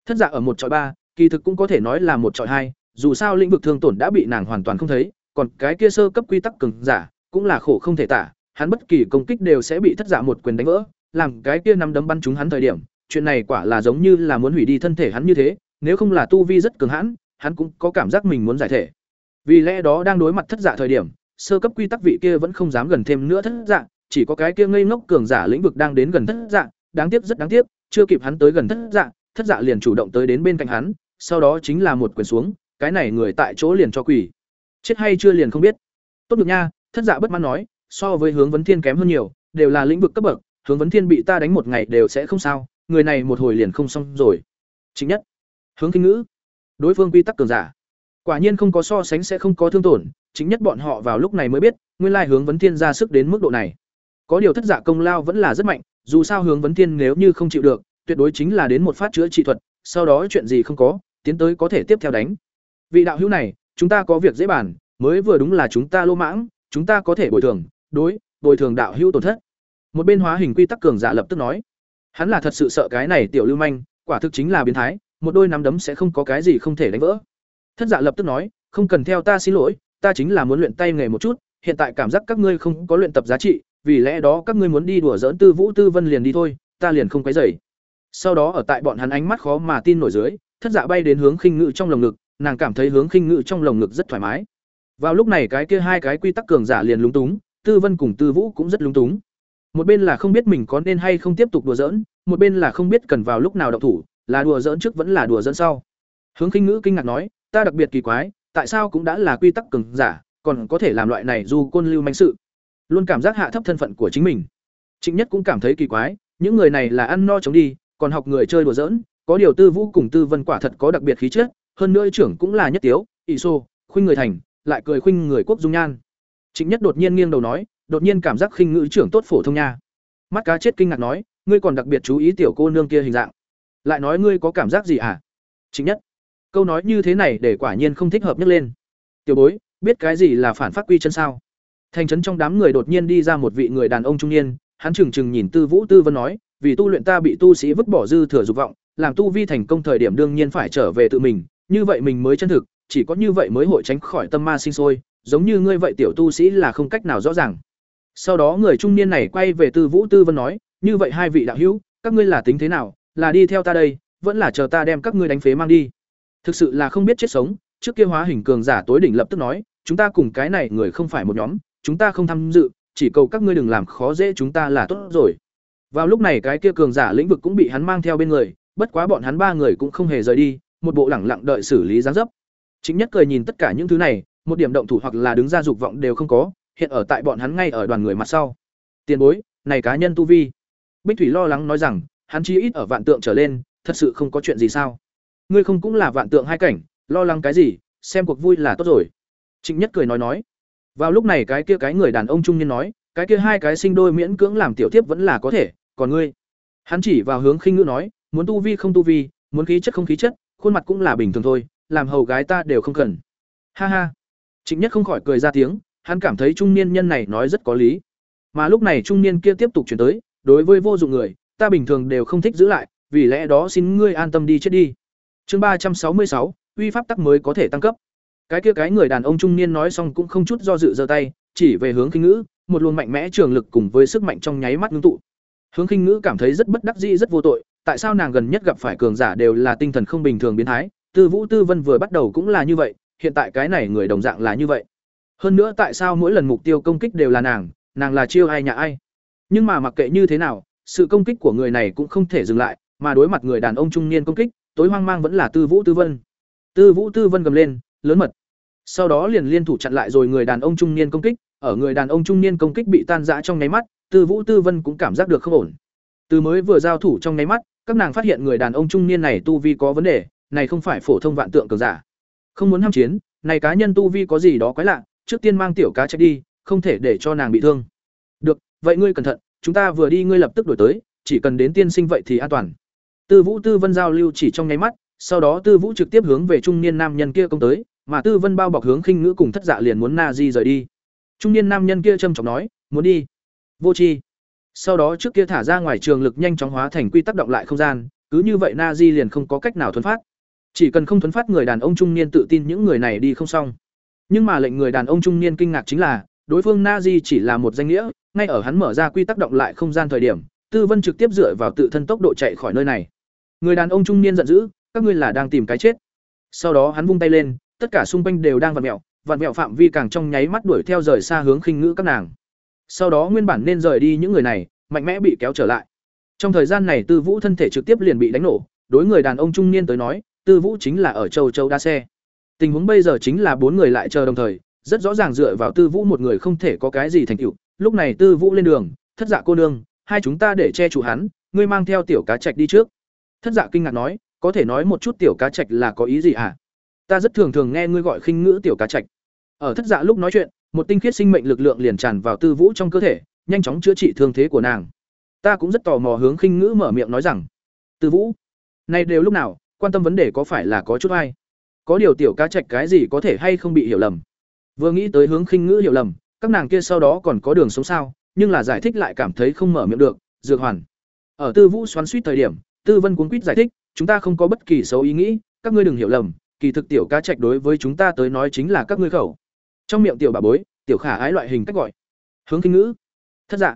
S1: thất giả ở một trọi ba kỳ thực cũng có thể nói là một trọi hai dù sao lĩnh vực thương tổn đã bị nàng hoàn toàn không thấy còn cái kia sơ cấp quy tắc cường giả cũng là khổ không thể tả hắn bất kỳ công kích đều sẽ bị thất giả một quyền đánh vỡ làm cái kia nắm đấm bắn trúng hắn thời điểm chuyện này quả là giống như là muốn hủy đi thân thể hắn như thế nếu không là tu vi rất cường hãn hắn cũng có cảm giác mình muốn giải thể. Vì lẽ đó đang đối mặt thất giả thời điểm, sơ cấp quy tắc vị kia vẫn không dám gần thêm nữa thất dạ, chỉ có cái kia ngây ngốc cường giả lĩnh vực đang đến gần thất dạ, đáng tiếc rất đáng tiếc, chưa kịp hắn tới gần thất dạ, thất dạ liền chủ động tới đến bên cạnh hắn, sau đó chính là một quyền xuống, cái này người tại chỗ liền cho quỷ. Chết hay chưa liền không biết. tốt được nha thất dạ bất mãn nói so với hướng vấn thiên kém hơn nhiều đều là lĩnh vực cấp bậc hướng vấn thiên bị ta đánh một ngày đều sẽ không sao người này một hồi liền không xong rồi. Chính nhất. Hướng kinh ngữ. Đối phương quy tắc cường giả. Quả nhiên không có so sánh sẽ không có thương tổn chính nhất bọn họ vào lúc này mới biết nguyên lai hướng vấn thiên ra sức đến mức độ này có điều thất giả dạ công lao vẫn là rất mạnh, dù sao hướng vấn thiên nếu như không chịu được, tuyệt đối chính là đến một phát chữa trị thuật, sau đó chuyện gì không có, tiến tới có thể tiếp theo đánh. Vị đạo hữu này, chúng ta có việc dễ bàn, mới vừa đúng là chúng ta lô mãng, chúng ta có thể bồi thường, đối, bồi thường đạo hữu tổn thất. Một bên hóa hình quy tắc cường giả lập tức nói, hắn là thật sự sợ cái này tiểu lưu manh, quả thực chính là biến thái, một đôi nắm đấm sẽ không có cái gì không thể đánh vỡ. Thất giả lập tức nói, không cần theo ta xin lỗi, ta chính là muốn luyện tay nghề một chút, hiện tại cảm giác các ngươi không có luyện tập giá trị vì lẽ đó các ngươi muốn đi đùa dỡn tư vũ tư vân liền đi thôi, ta liền không quấy rầy. sau đó ở tại bọn hắn ánh mắt khó mà tin nổi dưới, thất dạ bay đến hướng khinh ngự trong lồng ngực, nàng cảm thấy hướng khinh ngự trong lồng ngực rất thoải mái. Vào lúc này cái kia hai cái quy tắc cường giả liền lúng túng, tư vân cùng tư vũ cũng rất lúng túng. Một bên là không biết mình có nên hay không tiếp tục đùa giỡn, một bên là không biết cần vào lúc nào động thủ, là đùa giỡn trước vẫn là đùa giỡn sau. Hướng khinh ngữ kinh ngạc nói, ta đặc biệt kỳ quái, tại sao cũng đã là quy tắc cường giả, còn có thể làm loại này dù côn lưu manh sự? Luôn cảm giác hạ thấp thân phận của chính mình. Trịnh nhất cũng cảm thấy kỳ quái, những người này là ăn no chống đi, còn học người chơi đùa giỡn, có điều tư vũ cùng tư vân quả thật có đặc biệt khí chất, hơn nữa trưởng cũng là nhất tiếu ỷ xô khuynh người thành, lại cười khuynh người quốc dung nhan. Trịnh nhất đột nhiên nghiêng đầu nói, đột nhiên cảm giác khinh ngữ trưởng tốt phổ thông nha. Mắt cá chết kinh ngạc nói, ngươi còn đặc biệt chú ý tiểu cô nương kia hình dạng. Lại nói ngươi có cảm giác gì à? Trịnh nhất, câu nói như thế này để quả nhiên không thích hợp nhất lên. Tiểu bối, biết cái gì là phản phát quy chân sao? Thành trấn trong đám người đột nhiên đi ra một vị người đàn ông trung niên, hắn trừng trừng nhìn tư vũ, tư vân nói, vì tu luyện ta bị tu sĩ vứt bỏ dư thừa dục vọng, làm tu vi thành công thời điểm đương nhiên phải trở về tự mình, như vậy mình mới chân thực, chỉ có như vậy mới hội tránh khỏi tâm ma sinh sôi, giống như ngươi vậy tiểu tu sĩ là không cách nào rõ ràng. Sau đó người trung niên này quay về tư vũ, tư vân nói, như vậy hai vị đạo hữu, các ngươi là tính thế nào, là đi theo ta đây, vẫn là chờ ta đem các ngươi đánh phế mang đi? Thực sự là không biết chết sống, trước kia hóa hình cường giả tối đỉnh lập tức nói, chúng ta cùng cái này người không phải một nhóm chúng ta không tham dự, chỉ cầu các ngươi đừng làm khó dễ chúng ta là tốt rồi. Vào lúc này cái kia cường giả lĩnh vực cũng bị hắn mang theo bên người, bất quá bọn hắn ba người cũng không hề rời đi, một bộ lẳng lặng đợi xử lý gián dấp. Chính nhất cười nhìn tất cả những thứ này, một điểm động thủ hoặc là đứng ra dục vọng đều không có, hiện ở tại bọn hắn ngay ở đoàn người mặt sau. Tiền bối, này cá nhân tu vi. Bích thủy lo lắng nói rằng, hắn chi ít ở vạn tượng trở lên, thật sự không có chuyện gì sao? Ngươi không cũng là vạn tượng hai cảnh, lo lắng cái gì, xem cuộc vui là tốt rồi. Trịnh nhất cười nói nói vào lúc này cái kia cái người đàn ông trung niên nói, cái kia hai cái sinh đôi miễn cưỡng làm tiểu tiếp vẫn là có thể, còn ngươi? Hắn chỉ vào hướng khinh ngữ nói, muốn tu vi không tu vi, muốn khí chất không khí chất, khuôn mặt cũng là bình thường thôi, làm hầu gái ta đều không cần. Ha ha. Trịnh nhất không khỏi cười ra tiếng, hắn cảm thấy trung niên nhân này nói rất có lý. Mà lúc này trung niên kia tiếp tục chuyển tới, đối với vô dụng người, ta bình thường đều không thích giữ lại, vì lẽ đó xin ngươi an tâm đi chết đi. Chương ba trăm sáu mươi sáu, uy pháp tắc mới có thể tăng cấp cái kia cái người đàn ông trung niên nói xong cũng không chút do dự giơ tay, chỉ về hướng khinh ngữ, một luồng mạnh mẽ trường lực cùng với sức mạnh trong nháy mắt ngưng tụ. Hướng khinh ngữ cảm thấy rất bất đắc dĩ, rất vô tội, tại sao nàng gần nhất gặp phải cường giả đều là tinh thần không bình thường biến thái? Tư vũ tư vân vừa bắt đầu cũng là như vậy, hiện tại cái này người đồng dạng là như vậy. Hơn nữa tại sao mỗi lần mục tiêu công kích đều là nàng nàng là chiêu ai nhà ai? Nhưng mà mặc kệ như thế nào, sự công kích của người này cũng không thể dừng lại, mà đối mặt người đàn ông trung niên công kích, tối hoang mang vẫn là tư vũ tư vân. Tư vũ tư vân gầm lên lớn mật. Sau đó liền liên thủ chặn lại rồi người đàn ông trung niên công kích, ở người đàn ông trung niên công kích bị tan rã trong nháy mắt, tư vũ tư vân cũng cảm giác được không ổn. Từ mới vừa giao thủ trong nháy mắt, các nàng phát hiện người đàn ông trung niên này tu vi có vấn đề, này không phải phổ thông vạn tượng cường giả. Không muốn ham chiến, này cá nhân tu vi có gì đó quái lạ, trước tiên mang tiểu cá chạy đi, không thể để cho nàng bị thương. Được, vậy ngươi cẩn thận, chúng ta vừa đi ngươi lập tức đổi tới, chỉ cần đến tiên sinh vậy thì an toàn. Tư vũ tư vân giao lưu chỉ trong nháy mắt, sau đó tư vũ trực tiếp hướng về trung niên nam nhân kia công tới mà tư vân bao bọc hướng khinh ngữ cùng thất dạ liền muốn na di rời đi. Trung niên nam nhân kia trầm trọng nói, muốn đi. Vô tri. Sau đó trước kia thả ra ngoài trường lực nhanh chóng hóa thành quy tắc động lại không gian, cứ như vậy na di liền không có cách nào thuấn phát. Chỉ cần không thuấn phát người đàn ông trung niên tự tin những người này đi không xong. Nhưng mà lệnh người đàn ông trung niên kinh ngạc chính là, đối phương na di chỉ là một danh nghĩa, ngay ở hắn mở ra quy tắc động lại không gian thời điểm, tư vân trực tiếp dựa vào tự thân tốc độ chạy khỏi nơi này. Người đàn ông trung niên giận dữ, các ngươi là đang tìm cái chết. Sau đó hắn vung tay lên tất cả xung quanh đều đang vặn mẹo vặn mẹo phạm vi càng trong nháy mắt đuổi theo rời xa hướng khinh ngữ các nàng sau đó nguyên bản nên rời đi những người này mạnh mẽ bị kéo trở lại trong thời gian này tư vũ thân thể trực tiếp liền bị đánh nổ đối người đàn ông trung niên tới nói tư vũ chính là ở châu châu đa xe tình huống bây giờ chính là bốn người lại chờ đồng thời rất rõ ràng dựa vào Tư Vũ một người không thể có cái gì thành tựu. Lúc này Tư Vũ lên đường, thất dạ cô nương, hai chúng ta để che chủ hắn, ngươi mang theo tiểu cá trạch đi trước. Thất dạ kinh ngạc nói, có thể nói một chút tiểu cá trạch là có ý gì hả? Ta rất thường thường nghe ngươi gọi khinh ngữ tiểu cá trạch. Ở thất dạ lúc nói chuyện, một tinh khiết sinh mệnh lực lượng liền tràn vào Tư Vũ trong cơ thể, nhanh chóng chữa trị thương thế của nàng. Ta cũng rất tò mò hướng khinh ngữ mở miệng nói rằng, "Tư Vũ, này đều lúc nào, quan tâm vấn đề có phải là có chút ai? Có điều tiểu cá trạch cái gì có thể hay không bị hiểu lầm?" Vừa nghĩ tới hướng khinh ngữ hiểu lầm, các nàng kia sau đó còn có đường sống sao, nhưng là giải thích lại cảm thấy không mở miệng được, dược hoàn. Ở Tư Vũ xoắn suýt thời điểm, Tư Vân cuốn quýt giải thích, chúng ta không có bất kỳ xấu ý nghĩ, các ngươi đừng hiểu lầm, kỳ thực tiểu cá trạch đối với chúng ta tới nói chính là các ngươi khẩu. Trong miệng tiểu bà bối, tiểu khả ái loại hình cách gọi. Hướng kinh ngữ. Thất dạ.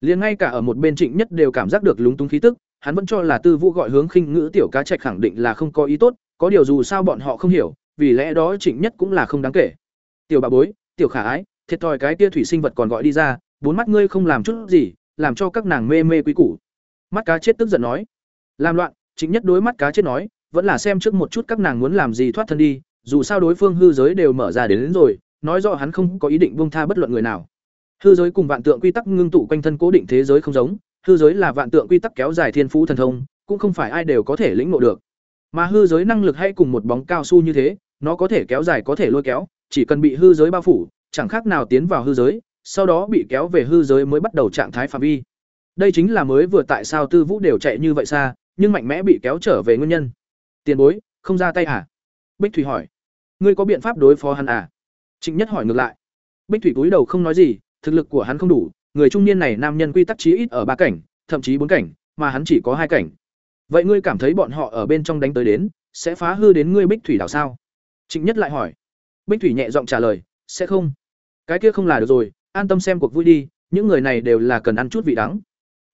S1: Liền ngay cả ở một bên Trịnh Nhất đều cảm giác được lúng túng khí tức, hắn vẫn cho là Tư Vũ gọi hướng khinh ngữ tiểu cá trạch khẳng định là không có ý tốt, có điều dù sao bọn họ không hiểu, vì lẽ đó Trịnh Nhất cũng là không đáng kể. Tiểu bà bối, tiểu khả ái, thiệt thòi cái kia thủy sinh vật còn gọi đi ra, bốn mắt ngươi không làm chút gì, làm cho các nàng mê mê quý củ. Mắt cá chết tức giận nói, làm loạn, Trịnh Nhất đối mắt cá chết nói, vẫn là xem trước một chút các nàng muốn làm gì thoát thân đi, dù sao đối phương hư giới đều mở ra đến, đến rồi, nói rõ hắn không có ý định buông tha bất luận người nào. Hư giới cùng vạn tượng quy tắc ngưng tụ quanh thân cố định thế giới không giống, hư giới là vạn tượng quy tắc kéo dài thiên phú thần thông, cũng không phải ai đều có thể lĩnh ngộ được. Mà hư giới năng lực hay cùng một bóng cao su như thế, nó có thể kéo dài có thể lôi kéo, chỉ cần bị hư giới bao phủ, chẳng khác nào tiến vào hư giới, sau đó bị kéo về hư giới mới bắt đầu trạng thái phạm vi. Đây chính là mới vừa tại sao Tư Vũ đều chạy như vậy xa, nhưng mạnh mẽ bị kéo trở về nguyên nhân. Tiền bối, không ra tay à? Bích Thủy hỏi. Ngươi có biện pháp đối phó hắn à? Trịnh Nhất hỏi ngược lại. Bích Thủy cúi đầu không nói gì, thực lực của hắn không đủ, người trung niên này nam nhân quy tắc chí ít ở ba cảnh, thậm chí bốn cảnh, mà hắn chỉ có hai cảnh. Vậy ngươi cảm thấy bọn họ ở bên trong đánh tới đến, sẽ phá hư đến ngươi Bích Thủy đảo sao? Trịnh Nhất lại hỏi. Bích Thủy nhẹ giọng trả lời, sẽ không. Cái kia không là được rồi, an tâm xem cuộc vui đi, những người này đều là cần ăn chút vị đắng.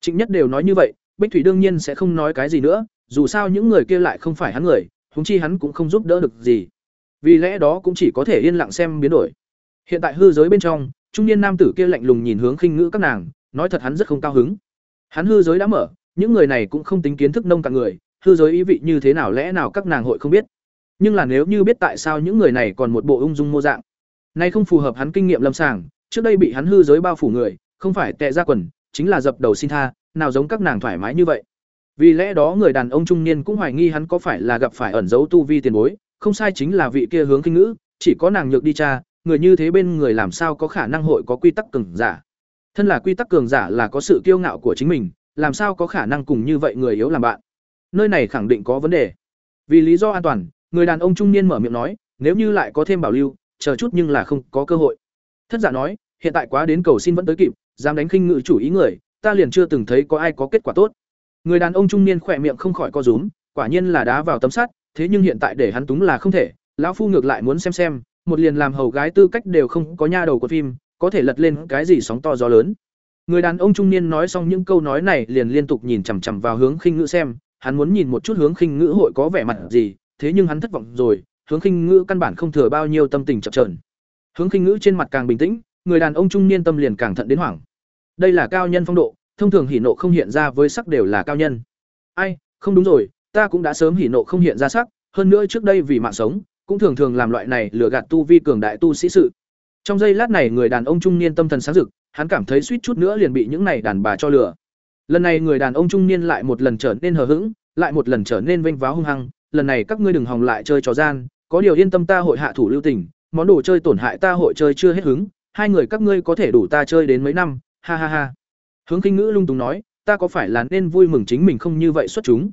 S1: Trịnh Nhất đều nói như vậy, Bích Thủy đương nhiên sẽ không nói cái gì nữa, dù sao những người kia lại không phải hắn người, húng chi hắn cũng không giúp đỡ được gì. Vì lẽ đó cũng chỉ có thể yên lặng xem biến đổi. Hiện tại hư giới bên trong, trung niên nam tử kia lạnh lùng nhìn hướng khinh ngữ các nàng, nói thật hắn rất không cao hứng. Hắn hư giới đã mở, những người này cũng không tính kiến thức nông cạn người, hư giới ý vị như thế nào lẽ nào các nàng hội không biết. Nhưng là nếu như biết tại sao những người này còn một bộ ung dung mô dạng, nay không phù hợp hắn kinh nghiệm lâm sàng, trước đây bị hắn hư giới bao phủ người, không phải tệ ra quần, chính là dập đầu xin tha, nào giống các nàng thoải mái như vậy. Vì lẽ đó người đàn ông trung niên cũng hoài nghi hắn có phải là gặp phải ẩn dấu tu vi tiền bối, không sai chính là vị kia hướng kinh ngữ, chỉ có nàng nhược đi cha, người như thế bên người làm sao có khả năng hội có quy tắc cường giả. Thân là quy tắc cường giả là có sự kiêu ngạo của chính mình, làm sao có khả năng cùng như vậy người yếu làm bạn. Nơi này khẳng định có vấn đề. Vì lý do an toàn, người đàn ông trung niên mở miệng nói, nếu như lại có thêm bảo lưu, chờ chút nhưng là không có cơ hội. Thất giả nói, hiện tại quá đến cầu xin vẫn tới kịp, dám đánh khinh ngự chủ ý người, ta liền chưa từng thấy có ai có kết quả tốt. Người đàn ông trung niên khỏe miệng không khỏi co rúm, quả nhiên là đá vào tấm sắt, thế nhưng hiện tại để hắn túng là không thể, lão phu ngược lại muốn xem xem, một liền làm hầu gái tư cách đều không có nha đầu của phim, có thể lật lên cái gì sóng to gió lớn. Người đàn ông trung niên nói xong những câu nói này liền liên tục nhìn chằm chằm vào hướng khinh ngữ xem, hắn muốn nhìn một chút hướng khinh ngữ hội có vẻ mặt gì, thế nhưng hắn thất vọng rồi, hướng khinh ngữ căn bản không thừa bao nhiêu tâm tình chập chờn. Hướng khinh ngữ trên mặt càng bình tĩnh, người đàn ông trung niên tâm liền càng thận đến hoảng. Đây là cao nhân phong độ, thông thường hỉ nộ không hiện ra với sắc đều là cao nhân. Ai, không đúng rồi, ta cũng đã sớm hỉ nộ không hiện ra sắc, hơn nữa trước đây vì mạng sống, cũng thường thường làm loại này lừa gạt tu vi cường đại tu sĩ sự. Trong giây lát này người đàn ông trung niên tâm thần sáng rực, hắn cảm thấy suýt chút nữa liền bị những này đàn bà cho lừa. Lần này người đàn ông trung niên lại một lần trở nên hờ hững, lại một lần trở nên vênh váo hung hăng, lần này các ngươi đừng hòng lại chơi trò gian, có điều yên tâm ta hội hạ thủ lưu tình, món đồ chơi tổn hại ta hội chơi chưa hết hứng, hai người các ngươi có thể đủ ta chơi đến mấy năm, ha ha ha. Hướng Kinh Ngữ lung tung nói, ta có phải là nên vui mừng chính mình không như vậy xuất chúng.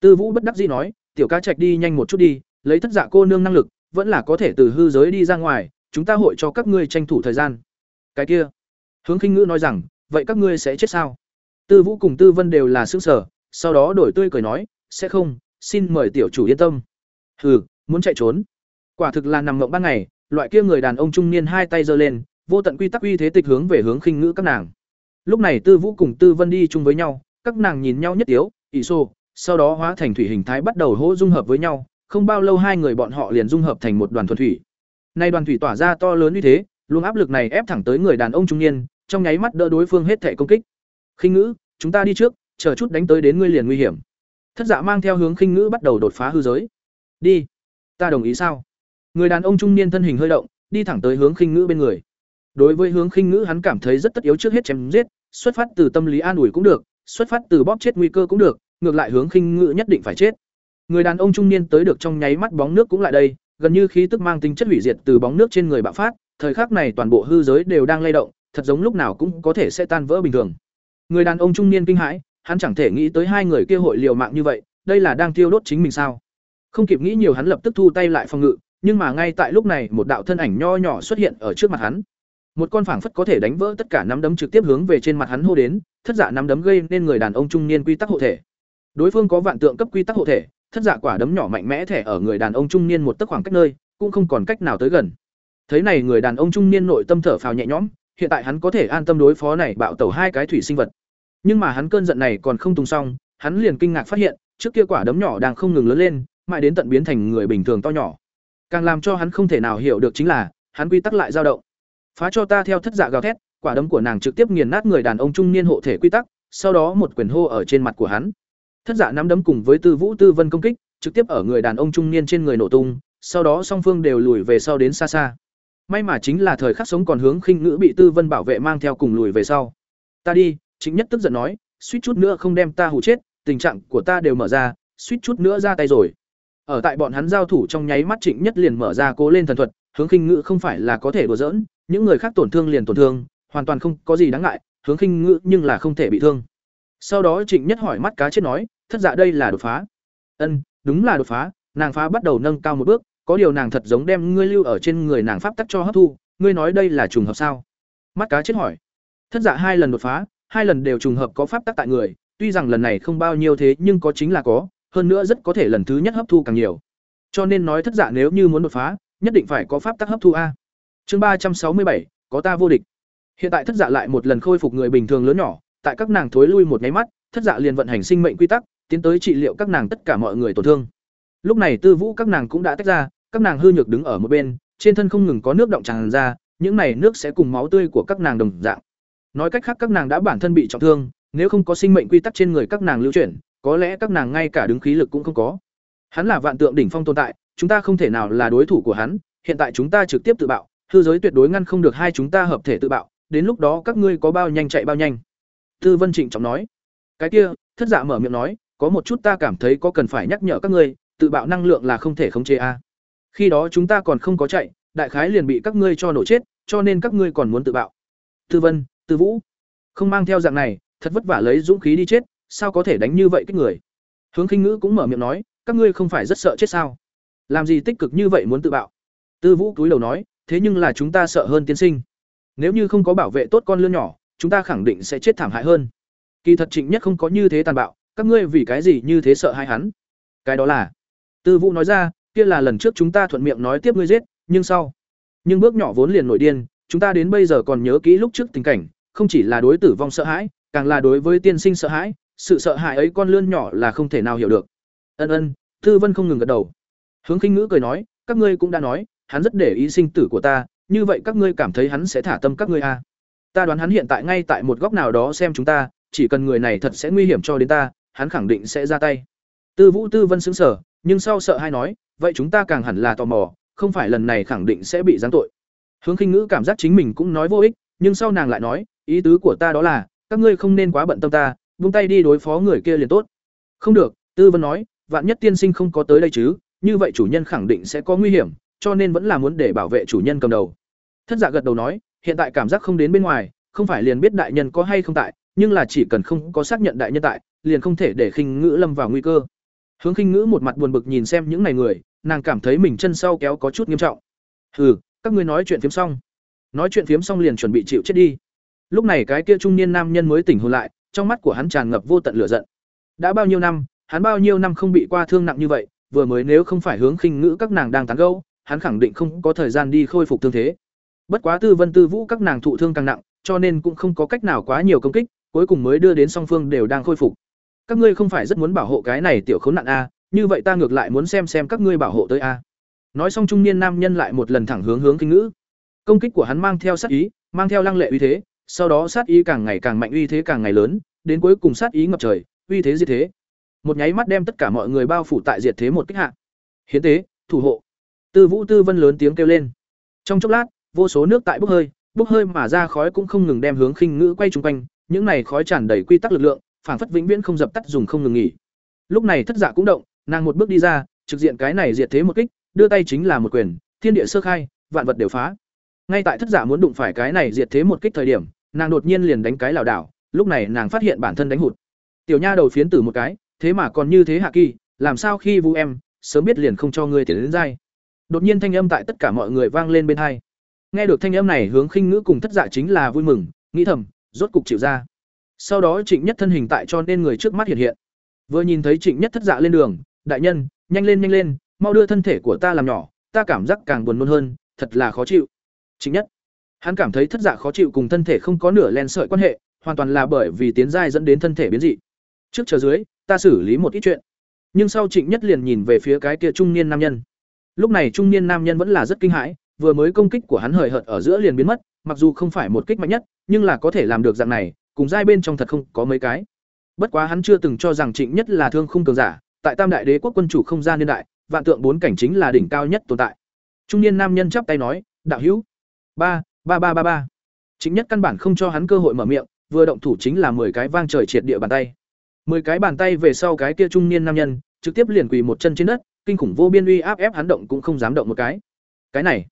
S1: Tư Vũ bất đắc dĩ nói, tiểu ca trạch đi nhanh một chút đi, lấy thất dạ cô nương năng lực, vẫn là có thể từ hư giới đi ra ngoài, chúng ta hội cho các ngươi tranh thủ thời gian. Cái kia. Hướng Kinh Ngữ nói rằng, vậy các ngươi sẽ chết sao? Tư Vũ cùng Tư Vân đều là sững sờ, sau đó đổi tươi cười nói, sẽ không, xin mời tiểu chủ yên tâm. Hừ, muốn chạy trốn. Quả thực là nằm ngộng ban ngày, loại kia người đàn ông trung niên hai tay giơ lên, vô tận quy tắc uy thế tịch hướng về hướng khinh ngữ các nàng. Lúc này Tư Vũ cùng Tư Vân đi chung với nhau, các nàng nhìn nhau nhất tiếu, ỷ xô, sau đó hóa thành thủy hình thái bắt đầu hỗ dung hợp với nhau, không bao lâu hai người bọn họ liền dung hợp thành một đoàn thuần thủy. Nay đoàn thủy tỏa ra to lớn như thế, luồng áp lực này ép thẳng tới người đàn ông trung niên, trong nháy mắt đỡ đối phương hết thể công kích. Khinh ngữ, chúng ta đi trước, chờ chút đánh tới đến ngươi liền nguy hiểm. Thất Dạ mang theo hướng khinh ngữ bắt đầu đột phá hư giới. Đi. Ta đồng ý sao? Người đàn ông trung niên thân hình hơi động, đi thẳng tới hướng khinh ngữ bên người đối với hướng khinh ngữ hắn cảm thấy rất tất yếu trước hết chém giết, xuất phát từ tâm lý an ủi cũng được, xuất phát từ bóp chết nguy cơ cũng được, ngược lại hướng khinh ngữ nhất định phải chết. Người đàn ông trung niên tới được trong nháy mắt bóng nước cũng lại đây, gần như khí tức mang tính chất hủy diệt từ bóng nước trên người bạo phát, thời khắc này toàn bộ hư giới đều đang lay động, thật giống lúc nào cũng có thể sẽ tan vỡ bình thường. Người đàn ông trung niên kinh hãi, hắn chẳng thể nghĩ tới hai người kia hội liều mạng như vậy, đây là đang tiêu đốt chính mình sao? Không kịp nghĩ nhiều hắn lập tức thu tay lại phòng ngự, nhưng mà ngay tại lúc này một đạo thân ảnh nho nhỏ xuất hiện ở trước mặt hắn một con phảng phất có thể đánh vỡ tất cả nắm đấm trực tiếp hướng về trên mặt hắn hô đến, thất giả nắm đấm gây nên người đàn ông trung niên quy tắc hộ thể. Đối phương có vạn tượng cấp quy tắc hộ thể, thất giả quả đấm nhỏ mạnh mẽ thẻ ở người đàn ông trung niên một tấc khoảng cách nơi, cũng không còn cách nào tới gần. Thấy này, người đàn ông trung niên nội tâm thở phào nhẹ nhõm, hiện tại hắn có thể an tâm đối phó này bạo tẩu hai cái thủy sinh vật. Nhưng mà hắn cơn giận này còn không tung xong, hắn liền kinh ngạc phát hiện, trước kia quả đấm nhỏ đang không ngừng lớn lên, mãi đến tận biến thành người bình thường to nhỏ. Càng làm cho hắn không thể nào hiểu được chính là, hắn quy tắc lại dao động phá cho ta theo thất dạ gào thét, quả đấm của nàng trực tiếp nghiền nát người đàn ông trung niên hộ thể quy tắc, sau đó một quyền hô ở trên mặt của hắn. Thất dạ nắm đấm cùng với tư vũ tư vân công kích, trực tiếp ở người đàn ông trung niên trên người nổ tung, sau đó song phương đều lùi về sau đến xa xa. May mà chính là thời khắc sống còn hướng khinh ngữ bị tư vân bảo vệ mang theo cùng lùi về sau. Ta đi chính nhất tức giận nói, suýt chút nữa không đem ta hù chết, tình trạng của ta đều mở ra, suýt chút nữa ra tay rồi. Ở tại bọn hắn giao thủ trong nháy mắt trịnh nhất liền mở ra cố lên thần thuật hướng khinh ngữ không phải là có thể đùa giỡn, những người khác tổn thương liền tổn thương, hoàn toàn không có gì đáng ngại, hướng khinh ngữ nhưng là không thể bị thương. Sau đó trịnh nhất hỏi mắt cá chết nói, thất dạ đây là đột phá. Ân, đúng là đột phá, nàng phá bắt đầu nâng cao một bước, có điều nàng thật giống đem ngươi lưu ở trên người nàng pháp tắc cho hấp thu, ngươi nói đây là trùng hợp sao? Mắt cá chết hỏi. Thất dạ hai lần đột phá, hai lần đều trùng hợp có pháp tắc tại người, tuy rằng lần này không bao nhiêu thế nhưng có chính là có, hơn nữa rất có thể lần thứ nhất hấp thu càng nhiều. Cho nên nói thất dạ nếu như muốn đột phá nhất định phải có pháp tắc hấp thu a. Chương ba trăm sáu mươi bảy, có ta vô địch. Hiện tại thất dạ lại một lần khôi phục người bình thường lớn nhỏ, tại các nàng thối lui một nháy mắt, thất dạ liền vận hành sinh mệnh quy tắc, tiến tới trị liệu các nàng tất cả mọi người tổn thương. Lúc này tư vũ các nàng cũng đã tách ra, các nàng hư nhược đứng ở một bên, trên thân không ngừng có nước động tràn ra, những này nước sẽ cùng máu tươi của các nàng đồng dạng. Nói cách khác các nàng đã bản thân bị trọng thương, nếu không có sinh mệnh quy tắc trên người các nàng lưu chuyển, có lẽ các nàng ngay cả đứng khí lực cũng không có. Hắn là vạn tượng đỉnh phong tồn tại chúng ta không thể nào là đối thủ của hắn, hiện tại chúng ta trực tiếp tự bạo, hư giới tuyệt đối ngăn không được hai chúng ta hợp thể tự bạo, đến lúc đó các ngươi có bao nhanh chạy bao nhanh. Tư vân trịnh trọng nói. Cái kia, thất dạ mở miệng nói, có một chút ta cảm thấy có cần phải nhắc nhở các ngươi, tự bạo năng lượng là không thể khống chế a. Khi đó chúng ta còn không có chạy, đại khái liền bị các ngươi cho nổ chết, cho nên các ngươi còn muốn tự bạo. Tư vân, tư vũ. Không mang theo dạng này, thật vất vả lấy dũng khí đi chết, sao có thể đánh như vậy cái người? Hướng khinh ngữ cũng mở miệng nói, các ngươi không phải rất sợ chết sao? Làm gì tích cực như vậy muốn tự bạo? Tư vũ cúi đầu nói, thế nhưng là chúng ta sợ hơn tiên sinh. Nếu như không có bảo vệ tốt con lươn nhỏ, chúng ta khẳng định sẽ chết thảm hại hơn. Kỳ thật trịnh nhất không có như thế tàn bạo, các ngươi vì cái gì như thế sợ hai hắn? Cái đó là, tư vũ nói ra, kia là lần trước chúng ta thuận miệng nói tiếp ngươi giết, nhưng sau, nhưng bước nhỏ vốn liền nổi điên, chúng ta đến bây giờ còn nhớ kỹ lúc trước tình cảnh, không chỉ là đối tử vong sợ hãi, càng là đối với tiên sinh sợ hãi, sự sợ hãi ấy con lươn nhỏ là không thể nào hiểu được. Ân ân, tư vân không ngừng gật đầu hướng khinh ngữ cười nói các ngươi cũng đã nói hắn rất để ý sinh tử của ta như vậy các ngươi cảm thấy hắn sẽ thả tâm các ngươi à. ta đoán hắn hiện tại ngay tại một góc nào đó xem chúng ta chỉ cần người này thật sẽ nguy hiểm cho đến ta hắn khẳng định sẽ ra tay. Tư vũ tư vân sững sờ, nhưng sau sợ hai nói vậy chúng ta càng hẳn là tò mò không phải lần này khẳng định sẽ bị giáng tội. Hướng khinh ngữ cảm giác chính mình cũng nói vô ích nhưng sau nàng lại nói ý tứ của ta đó là các ngươi không nên quá bận tâm ta buông tay đi đối phó người kia liền tốt. Không được tư vân nói vạn nhất tiên sinh không có tới đây chứ như vậy chủ nhân khẳng định sẽ có nguy hiểm, cho nên vẫn là muốn để bảo vệ chủ nhân cầm đầu. Thất giả gật đầu nói, hiện tại cảm giác không đến bên ngoài, không phải liền biết đại nhân có hay không tại, nhưng là chỉ cần không có xác nhận đại nhân tại, liền không thể để khinh ngữ lâm vào nguy cơ. Hướng khinh ngữ một mặt buồn bực nhìn xem những này người, nàng cảm thấy mình chân sau kéo có chút nghiêm trọng. Hừ, các ngươi nói chuyện phiếm xong. Nói chuyện phiếm xong liền chuẩn bị chịu chết đi. Lúc này cái kia trung niên nam nhân mới tỉnh hồn lại, trong mắt của hắn tràn ngập vô tận lửa giận. Đã bao nhiêu năm, hắn bao nhiêu năm không bị qua thương nặng như vậy vừa mới nếu không phải hướng khinh ngữ các nàng đang tán gẫu, hắn khẳng định không có thời gian đi khôi phục thương thế. Bất quá tư vân tư vũ các nàng thụ thương càng nặng, cho nên cũng không có cách nào quá nhiều công kích, cuối cùng mới đưa đến song phương đều đang khôi phục. Các ngươi không phải rất muốn bảo hộ cái này tiểu khốn nạn a, như vậy ta ngược lại muốn xem xem các ngươi bảo hộ tới a. Nói xong trung niên nam nhân lại một lần thẳng hướng hướng kinh ngữ. Công kích của hắn mang theo sát ý, mang theo lăng lệ uy thế, sau đó sát ý càng ngày càng mạnh, uy thế càng ngày lớn, đến cuối cùng sát ý ngập trời, uy thế diệt thế một nháy mắt đem tất cả mọi người bao phủ tại diệt thế một kích hạ. Hiến tế, thủ hộ. Tư vũ tư vân lớn tiếng kêu lên. Trong chốc lát, vô số nước tại bốc hơi bốc hơi mà ra khói cũng không ngừng đem hướng khinh ngữ quay chung quanh, những này khói tràn đầy quy tắc lực lượng, phảng phất vĩnh viễn không dập tắt dùng không ngừng nghỉ. Lúc này thất dạ cũng động, nàng một bước đi ra, trực diện cái này diệt thế một kích, đưa tay chính là một quyền, thiên địa sơ khai, vạn vật đều phá. Ngay tại thất giả muốn đụng phải cái này diệt thế một kích thời điểm, nàng đột nhiên liền đánh cái lảo đảo, lúc này nàng phát hiện bản thân đánh hụt. Tiểu nha đầu phiến tử một cái thế mà còn như thế hạ kỳ, làm sao khi vu em, sớm biết liền không cho ngươi tiến đến dai? Đột nhiên thanh âm tại tất cả mọi người vang lên bên hai. Nghe được thanh âm này, hướng khinh ngữ cùng thất dạ chính là vui mừng, nghĩ thầm, rốt cục chịu ra. Sau đó trịnh nhất thân hình tại cho nên người trước mắt hiện hiện. Vừa nhìn thấy trịnh nhất thất dạ lên đường, đại nhân, nhanh lên nhanh lên, mau đưa thân thể của ta làm nhỏ, ta cảm giác càng buồn nôn hơn, thật là khó chịu. Trịnh nhất, hắn cảm thấy thất dạ khó chịu cùng thân thể không có nửa len sợi quan hệ, hoàn toàn là bởi vì tiến giai dẫn đến thân thể biến dị. Trước chờ dưới ta xử lý một ít chuyện. Nhưng sau trịnh nhất liền nhìn về phía cái kia trung niên nam nhân. Lúc này trung niên nam nhân vẫn là rất kinh hãi, vừa mới công kích của hắn hời hợt ở giữa liền biến mất, mặc dù không phải một kích mạnh nhất, nhưng là có thể làm được dạng này, cùng giai bên trong thật không có mấy cái. Bất quá hắn chưa từng cho rằng trịnh nhất là thương khung cường giả, tại tam đại đế quốc quân chủ không gian niên đại, vạn tượng bốn cảnh chính là đỉnh cao nhất tồn tại. Trung niên nam nhân chắp tay nói, đạo hữu. Ba ba ba ba ba. Chính nhất căn bản không cho hắn cơ hội mở miệng, vừa động thủ chính là mười cái vang trời triệt địa bàn tay mười cái bàn tay về sau cái kia trung niên nam nhân, trực tiếp liền quỳ một chân trên đất, kinh khủng vô biên uy áp ép hắn động cũng không dám động một cái. Cái này,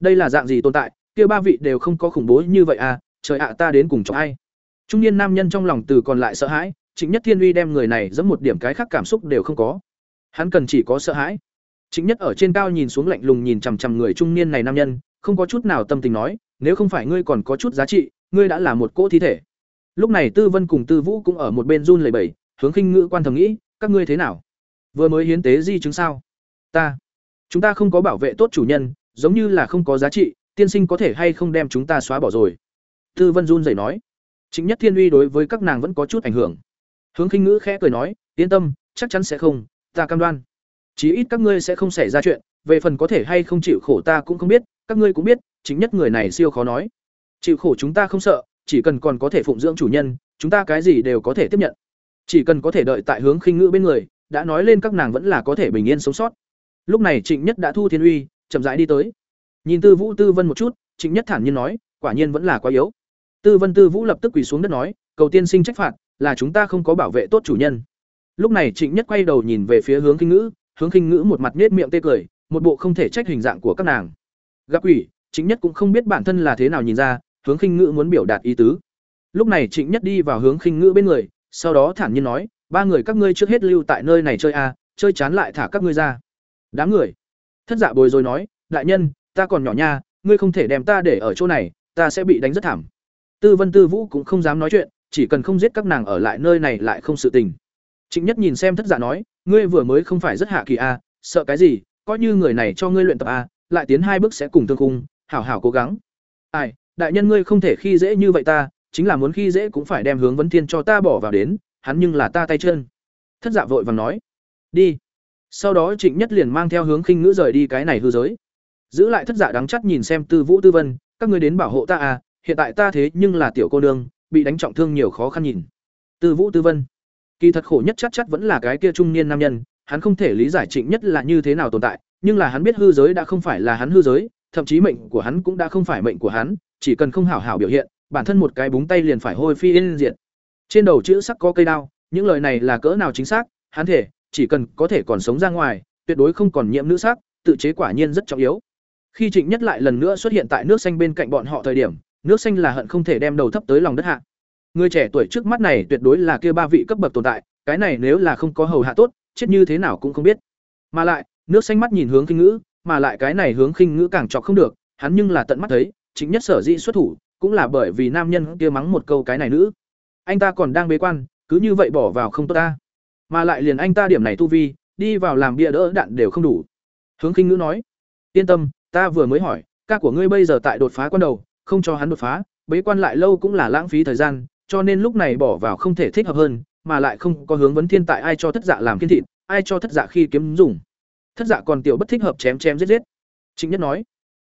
S1: đây là dạng gì tồn tại? Kia ba vị đều không có khủng bố như vậy à? Trời ạ, ta đến cùng chọn ai? Trung niên nam nhân trong lòng từ còn lại sợ hãi, trịnh nhất thiên uy đem người này dẫn một điểm cái khác cảm xúc đều không có. Hắn cần chỉ có sợ hãi. Trịnh nhất ở trên cao nhìn xuống lạnh lùng nhìn chằm chằm người trung niên này nam nhân, không có chút nào tâm tình nói, nếu không phải ngươi còn có chút giá trị, ngươi đã là một cỗ thi thể lúc này tư vân cùng tư vũ cũng ở một bên run lẩy bẩy, hướng khinh ngữ quan thầm nghĩ, các ngươi thế nào? Vừa mới hiến tế di chứng sao? Ta, chúng ta không có bảo vệ tốt chủ nhân, giống như là không có giá trị, tiên sinh có thể hay không đem chúng ta xóa bỏ rồi? Tư vân run rẩy nói. Chính nhất thiên uy đối với các nàng vẫn có chút ảnh hưởng. Hướng khinh ngữ khẽ cười nói, yên tâm, chắc chắn sẽ không, ta cam đoan. Chí ít các ngươi sẽ không xảy ra chuyện, về phần có thể hay không chịu khổ ta cũng không biết, các ngươi cũng biết chính nhất người này siêu khó nói. Chịu khổ chúng ta không sợ chỉ cần còn có thể phụng dưỡng chủ nhân, chúng ta cái gì đều có thể tiếp nhận. Chỉ cần có thể đợi tại hướng khinh ngữ bên người, đã nói lên các nàng vẫn là có thể bình yên sống sót. Lúc này trịnh nhất đã thu thiên uy, chậm rãi đi tới. Nhìn tư vũ tư vân một chút, trịnh nhất thản nhiên nói, quả nhiên vẫn là quá yếu. Tư vân tư vũ lập tức quỳ xuống đất nói, cầu tiên sinh trách phạt, là chúng ta không có bảo vệ tốt chủ nhân. Lúc này trịnh nhất quay đầu nhìn về phía hướng kinh ngữ, hướng kinh ngữ một mặt nết miệng tê cười, một bộ không thể trách hình dạng của các nàng. Gặp quỷ, trịnh nhất cũng không biết bản thân là thế nào nhìn ra hướng Khinh ngữ muốn biểu đạt ý tứ. Lúc này trịnh nhất đi vào hướng Khinh ngữ bên người sau đó thản nhiên nói ba người các ngươi trước hết lưu tại nơi này chơi a à, chơi chán lại thả các ngươi ra. Đám người? Thất dạ bồi rồi nói đại nhân ta còn nhỏ nha ngươi không thể đem ta để ở chỗ này ta sẽ bị đánh rất thảm. Tư vân tư vũ cũng không dám nói chuyện chỉ cần không giết các nàng ở lại nơi này lại không sự tình. Trịnh nhất nhìn xem thất dạ nói ngươi vừa mới không phải rất hạ kỳ a à, sợ cái gì coi như người này cho ngươi luyện tập a à, lại tiến hai bước sẽ cùng thương khung hảo hảo cố gắng. Ai đại nhân ngươi không thể khi dễ như vậy ta, chính là muốn khi dễ cũng phải đem hướng vấn thiên cho ta bỏ vào đến, hắn nhưng là ta tay chân. Thất dạ vội vàng nói, đi. Sau đó trịnh nhất liền mang theo hướng khinh ngữ rời đi cái này hư giới. Giữ lại thất dạ đáng chắc nhìn xem tư vũ tư vân, các ngươi đến bảo hộ ta à hiện tại ta thế nhưng là tiểu cô nương, bị đánh trọng thương nhiều khó khăn nhìn. Tư vũ tư vân, kỳ thật khổ nhất chắc chắc vẫn là cái kia trung niên nam nhân, hắn không thể lý giải trịnh nhất là như thế nào tồn tại, nhưng là hắn biết hư giới đã không phải là hắn hư giới, thậm chí mệnh của hắn cũng đã không phải mệnh của hắn chỉ cần không hảo hảo biểu hiện, bản thân một cái búng tay liền phải hôi phi yên diện trên đầu chữ sắc có cây đao, những lời này là cỡ nào chính xác, hắn thể, chỉ cần có thể còn sống ra ngoài, tuyệt đối không còn nhiễm nữ sắc, tự chế quả nhiên rất trọng yếu. Khi trịnh nhất lại lần nữa xuất hiện tại nước xanh bên cạnh bọn họ thời điểm, nước xanh là hận không thể đem đầu thấp tới lòng đất hạ. Người trẻ tuổi trước mắt này tuyệt đối là kia ba vị cấp bậc tồn tại, cái này nếu là không có hầu hạ tốt, chết như thế nào cũng không biết. Mà lại, nước xanh mắt nhìn hướng khinh ngữ, mà lại cái này hướng khinh ngữ càng chọc không được, hắn nhưng là tận mắt thấy chính nhất sở dĩ xuất thủ, cũng là bởi vì nam nhân kia mắng một câu cái này nữ. Anh ta còn đang bế quan, cứ như vậy bỏ vào không tốt ta. Mà lại liền anh ta điểm này tu vi, đi vào làm bia đỡ đạn đều không đủ. Hướng khinh ngữ nói, yên tâm, ta vừa mới hỏi, ca của ngươi bây giờ tại đột phá quan đầu, không cho hắn đột phá, bế quan lại lâu cũng là lãng phí thời gian, cho nên lúc này bỏ vào không thể thích hợp hơn, mà lại không có hướng vấn thiên tại ai cho thất dạ làm kiên thịt, ai cho thất dạ khi kiếm dùng. Thất dạ còn tiểu bất thích hợp chém chém giết giết. Trịnh nhất nói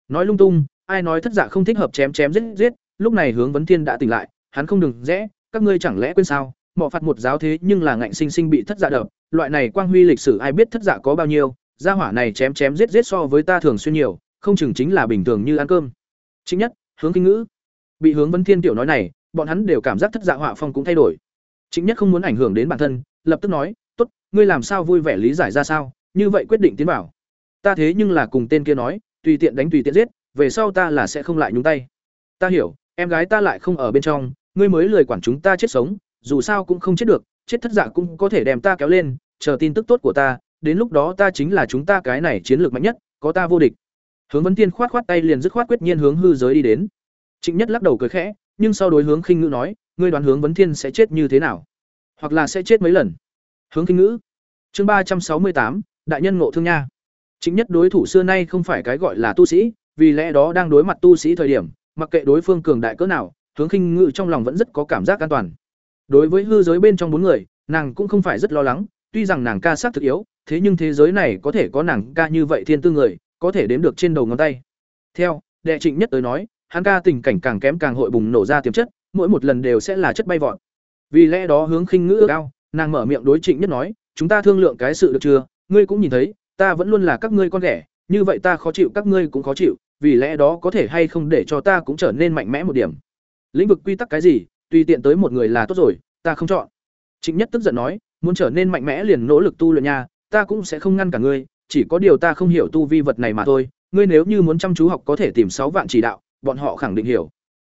S1: nói lung tung ai nói thất dạ không thích hợp chém chém giết giết lúc này hướng vấn thiên đã tỉnh lại hắn không đừng rẽ các ngươi chẳng lẽ quên sao mọ phạt một giáo thế nhưng là ngạnh sinh sinh bị thất dạ đập loại này quang huy lịch sử ai biết thất dạ có bao nhiêu gia hỏa này chém chém giết giết so với ta thường xuyên nhiều không chừng chính là bình thường như ăn cơm. Chính nhất hướng kinh ngữ. Bị hướng vấn thiên tiểu nói này bọn hắn đều cảm giác thất dạ họa phong cũng thay đổi. Chính nhất không muốn ảnh hưởng đến bản thân lập tức nói tốt ngươi làm sao vui vẻ lý giải ra sao như vậy quyết định tiến vào, ta thế nhưng là cùng tên kia nói tùy tiện đánh tùy tiện giết về sau ta là sẽ không lại nhúng tay. Ta hiểu, em gái ta lại không ở bên trong, ngươi mới lười quản chúng ta chết sống, dù sao cũng không chết được, chết thất dạ cũng có thể đem ta kéo lên, chờ tin tức tốt của ta, đến lúc đó ta chính là chúng ta cái này chiến lược mạnh nhất, có ta vô địch. Hướng vấn tiên khoát khoát tay liền dứt khoát quyết nhiên hướng hư giới đi đến. Trịnh nhất lắc đầu cười khẽ, nhưng sau đối hướng khinh ngữ nói, ngươi đoán hướng vấn thiên sẽ chết như thế nào? Hoặc là sẽ chết mấy lần? Hướng khinh ngữ, chương ba trăm sáu mươi tám, đại nhân ngộ thương nha. Chính nhất đối thủ xưa nay không phải cái gọi là tu sĩ vì lẽ đó đang đối mặt tu sĩ thời điểm, mặc kệ đối phương cường đại cỡ nào, hướng khinh ngự trong lòng vẫn rất có cảm giác an toàn. Đối với hư giới bên trong bốn người, nàng cũng không phải rất lo lắng, tuy rằng nàng ca sát thực yếu, thế nhưng thế giới này có thể có nàng ca như vậy thiên tư người, có thể đếm được trên đầu ngón tay. Theo, đệ trịnh nhất tới nói, hắn ca tình cảnh càng kém càng hội bùng nổ ra tiềm chất, mỗi một lần đều sẽ là chất bay vọt. Vì lẽ đó hướng khinh ngữ cao, nàng mở miệng đối trịnh nhất nói, chúng ta thương lượng cái sự được chưa? Ngươi cũng nhìn thấy, ta vẫn luôn là các ngươi con ghẻ, như vậy ta khó chịu, các ngươi cũng khó chịu vì lẽ đó có thể hay không để cho ta cũng trở nên mạnh mẽ một điểm. Lĩnh vực quy tắc cái gì, tùy tiện tới một người là tốt rồi, ta không chọn. Trịnh nhất tức giận nói, muốn trở nên mạnh mẽ liền nỗ lực tu luyện nha, ta cũng sẽ không ngăn cả ngươi, chỉ có điều ta không hiểu tu vi vật này mà thôi, ngươi nếu như muốn chăm chú học có thể tìm sáu vạn chỉ đạo, bọn họ khẳng định hiểu.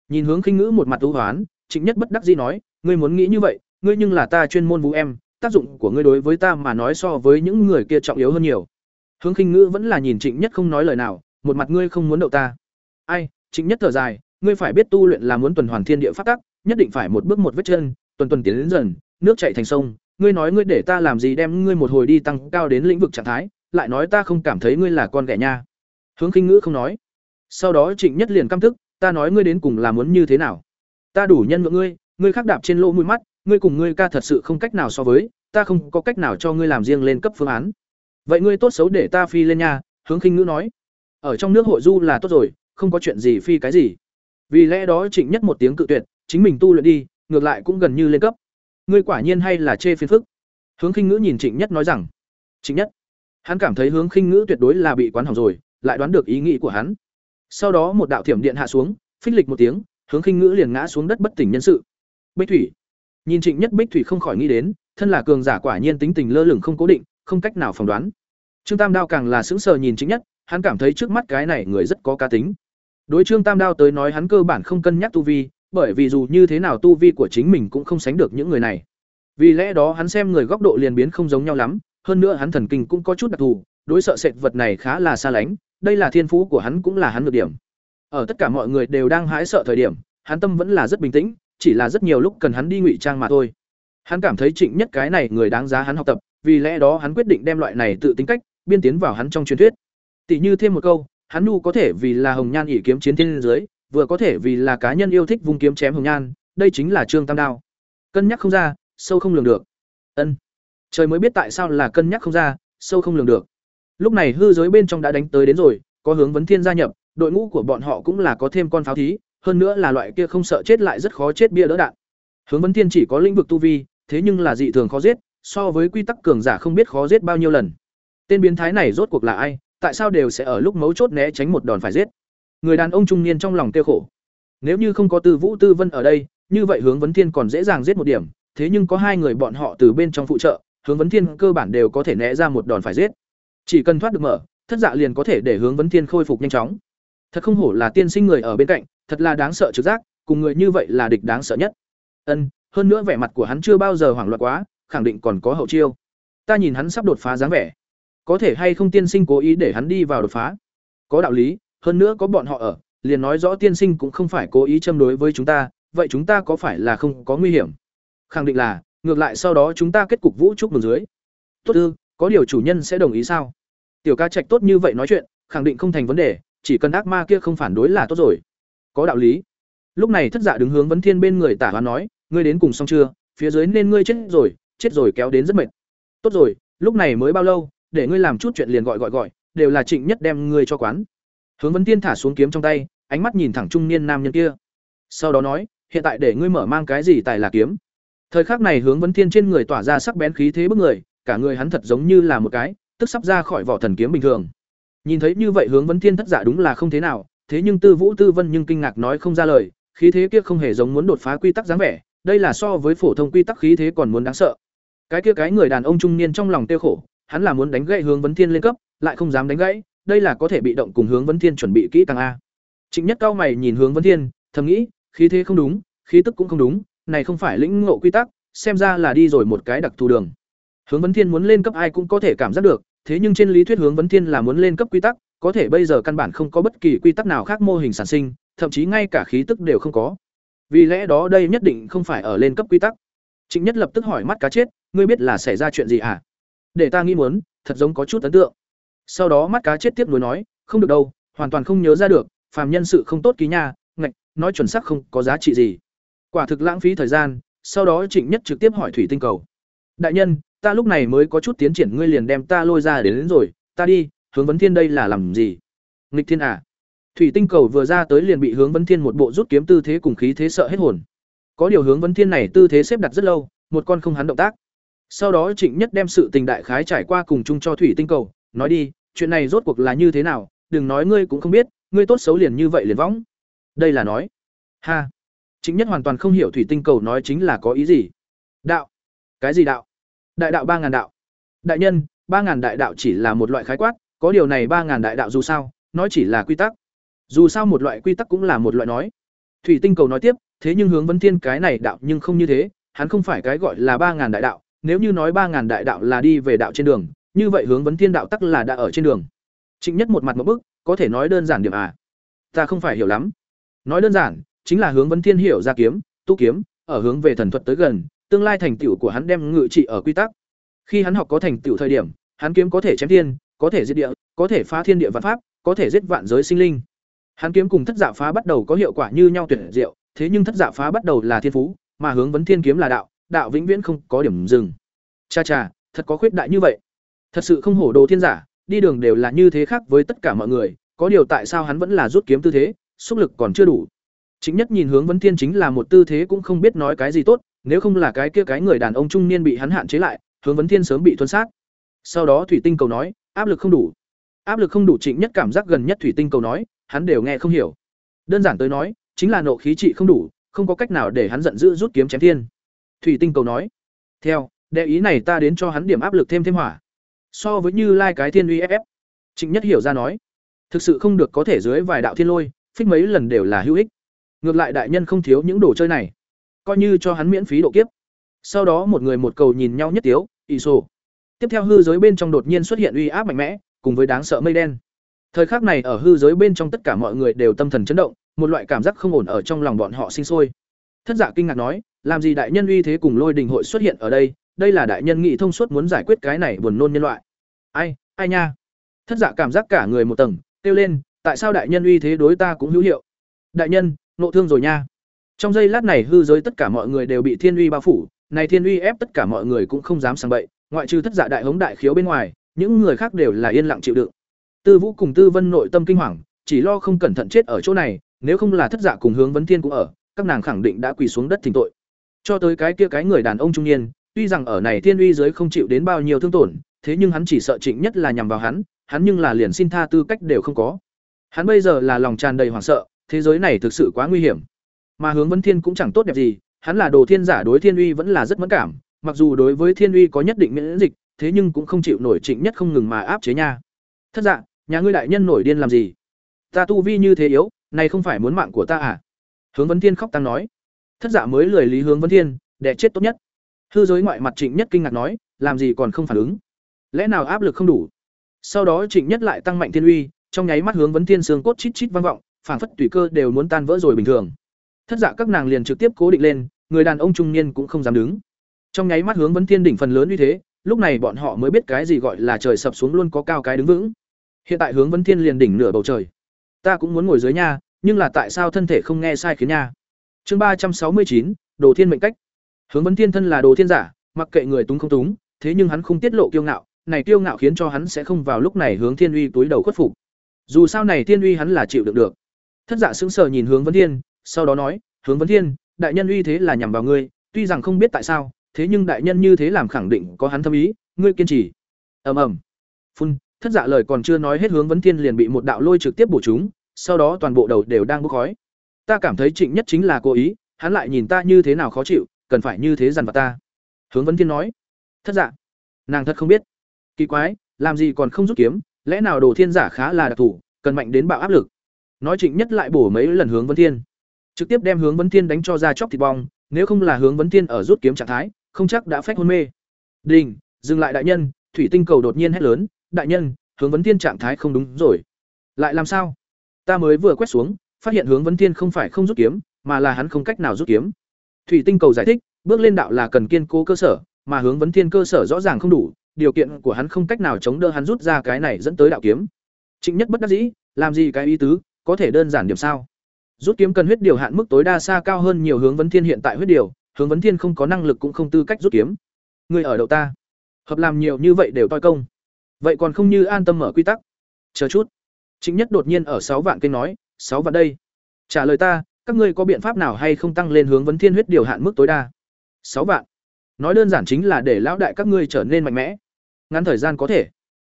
S1: Nhìn hướng khinh ngữ một mặt tu hoán, trịnh nhất bất đắc dĩ nói, ngươi muốn nghĩ như vậy, ngươi nhưng là ta chuyên môn vũ em, tác dụng của ngươi đối với ta mà nói so với những người kia trọng yếu hơn nhiều. Hướng khinh ngữ vẫn là nhìn trịnh nhất không nói lời nào một mặt ngươi không muốn đậu ta. Ai, trịnh nhất thở dài, ngươi phải biết tu luyện là muốn tuần hoàn thiên địa phát tắc, nhất định phải một bước một vết chân, tuần tuần tiến đến dần, nước chạy thành sông. Ngươi nói ngươi để ta làm gì đem ngươi một hồi đi tăng cao đến lĩnh vực trạng thái, lại nói ta không cảm thấy ngươi là con ghẻ nha. Hướng khinh ngữ không nói. Sau đó trịnh nhất liền căm tức, ta nói ngươi đến cùng là muốn như thế nào? Ta đủ nhân ngưỡng ngươi ngươi khắc đạp trên lỗ mũi mắt, ngươi cùng ngươi ca thật sự không cách nào so với, ta không có cách nào cho ngươi làm riêng lên cấp phương án. Vậy ngươi tốt xấu để ta phi lên nha, hướng khinh ngữ nói ở trong nước hội du là tốt rồi, không có chuyện gì phi cái gì. Vì lẽ đó trịnh nhất một tiếng cự tuyệt, chính mình tu luyện đi, ngược lại cũng gần như lên cấp. Ngươi quả nhiên hay là chê phiền phức. Hướng khinh ngữ nhìn trịnh nhất nói rằng, trịnh nhất, hắn cảm thấy hướng khinh ngữ tuyệt đối là bị quán hỏng rồi, lại đoán được ý nghĩ của hắn. Sau đó một đạo thiểm điện hạ xuống, phích lịch một tiếng, hướng khinh ngữ liền ngã xuống đất bất tỉnh nhân sự. Bích thủy, nhìn trịnh nhất bích thủy không khỏi nghĩ đến, thân là cường giả quả nhiên tính tình lơ lửng không cố định, không cách nào phỏng đoán. Trương tam đao càng là sững sờ nhìn trịnh nhất hắn cảm thấy trước mắt cái này người rất có cá tính. Đối trương tam đao tới nói hắn cơ bản không cân nhắc tu vi, bởi vì dù như thế nào tu vi của chính mình cũng không sánh được những người này. Vì lẽ đó hắn xem người góc độ liền biến không giống nhau lắm, hơn nữa hắn thần kinh cũng có chút đặc thù, đối sợ sệt vật này khá là xa lánh, đây là thiên phú của hắn cũng là hắn được điểm. Ở tất cả mọi người đều đang hái sợ thời điểm, hắn tâm vẫn là rất bình tĩnh, chỉ là rất nhiều lúc cần hắn đi ngụy trang mà thôi. Hắn cảm thấy trịnh nhất cái này người đáng giá hắn học tập, vì lẽ đó hắn quyết định đem loại này tự tính cách, biên tiến vào hắn trong truyền thuyết tỷ như thêm một câu, hắn nu có thể vì là hồng nhan ỷ kiếm chiến thiên dưới vừa có thể vì là cá nhân yêu thích vung kiếm chém hồng nhan, đây chính là trương tam đao. Cân nhắc không ra, sâu không lường được. Ân. Trời mới biết tại sao là cân nhắc không ra, sâu không lường được. Lúc này hư giới bên trong đã đánh tới đến rồi, có hướng vấn thiên gia nhập, đội ngũ của bọn họ cũng là có thêm con pháo thí, hơn nữa là loại kia không sợ chết lại rất khó chết bia đỡ đạn. Hướng vấn thiên chỉ có lĩnh vực tu vi, thế nhưng là dị thường khó giết, so với quy tắc cường giả không biết khó giết bao nhiêu lần. Tên biến thái này rốt cuộc là ai tại sao đều sẽ ở lúc mấu chốt né tránh một đòn phải giết? Người đàn ông trung niên trong lòng tiêu khổ. Nếu như không có tư vũ, tư vân ở đây, như vậy hướng vấn thiên còn dễ dàng giết một điểm. Thế nhưng có hai người bọn họ từ bên trong phụ trợ, hướng vấn thiên cơ bản đều có thể né ra một đòn phải giết. Chỉ cần thoát được mở, thất dạ liền có thể để hướng vấn thiên khôi phục nhanh chóng. Thật không hổ là tiên sinh người ở bên cạnh, thật là đáng sợ trực giác, cùng người như vậy là địch đáng sợ nhất. Ân, hơn nữa vẻ mặt của hắn chưa bao giờ hoảng loạn quá, khẳng định còn có hậu chiêu. Ta nhìn hắn sắp đột phá dáng vẻ có thể hay không tiên sinh cố ý để hắn đi vào đột phá? Có đạo lý, hơn nữa có bọn họ ở, liền nói rõ tiên sinh cũng không phải cố ý châm đối với chúng ta, vậy chúng ta có phải là không có nguy hiểm? Khẳng định là, ngược lại sau đó chúng ta kết cục vũ trúc mừng dưới. Tốt ư, có điều chủ nhân sẽ đồng ý sao? Tiểu ca trạch tốt như vậy nói chuyện, khẳng định không thành vấn đề, chỉ cần ác ma kia không phản đối là tốt rồi. Có đạo lý. Lúc này thất dạ đứng hướng vấn thiên bên người tả hoán nói, ngươi đến cùng xong chưa? Phía dưới nên ngươi chết rồi chết rồi kéo đến rất mệt. Tốt rồi, lúc này mới bao lâu? Để ngươi làm chút chuyện liền gọi gọi gọi đều là trịnh nhất đem ngươi cho quán. Hướng vấn tiên thả xuống kiếm trong tay ánh mắt nhìn thẳng trung niên nam nhân kia. Sau đó nói hiện tại để ngươi mở mang cái gì tài là kiếm. Thời khắc này hướng vấn thiên trên người tỏa ra sắc bén khí thế bức người cả người hắn thật giống như là một cái tức sắp ra khỏi vỏ thần kiếm bình thường. Nhìn thấy như vậy hướng vấn thiên thất giả đúng là không thế nào, thế nhưng Tư Vũ Tư Vân nhưng kinh ngạc nói không ra lời, khí thế kia không hề giống muốn đột phá quy tắc dáng vẻ, đây là so với phổ thông quy tắc khí thế còn muốn đáng sợ. Cái kia cái người đàn ông trung niên trong lòng tiêu khổ, hắn là muốn đánh gãy hướng vấn thiên lên cấp, lại không dám đánh gãy, đây là có thể bị động cùng hướng vấn thiên chuẩn bị kỹ càng a. Trịnh Nhất cao mày nhìn hướng vấn thiên, thầm nghĩ, khí thế không đúng, khí tức cũng không đúng, này không phải lĩnh ngộ quy tắc, xem ra là đi rồi một cái đặc thù đường. Hướng vấn thiên muốn lên cấp ai cũng có thể cảm giác được, thế nhưng trên lý thuyết hướng vấn thiên là muốn lên cấp quy tắc, có thể bây giờ căn bản không có bất kỳ quy tắc nào khác mô hình sản sinh, thậm chí ngay cả khí tức đều không có. Vì lẽ đó đây nhất định không phải ở lên cấp quy tắc. Trịnh Nhất lập tức hỏi mắt cá chết, ngươi biết là xảy ra chuyện gì à? Để ta nghĩ muốn, thật giống có chút ấn tượng. Sau đó mắt cá chết tiếp nối nói, không được đâu, hoàn toàn không nhớ ra được, phàm nhân sự không tốt ký nha, ngạch, nói chuẩn xác không có giá trị gì. Quả thực lãng phí thời gian, sau đó Trịnh Nhất trực tiếp hỏi Thủy Tinh Cầu. Đại nhân, ta lúc này mới có chút tiến triển ngươi liền đem ta lôi ra đến, đến rồi, ta đi, hướng vấn thiên đây là làm gì? Nghịch thiên à? Thủy Tinh Cầu vừa ra tới liền bị hướng vấn thiên một bộ rút kiếm tư thế cùng khí thế sợ hết hồn. Có điều hướng vấn thiên này tư thế xếp đặt rất lâu, một con không hắn động tác. Sau đó Trịnh Nhất đem sự tình đại khái trải qua cùng chung cho Thủy Tinh Cầu, nói đi, chuyện này rốt cuộc là như thế nào, đừng nói ngươi cũng không biết, ngươi tốt xấu liền như vậy liền võng. Đây là nói. Ha. Trịnh Nhất hoàn toàn không hiểu Thủy Tinh Cầu nói chính là có ý gì. Đạo. Cái gì đạo? Đại đạo ba ngàn đạo. Đại nhân, ba ngàn đại đạo chỉ là một loại khái quát, có điều này ba ngàn đại đạo dù sao, nói chỉ là quy tắc. Dù sao một loại quy tắc cũng là một loại nói. Thủy Tinh Cầu nói tiếp, thế nhưng hướng vấn Thiên cái này đạo nhưng không như thế, hắn không phải cái gọi là ba ngàn đại đạo, nếu như nói ba ngàn đại đạo là đi về đạo trên đường, như vậy hướng vấn thiên đạo tắc là đã ở trên đường. Trịnh Nhất một mặt một bức, có thể nói đơn giản điểm à? Ta không phải hiểu lắm. Nói đơn giản, chính là hướng vấn thiên hiểu ra kiếm, tu kiếm, ở hướng về thần thuật tới gần, tương lai thành tựu của hắn đem ngự trị ở quy tắc. Khi hắn học có thành tựu thời điểm, hắn kiếm có thể chém thiên, có thể giết địa, có thể phá thiên địa vạn pháp, có thể giết vạn giới sinh linh. Hắn kiếm cùng thất dạ phá bắt đầu có hiệu quả như nhau tuyệt diệu, thế nhưng thất dạ phá bắt đầu là thiên phú, mà hướng vấn thiên kiếm là đạo, đạo vĩnh viễn không có điểm dừng. Cha cha, thật có khuyết đại như vậy. Thật sự không hổ đồ thiên giả, đi đường đều là như thế khác với tất cả mọi người, có điều tại sao hắn vẫn là rút kiếm tư thế, sức lực còn chưa đủ. Chính nhất nhìn hướng vấn thiên chính là một tư thế cũng không biết nói cái gì tốt, nếu không là cái kia cái người đàn ông trung niên bị hắn hạn chế lại, hướng vấn thiên sớm bị thuần sát. Sau đó thủy tinh cầu nói, áp lực không đủ. Áp lực không đủ Trịnh Nhất cảm giác gần nhất thủy tinh cầu nói, hắn đều nghe không hiểu. Đơn giản tới nói, chính là nộ khí trị không đủ, không có cách nào để hắn giận dữ rút kiếm chém thiên. Thủy tinh cầu nói, theo, đệ ý này ta đến cho hắn điểm áp lực thêm thêm hỏa. So với Như Lai cái thiên uy ép. Trịnh Nhất hiểu ra nói, thực sự không được có thể dưới vài đạo thiên lôi, phích mấy lần đều là hữu ích. Ngược lại đại nhân không thiếu những đồ chơi này, coi như cho hắn miễn phí độ kiếp. Sau đó một người một cầu nhìn nhau nhất tiếu, ỷ sổ. Tiếp theo hư giới bên trong đột nhiên xuất hiện uy áp mạnh mẽ, cùng với đáng sợ mây đen. Thời khắc này ở hư giới bên trong tất cả mọi người đều tâm thần chấn động, một loại cảm giác không ổn ở trong lòng bọn họ sinh sôi. Thất giả kinh ngạc nói, làm gì đại nhân uy thế cùng Lôi Đình hội xuất hiện ở đây, đây là đại nhân nghị thông suốt muốn giải quyết cái này buồn nôn nhân loại. Ai, ai nha. Thất giả cảm giác cả người một tầng, kêu lên, tại sao đại nhân uy thế đối ta cũng hữu hiệu? Đại nhân, nộ thương rồi nha. Trong giây lát này hư giới tất cả mọi người đều bị thiên uy bao phủ, này thiên uy ép tất cả mọi người cũng không dám sang bậy, ngoại trừ Thất giả đại hống đại khiếu bên ngoài, những người khác đều là yên lặng chịu đựng. Tư Vũ cùng Tư Vân nội tâm kinh hoàng, chỉ lo không cẩn thận chết ở chỗ này, nếu không là thất giả cùng hướng vấn thiên cũng ở, các nàng khẳng định đã quỳ xuống đất thỉnh tội. Cho tới cái kia cái người đàn ông trung niên, tuy rằng ở này thiên uy giới không chịu đến bao nhiêu thương tổn, thế nhưng hắn chỉ sợ Trịnh Nhất là nhằm vào hắn, hắn nhưng là liền xin tha tư cách đều không có. Hắn bây giờ là lòng tràn đầy hoảng sợ, thế giới này thực sự quá nguy hiểm. Mà hướng vấn thiên cũng chẳng tốt đẹp gì, hắn là đồ thiên giả đối thiên uy vẫn là rất mẫn cảm, mặc dù đối với thiên uy có nhất định miễn dịch, thế nhưng cũng không chịu nổi Trịnh Nhất không ngừng mà áp chế nha. Thất dạ, nhà ngươi đại nhân nổi điên làm gì? Ta tu vi như thế yếu, này không phải muốn mạng của ta à? Hướng Vấn Thiên khóc tăng nói. Thất Dạ mới lười lý Hướng Vấn Thiên, để chết tốt nhất. Hư giới ngoại mặt Trịnh Nhất kinh ngạc nói, làm gì còn không phản ứng? Lẽ nào áp lực không đủ? Sau đó Trịnh Nhất lại tăng mạnh thiên uy, trong nháy mắt Hướng Vấn Thiên xương cốt chít chít vang vọng, phảng phất tùy cơ đều muốn tan vỡ rồi bình thường. Thất Dạ các nàng liền trực tiếp cố định lên, người đàn ông trung niên cũng không dám đứng. Trong nháy mắt Hướng Vấn Thiên đỉnh phần lớn uy thế, lúc này bọn họ mới biết cái gì gọi là trời sập xuống luôn có cao cái đứng vững. Hiện tại Hướng Vấn Thiên liền đỉnh nửa bầu trời ta cũng muốn ngồi dưới nha nhưng là tại sao thân thể không nghe sai khiến nha chương ba trăm sáu mươi chín, đồ thiên mệnh cách. Hướng vấn thiên thân là đồ thiên giả, mặc kệ người túng không túng, thế nhưng hắn không tiết lộ kiêu ngạo, này kiêu ngạo khiến cho hắn sẽ không vào lúc này hướng thiên uy túi đầu khuất phục. Dù sao này thiên uy hắn là chịu được được. Thất giả sững sờ nhìn hướng vấn thiên, sau đó nói, hướng vấn thiên, đại nhân uy thế là nhằm vào ngươi, tuy rằng không biết tại sao, thế nhưng đại nhân như thế làm khẳng định có hắn thâm ý, ngươi kiên trì. Ầm ầm. Phun, thất dạ lời còn chưa nói hết hướng vấn thiên liền bị một đạo lôi trực tiếp bổ chúng sau đó toàn bộ đầu đều đang bốc khói ta cảm thấy trịnh nhất chính là cố ý, hắn lại nhìn ta như thế nào khó chịu, cần phải như thế dằn vặt ta. Hướng vấn thiên nói. Thất dạ. Nàng thật không biết. Kỳ quái, làm gì còn không rút kiếm, lẽ nào đồ thiên giả khá là đặc thù, cần mạnh đến bạo áp lực. Nói trịnh nhất lại bổ mấy lần hướng vấn thiên. Trực tiếp đem hướng vấn thiên đánh cho ra chóc thịt bong, nếu không là hướng vấn thiên ở rút kiếm trạng thái, không chắc đã phách hôn mê. Đình, dừng lại đại nhân, thủy tinh cầu đột nhiên hét lớn, đại nhân, hướng vấn thiên trạng thái không đúng rồi. Lại làm sao? Ta mới vừa quét xuống phát hiện hướng vấn thiên không phải không rút kiếm, mà là hắn không cách nào rút kiếm. Thủy tinh cầu giải thích, bước lên đạo là cần kiên cố cơ sở, mà hướng vấn thiên cơ sở rõ ràng không đủ, điều kiện của hắn không cách nào chống đỡ hắn rút ra cái này dẫn tới đạo kiếm. Trịnh nhất bất đắc dĩ, làm gì cái ý tứ, có thể đơn giản điểm sao? Rút kiếm cần huyết điều hạn mức tối đa xa cao hơn nhiều hướng vấn thiên hiện tại huyết điều, hướng vấn thiên không có năng lực cũng không tư cách rút kiếm. Người ở đậu ta. Hợp làm nhiều như vậy đều toi công. Vậy còn không như an tâm mở quy tắc. Chờ chút. Trịnh nhất đột nhiên ở sáu vạn kênh nói sáu vạn đây. Trả lời ta, các ngươi có biện pháp nào hay không tăng lên hướng vấn thiên huyết điều hạn mức tối đa? Sáu vạn. Nói đơn giản chính là để lão đại các ngươi trở nên mạnh mẽ. Ngắn thời gian có thể.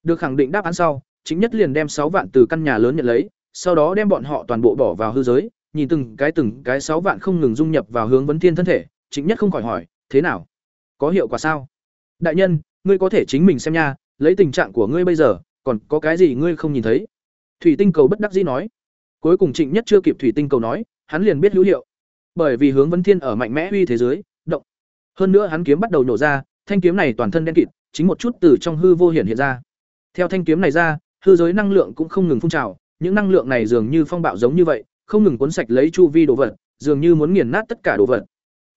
S1: Được khẳng định đáp án sau, chính nhất liền đem sáu vạn từ căn nhà lớn nhận lấy, sau đó đem bọn họ toàn bộ bỏ vào hư giới, nhìn từng cái từng cái sáu vạn không ngừng dung nhập vào hướng vấn thiên thân thể, chính nhất không khỏi hỏi, thế nào? Có hiệu quả sao? Đại nhân, ngươi có thể chính mình xem nha, lấy tình trạng của ngươi bây giờ, còn có cái gì ngươi không nhìn thấy? Thủy tinh cầu bất đắc dĩ nói cuối cùng trịnh nhất chưa kịp thủy tinh cầu nói, hắn liền biết hữu hiệu. Bởi vì hướng vấn thiên ở mạnh mẽ uy thế giới động. Hơn nữa hắn kiếm bắt đầu nổ ra, thanh kiếm này toàn thân đen kịt, chính một chút từ trong hư vô hiển hiện ra. Theo thanh kiếm này ra, hư giới năng lượng cũng không ngừng phun trào, những năng lượng này dường như phong bạo giống như vậy, không ngừng cuốn sạch lấy chu vi đồ vật, dường như muốn nghiền nát tất cả đồ vật.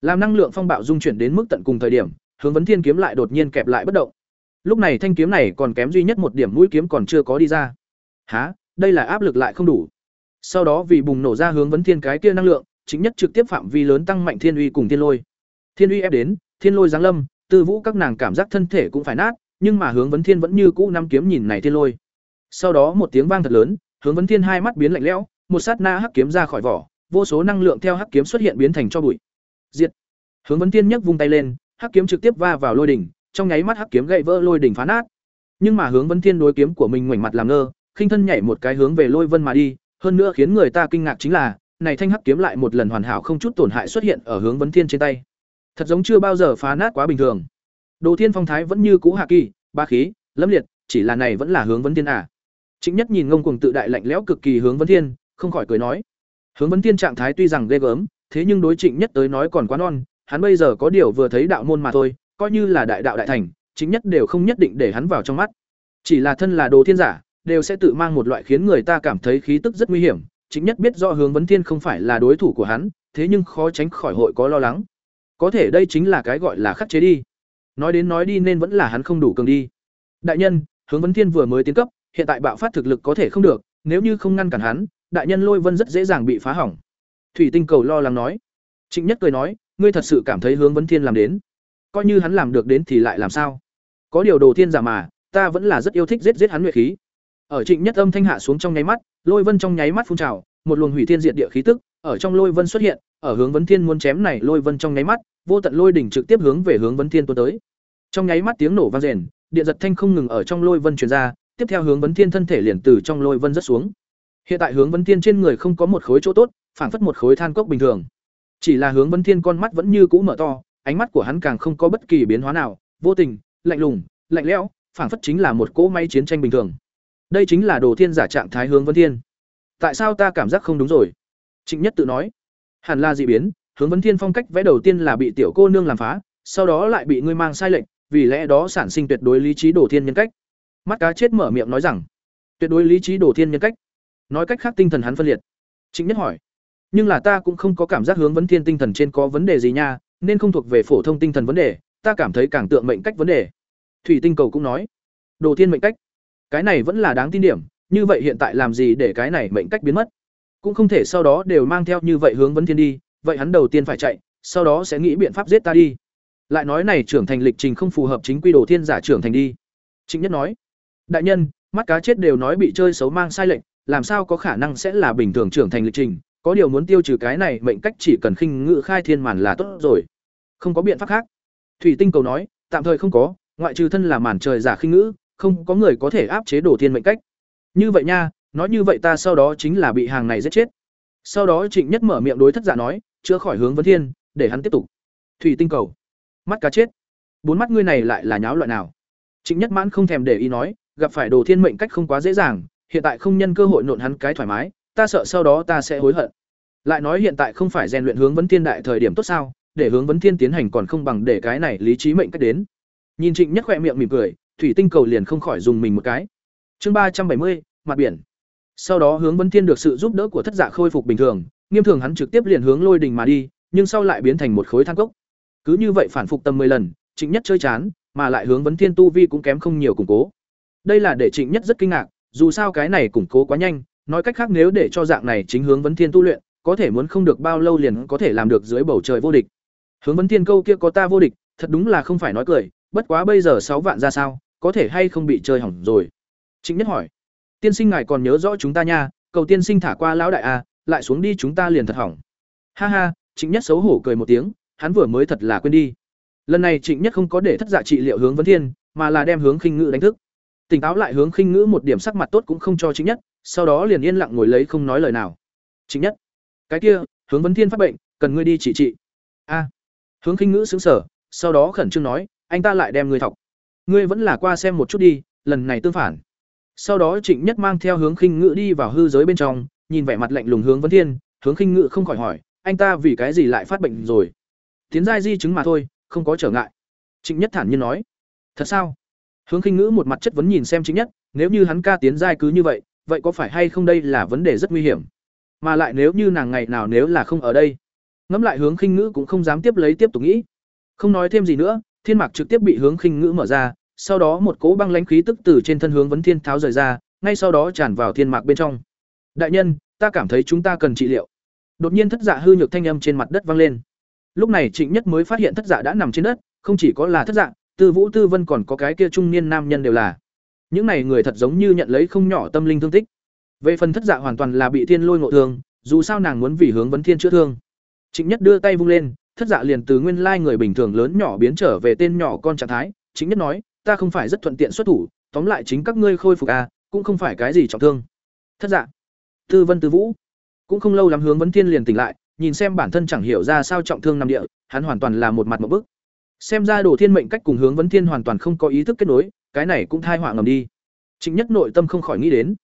S1: Làm năng lượng phong bạo dung chuyển đến mức tận cùng thời điểm, hướng vấn thiên kiếm lại đột nhiên kẹp lại bất động. Lúc này thanh kiếm này còn kém duy nhất một điểm mũi kiếm còn chưa có đi ra. Há đây là áp lực lại không đủ sau đó vì bùng nổ ra hướng vấn thiên cái kia năng lượng, chính nhất trực tiếp phạm vi lớn tăng mạnh thiên uy cùng thiên lôi. Thiên uy ép đến, thiên lôi giáng lâm, tư vũ các nàng cảm giác thân thể cũng phải nát, nhưng mà hướng vấn thiên vẫn như cũ năm kiếm nhìn này thiên lôi. Sau đó một tiếng vang thật lớn, hướng vấn thiên hai mắt biến lạnh lẽo, một sát na hắc kiếm ra khỏi vỏ, vô số năng lượng theo hắc kiếm xuất hiện biến thành cho bụi. Diệt! Hướng vấn thiên nhấc vung tay lên, hắc kiếm trực tiếp va vào lôi đỉnh, trong nháy mắt hắc kiếm gậy vỡ lôi đỉnh phá nát. Nhưng mà hướng vấn thiên đối kiếm của mình ngoảnh mặt làm ngơ, khinh thân nhảy một cái hướng về lôi vân mà đi hơn nữa khiến người ta kinh ngạc chính là, này thanh hắc kiếm lại một lần hoàn hảo không chút tổn hại xuất hiện ở hướng vấn thiên trên tay. Thật giống chưa bao giờ phá nát quá bình thường. Đồ thiên phong thái vẫn như cũ hạ kỳ, ba khí, lâm liệt, chỉ là này vẫn là hướng vấn thiên à. Chính nhất nhìn ngông cuồng tự đại lạnh lẽo cực kỳ hướng vấn thiên, không khỏi cười nói. Hướng vấn thiên trạng thái tuy rằng ghê gớm, thế nhưng đối trịnh nhất tới nói còn quá non, hắn bây giờ có điều vừa thấy đạo môn mà thôi, coi như là đại đạo đại thành chính nhất đều không nhất định để hắn vào trong mắt. Chỉ là thân là đồ thiên giả đều sẽ tự mang một loại khiến người ta cảm thấy khí tức rất nguy hiểm. Chính nhất biết do hướng vấn thiên không phải là đối thủ của hắn, thế nhưng khó tránh khỏi hội có lo lắng. Có thể đây chính là cái gọi là khắc chế đi. Nói đến nói đi nên vẫn là hắn không đủ cường đi. Đại nhân, hướng vấn thiên vừa mới tiến cấp, hiện tại bạo phát thực lực có thể không được, nếu như không ngăn cản hắn, đại nhân lôi vân rất dễ dàng bị phá hỏng. Thủy tinh cầu lo lắng nói. Trịnh nhất cười nói, ngươi thật sự cảm thấy hướng vấn thiên làm đến. Coi như hắn làm được đến thì lại làm sao? Có điều đồ thiên giả mà, ta vẫn là rất yêu thích giết giết hắn nhuệ khí ở trịnh nhất âm thanh hạ xuống trong nháy mắt, lôi vân trong nháy mắt phun trào, một luồng hủy thiên diệt địa khí tức, ở trong lôi vân xuất hiện, ở hướng vấn thiên muốn chém này lôi vân trong nháy mắt, vô tận lôi đỉnh trực tiếp hướng về hướng vấn thiên tuôn tới. Trong nháy mắt tiếng nổ vang rền, điện giật thanh không ngừng ở trong lôi vân truyền ra, tiếp theo hướng vấn thiên thân thể liền từ trong lôi vân rất xuống. Hiện tại hướng vấn thiên trên người không có một khối chỗ tốt, phảng phất một khối than cốc bình thường. Chỉ là hướng vấn thiên con mắt vẫn như cũ mở to, ánh mắt của hắn càng không có bất kỳ biến hóa nào, vô tình, lạnh lùng, lạnh lẽo, phảng phất chính là một cỗ máy chiến tranh bình thường đây chính là đồ thiên giả trạng thái hướng vân thiên. Tại sao ta cảm giác không đúng rồi? Trịnh nhất tự nói. Hẳn là dị biến, hướng vấn thiên phong cách vẽ đầu tiên là bị tiểu cô nương làm phá, sau đó lại bị ngươi mang sai lệnh vì lẽ đó sản sinh tuyệt đối lý trí đồ thiên nhân cách. Mắt cá chết mở miệng nói rằng, tuyệt đối lý trí đồ thiên nhân cách. Nói cách khác tinh thần hắn phân liệt. Trịnh nhất hỏi, nhưng là ta cũng không có cảm giác hướng vấn thiên tinh thần trên có vấn đề gì nha, nên không thuộc về phổ thông tinh thần vấn đề, ta cảm thấy càng tượng mệnh cách vấn đề. Thủy tinh cầu cũng nói, đồ thiên mệnh cách cái này vẫn là đáng tin điểm, như vậy hiện tại làm gì để cái này mệnh cách biến mất? Cũng không thể sau đó đều mang theo như vậy hướng vấn thiên đi, vậy hắn đầu tiên phải chạy, sau đó sẽ nghĩ biện pháp giết ta đi. Lại nói này trưởng thành lịch trình không phù hợp chính quy đồ thiên giả trưởng thành đi. Chính nhất nói, đại nhân, mắt cá chết đều nói bị chơi xấu mang sai lệnh làm sao có khả năng sẽ là bình thường trưởng thành lịch trình? Có điều muốn tiêu trừ cái này mệnh cách chỉ cần khinh ngự khai thiên màn là tốt rồi. Không có biện pháp khác. Thủy tinh cầu nói, tạm thời không có, ngoại trừ thân là màn trời giả khinh ngữ không có người có thể áp chế đồ thiên mệnh cách. Như vậy nha, nói như vậy ta sau đó chính là bị hàng này giết chết. Sau đó trịnh nhất mở miệng đối thất giả nói, chữa khỏi hướng vấn thiên, để hắn tiếp tục. Thủy tinh cầu. Mắt cá chết. Bốn mắt ngươi này lại là nháo loại nào? Trịnh nhất mãn không thèm để ý nói, gặp phải đồ thiên mệnh cách không quá dễ dàng, hiện tại không nhân cơ hội nộn hắn cái thoải mái, ta sợ sau đó ta sẽ hối hận. Lại nói hiện tại không phải rèn luyện hướng vấn thiên đại thời điểm tốt sao, để hướng vấn thiên tiến hành còn không bằng để cái này lý trí mệnh cách đến. Nhìn trịnh nhất khỏe miệng mỉm cười thủy tinh cầu liền không khỏi dùng mình một cái. Chương ba trăm bảy mươi, mặt biển. Sau đó hướng vấn thiên được sự giúp đỡ của thất dạ khôi phục bình thường, nghiêm thường hắn trực tiếp liền hướng lôi đình mà đi, nhưng sau lại biến thành một khối than cốc. Cứ như vậy phản phục tầm 10 lần, trịnh nhất chơi chán, mà lại hướng vấn thiên tu vi cũng kém không nhiều củng cố. Đây là để trịnh nhất rất kinh ngạc, dù sao cái này củng cố quá nhanh, nói cách khác nếu để cho dạng này chính hướng vấn thiên tu luyện, có thể muốn không được bao lâu liền có thể làm được dưới bầu trời vô địch. Hướng vấn thiên câu kia có ta vô địch, thật đúng là không phải nói cười, bất quá bây giờ sáu vạn ra sao? Có thể hay không bị chơi hỏng rồi? Trịnh nhất hỏi. Tiên sinh ngài còn nhớ rõ chúng ta nha, cầu tiên sinh thả qua lão đại a lại xuống đi chúng ta liền thật hỏng. Ha ha, trịnh nhất xấu hổ cười một tiếng, hắn vừa mới thật là quên đi. Lần này trịnh nhất không có để thất dạ trị liệu hướng vấn thiên, mà là đem hướng khinh ngữ đánh thức. Tỉnh táo lại hướng khinh ngữ một điểm sắc mặt tốt cũng không cho trịnh nhất, sau đó liền yên lặng ngồi lấy không nói lời nào. Trịnh nhất, cái kia, hướng vấn thiên phát bệnh, cần ngươi đi trị trị. A. Hướng khinh ngữ xứng sở sau đó khẩn trương nói, anh ta lại đem ngươi thọc ngươi vẫn là qua xem một chút đi, lần này tương phản. Sau đó trịnh nhất mang theo hướng khinh ngữ đi vào hư giới bên trong, nhìn vẻ mặt lạnh lùng hướng vấn thiên. Hướng khinh ngữ không khỏi hỏi, anh ta vì cái gì lại phát bệnh rồi? Tiến giai di chứng mà thôi, không có trở ngại. Trịnh nhất thản nhiên nói, thật sao? Hướng khinh ngữ một mặt chất vấn nhìn xem trịnh nhất, nếu như hắn ca tiến giai cứ như vậy vậy có phải hay không đây là vấn đề rất nguy hiểm? Mà lại nếu như nàng ngày nào nếu là không ở đây? Ngẫm lại hướng khinh ngữ cũng không dám tiếp lấy tiếp tục nghĩ. Không nói thêm gì nữa thiên mạc trực tiếp bị hướng khinh ngữ mở ra, sau đó một cỗ băng lãnh khí tức từ trên thân hướng vấn thiên tháo rời ra, ngay sau đó tràn vào thiên mạc bên trong. Đại nhân, ta cảm thấy chúng ta cần trị liệu. Đột nhiên thất dạ hư nhược thanh âm trên mặt đất vang lên. Lúc này trịnh nhất mới phát hiện thất dạ đã nằm trên đất, không chỉ có là thất dạ tư vũ tư vân còn có cái kia trung niên nam nhân đều là. Những này người thật giống như nhận lấy không nhỏ tâm linh thương tích. Về phần thất dạ hoàn toàn là bị thiên lôi ngộ thương, dù sao nàng muốn vì hướng vấn thiên chữa thương. Trịnh nhất đưa tay vung lên thất dạ liền từ nguyên lai người bình thường lớn nhỏ biến trở về tên nhỏ con trạng thái, chính nhất nói, ta không phải rất thuận tiện xuất thủ, tóm lại chính các ngươi khôi phục à cũng không phải cái gì trọng thương. Thất dạ tư vân tư vũ cũng không lâu lắm hướng vấn thiên liền tỉnh lại, nhìn xem bản thân chẳng hiểu ra sao trọng thương nằm địa, hắn hoàn toàn là một mặt một bức. Xem ra đồ thiên mệnh cách cùng hướng vấn thiên hoàn toàn không có ý thức kết nối, cái này cũng thai họa ngầm đi. Chính nhất nội tâm không khỏi nghĩ đến,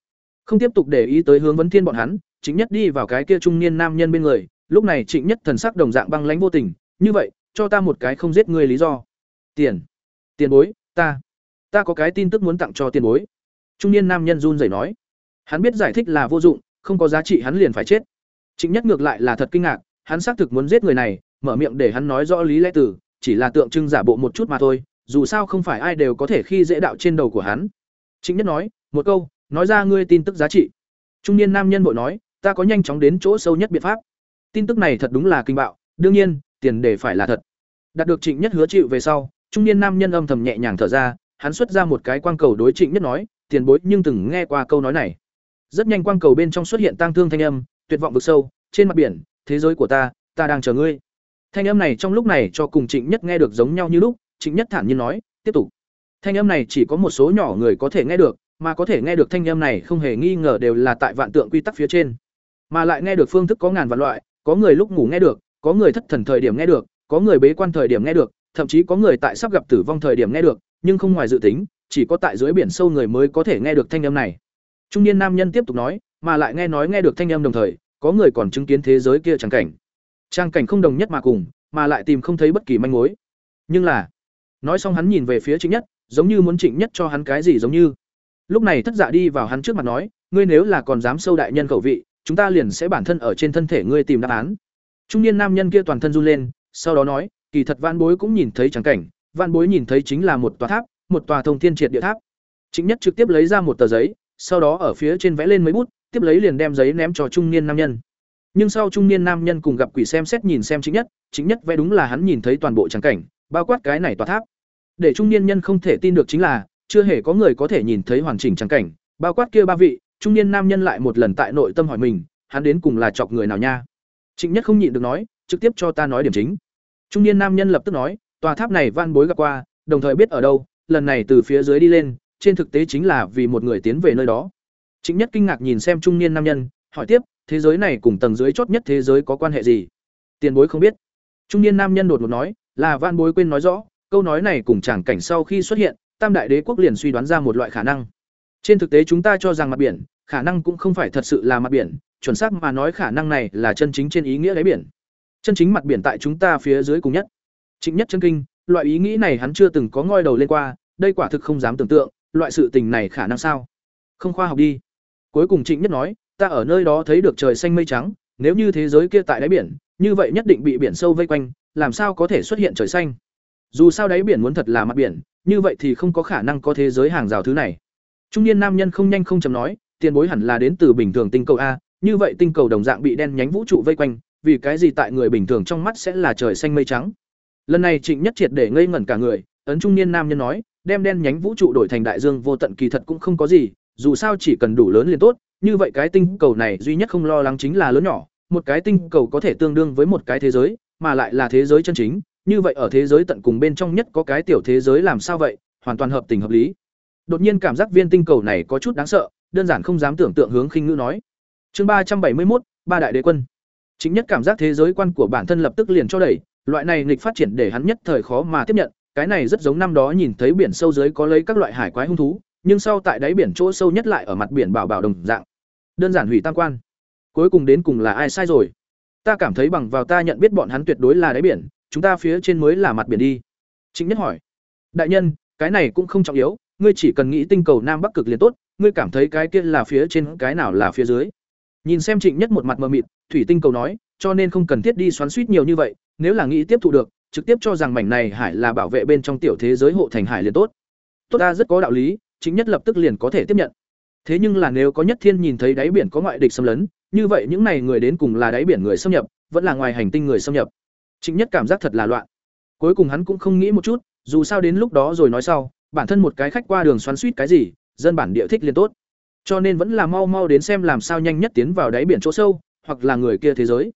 S1: không tiếp tục để ý tới hướng vấn thiên bọn hắn, chính nhất đi vào cái kia trung niên nam nhân bên người lúc này trịnh nhất thần sắc đồng dạng băng lãnh vô tình, như vậy, cho ta một cái không giết ngươi lý do. Tiền. Tiền bối, ta ta có cái tin tức muốn tặng cho tiền bối. Trung niên nam nhân run rẩy nói. Hắn biết giải thích là vô dụng, không có giá trị hắn liền phải chết. Trịnh nhất ngược lại là thật kinh ngạc, hắn xác thực muốn giết người này, mở miệng để hắn nói rõ lý lẽ tử chỉ là tượng trưng giả bộ một chút mà thôi, dù sao không phải ai đều có thể khi dễ đạo trên đầu của hắn. Trịnh nhất nói, một câu, nói ra ngươi tin tức giá trị. Trung niên nam nhân bội nói, ta có nhanh chóng đến chỗ sâu nhất biện pháp tin tức này thật đúng là kinh bạo, đương nhiên, tiền để phải là thật. Đạt được trịnh nhất hứa chịu về sau, trung niên nam nhân âm thầm nhẹ nhàng thở ra, hắn xuất ra một cái quang cầu đối trịnh nhất nói, tiền bối nhưng từng nghe qua câu nói này. Rất nhanh quang cầu bên trong xuất hiện tang thương thanh âm, tuyệt vọng vực sâu, trên mặt biển, thế giới của ta ta đang chờ ngươi. Thanh âm này trong lúc này cho cùng trịnh nhất nghe được giống nhau như lúc, trịnh nhất thản nhiên nói, tiếp tục. Thanh âm này chỉ có một số nhỏ người có thể nghe được, mà có thể nghe được thanh âm này không hề nghi ngờ đều là tại vạn tượng quy tắc phía trên. Mà lại nghe được phương thức có ngàn vạn loại có người lúc ngủ nghe được, có người thất thần thời điểm nghe được, có người bế quan thời điểm nghe được, thậm chí có người tại sắp gặp tử vong thời điểm nghe được, nhưng không ngoài dự tính, chỉ có tại dưới biển sâu người mới có thể nghe được thanh âm này. Trung niên nam nhân tiếp tục nói, mà lại nghe nói nghe được thanh âm đồng thời, có người còn chứng kiến thế giới kia trang cảnh. Trang cảnh không đồng nhất mà cùng, mà lại tìm không thấy bất kỳ manh mối. Nhưng là, nói xong hắn nhìn về phía trịnh nhất, giống như muốn trịnh nhất cho hắn cái gì giống như. Lúc này thất dạ đi vào hắn trước mặt nói, ngươi nếu là còn dám sâu đại nhân khẩu vị chúng ta liền sẽ bản thân ở trên thân thể ngươi tìm đáp án. Trung niên nam nhân kia toàn thân run lên, sau đó nói, kỳ thật van bối cũng nhìn thấy trắng cảnh van bối nhìn thấy chính là một tòa tháp, một tòa thông thiên triệt địa tháp. Chính nhất trực tiếp lấy ra một tờ giấy, sau đó ở phía trên vẽ lên mấy bút, tiếp lấy liền đem giấy ném cho trung niên nam nhân. Nhưng sau trung niên nam nhân cùng gặp quỷ xem xét nhìn xem chính nhất chính nhất vẽ đúng là hắn nhìn thấy toàn bộ trắng cảnh, bao quát cái này tòa tháp. Để trung niên nhân không thể tin được chính là, chưa hề có người có thể nhìn thấy hoàn chỉnh trắng cảnh, bao quát kia ba vị trung niên nam nhân lại một lần tại nội tâm hỏi mình hắn đến cùng là chọc người nào nha trịnh nhất không nhịn được nói trực tiếp cho ta nói điểm chính trung niên nam nhân lập tức nói tòa tháp này van bối gặp qua đồng thời biết ở đâu lần này từ phía dưới đi lên trên thực tế chính là vì một người tiến về nơi đó. Trịnh Nhất kinh ngạc nhìn xem trung niên nam nhân, hỏi tiếp, thế giới này cùng tầng dưới chót nhất thế giới có quan hệ gì? Tiền bối không biết. Trung niên nam nhân đột ngột nói, là van Bối quên nói rõ, câu nói này cùng chẳng cảnh sau khi xuất hiện, Tam đại đế quốc liền suy đoán ra một loại khả năng. Trên thực tế chúng ta cho rằng mặt biển, khả năng cũng không phải thật sự là mặt biển, chuẩn xác mà nói khả năng này là chân chính trên ý nghĩa đáy biển. Chân chính mặt biển tại chúng ta phía dưới cùng nhất. Trịnh Nhất chân kinh, loại ý nghĩ này hắn chưa từng có ngoi đầu lên qua, đây quả thực không dám tưởng tượng, loại sự tình này khả năng sao? Không khoa học đi. Cuối cùng Trịnh Nhất nói, ta ở nơi đó thấy được trời xanh mây trắng, nếu như thế giới kia tại đáy biển, như vậy nhất định bị biển sâu vây quanh, làm sao có thể xuất hiện trời xanh? Dù sao đáy biển muốn thật là mặt biển, như vậy thì không có khả năng có thế giới hàng rào thứ này. Trung niên nam nhân không nhanh không chậm nói, tiền bối hẳn là đến từ bình thường tinh cầu a, như vậy tinh cầu đồng dạng bị đen nhánh vũ trụ vây quanh, vì cái gì tại người bình thường trong mắt sẽ là trời xanh mây trắng? Lần này Trịnh Nhất triệt để ngây ngẩn cả người, ấn trung niên nam nhân nói, đem đen nhánh vũ trụ đổi thành đại dương vô tận kỳ thật cũng không có gì, dù sao chỉ cần đủ lớn liền tốt, như vậy cái tinh cầu này duy nhất không lo lắng chính là lớn nhỏ, một cái tinh cầu có thể tương đương với một cái thế giới, mà lại là thế giới chân chính, như vậy ở thế giới tận cùng bên trong nhất có cái tiểu thế giới làm sao vậy, hoàn toàn hợp tình hợp lý. Đột nhiên cảm giác viên tinh cầu này có chút đáng sợ, đơn giản không dám tưởng tượng hướng khinh ngữ nói. Chương ba trăm bảy mươi một ba đại đế quân. Chính nhất cảm giác thế giới quan của bản thân lập tức liền cho đẩy, loại này nghịch phát triển để hắn nhất thời khó mà tiếp nhận, cái này rất giống năm đó nhìn thấy biển sâu dưới có lấy các loại hải quái hung thú, nhưng sau tại đáy biển chỗ sâu nhất lại ở mặt biển bảo bảo đồng dạng. Đơn giản hủy tam quan. Cuối cùng đến cùng là ai sai rồi? Ta cảm thấy bằng vào ta nhận biết bọn hắn tuyệt đối là đáy biển, chúng ta phía trên mới là mặt biển đi. chính Nhất hỏi. Đại nhân, cái này cũng không trọng yếu, ngươi chỉ cần nghĩ tinh cầu nam bắc cực liền tốt, ngươi cảm thấy cái kia là phía trên, cái nào là phía dưới. Nhìn xem Trịnh Nhất một mặt mờ mịt, thủy tinh cầu nói, cho nên không cần thiết đi xoắn suýt nhiều như vậy, nếu là nghĩ tiếp thụ được, trực tiếp cho rằng mảnh này hải là bảo vệ bên trong tiểu thế giới hộ thành hải liền tốt. Tốt ta rất có đạo lý, chính nhất lập tức liền có thể tiếp nhận. Thế nhưng là nếu có nhất thiên nhìn thấy đáy biển có ngoại địch xâm lấn, như vậy những này người đến cùng là đáy biển người xâm nhập, vẫn là ngoài hành tinh người xâm nhập. Trịnh Nhất cảm giác thật là loạn. Cuối cùng hắn cũng không nghĩ một chút, dù sao đến lúc đó rồi nói sau, bản thân một cái khách qua đường xoắn suýt cái gì, dân bản địa thích liền tốt. Cho nên vẫn là mau mau đến xem làm sao nhanh nhất tiến vào đáy biển chỗ sâu, hoặc là người kia thế giới.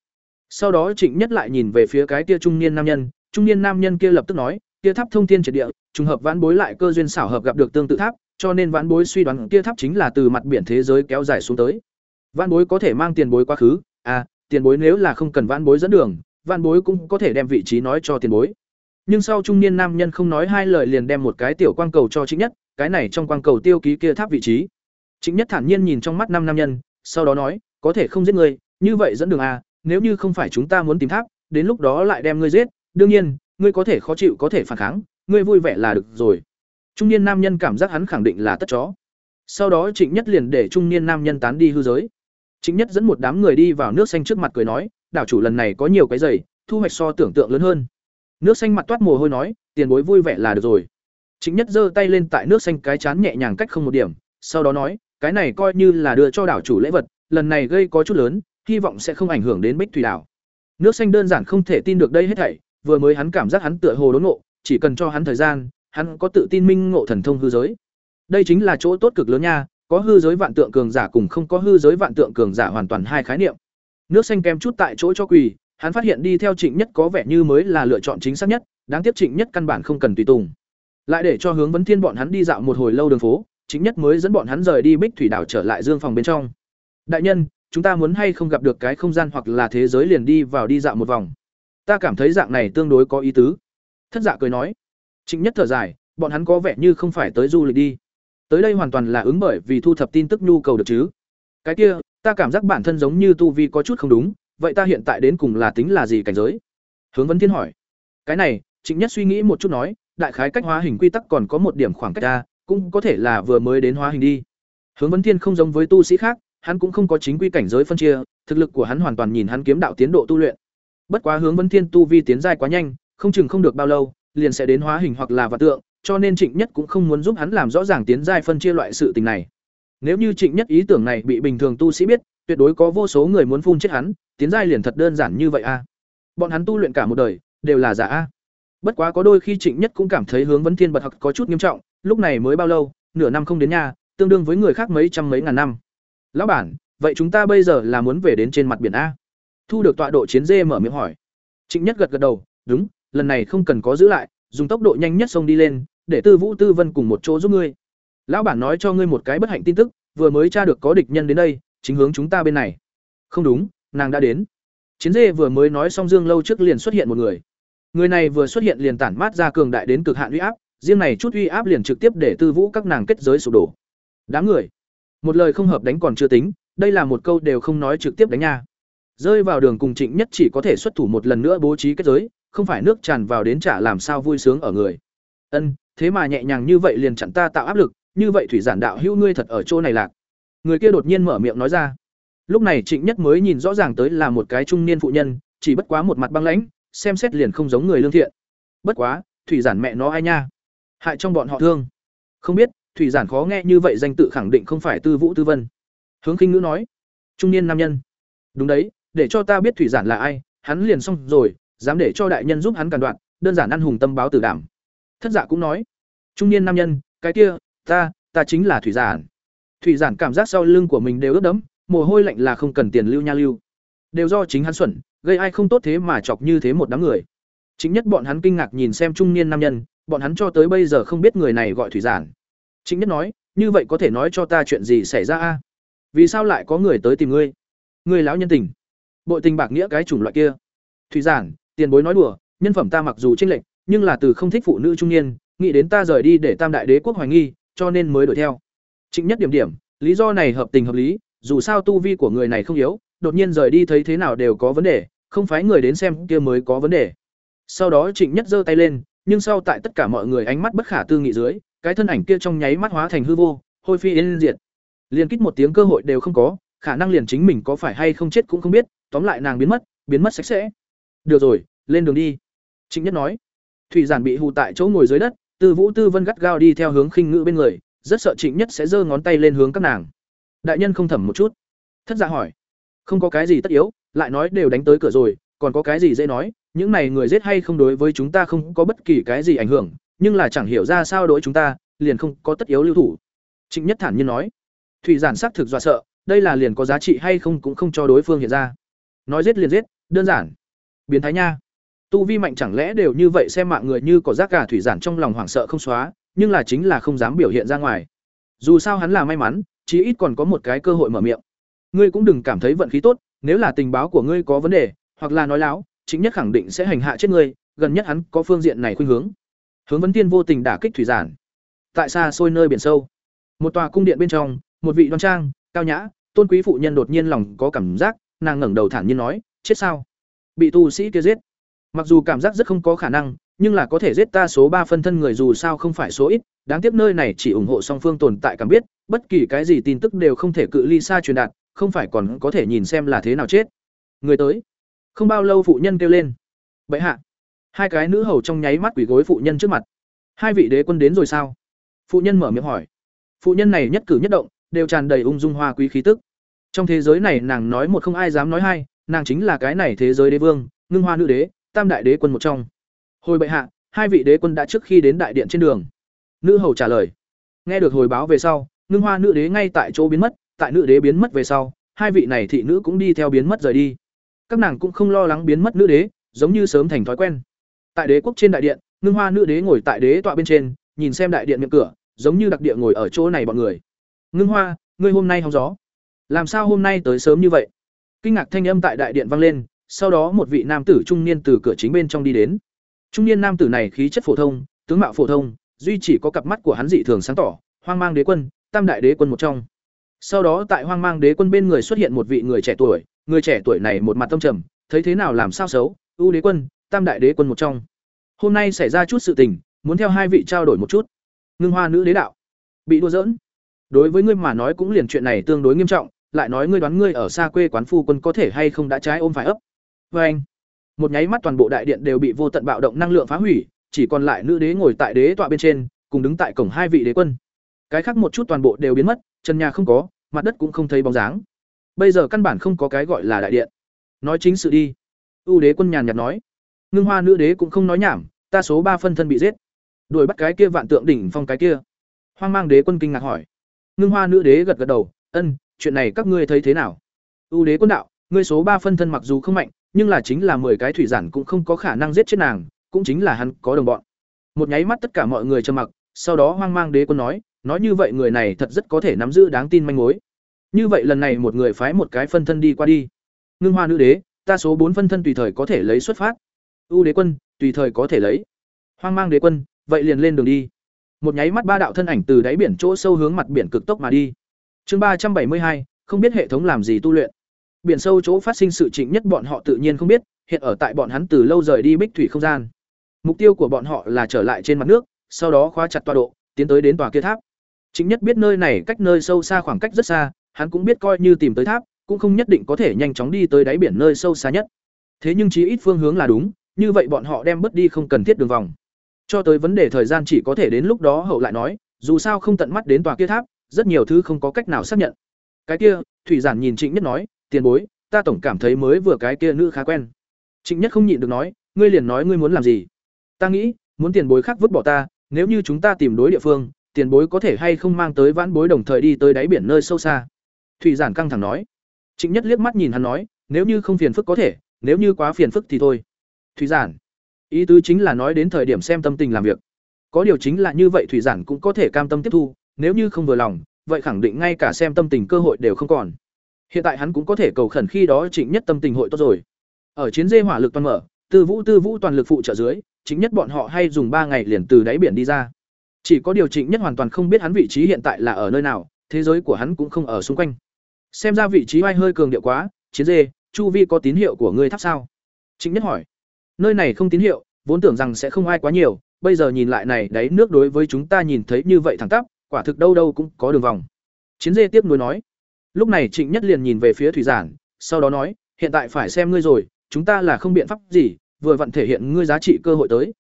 S1: Sau đó Trịnh Nhất lại nhìn về phía cái kia trung niên nam nhân, trung niên nam nhân kia lập tức nói, kia tháp thông thiên triệt địa, trùng hợp vãn bối lại cơ duyên xảo hợp gặp được tương tự tháp, cho nên vãn bối suy đoán kia tháp chính là từ mặt biển thế giới kéo dài xuống tới. Vãn bối có thể mang tiền bối quá khứ, à, tiền bối nếu là không cần vãn bối dẫn đường, vãn bối cũng có thể đem vị trí nói cho tiền bối. Nhưng sau trung niên nam nhân không nói hai lời liền đem một cái tiểu quang cầu cho Trịnh Nhất, cái này trong quang cầu tiêu ký kia tháp vị trí. Trịnh Nhất thản nhiên nhìn trong mắt năm nam nhân, sau đó nói, có thể không giết ngươi, như vậy dẫn đường à, nếu như không phải chúng ta muốn tìm tháp, đến lúc đó lại đem ngươi giết, đương nhiên, ngươi có thể khó chịu có thể phản kháng, ngươi vui vẻ là được rồi. Trung niên nam nhân cảm giác hắn khẳng định là tất chó. Sau đó Trịnh Nhất liền để trung niên nam nhân tán đi hư giới. Trịnh Nhất dẫn một đám người đi vào nước xanh trước mặt cười nói, đảo chủ lần này có nhiều cái giày, thu hoạch so tưởng tượng lớn hơn. Nước xanh mặt toát mồ hôi nói, tiền bối vui vẻ là được rồi. Trịnh Nhất giơ tay lên tại nước xanh cái chán nhẹ nhàng cách không một điểm, sau đó nói, cái này coi như là đưa cho đảo chủ lễ vật, lần này gây có chút lớn, hy vọng sẽ không ảnh hưởng đến Bích Thủy đảo. Nước xanh đơn giản không thể tin được đây hết thảy, vừa mới hắn cảm giác hắn tựa hồ đốn ngộ, chỉ cần cho hắn thời gian, hắn có tự tin minh ngộ thần thông hư giới. Đây chính là chỗ tốt cực lớn nha, có hư giới vạn tượng cường giả cùng không có hư giới vạn tượng cường giả hoàn toàn hai khái niệm. Nước xanh kém chút tại chỗ cho quỳ, hắn phát hiện đi theo Trịnh Nhất có vẻ như mới là lựa chọn chính xác nhất, đáng tiếc Trịnh Nhất căn bản không cần tùy tùng. Lại để cho hướng vấn thiên bọn hắn đi dạo một hồi lâu đường phố, Chính Nhất mới dẫn bọn hắn rời đi Bích Thủy đảo trở lại dương phòng bên trong. Đại nhân, chúng ta muốn hay không gặp được cái không gian hoặc là thế giới liền đi vào đi dạo một vòng? Ta cảm thấy dạng này tương đối có ý tứ. Thất dạ cười nói. Chính nhất thở dài bọn hắn có vẻ như không phải tới du lịch đi. Tới đây hoàn toàn là ứng bởi vì thu thập tin tức nhu cầu được chứ. Cái kia ta cảm giác bản thân giống như tu vi có chút không đúng vậy ta hiện tại đến cùng là tính là gì cảnh giới? Hướng vấn thiên hỏi. Cái này trịnh nhất suy nghĩ một chút nói đại khái cách hóa hình quy tắc còn có một điểm khoảng cách ta cũng có thể là vừa mới đến hóa hình đi hướng vấn thiên không giống với tu sĩ khác hắn cũng không có chính quy cảnh giới phân chia, thực lực của hắn hoàn toàn nhìn hắn kiếm đạo tiến độ tu luyện. Bất quá hướng Vấn Thiên tu vi tiến giai quá nhanh, không chừng không được bao lâu, liền sẽ đến hóa hình hoặc là vật tượng, cho nên Trịnh Nhất cũng không muốn giúp hắn làm rõ ràng tiến giai phân chia loại sự tình này. Nếu như Trịnh Nhất ý tưởng này bị bình thường tu sĩ biết, tuyệt đối có vô số người muốn phun chết hắn, tiến giai liền thật đơn giản như vậy a. Bọn hắn tu luyện cả một đời, đều là giả a. Bất quá có đôi khi Trịnh Nhất cũng cảm thấy hướng Vân Thiên bật học có chút nghiêm trọng, lúc này mới bao lâu, nửa năm không đến nhà, tương đương với người khác mấy trăm mấy ngàn năm. Lão bản vậy chúng ta bây giờ là muốn về đến trên mặt biển a? Thu được tọa độ chiến dê mở miệng hỏi. Trịnh nhất gật gật đầu đúng lần này không cần có giữ lại dùng tốc độ nhanh nhất xông đi lên để tư vũ tư vân cùng một chỗ giúp ngươi. Lão bản nói cho ngươi một cái bất hạnh tin tức vừa mới tra được có địch nhân đến đây chính hướng chúng ta bên này. Không đúng nàng đã đến. Chiến dê vừa mới nói xong dương lâu trước liền xuất hiện một người người này vừa xuất hiện liền tản mát ra cường đại đến cực hạn uy áp, riêng này chút uy áp liền trực tiếp để tư vũ các nàng kết giới sụp đổ. Đám người, một lời không hợp đánh còn chưa tính, đây là một câu đều không nói trực tiếp đánh nha. Rơi vào đường cùng trịnh nhất chỉ có thể xuất thủ một lần nữa bố trí kết giới, không phải nước tràn vào đến trả làm sao vui sướng ở người. Ân, thế mà nhẹ nhàng như vậy liền chặn ta tạo áp lực, như vậy thủy giản đạo hữu ngươi thật ở chỗ này lạc. Người kia đột nhiên mở miệng nói ra. Lúc này trịnh nhất mới nhìn rõ ràng tới là một cái trung niên phụ nhân, chỉ bất quá một mặt băng lãnh xem xét liền không giống người lương thiện. Bất quá, thủy giản mẹ nó ai nha? Hại trong bọn họ thương. Không biết, thủy giản khó nghe như vậy danh tự khẳng định không phải tư vũ tư vân. Hướng khinh ngữ nói, trung niên nam nhân. Đúng đấy, để cho ta biết thủy giản là ai, hắn liền xong rồi, dám để cho đại nhân giúp hắn cản đoạn đơn giản ăn hùng tâm báo tử đảm. Thất giả dạ cũng nói, trung niên nam nhân, cái kia, ta ta chính là thủy giản. Thủy giản cảm giác sau lưng của mình đều ướt đẫm, mồ hôi lạnh là không cần tiền lưu nha lưu. Đều do chính hắn xuẩn gây ai không tốt thế mà chọc như thế một đám người. Chính nhất bọn hắn kinh ngạc nhìn xem trung niên nam nhân, bọn hắn cho tới bây giờ không biết người này gọi thủy giản. Chính nhất nói, như vậy có thể nói cho ta chuyện gì xảy ra a? Vì sao lại có người tới tìm ngươi? Ngươi lão nhân tình. Bội tình bạc nghĩa cái chủng loại kia. Thủy giản, tiền bối nói đùa, nhân phẩm ta mặc dù tranh lệch, nhưng là từ không thích phụ nữ trung niên, nghĩ đến ta rời đi để tam đại đế quốc hoài nghi, cho nên mới đuổi theo. Trịnh nhất điểm điểm, lý do này hợp tình hợp lý, dù sao tu vi của người này không yếu đột nhiên rời đi thấy thế nào đều có vấn đề, không phải người đến xem kia mới có vấn đề. Sau đó trịnh nhất giơ tay lên, nhưng sau tại tất cả mọi người ánh mắt bất khả tư nghị dưới, cái thân ảnh kia trong nháy mắt hóa thành hư vô, hôi phi yên diệt. Liên kích một tiếng cơ hội đều không có, khả năng liền chính mình có phải hay không chết cũng không biết, tóm lại nàng biến mất biến mất sạch sẽ. Được rồi, lên đường đi. Trịnh nhất nói. Thủy giản bị hù tại chỗ ngồi dưới đất, tư vũ tư vân gắt gao đi theo hướng khinh ngữ bên người, rất sợ trịnh nhất sẽ giơ ngón tay lên hướng các nàng. Đại nhân không thẩm một chút. Thất dạ hỏi không có cái gì tất yếu, lại nói đều đánh tới cửa rồi, còn có cái gì dễ nói, những này người giết hay không đối với chúng ta không có bất kỳ cái gì ảnh hưởng, nhưng là chẳng hiểu ra sao đối chúng ta, liền không có tất yếu lưu thủ. Trịnh nhất thản nhiên nói. Thủy giản xác thực dọa sợ, đây là liền có giá trị hay không cũng không cho đối phương hiện ra. Nói giết liền giết, đơn giản. Biến thái nha. Tu vi mạnh chẳng lẽ đều như vậy xem mạng người như có rác cả thủy giản trong lòng hoảng sợ không xóa, nhưng là chính là không dám biểu hiện ra ngoài. Dù sao hắn là may mắn, chí ít còn có một cái cơ hội mở miệng ngươi cũng đừng cảm thấy vận khí tốt, nếu là tình báo của ngươi có vấn đề, hoặc là nói láo, chính nhất khẳng định sẽ hành hạ chết ngươi, gần nhất hắn có phương diện này khuynh hướng. Hướng vấn tiên vô tình đả kích thủy giản. Tại xa xôi nơi biển sâu, một tòa cung điện bên trong, một vị đoan trang, cao nhã, tôn quý phụ nhân đột nhiên lòng có cảm giác, nàng ngẩng đầu thản nhiên nói, chết sao? Bị tu sĩ kia giết. Mặc dù cảm giác rất không có khả năng, nhưng là có thể giết ta số ba phân thân người dù sao không phải số ít, đáng tiếc nơi này chỉ ủng hộ song phương tồn tại cảm biết, bất kỳ cái gì tin tức đều không thể cự ly xa truyền đạt không phải còn có thể nhìn xem là thế nào chết. Người tới. Không bao lâu phụ nhân kêu lên. Bệ hạ. Hai cái nữ hầu trong nháy mắt quỷ gối phụ nhân trước mặt. Hai vị đế quân đến rồi sao? Phụ nhân mở miệng hỏi. Phụ nhân này nhất cử nhất động, đều tràn đầy ung dung hoa quý khí tức. Trong thế giới này nàng nói một không ai dám nói hai, nàng chính là cái này thế giới đế vương, ngưng hoa nữ đế, tam đại đế quân một trong. Hồi bệ hạ, hai vị đế quân đã trước khi đến đại điện trên đường. Nữ hầu trả lời. Nghe được hồi báo về sau, ngưng hoa nữ đế ngay tại chỗ biến mất tại nữ đế biến mất về sau, hai vị này thị nữ cũng đi theo biến mất rời đi. Các nàng cũng không lo lắng biến mất nữ đế, giống như sớm thành thói quen. Tại đế quốc trên đại điện, ngưng hoa nữ đế ngồi tại đế tọa bên trên, nhìn xem đại điện miệng cửa, giống như đặc địa ngồi ở chỗ này bọn người. Ngưng hoa, ngươi hôm nay hóng gió. Làm sao hôm nay tới sớm như vậy? Kinh ngạc thanh âm tại đại điện vang lên, sau đó một vị nam tử trung niên từ cửa chính bên trong đi đến. Trung niên nam tử này khí chất phổ thông, tướng mạo phổ thông, duy chỉ có cặp mắt của hắn dị thường sáng tỏ, hoang mang đế quân, tam đại đế quân một trong sau đó tại hoang mang đế quân bên người xuất hiện một vị người trẻ tuổi, người trẻ tuổi này một mặt tâm trầm, thấy thế nào làm sao xấu U đế quân, tam đại đế quân một trong. Hôm nay xảy ra chút sự tình, muốn theo hai vị trao đổi một chút. Ngưng hoa nữ đế đạo, bị đua giỡn. đối với ngươi mà nói cũng liền chuyện này tương đối nghiêm trọng, lại nói ngươi đoán ngươi ở xa quê quán phu quân có thể hay không đã trái ôm phải ấp. Và anh, một nháy mắt toàn bộ đại điện đều bị vô tận bạo động năng lượng phá hủy, chỉ còn lại nữ đế ngồi tại đế tọa bên trên, cùng đứng tại cổng hai vị đế quân cái khác một chút toàn bộ đều biến mất, trần nhà không có, mặt đất cũng không thấy bóng dáng. Bây giờ căn bản không có cái gọi là đại điện. Nói chính sự đi. Ưu đế quân nhàn nhạt nói. Ngưng hoa nữ đế cũng không nói nhảm, ta số ba phân thân bị giết. Đuổi bắt cái kia vạn tượng đỉnh phong cái kia. Hoang mang đế quân kinh ngạc hỏi. Ngưng hoa nữ đế gật gật đầu, ân, chuyện này các ngươi thấy thế nào? Ưu đế quân đạo, ngươi số ba phân thân mặc dù không mạnh, nhưng là chính là mười cái thủy giản cũng không có khả năng giết chết nàng, cũng chính là hắn có đồng bọn. Một nháy mắt tất cả mọi người trầm mặc, sau đó hoang mang đế quân nói nói như vậy người này thật rất có thể nắm giữ đáng tin manh mối. Như vậy lần này một người phái một cái phân thân đi qua đi. Ngưng hoa nữ đế, ta số bốn phân thân tùy thời có thể lấy xuất phát. Ưu đế quân, tùy thời có thể lấy. Hoang mang đế quân, vậy liền lên đường đi. Một nháy mắt ba đạo thân ảnh từ đáy biển chỗ sâu hướng mặt biển cực tốc mà đi. Chương ba trăm bảy mươi hai, không biết hệ thống làm gì tu luyện. Biển sâu chỗ phát sinh sự trịnh nhất bọn họ tự nhiên không biết, hiện ở tại bọn hắn từ lâu rời đi bích thủy không gian. Mục tiêu của bọn họ là trở lại trên mặt nước, sau đó khóa chặt tọa độ, tiến tới đến tòa kia tháp chính nhất biết nơi này cách nơi sâu xa khoảng cách rất xa, hắn cũng biết coi như tìm tới tháp, cũng không nhất định có thể nhanh chóng đi tới đáy biển nơi sâu xa nhất. Thế nhưng chí ít phương hướng là đúng, như vậy bọn họ đem bớt đi không cần thiết đường vòng. Cho tới vấn đề thời gian chỉ có thể đến lúc đó hậu lại nói, dù sao không tận mắt đến tòa kia tháp, rất nhiều thứ không có cách nào xác nhận. Cái kia, thủy giản nhìn trịnh nhất nói, tiền bối, ta tổng cảm thấy mới vừa cái kia nữ khá quen. Trịnh nhất không nhịn được nói, ngươi liền nói ngươi muốn làm gì? Ta nghĩ, muốn tiền bối khác vứt bỏ ta, nếu như chúng ta tìm đối địa phương tiền bối có thể hay không mang tới vãn bối đồng thời đi tới đáy biển nơi sâu xa. Thủy giản căng thẳng nói. Trịnh nhất liếc mắt nhìn hắn nói, nếu như không phiền phức có thể, nếu như quá phiền phức thì thôi. Thủy giản, ý tứ chính là nói đến thời điểm xem tâm tình làm việc. Có điều chính là như vậy thủy giản cũng có thể cam tâm tiếp thu, nếu như không vừa lòng, vậy khẳng định ngay cả xem tâm tình cơ hội đều không còn. Hiện tại hắn cũng có thể cầu khẩn khi đó trịnh nhất tâm tình hội tốt rồi. Ở chiến dê hỏa lực toàn mở, tư vũ tư vũ toàn lực phụ trợ dưới chính nhất bọn họ hay dùng ba ngày liền từ đáy biển đi ra chỉ có điều trịnh nhất hoàn toàn không biết hắn vị trí hiện tại là ở nơi nào, thế giới của hắn cũng không ở xung quanh. Xem ra vị trí oai hơi cường điệu quá, chiến dê, chu vi có tín hiệu của ngươi thắp sao? Trịnh nhất hỏi. Nơi này không tín hiệu, vốn tưởng rằng sẽ không ai quá nhiều, bây giờ nhìn lại này, đáy nước đối với chúng ta nhìn thấy như vậy thẳng tắp, quả thực đâu đâu cũng có đường vòng. Chiến dê tiếp nối nói. Lúc này trịnh nhất liền nhìn về phía thủy giản, sau đó nói, hiện tại phải xem ngươi rồi, chúng ta là không biện pháp gì, vừa vặn thể hiện ngươi giá trị cơ hội tới.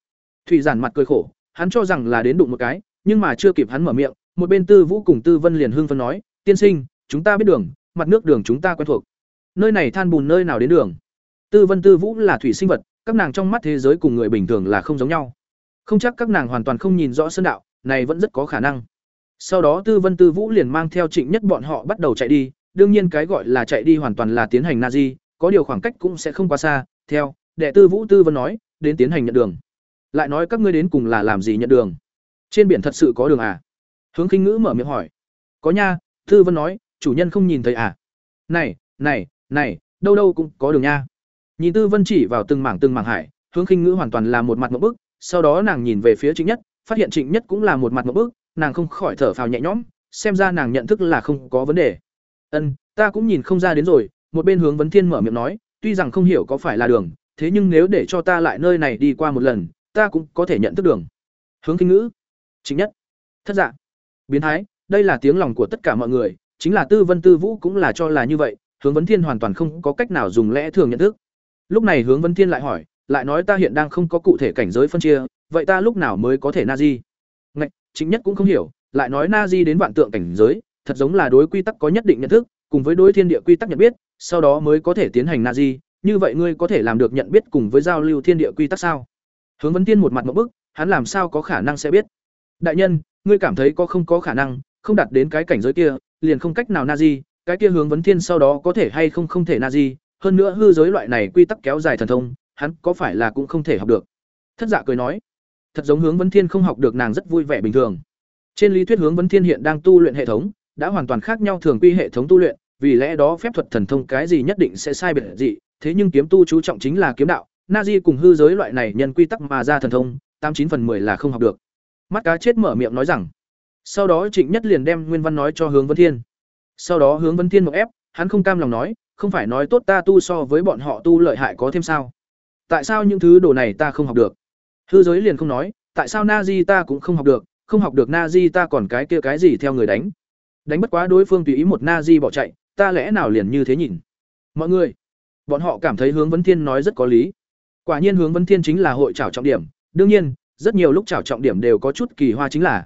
S1: Thủy giản mặt cười khổ hắn cho rằng là đến đụng một cái, nhưng mà chưa kịp hắn mở miệng, một bên tư vũ cùng tư vân liền hưng phấn nói, tiên sinh, chúng ta biết đường, mặt nước đường chúng ta quen thuộc. Nơi này than bùn nơi nào đến đường? Tư vân, tư vũ là thủy sinh vật, các nàng trong mắt thế giới cùng người bình thường là không giống nhau. Không chắc các nàng hoàn toàn không nhìn rõ sơn đạo, này vẫn rất có khả năng. Sau đó tư vân, tư vũ liền mang theo trịnh nhất bọn họ bắt đầu chạy đi, đương nhiên cái gọi là chạy đi hoàn toàn là tiến hành nazi có điều khoảng cách cũng sẽ không quá xa. Theo, đệ tư vũ, tư vân nói, đến tiến hành nhận đường lại nói các ngươi đến cùng là làm gì nhận đường? Trên biển thật sự có đường à? Hướng khinh ngữ mở miệng hỏi. Có nha tư vân nói, chủ nhân không nhìn thấy à? Này này này, đâu đâu cũng có đường nha. Nhìn tư vân chỉ vào từng mảng từng mảng hải, hướng khinh ngữ hoàn toàn là một mặt một bức, sau đó nàng nhìn về phía trịnh nhất, phát hiện trịnh nhất cũng là một mặt một bức, nàng không khỏi thở phào nhẹ nhõm, xem ra nàng nhận thức là không có vấn đề. Ân, ta cũng nhìn không ra đến rồi, một bên hướng vấn thiên mở miệng nói, tuy rằng không hiểu có phải là đường, thế nhưng nếu để cho ta lại nơi này đi qua một lần ta cũng có thể nhận thức đường. Hướng kinh ngữ. Chính nhất. Thất dạng biến thái. Đây là tiếng lòng của tất cả mọi người, chính là tư vân tư vũ cũng là cho là như vậy, hướng vấn thiên hoàn toàn không có cách nào dùng lẽ thường nhận thức. Lúc này hướng vấn thiên lại hỏi, lại nói ta hiện đang không có cụ thể cảnh giới phân chia, vậy ta lúc nào mới có thể na di? Ngạch chính nhất cũng không hiểu, lại nói na di đến vạn tượng cảnh giới, thật giống là đối quy tắc có nhất định nhận thức, cùng với đối thiên địa quy tắc nhận biết, sau đó mới có thể tiến hành na di, như vậy ngươi có thể làm được nhận biết cùng với giao lưu thiên địa quy tắc sao? Hướng vấn tiên một mặt một bức, hắn làm sao có khả năng sẽ biết? Đại nhân, ngươi cảm thấy có không có khả năng, không đạt đến cái cảnh giới kia, liền không cách nào na cái kia hướng vấn thiên sau đó có thể hay không không thể na hơn nữa hư giới loại này quy tắc kéo dài thần thông, hắn có phải là cũng không thể học được? Thất dạ cười nói, thật giống hướng vấn thiên không học được nàng rất vui vẻ bình thường. Trên lý thuyết hướng vấn thiên hiện đang tu luyện hệ thống, đã hoàn toàn khác nhau thường quy hệ thống tu luyện, vì lẽ đó phép thuật thần thông cái gì nhất định sẽ sai biệt dị, thế nhưng kiếm tu chú trọng chính là kiếm đạo na di cùng hư giới loại này nhân quy tắc mà ra thần thông, tám chín phần mười là không học được. Mắt cá chết mở miệng nói rằng, sau đó trịnh nhất liền đem nguyên văn nói cho hướng vân thiên. Sau đó hướng vân thiên một ép, hắn không cam lòng nói, không phải nói tốt ta tu so với bọn họ tu lợi hại có thêm sao? Tại sao những thứ đồ này ta không học được? Hư giới liền không nói, tại sao na di ta cũng không học được, không học được na di ta còn cái kia cái gì theo người đánh? Đánh bất quá đối phương tùy ý một na di bỏ chạy, ta lẽ nào liền như thế nhìn? Mọi người, bọn họ cảm thấy hướng vấn thiên nói rất có lý quả nhiên hướng vấn thiên chính là hội trảo trọng điểm, đương nhiên, rất nhiều lúc trảo trọng điểm đều có chút kỳ hoa chính là.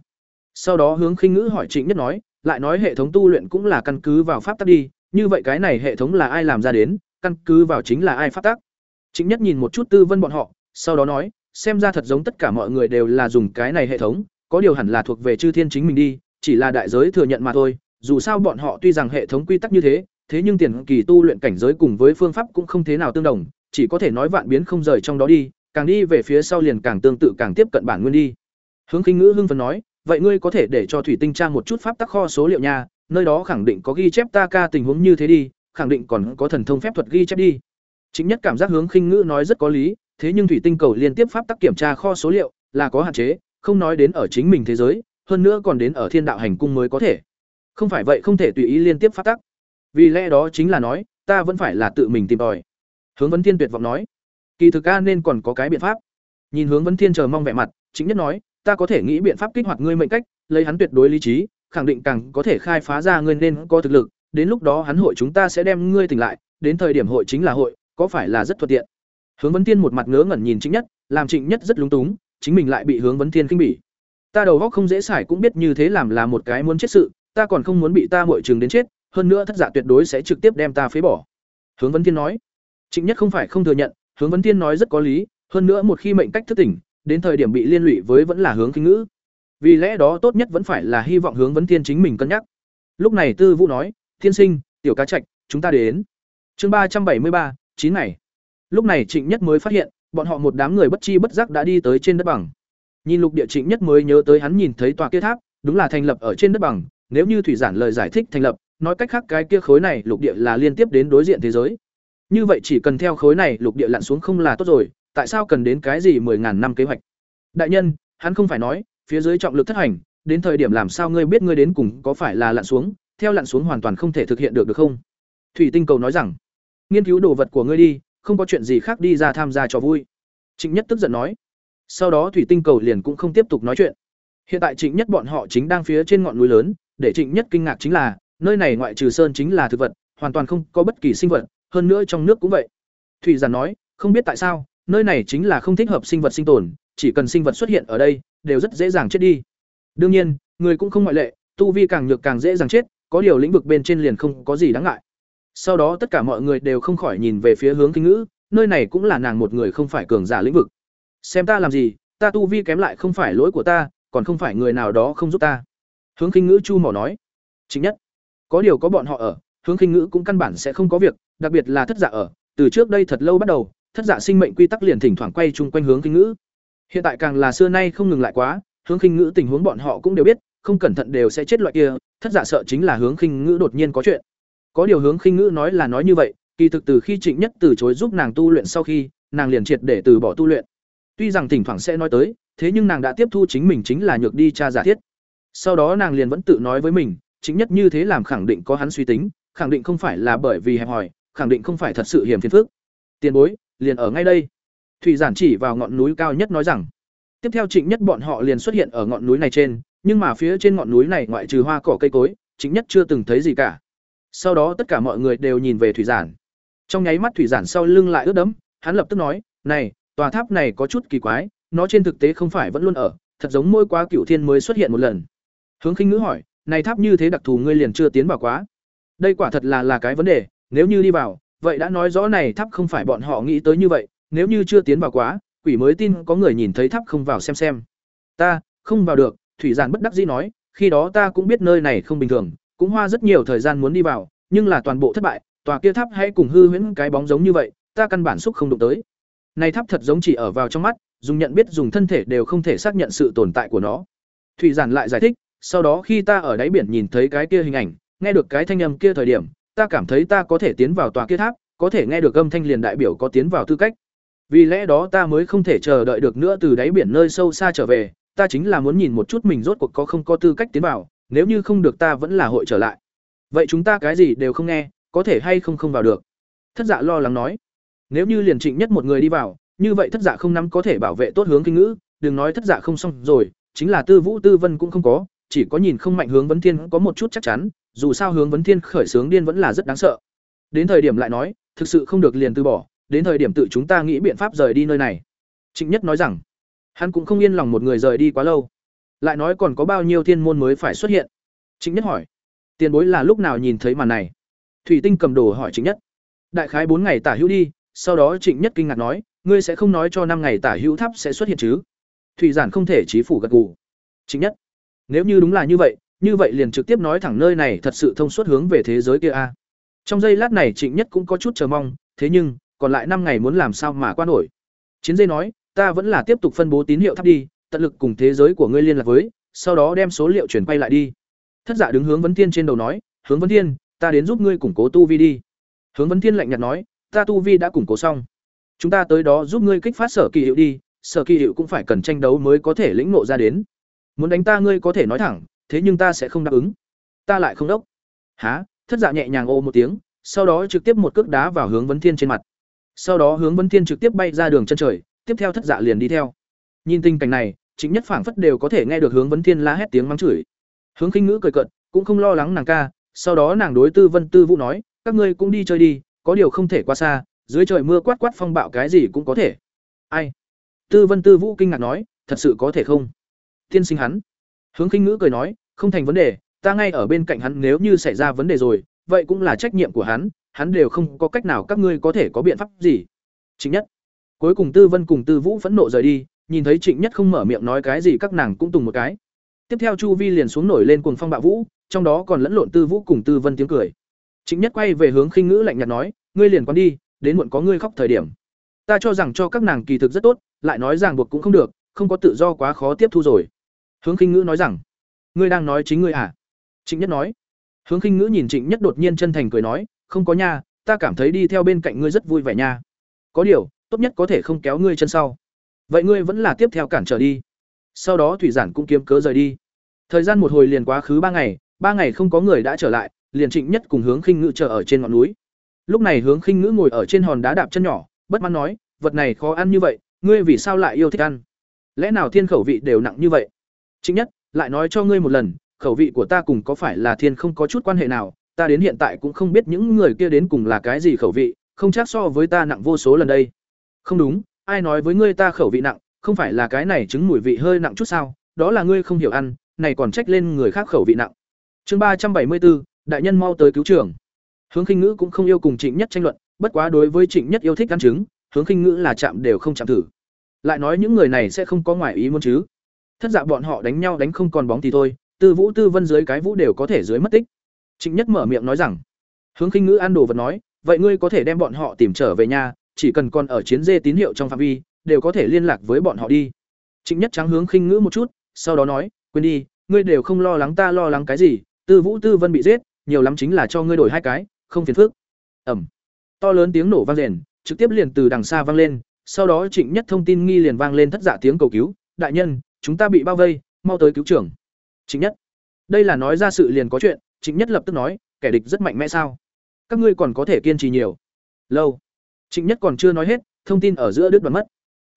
S1: Sau đó hướng khinh ngữ hỏi trịnh nhất nói, lại nói hệ thống tu luyện cũng là căn cứ vào pháp tắc đi, như vậy cái này hệ thống là ai làm ra đến, căn cứ vào chính là ai pháp tắc? Trịnh nhất nhìn một chút tư vân bọn họ, sau đó nói, xem ra thật giống tất cả mọi người đều là dùng cái này hệ thống, có điều hẳn là thuộc về chư thiên chính mình đi, chỉ là đại giới thừa nhận mà thôi, dù sao bọn họ tuy rằng hệ thống quy tắc như thế thế nhưng tiền kỳ tu luyện cảnh giới cùng với phương pháp cũng không thế nào tương đồng chỉ có thể nói vạn biến không rời trong đó đi, càng đi về phía sau liền càng tương tự càng tiếp cận bản nguyên đi. Hướng khinh ngữ hưng phấn nói, vậy ngươi có thể để cho thủy tinh tra một chút pháp tắc kho số liệu nha, nơi đó khẳng định có ghi chép ta ca tình huống như thế đi, khẳng định còn có thần thông phép thuật ghi chép đi. Chính nhất cảm giác hướng khinh ngữ nói rất có lý, thế nhưng thủy tinh cầu liên tiếp pháp tắc kiểm tra kho số liệu là có hạn chế, không nói đến ở chính mình thế giới, hơn nữa còn đến ở thiên đạo hành cung mới có thể. Không phải vậy không thể tùy ý liên tiếp pháp tắc. Vì lẽ đó chính là nói, ta vẫn phải là tự mình tìm tòi hướng vấn thiên tuyệt vọng nói, kỳ thực ca nên còn có cái biện pháp. Nhìn hướng vấn thiên chờ mong vẻ mặt, chính nhất nói, ta có thể nghĩ biện pháp kích hoạt ngươi mệnh cách, lấy hắn tuyệt đối lý trí, khẳng định càng có thể khai phá ra ngươi nên có thực lực, đến lúc đó hắn hội chúng ta sẽ đem ngươi tỉnh lại, đến thời điểm hội chính là hội, có phải là rất thuận tiện? Hướng vấn thiên một mặt ngớ ngẩn nhìn chính nhất, làm trịnh nhất rất lúng túng, chính mình lại bị hướng vấn thiên khinh bỉ. Ta đầu óc không dễ xài cũng biết như thế làm là một cái muốn chết sự, ta còn không muốn bị ta muội trường đến chết, hơn nữa thất giả tuyệt đối sẽ trực tiếp đem ta phế bỏ. Hướng vấn thiên nói trịnh nhất không phải không thừa nhận, hướng vấn thiên nói rất có lý, hơn nữa một khi mệnh cách thức tỉnh, đến thời điểm bị liên lụy với vẫn là hướng kinh ngữ. Vì lẽ đó tốt nhất vẫn phải là hy vọng hướng vấn thiên chính mình cân nhắc. Lúc này tư vũ nói, thiên sinh, tiểu cá trạch, chúng ta đến. Chương ba trăm bảy mươi ba, chín ngày. Lúc này trịnh nhất mới phát hiện, bọn họ một đám người bất chi bất giác đã đi tới trên đất bằng. Nhìn lục địa trịnh nhất mới nhớ tới hắn nhìn thấy tòa kia tháp, đúng là thành lập ở trên đất bằng, nếu như thủy giản lời giải thích thành lập, nói cách khác cái kia khối này lục địa là liên tiếp đến đối diện thế giới như vậy chỉ cần theo khối này lục địa lặn xuống không là tốt rồi, tại sao cần đến cái gì mười ngàn năm kế hoạch? Đại nhân, hắn không phải nói, phía dưới trọng lực thất hành, đến thời điểm làm sao ngươi biết ngươi đến cùng có phải là lặn xuống, theo lặn xuống hoàn toàn không thể thực hiện được được không? Thủy tinh cầu nói rằng, nghiên cứu đồ vật của ngươi đi, không có chuyện gì khác đi ra tham gia cho vui. Trịnh nhất tức giận nói. Sau đó thủy tinh cầu liền cũng không tiếp tục nói chuyện. Hiện tại trịnh nhất bọn họ chính đang phía trên ngọn núi lớn, để trịnh nhất kinh ngạc chính là, nơi này ngoại trừ sơn chính là thực vật, hoàn toàn không có bất kỳ sinh vật hơn nữa trong nước cũng vậy. Thủy giản nói, không biết tại sao, nơi này chính là không thích hợp sinh vật sinh tồn, chỉ cần sinh vật xuất hiện ở đây, đều rất dễ dàng chết đi. Đương nhiên, người cũng không ngoại lệ, tu vi càng nhược càng dễ dàng chết, có điều lĩnh vực bên trên liền không có gì đáng ngại. Sau đó tất cả mọi người đều không khỏi nhìn về phía hướng kinh ngữ, nơi này cũng là nàng một người không phải cường giả lĩnh vực. Xem ta làm gì, ta tu vi kém lại không phải lỗi của ta, còn không phải người nào đó không giúp ta. Hướng kinh ngữ chu mỏ nói, chính nhất, có điều có bọn họ ở, hướng kinh ngữ cũng căn bản sẽ không có việc đặc biệt là thất giả ở, từ trước đây thật lâu bắt đầu, thất giả sinh mệnh quy tắc liền thỉnh thoảng quay chung quanh hướng kinh ngữ. Hiện tại càng là xưa nay không ngừng lại quá, hướng kinh ngữ tình huống bọn họ cũng đều biết, không cẩn thận đều sẽ chết loại kia, thất giả sợ chính là hướng kinh ngữ đột nhiên có chuyện. Có điều hướng kinh ngữ nói là nói như vậy, kỳ thực từ khi trịnh nhất từ chối giúp nàng tu luyện sau khi, nàng liền triệt để từ bỏ tu luyện. Tuy rằng thỉnh thoảng sẽ nói tới, thế nhưng nàng đã tiếp thu chính mình chính là nhược đi cha giả thiết. Sau đó nàng liền vẫn tự nói với mình chính nhất như thế làm khẳng định có hắn suy tính, khẳng định không phải là bởi vì hẹp hòi khẳng định không phải thật sự hiểm phiền phức. Tiền bối, liền ở ngay đây. Thủy giản chỉ vào ngọn núi cao nhất nói rằng, tiếp theo trịnh nhất bọn họ liền xuất hiện ở ngọn núi này trên, nhưng mà phía trên ngọn núi này ngoại trừ hoa cỏ cây cối, trịnh nhất chưa từng thấy gì cả. Sau đó tất cả mọi người đều nhìn về thủy giản. Trong nháy mắt thủy giản sau lưng lại ướt đẫm, hắn lập tức nói, này, tòa tháp này có chút kỳ quái, nó trên thực tế không phải vẫn luôn ở, thật giống môi quá cựu thiên mới xuất hiện một lần. Hướng khinh ngữ hỏi, này tháp như thế đặc thù ngươi liền chưa tiến vào quá? Đây quả thật là là cái vấn đề nếu như đi vào, vậy đã nói rõ này tháp không phải bọn họ nghĩ tới như vậy, nếu như chưa tiến vào quá, quỷ mới tin có người nhìn thấy tháp không vào xem xem. Ta, không vào được, thủy giản bất đắc dĩ nói, khi đó ta cũng biết nơi này không bình thường, cũng hoa rất nhiều thời gian muốn đi vào, nhưng là toàn bộ thất bại, tòa kia tháp hay cùng hư huyễn cái bóng giống như vậy, ta căn bản xúc không đụng tới. Này tháp thật giống chỉ ở vào trong mắt, dùng nhận biết dùng thân thể đều không thể xác nhận sự tồn tại của nó. Thủy giản lại giải thích, sau đó khi ta ở đáy biển nhìn thấy cái kia hình ảnh, nghe được cái thanh âm kia thời điểm ta cảm thấy ta có thể tiến vào tòa kia tháp, có thể nghe được âm thanh liền đại biểu có tiến vào tư cách. Vì lẽ đó ta mới không thể chờ đợi được nữa từ đáy biển nơi sâu xa trở về, ta chính là muốn nhìn một chút mình rốt cuộc có không có tư cách tiến vào, nếu như không được ta vẫn là hội trở lại. Vậy chúng ta cái gì đều không nghe, có thể hay không không vào được? Thất dạ lo lắng nói. Nếu như liền trịnh nhất một người đi vào, như vậy thất dạ không nắm có thể bảo vệ tốt hướng kinh ngữ, đừng nói thất dạ không xong rồi, chính là tư vũ tư vân cũng không có chỉ có nhìn không mạnh hướng vấn thiên có một chút chắc chắn, dù sao hướng vấn thiên khởi sướng điên vẫn là rất đáng sợ. Đến thời điểm lại nói, thực sự không được liền từ bỏ, đến thời điểm tự chúng ta nghĩ biện pháp rời đi nơi này. Trịnh nhất nói rằng, hắn cũng không yên lòng một người rời đi quá lâu. Lại nói còn có bao nhiêu thiên môn mới phải xuất hiện? Trịnh nhất hỏi. Tiền bối là lúc nào nhìn thấy màn này? Thủy tinh cầm đồ hỏi trịnh nhất. Đại khái bốn ngày tả hữu đi, sau đó trịnh nhất kinh ngạc nói, ngươi sẽ không nói cho năm ngày tả hữu tháp sẽ xuất hiện chứ? Thủy giản không thể chí phủ gật gù. Trịnh nhất nếu như đúng là như vậy như vậy liền trực tiếp nói thẳng nơi này thật sự thông suốt hướng về thế giới kia a. Trong giây lát này trịnh nhất cũng có chút chờ mong, thế nhưng, còn lại năm ngày muốn làm sao mà qua nổi? Chiến dây nói, ta vẫn là tiếp tục phân bố tín hiệu tháp đi, tận lực cùng thế giới của ngươi liên lạc với, sau đó đem số liệu chuyển quay lại đi. Thất giả đứng hướng vấn thiên trên đầu nói, hướng vấn thiên, ta đến giúp ngươi củng cố tu vi đi. Hướng vấn thiên lạnh nhạt nói, ta tu vi đã củng cố xong. Chúng ta tới đó giúp ngươi kích phát sở kỳ hiệu đi, sở kỳ hiệu cũng phải cần tranh đấu mới có thể lĩnh ngộ ra đến muốn đánh ta ngươi có thể nói thẳng, thế nhưng ta sẽ không đáp ứng. Ta lại không đốc. Há thất dạ nhẹ nhàng ô một tiếng, sau đó trực tiếp một cước đá vào hướng vấn thiên trên mặt. Sau đó hướng vấn thiên trực tiếp bay ra đường chân trời, tiếp theo thất dạ liền đi theo. Nhìn tình cảnh này, chính nhất phảng phất đều có thể nghe được hướng vấn thiên la hét tiếng mắng chửi. Hướng khinh ngữ cười cận cũng không lo lắng nàng ca, sau đó nàng đối tư vân tư vũ nói, các ngươi cũng đi chơi đi, có điều không thể quá xa, dưới trời mưa quát quát phong bạo cái gì cũng có thể. Ai? Tư vân tư vũ kinh ngạc nói, thật sự có thể không? Tiên sinh hắn. Hướng khinh ngữ cười nói, không thành vấn đề, ta ngay ở bên cạnh hắn nếu như xảy ra vấn đề rồi, vậy cũng là trách nhiệm của hắn hắn đều không có cách nào các ngươi có thể có biện pháp gì. Chính nhất. Cuối cùng tư vân cùng tư vũ phẫn nộ rời đi, nhìn thấy trịnh nhất không mở miệng nói cái gì các nàng cũng tùng một cái. Tiếp theo chu vi liền xuống nổi lên cuồng phong bạo vũ, trong đó còn lẫn lộn tư vũ cùng tư vân tiếng cười. Trịnh nhất quay về hướng khinh ngữ lạnh nhạt nói, ngươi liền quán đi, đến muộn có ngươi khóc thời điểm. Ta cho rằng cho các nàng kỳ thực rất tốt, lại nói ràng buộc cũng không được, không có tự do quá khó tiếp thu rồi hướng khinh ngữ nói rằng, ngươi đang nói chính ngươi à? Trịnh nhất nói. Hướng khinh ngữ nhìn trịnh nhất đột nhiên chân thành cười nói, không có nha, ta cảm thấy đi theo bên cạnh ngươi rất vui vẻ nha. Có điều, tốt nhất có thể không kéo ngươi chân sau. Vậy ngươi vẫn là tiếp theo cản trở đi. Sau đó thủy giản cũng kiếm cớ rời đi. Thời gian một hồi liền quá khứ ba ngày ba ngày không có người đã trở lại, liền trịnh nhất cùng hướng khinh ngữ chờ ở trên ngọn núi. Lúc này hướng khinh ngữ ngồi ở trên hòn đá đạp chân nhỏ, bất mãn nói, vật này khó ăn như vậy, ngươi vì sao lại yêu thích ăn? Lẽ nào thiên khẩu vị đều nặng như vậy? Chính nhất, lại nói cho ngươi một lần, khẩu vị của ta cùng có phải là thiên không có chút quan hệ nào, ta đến hiện tại cũng không biết những người kia đến cùng là cái gì khẩu vị, không chắc so với ta nặng vô số lần đây. Không đúng, ai nói với ngươi ta khẩu vị nặng, không phải là cái này trứng mùi vị hơi nặng chút sao, đó là ngươi không hiểu ăn, này còn trách lên người khác khẩu vị nặng. Chương ba trăm bảy mươi bốn đại nhân mau tới cứu trường. Hướng khinh ngữ cũng không yêu cùng trịnh nhất tranh luận, bất quá đối với trịnh nhất yêu thích ăn trứng, hướng khinh ngữ là chạm đều không chạm thử. Lại nói những người này sẽ không có ngoại ý muốn chứ thất dạ bọn họ đánh nhau đánh không còn bóng thì thôi, tư vũ, tư vân dưới cái vũ đều có thể dưới mất tích. Trịnh nhất mở miệng nói rằng, hướng khinh ngữ ăn đồ vật nói, vậy ngươi có thể đem bọn họ tìm trở về nhà, chỉ cần còn ở chiến dê tín hiệu trong phạm vi, đều có thể liên lạc với bọn họ đi. Trịnh nhất trắng hướng khinh ngữ một chút, sau đó nói, quên đi, ngươi đều không lo lắng ta lo lắng cái gì, tư vũ, tư vân bị giết, nhiều lắm chính là cho ngươi đổi hai cái, không phiền phức. Ẩm. To lớn tiếng nổ vang rền, trực tiếp liền từ đằng xa vang lên, sau đó trịnh nhất thông tin nghi liền vang lên thất dạ tiếng cầu cứu, đại nhân chúng ta bị bao vây, mau tới cứu trưởng. Trịnh nhất. Đây là nói ra sự liền có chuyện, trịnh nhất lập tức nói, kẻ địch rất mạnh mẽ sao? Các ngươi còn có thể kiên trì nhiều. Lâu. Trịnh nhất còn chưa nói hết, thông tin ở giữa đứt đoạn mất.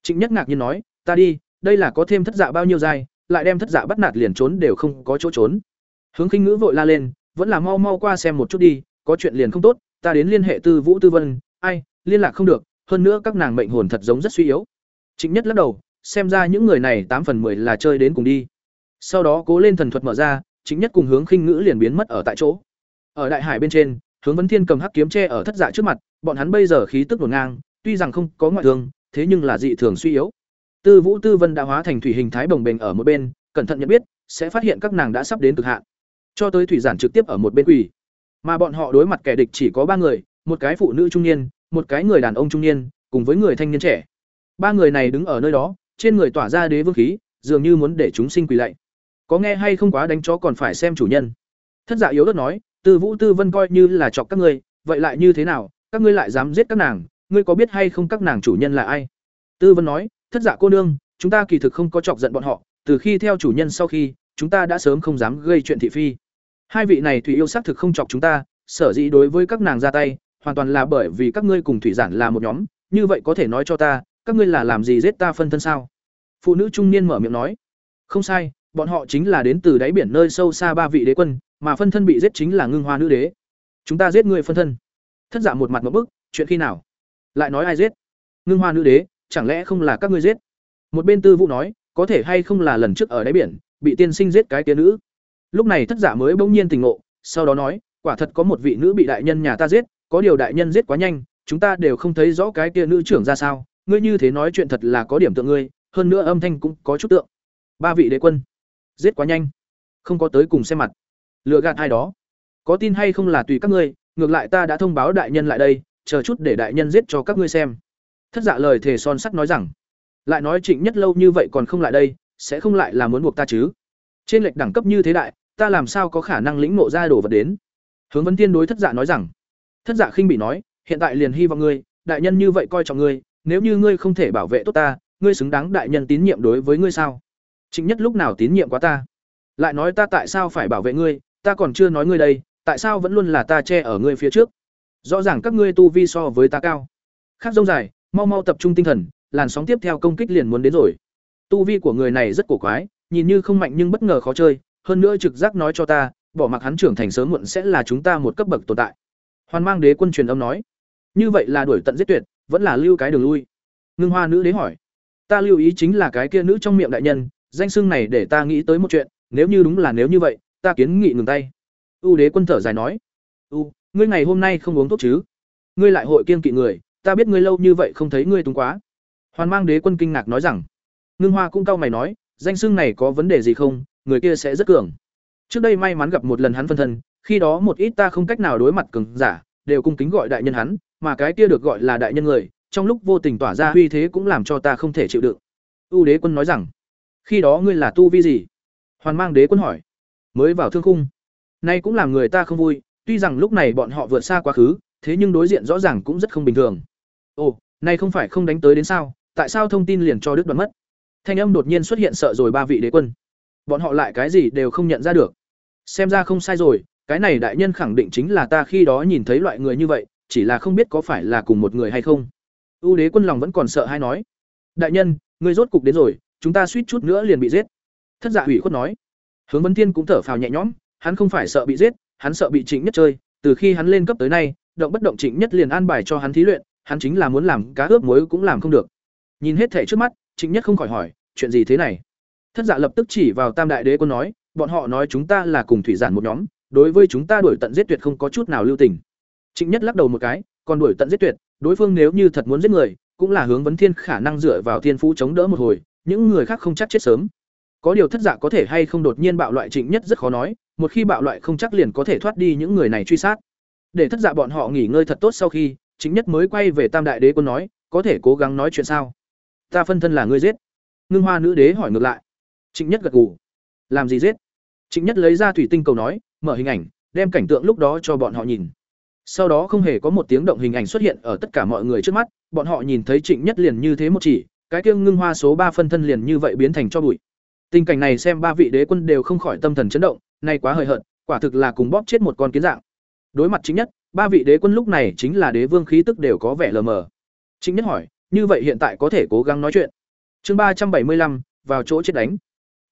S1: Trịnh nhất ngạc nhiên nói, ta đi, đây là có thêm thất dạ bao nhiêu dai lại đem thất dạ bắt nạt liền trốn đều không có chỗ trốn. Hướng khinh ngữ vội la lên, vẫn là mau mau qua xem một chút đi, có chuyện liền không tốt, ta đến liên hệ tư vũ tư vân. Ai, liên lạc không được, hơn nữa các nàng mệnh hồn thật giống rất suy yếu. Trịnh nhất lắc đầu xem ra những người này tám phần mười là chơi đến cùng đi. Sau đó cố lên thần thuật mở ra, chính nhất cùng hướng khinh ngữ liền biến mất ở tại chỗ. Ở đại hải bên trên, hướng vấn thiên cầm hắc kiếm tre ở thất dạ trước mặt, bọn hắn bây giờ khí tức đổ ngang, tuy rằng không có ngoại thương, thế nhưng là dị thường suy yếu. Tư vũ tư vân đã hóa thành thủy hình thái bồng bềnh ở một bên, cẩn thận nhận biết, sẽ phát hiện các nàng đã sắp đến cực hạn. Cho tới thủy giản trực tiếp ở một bên quỷ mà bọn họ đối mặt kẻ địch chỉ có ba người, một cái phụ nữ trung niên, một cái người đàn ông trung niên, cùng với người thanh niên trẻ. Ba người này đứng ở nơi đó trên người tỏa ra đế vương khí, dường như muốn để chúng sinh quỳ lạy. Có nghe hay không quá đánh chó còn phải xem chủ nhân. Thất giả dạ yếu đất nói tư vũ tư vân coi như là chọc các ngươi, vậy lại như thế nào? Các ngươi lại dám giết các nàng, ngươi có biết hay không các nàng chủ nhân là ai? Tư vân nói, thất giả dạ cô nương, chúng ta kỳ thực không có chọc giận bọn họ, từ khi theo chủ nhân sau khi, chúng ta đã sớm không dám gây chuyện thị phi. Hai vị này thủy yêu xác thực không chọc chúng ta, sở dĩ đối với các nàng ra tay, hoàn toàn là bởi vì các ngươi cùng thủy giản là một nhóm, như vậy có thể nói cho ta các ngươi là làm gì giết ta phân thân sao? Phụ nữ trung niên mở miệng nói. Không sai, bọn họ chính là đến từ đáy biển nơi sâu xa ba vị đế quân, mà phân thân bị giết chính là ngưng hoa nữ đế. Chúng ta giết ngươi phân thân. Thất giả một mặt một bức, chuyện khi nào? Lại nói ai giết? Ngưng hoa nữ đế, chẳng lẽ không là các ngươi giết? Một bên tư vũ nói, có thể hay không là lần trước ở đáy biển, bị tiên sinh giết cái tia nữ? Lúc này thất giả mới bỗng nhiên tỉnh ngộ, sau đó nói, quả thật có một vị nữ bị đại nhân nhà ta giết, có điều đại nhân giết quá nhanh, chúng ta đều không thấy rõ cái tia nữ trưởng ra sao ngươi như thế nói chuyện thật là có điểm tượng ngươi, hơn nữa âm thanh cũng có chút tượng. Ba vị đế quân, giết quá nhanh, không có tới cùng xem mặt. Lựa gạt ai đó, có tin hay không là tùy các ngươi, ngược lại ta đã thông báo đại nhân lại đây, chờ chút để đại nhân giết cho các ngươi xem. Thất dạ lời thề son sắt nói rằng, lại nói trịnh nhất lâu như vậy còn không lại đây, sẽ không lại là muốn buộc ta chứ? Trên lệch đẳng cấp như thế đại, ta làm sao có khả năng lĩnh nộ ra đồ vật đến? Hướng vấn tiên đối thất dạ nói rằng, thất dạ khinh bị nói, hiện tại liền hy vọng ngươi, đại nhân như vậy coi trọng ngươi nếu như ngươi không thể bảo vệ tốt ta, ngươi xứng đáng đại nhân tín nhiệm đối với ngươi sao? Chính nhất lúc nào tín nhiệm quá ta? Lại nói ta tại sao phải bảo vệ ngươi? Ta còn chưa nói ngươi đây, tại sao vẫn luôn là ta che ở ngươi phía trước? Rõ ràng các ngươi tu vi so với ta cao. Khác rông dài, mau mau tập trung tinh thần, làn sóng tiếp theo công kích liền muốn đến rồi. Tu vi của người này rất cổ quái, nhìn như không mạnh nhưng bất ngờ khó chơi, hơn nữa trực giác nói cho ta, bỏ mặc hắn trưởng thành sớm muộn sẽ là chúng ta một cấp bậc tồn tại. Hoàn mang đế quân truyền âm nói, như vậy là đuổi tận giết tuyệt vẫn là lưu cái đường lui. Ngưng hoa nữ đế hỏi, ta lưu ý chính là cái kia nữ trong miệng đại nhân, danh xưng này để ta nghĩ tới một chuyện, nếu như đúng là nếu như vậy, ta kiến nghị ngừng tay. U đế quân thở dài nói, u, ngươi ngày hôm nay không uống thuốc chứ? Ngươi lại hội kiên kỵ người, ta biết ngươi lâu như vậy không thấy ngươi túng quá. Hoàn mang đế quân kinh ngạc nói rằng, ngưng hoa cũng cau mày nói, danh xưng này có vấn đề gì không? Người kia sẽ rất cường. Trước đây may mắn gặp một lần hắn phân thân, khi đó một ít ta không cách nào đối mặt cường giả, đều cung kính gọi đại nhân hắn mà cái kia được gọi là đại nhân người, trong lúc vô tình tỏa ra uy thế cũng làm cho ta không thể chịu đựng. U đế quân nói rằng, khi đó ngươi là tu vi gì? Hoàn mang đế quân hỏi. Mới vào thương khung. Nay cũng làm người ta không vui, tuy rằng lúc này bọn họ vượt xa quá khứ, thế nhưng đối diện rõ ràng cũng rất không bình thường. Ồ, nay không phải không đánh tới đến sao? Tại sao thông tin liền cho đứt đoạn mất? Thanh âm đột nhiên xuất hiện sợ rồi ba vị đế quân. Bọn họ lại cái gì đều không nhận ra được. Xem ra không sai rồi, cái này đại nhân khẳng định chính là ta khi đó nhìn thấy loại người như vậy chỉ là không biết có phải là cùng một người hay không. U đế quân lòng vẫn còn sợ hay nói, đại nhân người rốt cục đến rồi, chúng ta suýt chút nữa liền bị giết. Thất dạ hủy khuất nói, hướng vấn thiên cũng thở phào nhẹ nhõm, hắn không phải sợ bị giết, hắn sợ bị trịnh nhất chơi, từ khi hắn lên cấp tới nay, động bất động trịnh nhất liền an bài cho hắn thí luyện, hắn chính là muốn làm cá ướp muối cũng làm không được. Nhìn hết thể trước mắt, trịnh nhất không khỏi hỏi, chuyện gì thế này? Thất dạ lập tức chỉ vào tam đại đế quân nói, bọn họ nói chúng ta là cùng thủy giản một nhóm, đối với chúng ta đuổi tận giết tuyệt không có chút nào lưu tình trịnh nhất lắc đầu một cái, còn đuổi tận giết tuyệt, đối phương nếu như thật muốn giết người, cũng là hướng vấn thiên khả năng dựa vào thiên phú chống đỡ một hồi, những người khác không chắc chết sớm. Có điều thất dạ có thể hay không đột nhiên bạo loại trịnh nhất rất khó nói, một khi bạo loại không chắc liền có thể thoát đi những người này truy sát. Để thất dạ bọn họ nghỉ ngơi thật tốt sau khi chính nhất mới quay về tam đại đế quân nói, có thể cố gắng nói chuyện sao? Ta phân thân là ngươi giết. Ngưng hoa nữ đế hỏi ngược lại. Trịnh nhất gật gù. Làm gì giết? Trịnh nhất lấy ra thủy tinh cầu nói, mở hình ảnh, đem cảnh tượng lúc đó cho bọn họ nhìn sau đó không hề có một tiếng động hình ảnh xuất hiện ở tất cả mọi người trước mắt, bọn họ nhìn thấy trịnh nhất liền như thế một chỉ, cái kia ngưng hoa số ba phân thân liền như vậy biến thành cho bụi. Tình cảnh này xem ba vị đế quân đều không khỏi tâm thần chấn động, nay quá hời hợt, quả thực là cùng bóp chết một con kiến dạng. Đối mặt chính nhất, ba vị đế quân lúc này chính là đế vương khí tức đều có vẻ lờ mờ. Chính nhất hỏi, như vậy hiện tại có thể cố gắng nói chuyện? Chương ba trăm bảy mươi lăm, vào chỗ chết đánh.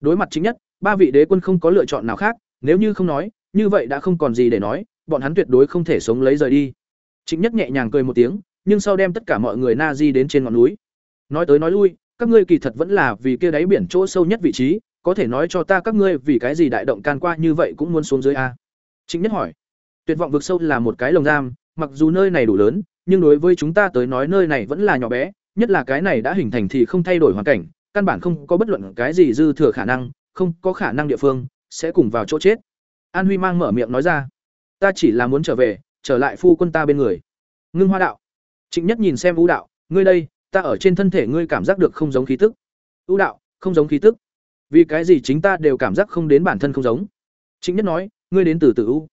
S1: Đối mặt chính nhất, ba vị đế quân không có lựa chọn nào khác, nếu như không nói, như vậy đã không còn gì để nói bọn hắn tuyệt đối không thể sống lấy rời đi. Trịnh nhất nhẹ nhàng cười một tiếng, nhưng sau đem tất cả mọi người na di đến trên ngọn núi. Nói tới nói lui, các ngươi kỳ thật vẫn là vì kia đáy biển chỗ sâu nhất vị trí, có thể nói cho ta các ngươi vì cái gì đại động can qua như vậy cũng muốn xuống dưới a. Trịnh nhất hỏi, tuyệt vọng vực sâu là một cái lồng giam, mặc dù nơi này đủ lớn, nhưng đối với chúng ta tới nói nơi này vẫn là nhỏ bé, nhất là cái này đã hình thành thì không thay đổi hoàn cảnh, căn bản không có bất luận cái gì dư thừa khả năng, không có khả năng địa phương sẽ cùng vào chỗ chết. An huy mang mở miệng nói ra ta chỉ là muốn trở về, trở lại phu quân ta bên người. Ngưng hoa đạo. Trịnh nhất nhìn xem ưu đạo, ngươi đây, ta ở trên thân thể ngươi cảm giác được không giống khí tức. Ưu đạo, không giống khí tức. Vì cái gì chính ta đều cảm giác không đến bản thân không giống? Trịnh nhất nói, ngươi đến từ từ ưu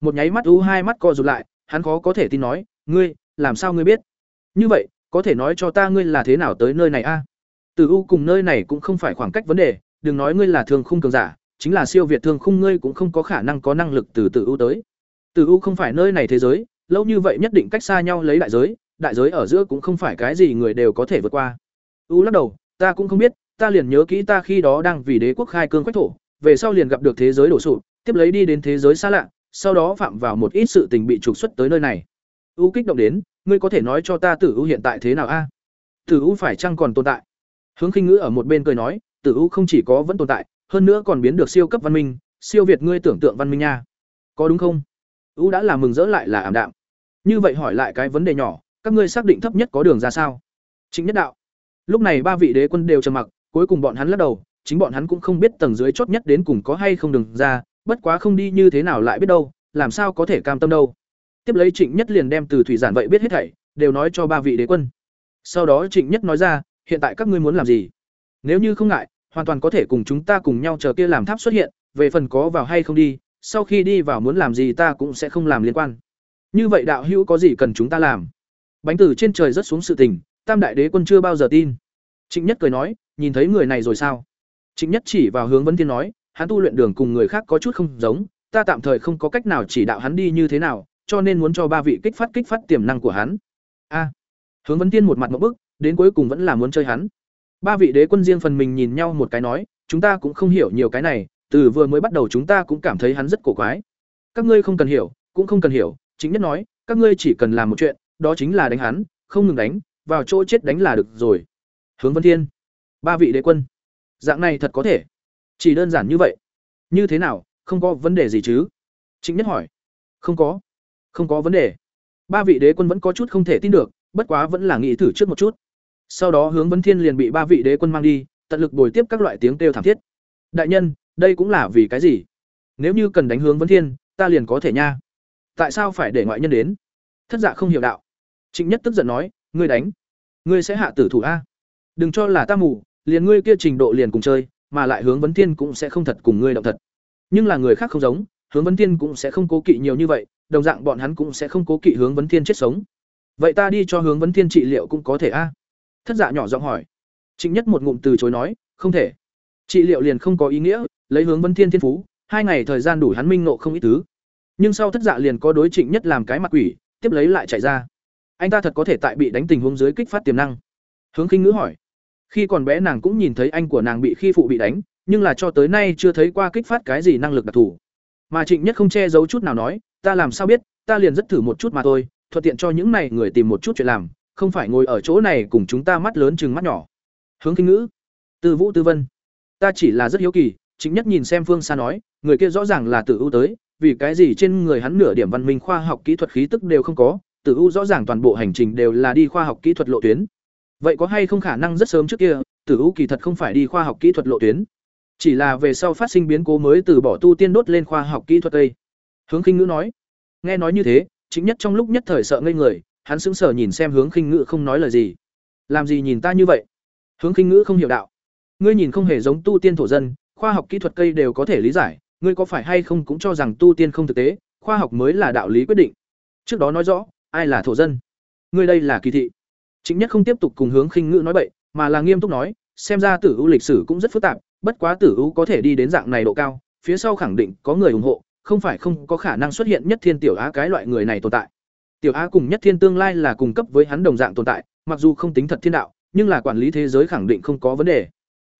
S1: một nháy mắt ưu hai mắt co rụt lại, hắn khó có thể tin nói, ngươi, làm sao ngươi biết? Như vậy, có thể nói cho ta ngươi là thế nào tới nơi này a? À? từ ưu cùng nơi này cũng không phải khoảng cách vấn đề, đừng nói ngươi là thường khung cường giả, chính là siêu việt thường khung ngươi cũng không có khả năng có năng lực từ từ ưu tới. Tử U không phải nơi này thế giới, lâu như vậy nhất định cách xa nhau lấy đại giới đại giới ở giữa cũng không phải cái gì người đều có thể vượt qua. U lắc đầu, ta cũng không biết, ta liền nhớ kỹ ta khi đó đang vì đế quốc khai cương quách thổ, về sau liền gặp được thế giới đổ sụp, tiếp lấy đi đến thế giới xa lạ, sau đó phạm vào một ít sự tình bị trục xuất tới nơi này. U kích động đến, ngươi có thể nói cho ta tử u hiện tại thế nào a? Tử u phải chăng còn tồn tại? Hướng khinh ngữ ở một bên cười nói, tử u không chỉ có vẫn tồn tại, hơn nữa còn biến được siêu cấp văn minh, siêu việt ngươi tưởng tượng văn minh nha. Có đúng không? U đã làm mừng rỡ lại là ảm đạm. Như vậy hỏi lại cái vấn đề nhỏ các ngươi xác định thấp nhất có đường ra sao? Chính nhất đạo. Lúc này ba vị đế quân đều trầm mặc cuối cùng bọn hắn lắc đầu chính bọn hắn cũng không biết tầng dưới chót nhất đến cùng có hay không đường ra bất quá không đi như thế nào lại biết đâu làm sao có thể cam tâm đâu. Tiếp lấy trịnh nhất liền đem từ thủy giản vậy biết hết thảy đều nói cho ba vị đế quân. Sau đó trịnh nhất nói ra hiện tại các ngươi muốn làm gì? Nếu như không ngại hoàn toàn có thể cùng chúng ta cùng nhau chờ kia làm tháp xuất hiện, về phần có vào hay không đi, sau khi đi vào muốn làm gì ta cũng sẽ không làm liên quan. Như vậy đạo hữu có gì cần chúng ta làm? Bánh từ trên trời rất xuống sự tình, Tam đại đế quân chưa bao giờ tin. Trịnh Nhất cười nói, nhìn thấy người này rồi sao? Trịnh Nhất chỉ vào hướng Vấn Thiên nói, hắn tu luyện đường cùng người khác có chút không giống, ta tạm thời không có cách nào chỉ đạo hắn đi như thế nào, cho nên muốn cho ba vị kích phát kích phát tiềm năng của hắn. A. hướng Vấn Thiên một mặt một bức, đến cuối cùng vẫn là muốn chơi hắn. Ba vị đế quân riêng phần mình nhìn nhau một cái nói, chúng ta cũng không hiểu nhiều cái này, từ vừa mới bắt đầu chúng ta cũng cảm thấy hắn rất cổ quái. Các ngươi không cần hiểu, cũng không cần hiểu, chính nhất nói, các ngươi chỉ cần làm một chuyện, đó chính là đánh hắn, không ngừng đánh, vào chỗ chết đánh là được rồi. Hướng Vân Thiên, ba vị đế quân, dạng này thật có thể. Chỉ đơn giản như vậy. Như thế nào, không có vấn đề gì chứ? chính Nhất hỏi. Không có. Không có vấn đề. Ba vị đế quân vẫn có chút không thể tin được, bất quá vẫn là nghĩ thử trước một chút. Sau đó Hướng Vân Thiên liền bị ba vị đế quân mang đi, tận lực bồi tiếp các loại tiếng kêu thảm thiết. Đại nhân, đây cũng là vì cái gì? Nếu như cần đánh Hướng vấn Thiên, ta liền có thể nha. Tại sao phải để ngoại nhân đến? Thất Dạ không hiểu đạo. Trịnh Nhất tức giận nói, ngươi đánh, ngươi sẽ hạ tử thủ a. Đừng cho là ta mù, liền ngươi kia trình độ liền cùng chơi, mà lại Hướng Vấn Thiên cũng sẽ không thật cùng ngươi động thật. Nhưng là người khác không giống, Hướng Vấn Thiên cũng sẽ không cố kỵ nhiều như vậy, đồng dạng bọn hắn cũng sẽ không cố kỵ Hướng Vấn Thiên chết sống. Vậy ta đi cho Hướng Vấn Thiên trị liệu cũng có thể a? Thất Dạ nhỏ giọng hỏi. Trịnh Nhất một ngụm từ chối nói, không thể. Trị liệu liền không có ý nghĩa, lấy Hướng Vấn Thiên thiên phú, hai ngày thời gian đủ hắn minh nộ không ít thứ. Nhưng sau Thất Dạ liền có đối Trịnh Nhất làm cái mặt quỷ, tiếp lấy lại chạy ra. Anh ta thật có thể tại bị đánh tình huống dưới kích phát tiềm năng. Hướng Khinh Ngữ hỏi. Khi còn bé nàng cũng nhìn thấy anh của nàng bị khi phụ bị đánh, nhưng là cho tới nay chưa thấy qua kích phát cái gì năng lực đặc thù. Mà Trịnh Nhất không che giấu chút nào nói, ta làm sao biết, ta liền rất thử một chút mà thôi, thuận tiện cho những này người tìm một chút chuyện làm, không phải ngồi ở chỗ này cùng chúng ta mắt lớn chừng mắt nhỏ. Hướng Kinh Ngữ, Từ Vũ Tư Vân, ta chỉ là rất hiếu kỳ, Trịnh Nhất nhìn xem Phương Sa nói, người kia rõ ràng là Tử ưu tới, vì cái gì trên người hắn nửa điểm văn minh khoa học kỹ thuật khí tức đều không có, Tử ưu rõ ràng toàn bộ hành trình đều là đi khoa học kỹ thuật lộ tuyến. Vậy có hay không khả năng rất sớm trước kia, Tử ưu kỳ thật không phải đi khoa học kỹ thuật lộ tuyến, chỉ là về sau phát sinh biến cố mới từ bỏ tu tiên đốt lên khoa học kỹ thuật tây. Hướng Khinh Ngữ nói. Nghe nói như thế, chính nhất trong lúc nhất thời sợ ngây người, hắn sững sờ nhìn xem Hướng Khinh Ngữ không nói lời gì. Làm gì nhìn ta như vậy? Hướng Khinh Ngữ không hiểu đạo. Ngươi nhìn không hề giống tu tiên thổ dân, khoa học kỹ thuật cây đều có thể lý giải, ngươi có phải hay không cũng cho rằng tu tiên không thực tế, khoa học mới là đạo lý quyết định. Trước đó nói rõ, ai là thổ dân? Ngươi đây là kỳ thị. Chính nhất không tiếp tục cùng hướng khinh ngữ nói bậy, mà là nghiêm túc nói, xem ra tử u lịch sử cũng rất phức tạp, bất quá tử u có thể đi đến dạng này độ cao, phía sau khẳng định có người ủng hộ, không phải không có khả năng xuất hiện nhất thiên tiểu á cái loại người này tồn tại. Tiểu á cùng nhất thiên tương lai là cùng cấp với hắn đồng dạng tồn tại, mặc dù không tính thật thiên đạo, nhưng là quản lý thế giới khẳng định không có vấn đề.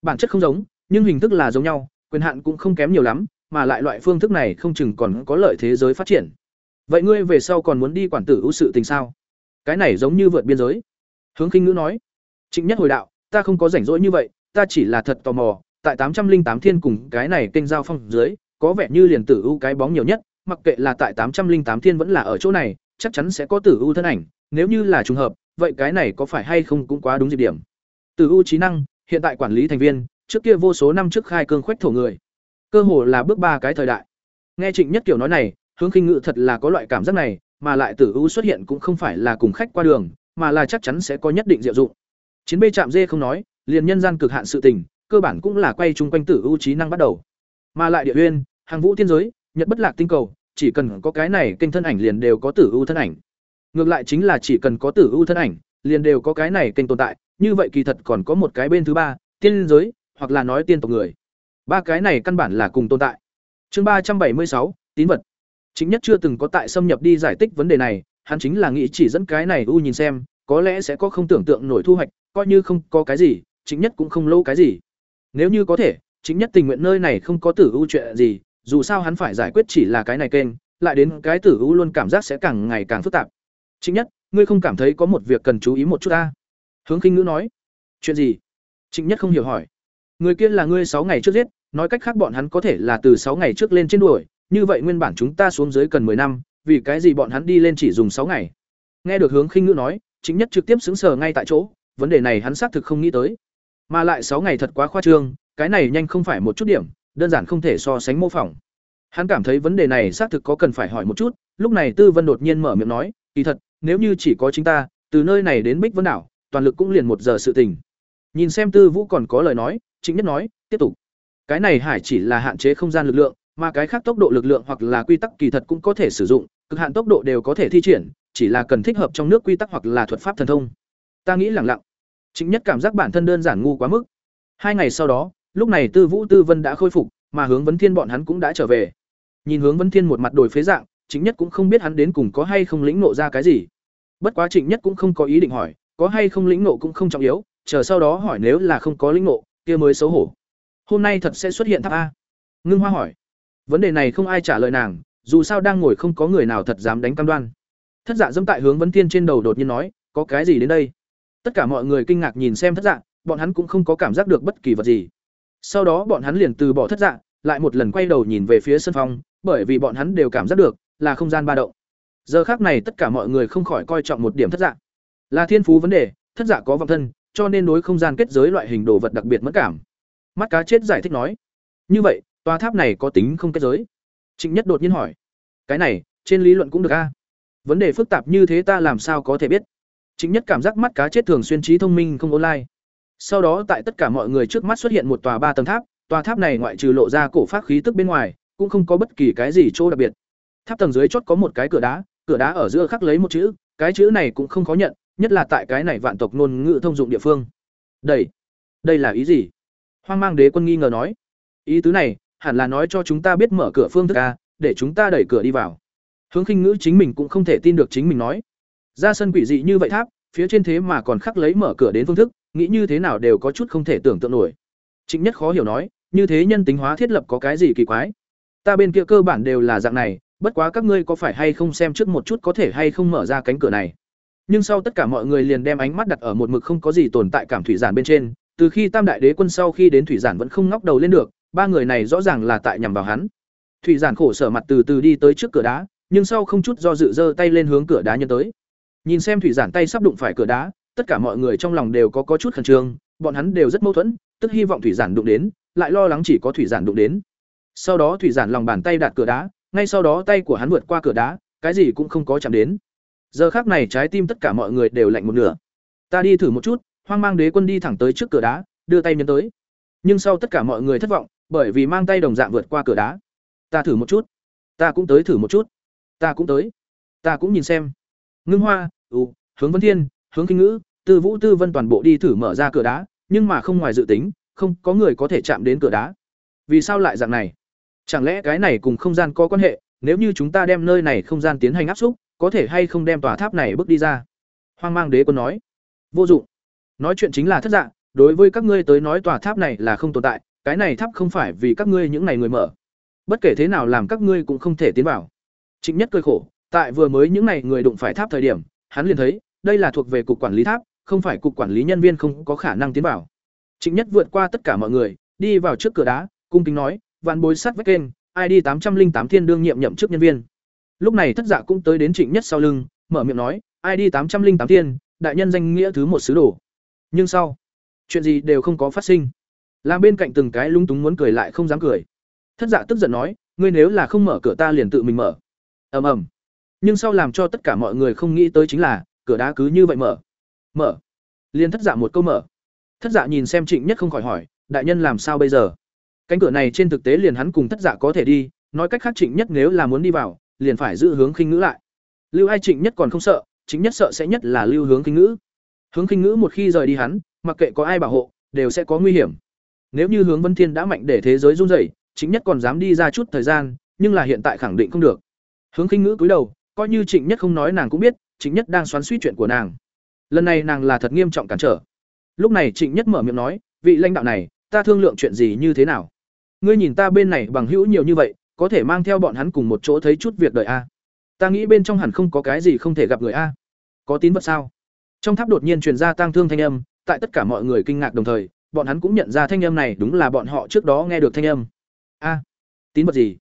S1: Bản chất không giống, nhưng hình thức là giống nhau, quyền hạn cũng không kém nhiều lắm, mà lại loại phương thức này không chừng còn có lợi thế giới phát triển. Vậy ngươi về sau còn muốn đi quản tử ưu sự tình sao? Cái này giống như vượt biên giới. Hướng Khinh Ngữ nói. Trịnh Nhất hồi đạo, ta không có rảnh rỗi như vậy, ta chỉ là thật tò mò, tại tám trăm linh tám thiên cùng cái này kênh giao phong dưới, có vẻ như liền tử ưu cái bóng nhiều nhất, mặc kệ là tại tám trăm linh tám thiên vẫn là ở chỗ này, chắc chắn sẽ có tử ưu thân ảnh, nếu như là trùng hợp, vậy cái này có phải hay không cũng quá đúng dịp điểm. Tử ưu trí năng, hiện tại quản lý thành viên, trước kia vô số năm trước khai cương khoách thổ người. Cơ hồ là bước ba cái thời đại. Nghe trịnh nhất kiểu nói này, hướng khinh ngự thật là có loại cảm giác này, mà lại tử ưu xuất hiện cũng không phải là cùng khách qua đường, mà là chắc chắn sẽ có nhất định diệu dụng. Chiến bê chạm dê không nói, liền nhân gian cực hạn sự tình, cơ bản cũng là quay chung quanh tử ưu trí năng bắt đầu. Mà lại địa uyên, hàng vũ tiên giới, nhật bất lạc tinh cầu, chỉ cần có cái này kênh thân ảnh liền đều có tử ưu thân ảnh. Ngược lại chính là chỉ cần có tử ưu thân ảnh, liền đều có cái này kênh tồn tại, như vậy kỳ thật còn có một cái bên thứ ba, tiên giới hoặc là nói tiên tộc người. Ba cái này căn bản là cùng tồn tại. Chương ba trăm bảy mươi sáu, tín vật. Chính nhất chưa từng có tại xâm nhập đi giải thích vấn đề này, hắn chính là nghĩ chỉ dẫn cái này u nhìn xem, có lẽ sẽ có không tưởng tượng nổi thu hoạch, coi như không có cái gì, chính nhất cũng không lâu cái gì. Nếu như có thể, chính nhất tình nguyện nơi này không có tử u chuyện gì, dù sao hắn phải giải quyết chỉ là cái này kênh, lại đến cái tử u luôn cảm giác sẽ càng ngày càng phức tạp. Chính nhất, ngươi không cảm thấy có một việc cần chú ý một chút ta? Hướng khinh ngữ nói. Chuyện gì? Trịnh nhất không hiểu hỏi. Người kia là ngươi sáu ngày trước giết, nói cách khác bọn hắn có thể là từ sáu ngày trước lên trên đuổi, như vậy nguyên bản chúng ta xuống dưới cần 10 năm, vì cái gì bọn hắn đi lên chỉ dùng sáu ngày. Nghe được hướng khinh ngữ nói, chính nhất trực tiếp xứng sở ngay tại chỗ, vấn đề này hắn xác thực không nghĩ tới. Mà lại sáu ngày thật quá khoa trương, cái này nhanh không phải một chút điểm, đơn giản không thể so sánh mô phỏng. Hắn cảm thấy vấn đề này xác thực có cần phải hỏi một chút, lúc này Tư Vân đột nhiên mở miệng nói, kỳ thật, nếu như chỉ có chính ta, từ nơi này đến Bích Vân đảo, toàn lực cũng liền một giờ sự tình. Nhìn xem Tư Vũ còn có lời nói, Trịnh Nhất nói, tiếp tục. Cái này hải chỉ là hạn chế không gian lực lượng mà cái khác tốc độ lực lượng hoặc là quy tắc kỳ thật cũng có thể sử dụng cực hạn tốc độ đều có thể thi triển chỉ là cần thích hợp trong nước quy tắc hoặc là thuật pháp thần thông. Ta nghĩ lẳng lặng. Chính nhất cảm giác bản thân đơn giản ngu quá mức. Hai ngày sau đó lúc này tư vũ tư vân đã khôi phục mà hướng vấn thiên bọn hắn cũng đã trở về. Nhìn hướng vấn thiên một mặt đổi phế dạng chính nhất cũng không biết hắn đến cùng có hay không lĩnh nộ ra cái gì. Bất quá trịnh nhất cũng không có ý định hỏi có hay không lĩnh nộ cũng không trọng yếu chờ sau đó hỏi nếu là không có lĩnh nộ kia mới xấu hổ. Hôm nay thật sẽ xuất hiện tháp a. Ngưng hoa hỏi. Vấn đề này không ai trả lời nàng, dù sao đang ngồi không có người nào thật dám đánh cam đoan. Thất dạ dâm tại hướng vấn thiên trên đầu đột nhiên nói, có cái gì đến đây? Tất cả mọi người kinh ngạc nhìn xem thất dạ bọn hắn cũng không có cảm giác được bất kỳ vật gì. Sau đó bọn hắn liền từ bỏ thất dạ lại một lần quay đầu nhìn về phía sân phong, bởi vì bọn hắn đều cảm giác được là không gian ba động. Giờ khác này tất cả mọi người không khỏi coi trọng một điểm thất dạ. Là thiên phú vấn đề, thất dạ có vọng thân cho nên đối không gian kết giới loại hình đồ vật đặc biệt mất cảm. Mắt cá chết giải thích nói, như vậy, tòa tháp này có tính không kết giới? Trịnh nhất đột nhiên hỏi, cái này, trên lý luận cũng được a. Vấn đề phức tạp như thế ta làm sao có thể biết? Trịnh nhất cảm giác mắt cá chết thường xuyên trí thông minh không online. Sau đó tại tất cả mọi người trước mắt xuất hiện một tòa ba tầng tháp, tòa tháp này ngoại trừ lộ ra cổ phát khí tức bên ngoài, cũng không có bất kỳ cái gì chỗ đặc biệt. Tháp tầng dưới chốt có một cái cửa đá cửa đá ở giữa khắc lấy một chữ, cái chữ này cũng không khó nhận nhất là tại cái này vạn tộc ngôn ngữ thông dụng địa phương. Đây đây là ý gì? Hoang mang đế quân nghi ngờ nói. Ý tứ này, hẳn là nói cho chúng ta biết mở cửa phương thức a, để chúng ta đẩy cửa đi vào. Hướng khinh ngữ chính mình cũng không thể tin được chính mình nói. Ra sân quỷ dị như vậy tháp, phía trên thế mà còn khắc lấy mở cửa đến phương thức, nghĩ như thế nào đều có chút không thể tưởng tượng nổi. Trịnh nhất khó hiểu nói, như thế nhân tính hóa thiết lập có cái gì kỳ quái? Ta bên kia cơ bản đều là dạng này, bất quá các ngươi có phải hay không xem trước một chút có thể hay không mở ra cánh cửa này? Nhưng sau tất cả mọi người liền đem ánh mắt đặt ở một mực không có gì tồn tại cảm thủy giản bên trên, từ khi tam đại đế quân sau khi đến thủy giản vẫn không ngóc đầu lên được, ba người này rõ ràng là tại nhằm vào hắn. Thủy giản khổ sở mặt từ từ đi tới trước cửa đá, nhưng sau không chút do dự giơ tay lên hướng cửa đá nhân tới. Nhìn xem thủy giản tay sắp đụng phải cửa đá, tất cả mọi người trong lòng đều có có chút khẩn trương, bọn hắn đều rất mâu thuẫn, tức hy vọng thủy giản đụng đến, lại lo lắng chỉ có thủy giản đụng đến. Sau đó thủy giản lòng bàn tay đạt cửa đá, ngay sau đó tay của hắn vượt qua cửa đá, cái gì cũng không có chạm đến giờ khác này trái tim tất cả mọi người đều lạnh một nửa. Ta đi thử một chút hoang mang đế quân đi thẳng tới trước cửa đá đưa tay nhấn tới. Nhưng sau tất cả mọi người thất vọng bởi vì mang tay đồng dạng vượt qua cửa đá. Ta thử một chút. Ta cũng tới thử một chút. Ta cũng tới. Ta cũng nhìn xem. Ngưng hoa ừ, hướng vân thiên hướng kinh ngữ tư vũ tư vân toàn bộ đi thử mở ra cửa đá nhưng mà không ngoài dự tính không có người có thể chạm đến cửa đá. Vì sao lại dạng này? Chẳng lẽ cái này cùng không gian có quan hệ? Nếu như chúng ta đem nơi này không gian tiến hành áp xúc có thể hay không đem tòa tháp này bước đi ra? Hoang mang đế quân nói. Vô dụng. Nói chuyện chính là thất dạng, đối với các ngươi tới nói tòa tháp này là không tồn tại, cái này tháp không phải vì các ngươi những ngày người mở. Bất kể thế nào làm các ngươi cũng không thể tiến vào. Trịnh nhất cơi khổ, tại vừa mới những ngày người đụng phải tháp thời điểm, hắn liền thấy, đây là thuộc về cục quản lý tháp, không phải cục quản lý nhân viên không có khả năng tiến vào. Trịnh nhất vượt qua tất cả mọi người, đi vào trước cửa đá, cung kính nói, vạn bối sắt vách kênh id tám trăm linh tám thiên đương nhiệm nhậm chức nhân viên lúc này thất dạ cũng tới đến trịnh nhất sau lưng, mở miệng nói id tám trăm linh tám thiên đại nhân danh nghĩa thứ một sứ đồ. Nhưng sau, chuyện gì đều không có phát sinh. Làm bên cạnh từng cái lung túng muốn cười lại không dám cười. Thất dạ tức giận nói, ngươi nếu là không mở cửa ta liền tự mình mở. Ầm ầm. Nhưng sau làm cho tất cả mọi người không nghĩ tới chính là, cửa đá cứ như vậy mở. Mở. Liền thất dạ một câu mở. Thất dạ nhìn xem trịnh nhất không khỏi hỏi, đại nhân làm sao bây giờ? Cánh cửa này trên thực tế liền hắn cùng thất dạ có thể đi, nói cách khác trịnh nhất nếu là muốn đi vào liền phải giữ hướng khinh ngữ lại. Lưu ai trịnh nhất còn không sợ, chính nhất sợ sẽ nhất là lưu hướng khinh ngữ. Hướng khinh ngữ một khi rời đi hắn, mặc kệ có ai bảo hộ, đều sẽ có nguy hiểm. Nếu như hướng vân thiên đã mạnh để thế giới run rẩy, chính nhất còn dám đi ra chút thời gian, nhưng là hiện tại khẳng định không được. Hướng khinh ngữ cúi đầu, coi như trịnh nhất không nói nàng cũng biết, trịnh nhất đang xoắn suýt chuyện của nàng. Lần này nàng là thật nghiêm trọng cản trở. Lúc này trịnh nhất mở miệng nói, vị lãnh đạo này, ta thương lượng chuyện gì như thế nào? Ngươi nhìn ta bên này bằng hữu nhiều như vậy có thể mang theo bọn hắn cùng một chỗ thấy chút việc đời a. Ta nghĩ bên trong hẳn không có cái gì không thể gặp người a. Có tín vật sao? Trong tháp đột nhiên truyền ra tang thương thanh âm, tại tất cả mọi người kinh ngạc đồng thời, bọn hắn cũng nhận ra thanh âm này đúng là bọn họ trước đó nghe được thanh âm. A, tín vật gì?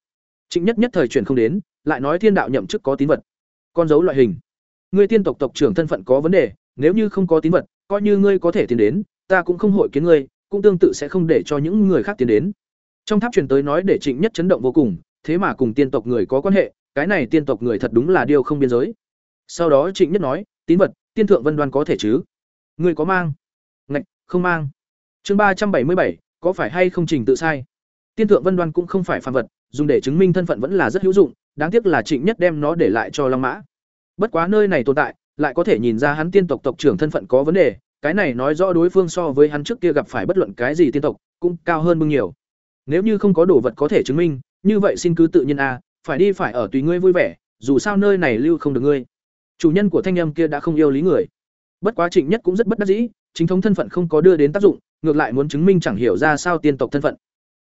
S1: Trịnh nhất nhất thời truyền không đến, lại nói thiên đạo nhậm chức có tín vật. Con dấu loại hình. Ngươi tiên tộc tộc trưởng thân phận có vấn đề, nếu như không có tín vật, coi như ngươi có thể tiến đến, ta cũng không hội kiến ngươi, cũng tương tự sẽ không để cho những người khác tiến đến trong tháp truyền tới nói để trịnh nhất chấn động vô cùng, thế mà cùng tiên tộc người có quan hệ, cái này tiên tộc người thật đúng là điều không biên giới. Sau đó trịnh nhất nói, tín vật, tiên thượng vân đoan có thể chứ? Ngươi có mang? Ngạch, không mang. Chương ba trăm bảy mươi bảy, có phải hay không trình tự sai? Tiên thượng vân đoan cũng không phải phàm vật, dùng để chứng minh thân phận vẫn là rất hữu dụng, đáng tiếc là trịnh nhất đem nó để lại cho long mã. Bất quá nơi này tồn tại, lại có thể nhìn ra hắn tiên tộc tộc trưởng thân phận có vấn đề, cái này nói rõ đối phương so với hắn trước kia gặp phải bất luận cái gì tiên tộc, cũng cao hơn bưng nhiều nếu như không có đồ vật có thể chứng minh, như vậy xin cứ tự nhiên a phải đi phải ở tùy ngươi vui vẻ, dù sao nơi này lưu không được ngươi. Chủ nhân của thanh âm kia đã không yêu lý người. Bất quá trịnh nhất cũng rất bất đắc dĩ, chính thống thân phận không có đưa đến tác dụng, ngược lại muốn chứng minh chẳng hiểu ra sao tiên tộc thân phận.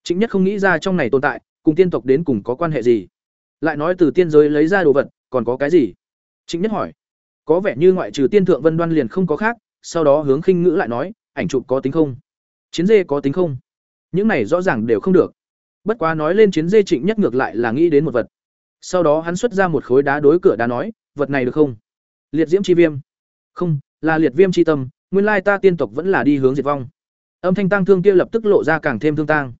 S1: Trịnh nhất không nghĩ ra trong này tồn tại, cùng tiên tộc đến cùng có quan hệ gì. Lại nói từ tiên giới lấy ra đồ vật, còn có cái gì? Trịnh nhất hỏi. Có vẻ như ngoại trừ tiên thượng vân đoan liền không có khác, sau đó hướng khinh ngữ lại nói, ảnh chụp có tính không? Chiến dê có tính không? Những này rõ ràng đều không được. Bất quá nói lên chiến dê trịnh nhất ngược lại là nghĩ đến một vật. Sau đó hắn xuất ra một khối đá đối cửa đá nói, vật này được không? Liệt diễm chi viêm. Không, là liệt viêm chi tâm, nguyên lai ta tiên tộc vẫn là đi hướng diệt vong. Âm thanh tăng thương kia lập tức lộ ra càng thêm thương tang.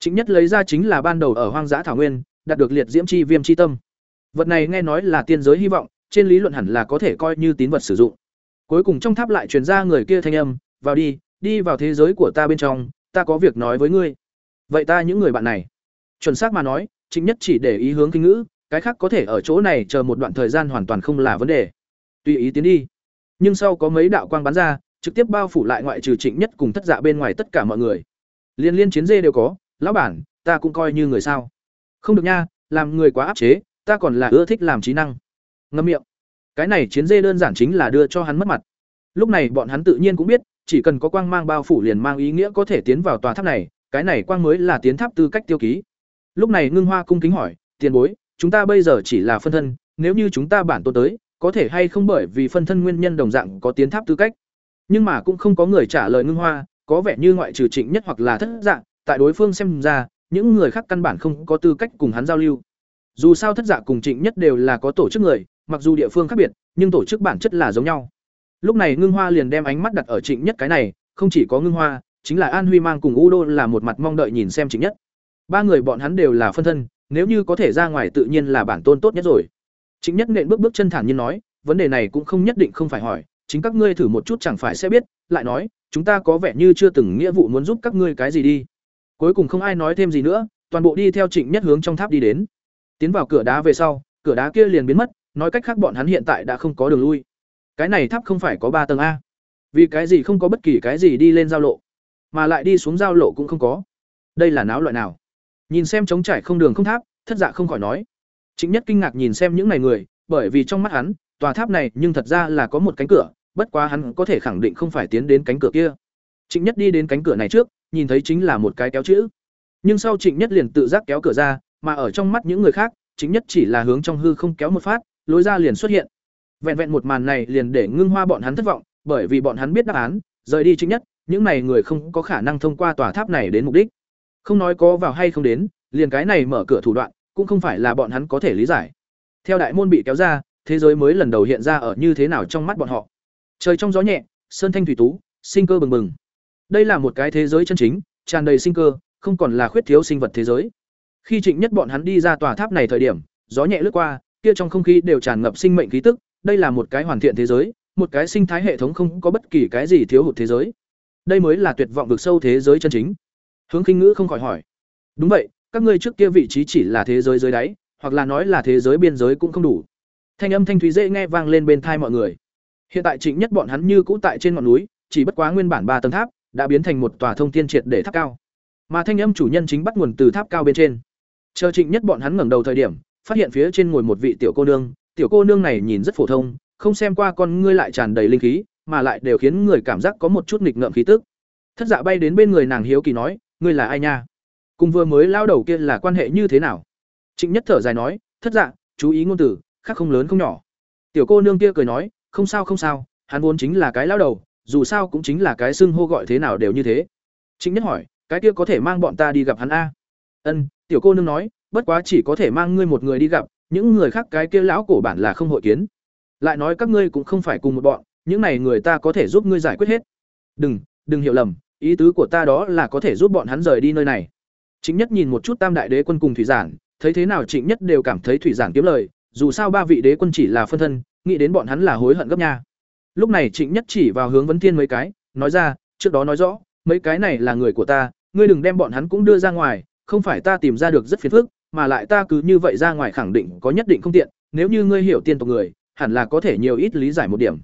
S1: Chính nhất lấy ra chính là ban đầu ở hoang dã thảo nguyên, đạt được liệt diễm chi viêm chi tâm. Vật này nghe nói là tiên giới hy vọng, trên lý luận hẳn là có thể coi như tín vật sử dụng. Cuối cùng trong tháp lại truyền ra người kia thanh âm, vào đi đi vào thế giới của ta bên trong ta có việc nói với ngươi. Vậy ta những người bạn này. Chuẩn xác mà nói chính nhất chỉ để ý hướng kinh ngữ, cái khác có thể ở chỗ này chờ một đoạn thời gian hoàn toàn không là vấn đề. Tùy ý tiến đi. Nhưng sau có mấy đạo quang bắn ra, trực tiếp bao phủ lại ngoại trừ trịnh nhất cùng thất dạ bên ngoài tất cả mọi người. Liên liên chiến dê đều có, lão bản, ta cũng coi như người sao. Không được nha, làm người quá áp chế, ta còn là ưa thích làm trí năng. Ngâm miệng. Cái này chiến dê đơn giản chính là đưa cho hắn mất mặt. Lúc này bọn hắn tự nhiên cũng biết chỉ cần có quang mang bao phủ liền mang ý nghĩa có thể tiến vào tòa tháp này, cái này quang mới là tiến tháp tư cách tiêu ký. Lúc này ngưng hoa cung kính hỏi, tiền bối, chúng ta bây giờ chỉ là phân thân, nếu như chúng ta bản tôn tới, có thể hay không bởi vì phân thân nguyên nhân đồng dạng có tiến tháp tư cách? Nhưng mà cũng không có người trả lời ngưng hoa, có vẻ như ngoại trừ trịnh nhất hoặc là thất dạng tại đối phương xem ra, những người khác căn bản không có tư cách cùng hắn giao lưu. Dù sao thất dạ cùng trịnh nhất đều là có tổ chức người, mặc dù địa phương khác biệt, nhưng tổ chức bản chất là giống nhau lúc này ngưng hoa liền đem ánh mắt đặt ở trịnh nhất cái này, không chỉ có ngưng hoa, chính là an huy mang cùng u đô là một mặt mong đợi nhìn xem trịnh nhất. Ba người bọn hắn đều là phân thân, nếu như có thể ra ngoài tự nhiên là bản tôn tốt nhất rồi. Trịnh nhất nện bước bước chân thản nhiên nói, vấn đề này cũng không nhất định không phải hỏi, chính các ngươi thử một chút chẳng phải sẽ biết, lại nói, chúng ta có vẻ như chưa từng nghĩa vụ muốn giúp các ngươi cái gì đi. Cuối cùng không ai nói thêm gì nữa, toàn bộ đi theo trịnh nhất hướng trong tháp đi đến. Tiến vào cửa đá về sau, cửa đá kia liền biến mất, nói cách khác bọn hắn hiện tại đã không có đường lui cái này tháp không phải có ba tầng a. Vì cái gì không có bất kỳ cái gì đi lên giao lộ, mà lại đi xuống giao lộ cũng không có. Đây là náo loại nào? Nhìn xem trống trải không đường không tháp, thất dạ không khỏi nói. Chính nhất kinh ngạc nhìn xem những này người, bởi vì trong mắt hắn, tòa tháp này nhưng thật ra là có một cánh cửa, bất quá hắn có thể khẳng định không phải tiến đến cánh cửa kia. Trịnh nhất đi đến cánh cửa này trước, nhìn thấy chính là một cái kéo chữ. Nhưng sau trịnh nhất liền tự giác kéo cửa ra, mà ở trong mắt những người khác chính nhất chỉ là hướng trong hư không kéo một phát, lối ra liền xuất hiện vẹn vẹn một màn này liền để ngưng hoa bọn hắn thất vọng, bởi vì bọn hắn biết đáp án, rời đi chính nhất, những này người không có khả năng thông qua tòa tháp này đến mục đích. Không nói có vào hay không đến, liền cái này mở cửa thủ đoạn, cũng không phải là bọn hắn có thể lý giải. Theo đại môn bị kéo ra, thế giới mới lần đầu hiện ra ở như thế nào trong mắt bọn họ. Trời trong gió nhẹ, sơn thanh thủy tú, sinh cơ bừng bừng. Đây là một cái thế giới chân chính, tràn đầy sinh cơ, không còn là khuyết thiếu sinh vật thế giới. Khi trịnh nhất bọn hắn đi ra tòa tháp này thời điểm, gió nhẹ lướt qua, kia trong không khí đều tràn ngập sinh mệnh khí tức đây là một cái hoàn thiện thế giới, một cái sinh thái hệ thống không có bất kỳ cái gì thiếu hụt thế giới. Đây mới là tuyệt vọng vực sâu thế giới chân chính. Hướng khinh ngữ không khỏi hỏi. Đúng vậy, các ngươi trước kia vị trí chỉ là thế giới dưới đáy, hoặc là nói là thế giới biên giới cũng không đủ. Thanh âm thanh thúy dễ nghe vang lên bên tai mọi người. Hiện tại trịnh nhất bọn hắn như cũ tại trên ngọn núi, chỉ bất quá nguyên bản ba tầng tháp đã biến thành một tòa thông tiên triệt để tháp cao. Mà thanh âm chủ nhân chính bắt nguồn từ tháp cao bên trên. Chờ trịnh nhất bọn hắn ngẩng đầu thời điểm, phát hiện phía trên ngồi một vị tiểu cô nương tiểu cô nương này nhìn rất phổ thông, không xem qua con ngươi lại tràn đầy linh khí, mà lại đều khiến người cảm giác có một chút nghịch ngợm khí tức. Thất dạ bay đến bên người nàng hiếu kỳ nói, ngươi là ai nha? Cùng vừa mới lao đầu kia là quan hệ như thế nào? Trịnh nhất thở dài nói, thất dạ chú ý ngôn từ, khác không lớn không nhỏ. Tiểu cô nương kia cười nói, không sao không sao, hắn vốn chính là cái lao đầu, dù sao cũng chính là cái xưng hô gọi thế nào đều như thế. Trịnh nhất hỏi, cái kia có thể mang bọn ta đi gặp hắn a? Ân, tiểu cô nương nói, bất quá chỉ có thể mang ngươi một người đi gặp những người khác cái kia lão cổ bản là không hội kiến. Lại nói các ngươi cũng không phải cùng một bọn những này người ta có thể giúp ngươi giải quyết hết. Đừng đừng hiểu lầm ý tứ của ta đó là có thể giúp bọn hắn rời đi nơi này. Chính nhất nhìn một chút tam đại đế quân cùng thủy giản thấy thế nào trịnh nhất đều cảm thấy thủy giản kiếm lời dù sao ba vị đế quân chỉ là phân thân nghĩ đến bọn hắn là hối hận gấp nha. Lúc này trịnh nhất chỉ vào hướng vấn thiên mấy cái nói ra trước đó nói rõ mấy cái này là người của ta ngươi đừng đem bọn hắn cũng đưa ra ngoài, không phải ta tìm ra được rất phiền phức, mà lại ta cứ như vậy ra ngoài khẳng định có nhất định không tiện, nếu như ngươi hiểu tiên tộc người, hẳn là có thể nhiều ít lý giải một điểm.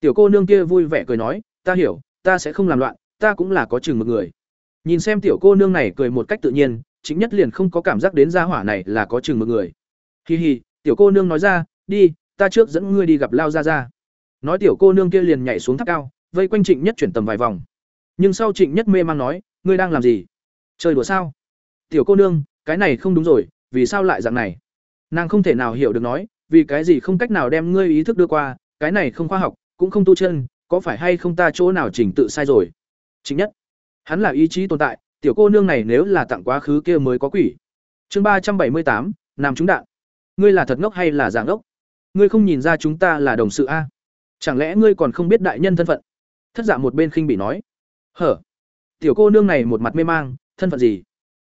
S1: Tiểu cô nương kia vui vẻ cười nói, ta hiểu, ta sẽ không làm loạn, ta cũng là có chừng một người. Nhìn xem tiểu cô nương này cười một cách tự nhiên, chính nhất liền không có cảm giác đến gia hỏa này là có chừng một người. Hi hi, tiểu cô nương nói ra, đi, ta trước dẫn ngươi đi gặp lao gia gia Nói tiểu cô nương kia liền nhảy xuống tháp cao, vây quanh Trịnh Nhất chuyển tầm vài vòng. Nhưng sau Trịnh Nhất mê mang nói, ngươi đang làm gì? Chơi đùa sao? Tiểu cô nương, cái này không đúng rồi, vì sao lại dạng này? Nàng không thể nào hiểu được nói, vì cái gì không cách nào đem ngươi ý thức đưa qua, cái này không khoa học, cũng không tu chân, có phải hay không ta chỗ nào chỉnh tự sai rồi? chính Nhất, hắn là ý chí tồn tại, tiểu cô nương này nếu là tặng quá khứ kia mới có quỷ. Chương ba trăm bảy mươi tám, nam trúng đạn. Ngươi là thật ngốc hay là giả ngốc? Ngươi không nhìn ra chúng ta là đồng sự a? Chẳng lẽ ngươi còn không biết đại nhân thân phận? Thất giả một bên khinh bị nói. Hở. Tiểu cô nương này một mặt mê mang, thân phận gì?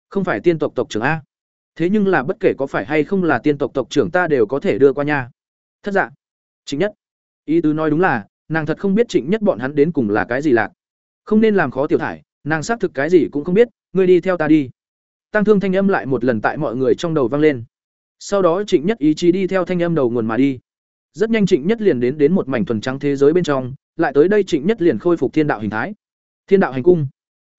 S1: Không phải tiên tộc tộc trưởng a? Thế nhưng là bất kể có phải hay không là tiên tộc tộc trưởng ta đều có thể đưa qua nha. Thất Dạ. Trịnh Nhất. Ý tứ nói đúng là, nàng thật không biết Trịnh Nhất bọn hắn đến cùng là cái gì lạc. Không nên làm khó tiểu thải, nàng xác thực cái gì cũng không biết, ngươi đi theo ta đi. Tăng thương thanh âm lại một lần tại mọi người trong đầu vang lên. Sau đó Trịnh Nhất ý chí đi theo thanh âm đầu nguồn mà đi. Rất nhanh Trịnh Nhất liền đến đến một mảnh thuần trắng thế giới bên trong, lại tới đây Trịnh Nhất liền khôi phục thiên đạo hình thái. Thiên đạo hành cung.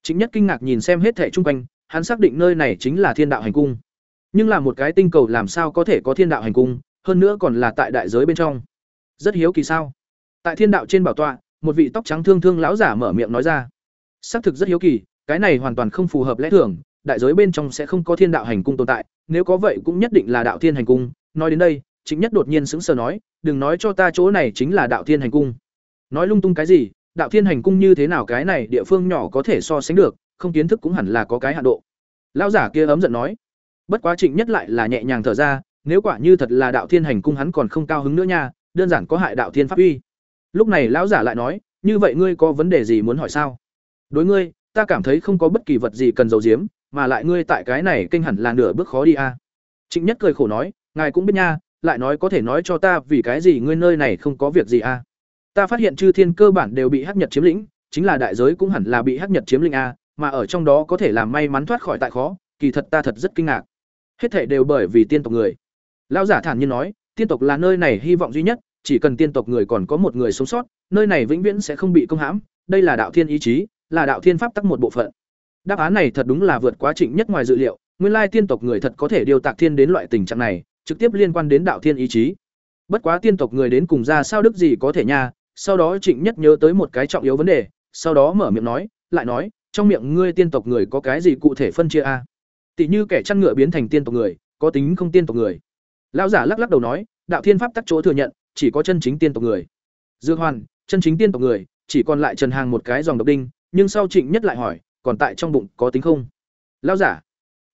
S1: Trịnh Nhất kinh ngạc nhìn xem hết thảy chung quanh, hắn xác định nơi này chính là thiên đạo hành cung. Nhưng là một cái tinh cầu làm sao có thể có thiên đạo hành cung, hơn nữa còn là tại đại giới bên trong. Rất hiếu kỳ sao? Tại thiên đạo trên bảo tọa, một vị tóc trắng thương thương lão giả mở miệng nói ra. Xác thực rất hiếu kỳ, cái này hoàn toàn không phù hợp lẽ thường, đại giới bên trong sẽ không có thiên đạo hành cung tồn tại, nếu có vậy cũng nhất định là đạo thiên hành cung. Nói đến đây, chính Nhất đột nhiên sững sờ nói, đừng nói cho ta chỗ này chính là đạo thiên hành cung. Nói lung tung cái gì, đạo thiên hành cung như thế nào cái này địa phương nhỏ có thể so sánh được, không kiến thức cũng hẳn là có cái hạn độ. Lão giả kia ấm giận nói. Bất quá Trịnh Nhất lại là nhẹ nhàng thở ra, nếu quả như thật là đạo thiên hành cung hắn còn không cao hứng nữa nha, đơn giản có hại đạo thiên pháp uy. Lúc này lão giả lại nói, như vậy ngươi có vấn đề gì muốn hỏi sao? Đối ngươi, ta cảm thấy không có bất kỳ vật gì cần giấu giếm, mà lại ngươi tại cái này kinh hẳn là nửa bước khó đi a. Trịnh Nhất cười khổ nói, ngài cũng biết nha, lại nói có thể nói cho ta vì cái gì ngươi nơi này không có việc gì a? Ta phát hiện chư thiên cơ bản đều bị hắc nhật chiếm lĩnh, chính là đại giới cũng hẳn là bị hắc nhật chiếm lĩnh a, mà ở trong đó có thể làm may mắn thoát khỏi tại khó, kỳ thật ta thật rất kinh ngạc. Hết thảy đều bởi vì tiên tộc người. Lão giả thản nhiên nói, tiên tộc là nơi này hy vọng duy nhất, chỉ cần tiên tộc người còn có một người sống sót, nơi này vĩnh viễn sẽ không bị công hãm, đây là đạo thiên ý chí, là đạo thiên pháp tắc một bộ phận. Đáp án này thật đúng là vượt quá trịnh nhất ngoài dự liệu, nguyên lai tiên tộc người thật có thể điều tạc thiên đến loại tình trạng này, trực tiếp liên quan đến đạo thiên ý chí. Bất quá tiên tộc người đến cùng ra sao đức gì có thể nha, sau đó Trịnh Nhất nhớ tới một cái trọng yếu vấn đề, sau đó mở miệng nói, lại nói, trong miệng ngươi tiên tộc người có cái gì cụ thể phân chia a? Tỷ như kẻ chăn ngựa biến thành tiên tộc người, có tính không tiên tộc người. Lão giả lắc lắc đầu nói, đạo thiên pháp tắc chỗ thừa nhận, chỉ có chân chính tiên tộc người. Dương Hoàn, chân chính tiên tộc người, chỉ còn lại Trần Hàng một cái dòng độc đinh, nhưng sau Trịnh Nhất lại hỏi, còn tại trong bụng có tính không? Lão giả,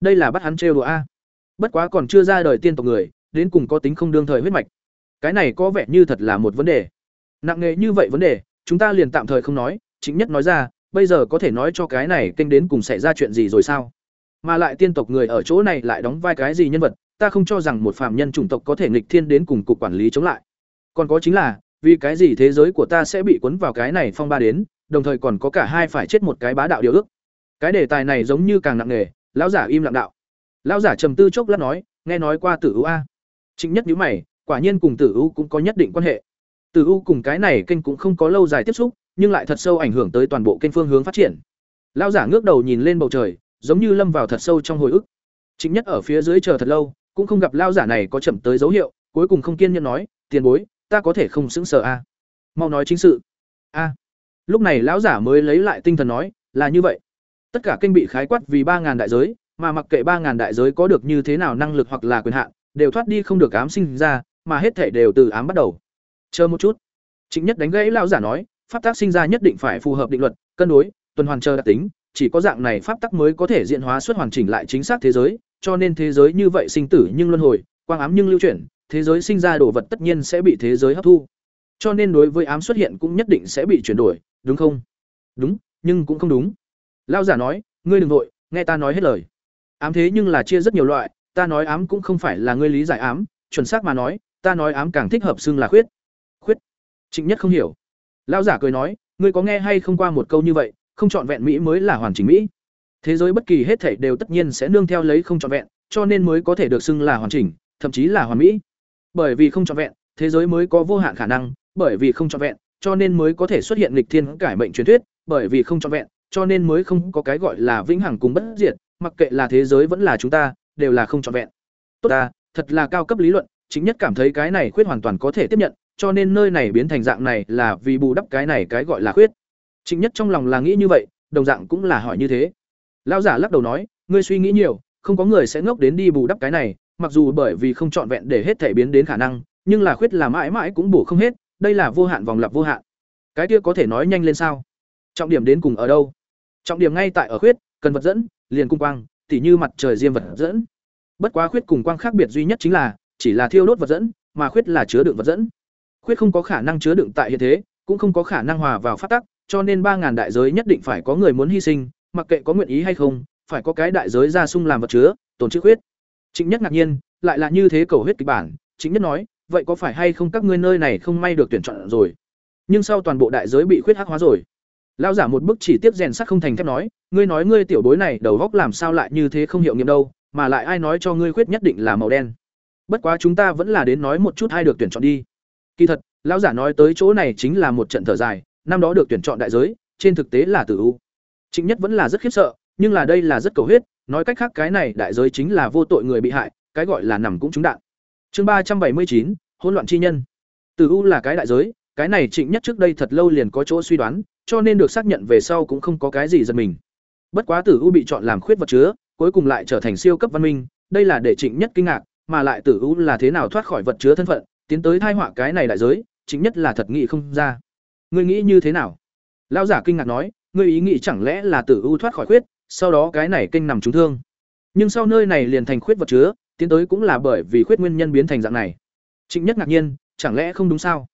S1: đây là bắt hắn trêu đùa a. Bất quá còn chưa ra đời tiên tộc người, đến cùng có tính không đương thời huyết mạch. Cái này có vẻ như thật là một vấn đề. Nặng nề như vậy vấn đề, chúng ta liền tạm thời không nói, chính nhất nói ra, bây giờ có thể nói cho cái này kênh đến cùng xảy ra chuyện gì rồi sao? Mà lại tiên tộc người ở chỗ này lại đóng vai cái gì nhân vật, ta không cho rằng một phạm nhân chủng tộc có thể nghịch thiên đến cùng cục quản lý chống lại. Còn có chính là, vì cái gì thế giới của ta sẽ bị cuốn vào cái này phong ba đến, đồng thời còn có cả hai phải chết một cái bá đạo điều ước. Cái đề tài này giống như càng nặng nề, lão giả im lặng đạo. Lão giả trầm tư chốc lát nói, nghe nói qua Tử U a. Trịnh Nhất nhữ mày, quả nhiên cùng Tử U cũng có nhất định quan hệ. Tử U cùng cái này kênh cũng không có lâu dài tiếp xúc, nhưng lại thật sâu ảnh hưởng tới toàn bộ kênh phương hướng phát triển. Lão giả ngước đầu nhìn lên bầu trời, giống như lâm vào thật sâu trong hồi ức. Chính nhất ở phía dưới chờ thật lâu, cũng không gặp lão giả này có chậm tới dấu hiệu, cuối cùng không kiên nhẫn nói, "Tiền bối, ta có thể không xứng sở a." À? Mau nói chính sự. "A." Lúc này lão giả mới lấy lại tinh thần nói, "Là như vậy. Tất cả kênh bị khái quát vì ba ngàn đại giới, mà mặc kệ ba ngàn đại giới có được như thế nào năng lực hoặc là quyền hạn, đều thoát đi không được ám sinh ra, mà hết thể đều từ ám bắt đầu chờ một chút Chính nhất đánh gãy lão giả nói pháp tắc sinh ra nhất định phải phù hợp định luật, cân đối, tuần hoàn chờ đặc tính, chỉ có dạng này pháp tắc mới có thể diện hóa xuất hoàn chỉnh lại chính xác thế giới, cho nên thế giới như vậy sinh tử nhưng luân hồi, quang ám nhưng lưu chuyển, thế giới sinh ra đồ vật tất nhiên sẽ bị thế giới hấp thu. Cho nên đối với ám xuất hiện cũng nhất định sẽ bị chuyển đổi, đúng không? Đúng, nhưng cũng không đúng. Lão giả nói, ngươi đừng vội, nghe ta nói hết lời. Ám thế nhưng là chia rất nhiều loại, ta nói ám cũng không phải là ngươi lý giải ám, chuẩn xác mà nói, ta nói ám càng thích hợp xưng là khuyết. Khuyết. Trịnh nhất không hiểu lão giả cười nói ngươi có nghe hay không qua một câu như vậy không chọn vẹn mỹ mới là hoàn chỉnh mỹ Thế giới bất kỳ hết thảy đều tất nhiên sẽ nương theo lấy không trọn vẹn, cho nên mới có thể được xưng là hoàn chỉnh, thậm chí là hoàn mỹ. Bởi vì không trọn vẹn, thế giới mới có vô hạn khả năng, bởi vì không trọn vẹn, cho nên mới có thể xuất hiện lịch thiên cải mệnh truyền thuyết, bởi vì không trọn vẹn, cho nên mới không có cái gọi là vĩnh hằng cùng bất diệt, mặc kệ là thế giới vẫn là chúng ta, đều là không trọn vẹn. Tốt ta, thật là cao cấp lý luận, chính nhất cảm thấy cái này khuyết hoàn toàn có thể tiếp nhận, cho nên nơi này biến thành dạng này là vì bù đắp cái này cái gọi là khuyết. Trịnh nhất trong lòng là nghĩ như vậy, đồng dạng cũng là hỏi như thế. Lão giả lắc đầu nói, ngươi suy nghĩ nhiều, không có người sẽ ngốc đến đi bù đắp cái này, mặc dù bởi vì không trọn vẹn để hết thể biến đến khả năng, nhưng là khuyết là mãi mãi cũng bổ không hết, đây là vô hạn vòng lặp vô hạn. Cái kia có thể nói nhanh lên sao? Trọng điểm đến cùng ở đâu? Trọng điểm ngay tại ở khuyết, cần vật dẫn, liền cung quang, tỉ như mặt trời diêm vật dẫn. Bất quá khuyết cùng quang khác biệt duy nhất chính là chỉ là thiêu đốt vật dẫn, mà khuyết là chứa đựng vật dẫn. Khuyết không có khả năng chứa đựng tại hiện thế, cũng không có khả năng hòa vào phát tắc, cho nên ba ngàn đại giới nhất định phải có người muốn hy sinh, mặc kệ có nguyện ý hay không, phải có cái đại giới ra sung làm vật chứa, tồn chữ khuyết. Trịnh Nhất ngạc nhiên, lại là như thế cầu huyết kịch bản, Trịnh Nhất nói, vậy có phải hay không các ngươi nơi này không may được tuyển chọn rồi? Nhưng sau toàn bộ đại giới bị khuyết hắc hóa rồi. Lão giả một bức chỉ tiếp rèn sắt không thành thép nói, ngươi nói ngươi tiểu bối này đầu góc làm sao lại như thế không hiệu nghiệm đâu, mà lại ai nói cho ngươi khuyết nhất định là màu đen. Bất quá chúng ta vẫn là đến nói một chút ai được tuyển chọn đi. Kỳ thật, lão giả nói tới chỗ này chính là một trận thở dài, năm đó được tuyển chọn đại giới, trên thực tế là tử u. Trịnh Nhất vẫn là rất khiếp sợ, nhưng là đây là rất cầu huyết, nói cách khác cái này đại giới chính là vô tội người bị hại, cái gọi là nằm cũng trúng đạn. Chương ba trăm bảy mươi chín, hỗn loạn chi nhân. Tử u là cái đại giới, cái này Trịnh Nhất trước đây thật lâu liền có chỗ suy đoán, cho nên được xác nhận về sau cũng không có cái gì giật mình. Bất quá Tử u bị chọn làm khuyết vật chứa, cuối cùng lại trở thành siêu cấp văn minh, đây là để Trịnh Nhất kinh ngạc, mà lại Tử u là thế nào thoát khỏi vật chứa thân phận, tiến tới thai họa cái này đại giới, chính nhất là thật nghị không ra. Ngươi nghĩ như thế nào? Lão giả kinh ngạc nói, ngươi ý nghĩ chẳng lẽ là Tử u thoát khỏi khuyết, sau đó cái này kinh nằm trúng thương. Nhưng sau nơi này liền thành khuyết vật chứa, tiến tới cũng là bởi vì khuyết nguyên nhân biến thành dạng này. Trịnh Nhất ngạc nhiên, chẳng lẽ không đúng sao?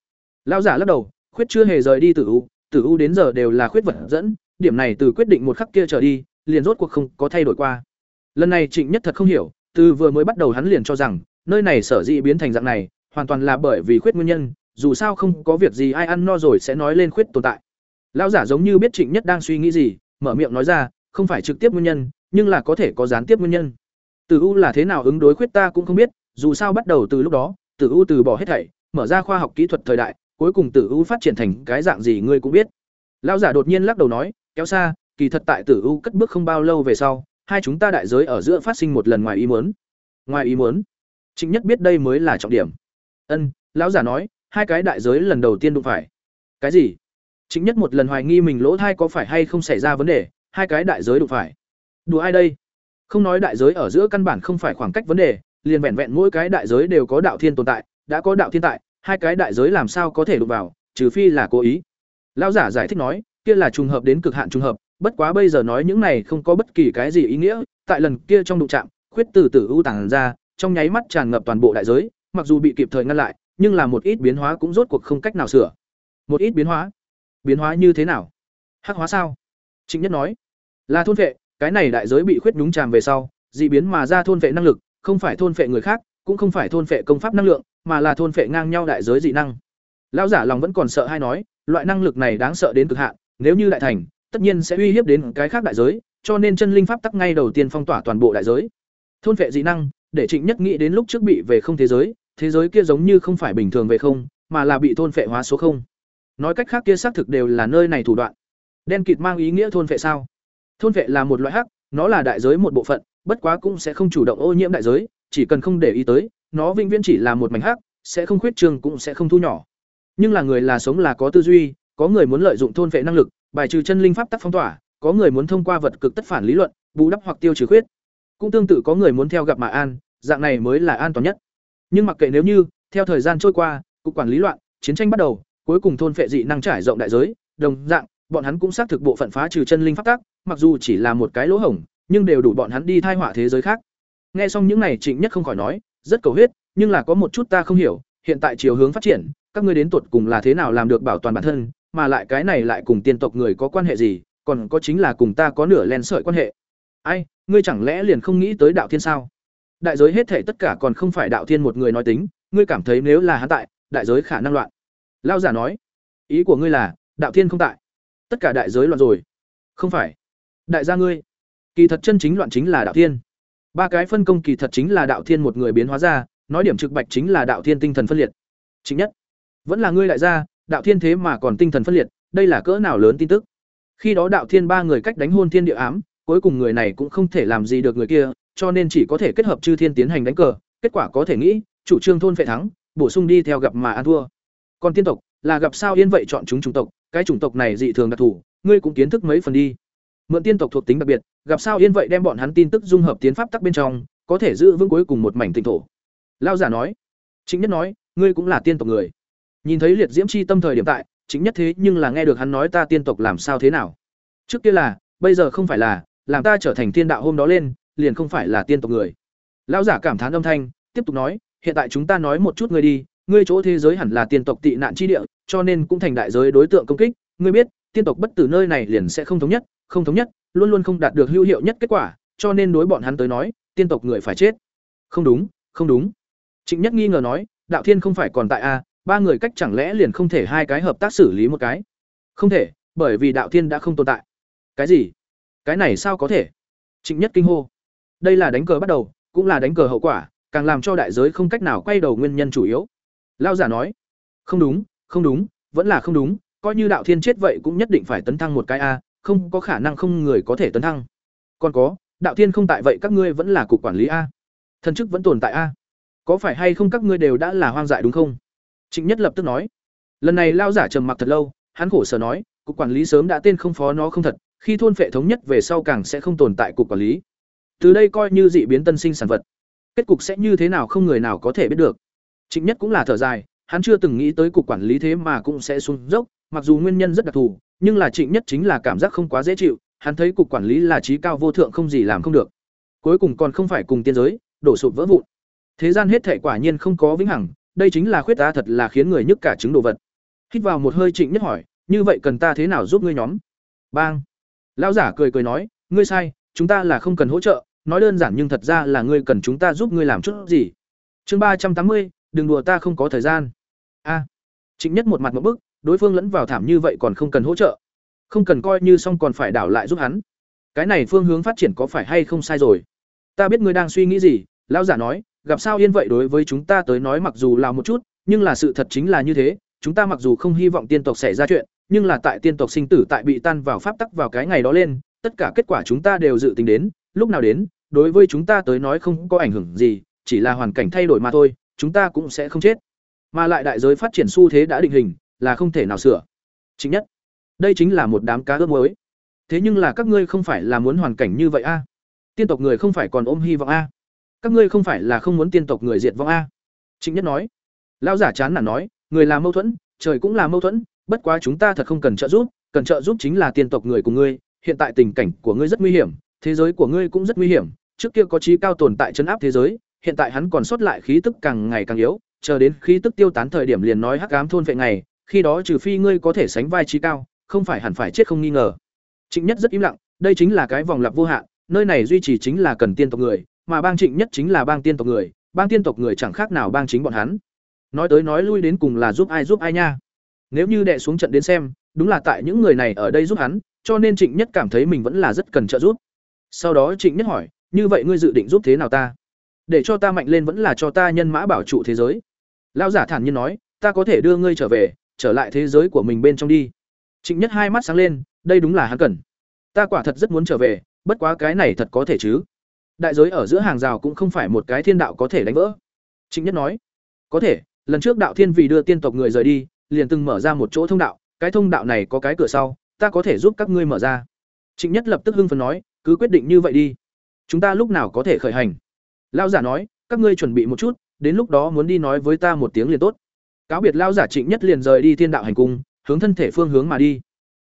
S1: Lão giả lắc đầu, khuyết chưa hề rời đi Tử u, Tử u đến giờ đều là khuyết vật dẫn, điểm này từ quyết định một khắc kia trở đi, liền rốt cuộc không có thay đổi qua. Lần này Trịnh Nhất thật không hiểu, từ vừa mới bắt đầu hắn liền cho rằng, nơi này sở dĩ biến thành dạng này, hoàn toàn là bởi vì khuyết nguyên nhân, dù sao không có việc gì ai ăn no rồi sẽ nói lên khuyết tồn tại. Lão giả giống như biết Trịnh Nhất đang suy nghĩ gì, mở miệng nói ra, không phải trực tiếp nguyên nhân, nhưng là có thể có gián tiếp nguyên nhân. Tử U là thế nào ứng đối khuyết ta cũng không biết, dù sao bắt đầu từ lúc đó, Tử U từ bỏ hết thảy, mở ra khoa học kỹ thuật thời đại, cuối cùng Tử U phát triển thành cái dạng gì ngươi cũng biết. Lão giả đột nhiên lắc đầu nói, kéo xa, kỳ thật tại Tử U cất bước không bao lâu về sau, hai chúng ta đại giới ở giữa phát sinh một lần ngoài ý muốn. Ngoài ý muốn? Trịnh Nhất biết đây mới là trọng điểm. Ân, lão giả nói, hai cái đại giới lần đầu tiên đụng phải. Cái gì? Chính Nhất một lần hoài nghi mình lỗ thai có phải hay không xảy ra vấn đề, hai cái đại giới đụng phải. Đùa ai đây? Không nói đại giới ở giữa căn bản không phải khoảng cách vấn đề, liền vẹn vẹn mỗi cái đại giới đều có đạo thiên tồn tại, đã có đạo thiên tại, hai cái đại giới làm sao có thể đụng vào, trừ phi là cố ý. Lão giả giải thích nói, kia là trùng hợp đến cực hạn trùng hợp, bất quá bây giờ nói những này không có bất kỳ cái gì ý nghĩa, tại lần kia trong đụng chạm, khuyết từ từ ưu tàng ra, trong nháy mắt tràn ngập toàn bộ đại giới, mặc dù bị kịp thời ngăn lại, nhưng là một ít biến hóa cũng rốt cuộc không cách nào sửa. Một ít biến hóa? Biến hóa như thế nào? Hắc hóa sao? Trịnh Nhất nói, là thôn vệ, cái này đại giới bị khuyết nhúng tràm về sau, dị biến mà ra thôn vệ năng lực, không phải thôn vệ người khác, cũng không phải thôn vệ công pháp năng lượng, mà là thôn vệ ngang nhau đại giới dị năng. Lão giả lòng vẫn còn sợ hai nói, loại năng lực này đáng sợ đến cực hạn, nếu như đại thành, tất nhiên sẽ uy hiếp đến cái khác đại giới, cho nên chân linh pháp tắc ngay đầu tiên phong tỏa toàn bộ đại giới. Thôn vệ dị năng, để Trịnh Nhất nghĩ đến lúc trước bị về không thế giới, thế giới kia giống như không phải bình thường về không, mà là bị thôn phệ hóa số không. Nói cách khác kia xác thực đều là nơi này thủ đoạn. Đen kịt mang ý nghĩa thôn phệ sao? Thôn phệ là một loại hắc, nó là đại giới một bộ phận, bất quá cũng sẽ không chủ động ô nhiễm đại giới, chỉ cần không để ý tới, nó vĩnh viễn chỉ là một mảnh hắc, sẽ không khuyết trường cũng sẽ không thu nhỏ. Nhưng là người là sống là có tư duy, có người muốn lợi dụng thôn phệ năng lực, bài trừ chân linh pháp tắc phong tỏa, có người muốn thông qua vật cực tất phản lý luận, bù đắp hoặc tiêu trừ khuyết. Cũng tương tự có người muốn theo gặp mà an, dạng này mới là an toàn nhất. Nhưng mặc kệ nếu như, theo thời gian trôi qua, cục quản lý loạn, chiến tranh bắt đầu, cuối cùng thôn phệ dị năng trải rộng đại giới, đồng dạng, bọn hắn cũng xác thực bộ phận phá trừ chân linh pháp tắc, mặc dù chỉ là một cái lỗ hổng, nhưng đều đủ bọn hắn đi thai họa thế giới khác. Nghe xong những này Trịnh Nhất không khỏi nói, rất cầu huyết, nhưng là có một chút ta không hiểu, hiện tại chiều hướng phát triển, các ngươi đến tuột cùng là thế nào làm được bảo toàn bản thân, mà lại cái này lại cùng tiên tộc người có quan hệ gì, còn có chính là cùng ta có nửa len sợi quan hệ. Ai, ngươi chẳng lẽ liền không nghĩ tới đạo thiên sao? Đại giới hết thể tất cả còn không phải đạo thiên một người nói tính, ngươi cảm thấy nếu là hắn tại, đại giới khả năng loạn. Lao giả nói, ý của ngươi là, đạo thiên không tại. Tất cả đại giới loạn rồi. Không phải. Đại gia ngươi, kỳ thật chân chính loạn chính là đạo thiên. Ba cái phân công kỳ thật chính là đạo thiên một người biến hóa ra, nói điểm trực bạch chính là đạo thiên tinh thần phân liệt. Chính nhất, vẫn là ngươi đại gia, đạo thiên thế mà còn tinh thần phân liệt, đây là cỡ nào lớn tin tức? Khi đó đạo thiên ba người cách đánh hôn thiên địa ám, cuối cùng người này cũng không thể làm gì được người kia cho nên chỉ có thể kết hợp chư thiên tiến hành đánh cờ, kết quả có thể nghĩ, chủ trương thôn phệ thắng, bổ sung đi theo gặp mà ăn thua. Còn tiên tộc, là gặp sao yên vậy chọn chúng chủng tộc, cái chủng tộc này dị thường đặc thù, ngươi cũng kiến thức mấy phần đi. Mượn tiên tộc thuộc tính đặc biệt, gặp sao yên vậy đem bọn hắn tin tức dung hợp tiến pháp tắc bên trong, có thể giữ vững cuối cùng một mảnh tinh thổ. Lao giả nói, chính nhất nói, ngươi cũng là tiên tộc người. Nhìn thấy liệt diễm chi tâm thời điểm tại, chính nhất thế nhưng là nghe được hắn nói ta tiên tộc làm sao thế nào. Trước kia là, bây giờ không phải là, làm ta trở thành tiên đạo hôm đó lên liền không phải là tiên tộc người. Lão giả cảm thán âm thanh, tiếp tục nói, hiện tại chúng ta nói một chút ngươi đi, ngươi chỗ thế giới hẳn là tiên tộc tị nạn chi địa, cho nên cũng thành đại giới đối tượng công kích. Ngươi biết, tiên tộc bất tử nơi này liền sẽ không thống nhất, không thống nhất, luôn luôn không đạt được hữu hiệu nhất kết quả, cho nên đối bọn hắn tới nói, tiên tộc người phải chết. Không đúng không đúng. Trịnh nhất nghi ngờ nói, đạo thiên không phải còn tại a, ba người cách chẳng lẽ liền không thể hai cái hợp tác xử lý một cái? Không thể, bởi vì đạo thiên đã không tồn tại. Cái gì? Cái này sao có thể? Trịnh nhất kinh hô đây là đánh cờ bắt đầu, cũng là đánh cờ hậu quả, càng làm cho đại giới không cách nào quay đầu nguyên nhân chủ yếu. Lao giả nói, không đúng không đúng, vẫn là không đúng, coi như đạo thiên chết vậy cũng nhất định phải tấn thăng một cái a, không có khả năng không người có thể tấn thăng. Còn có, đạo thiên không tại vậy các ngươi vẫn là cục quản lý a. Thần chức vẫn tồn tại a. Có phải hay không các ngươi đều đã là hoang dại đúng không? Trịnh nhất lập tức nói. Lần này lao giả trầm mặc thật lâu, hắn khổ sở nói, cục quản lý sớm đã tên không phó nó không thật, khi thôn phệ thống nhất về sau càng sẽ không tồn tại cục quản lý từ đây coi như dị biến tân sinh sản vật. Kết cục sẽ như thế nào không người nào có thể biết được. Trịnh nhất cũng là thở dài, hắn chưa từng nghĩ tới cục quản lý thế mà cũng sẽ xuống dốc, mặc dù nguyên nhân rất đặc thù, nhưng là trịnh nhất chính là cảm giác không quá dễ chịu, hắn thấy cục quản lý là trí cao vô thượng không gì làm không được. Cuối cùng còn không phải cùng tiên giới, đổ sụp vỡ vụn. Thế gian hết thể quả nhiên không có vĩnh hằng, đây chính là khuyết ta thật là khiến người nhức cả chứng đồ vật. Hít vào một hơi trịnh nhất hỏi, như vậy cần ta thế nào giúp ngươi nhóm? Bang. Lão giả cười cười nói, ngươi sai, chúng ta là không cần hỗ trợ nói đơn giản nhưng thật ra là ngươi cần chúng ta giúp ngươi làm chút gì. Chương ba trăm tám mươi, đừng đùa ta không có thời gian. A. Trịnh nhất một mặt một bức, đối phương lẫn vào thảm như vậy còn không cần hỗ trợ. Không cần coi như xong còn phải đảo lại giúp hắn. Cái này phương hướng phát triển có phải hay không sai rồi? Ta biết ngươi đang suy nghĩ gì, lão giả nói, gặp sao yên vậy đối với chúng ta tới nói mặc dù là một chút, nhưng là sự thật chính là như thế, chúng ta mặc dù không hy vọng tiên tộc xảy ra chuyện, nhưng là tại tiên tộc sinh tử tại bị tan vào pháp tắc vào cái ngày đó lên, tất cả kết quả chúng ta đều dự tính đến lúc nào đến, đối với chúng ta tới nói không có ảnh hưởng gì, chỉ là hoàn cảnh thay đổi mà thôi, chúng ta cũng sẽ không chết. Mà lại đại giới phát triển xu thế đã định hình, là không thể nào sửa. Chính nhất, đây chính là một đám cá ướp muối. thế nhưng là các ngươi không phải là muốn hoàn cảnh như vậy a? Tiên tộc người không phải còn ôm hy vọng a? Các ngươi không phải là không muốn tiên tộc người diệt vong a? Trịnh nhất nói. Lão giả chán nản nói, người là mâu thuẫn, trời cũng là mâu thuẫn, bất quá chúng ta thật không cần trợ giúp, cần trợ giúp chính là tiên tộc người của ngươi, hiện tại tình cảnh của ngươi rất nguy hiểm thế giới của ngươi cũng rất nguy hiểm, trước kia có trí cao tồn tại chấn áp thế giới, hiện tại hắn còn sót lại khí tức càng ngày càng yếu, chờ đến khí tức tiêu tán thời điểm liền nói hắc ám thôn vệ ngày, khi đó trừ phi ngươi có thể sánh vai trí cao, không phải hẳn phải chết không nghi ngờ. Trịnh nhất rất im lặng, đây chính là cái vòng lặp vô hạn, nơi này duy trì chính là cần tiên tộc người, mà bang trịnh nhất chính là bang tiên tộc người, bang tiên tộc người chẳng khác nào bang chính bọn hắn. Nói tới nói lui đến cùng là giúp ai giúp ai nha. Nếu như đệ xuống trận đến xem, đúng là tại những người này ở đây giúp hắn, cho nên trịnh nhất cảm thấy mình vẫn là rất cần trợ giúp sau đó trịnh nhất hỏi, như vậy ngươi dự định giúp thế nào ta? Để cho ta mạnh lên vẫn là cho ta nhân mã bảo trụ thế giới. Lão giả thản nhiên nói, ta có thể đưa ngươi trở về, trở lại thế giới của mình bên trong đi. Trịnh nhất hai mắt sáng lên, đây đúng là hắn cần. Ta quả thật rất muốn trở về, bất quá cái này thật có thể chứ. Đại giới ở giữa hàng rào cũng không phải một cái thiên đạo có thể đánh vỡ. Trịnh nhất nói, có thể, lần trước đạo thiên vì đưa tiên tộc người rời đi, liền từng mở ra một chỗ thông đạo, cái thông đạo này có cái cửa sau, ta có thể giúp các ngươi mở ra. Trịnh nhất lập tức hưng phấn nói cứ quyết định như vậy đi. Chúng ta lúc nào có thể khởi hành? Lao giả nói, các ngươi chuẩn bị một chút, đến lúc đó muốn đi nói với ta một tiếng liền tốt. Cáo biệt lao giả trịnh nhất liền rời đi thiên đạo hành cung, hướng thân thể phương hướng mà đi.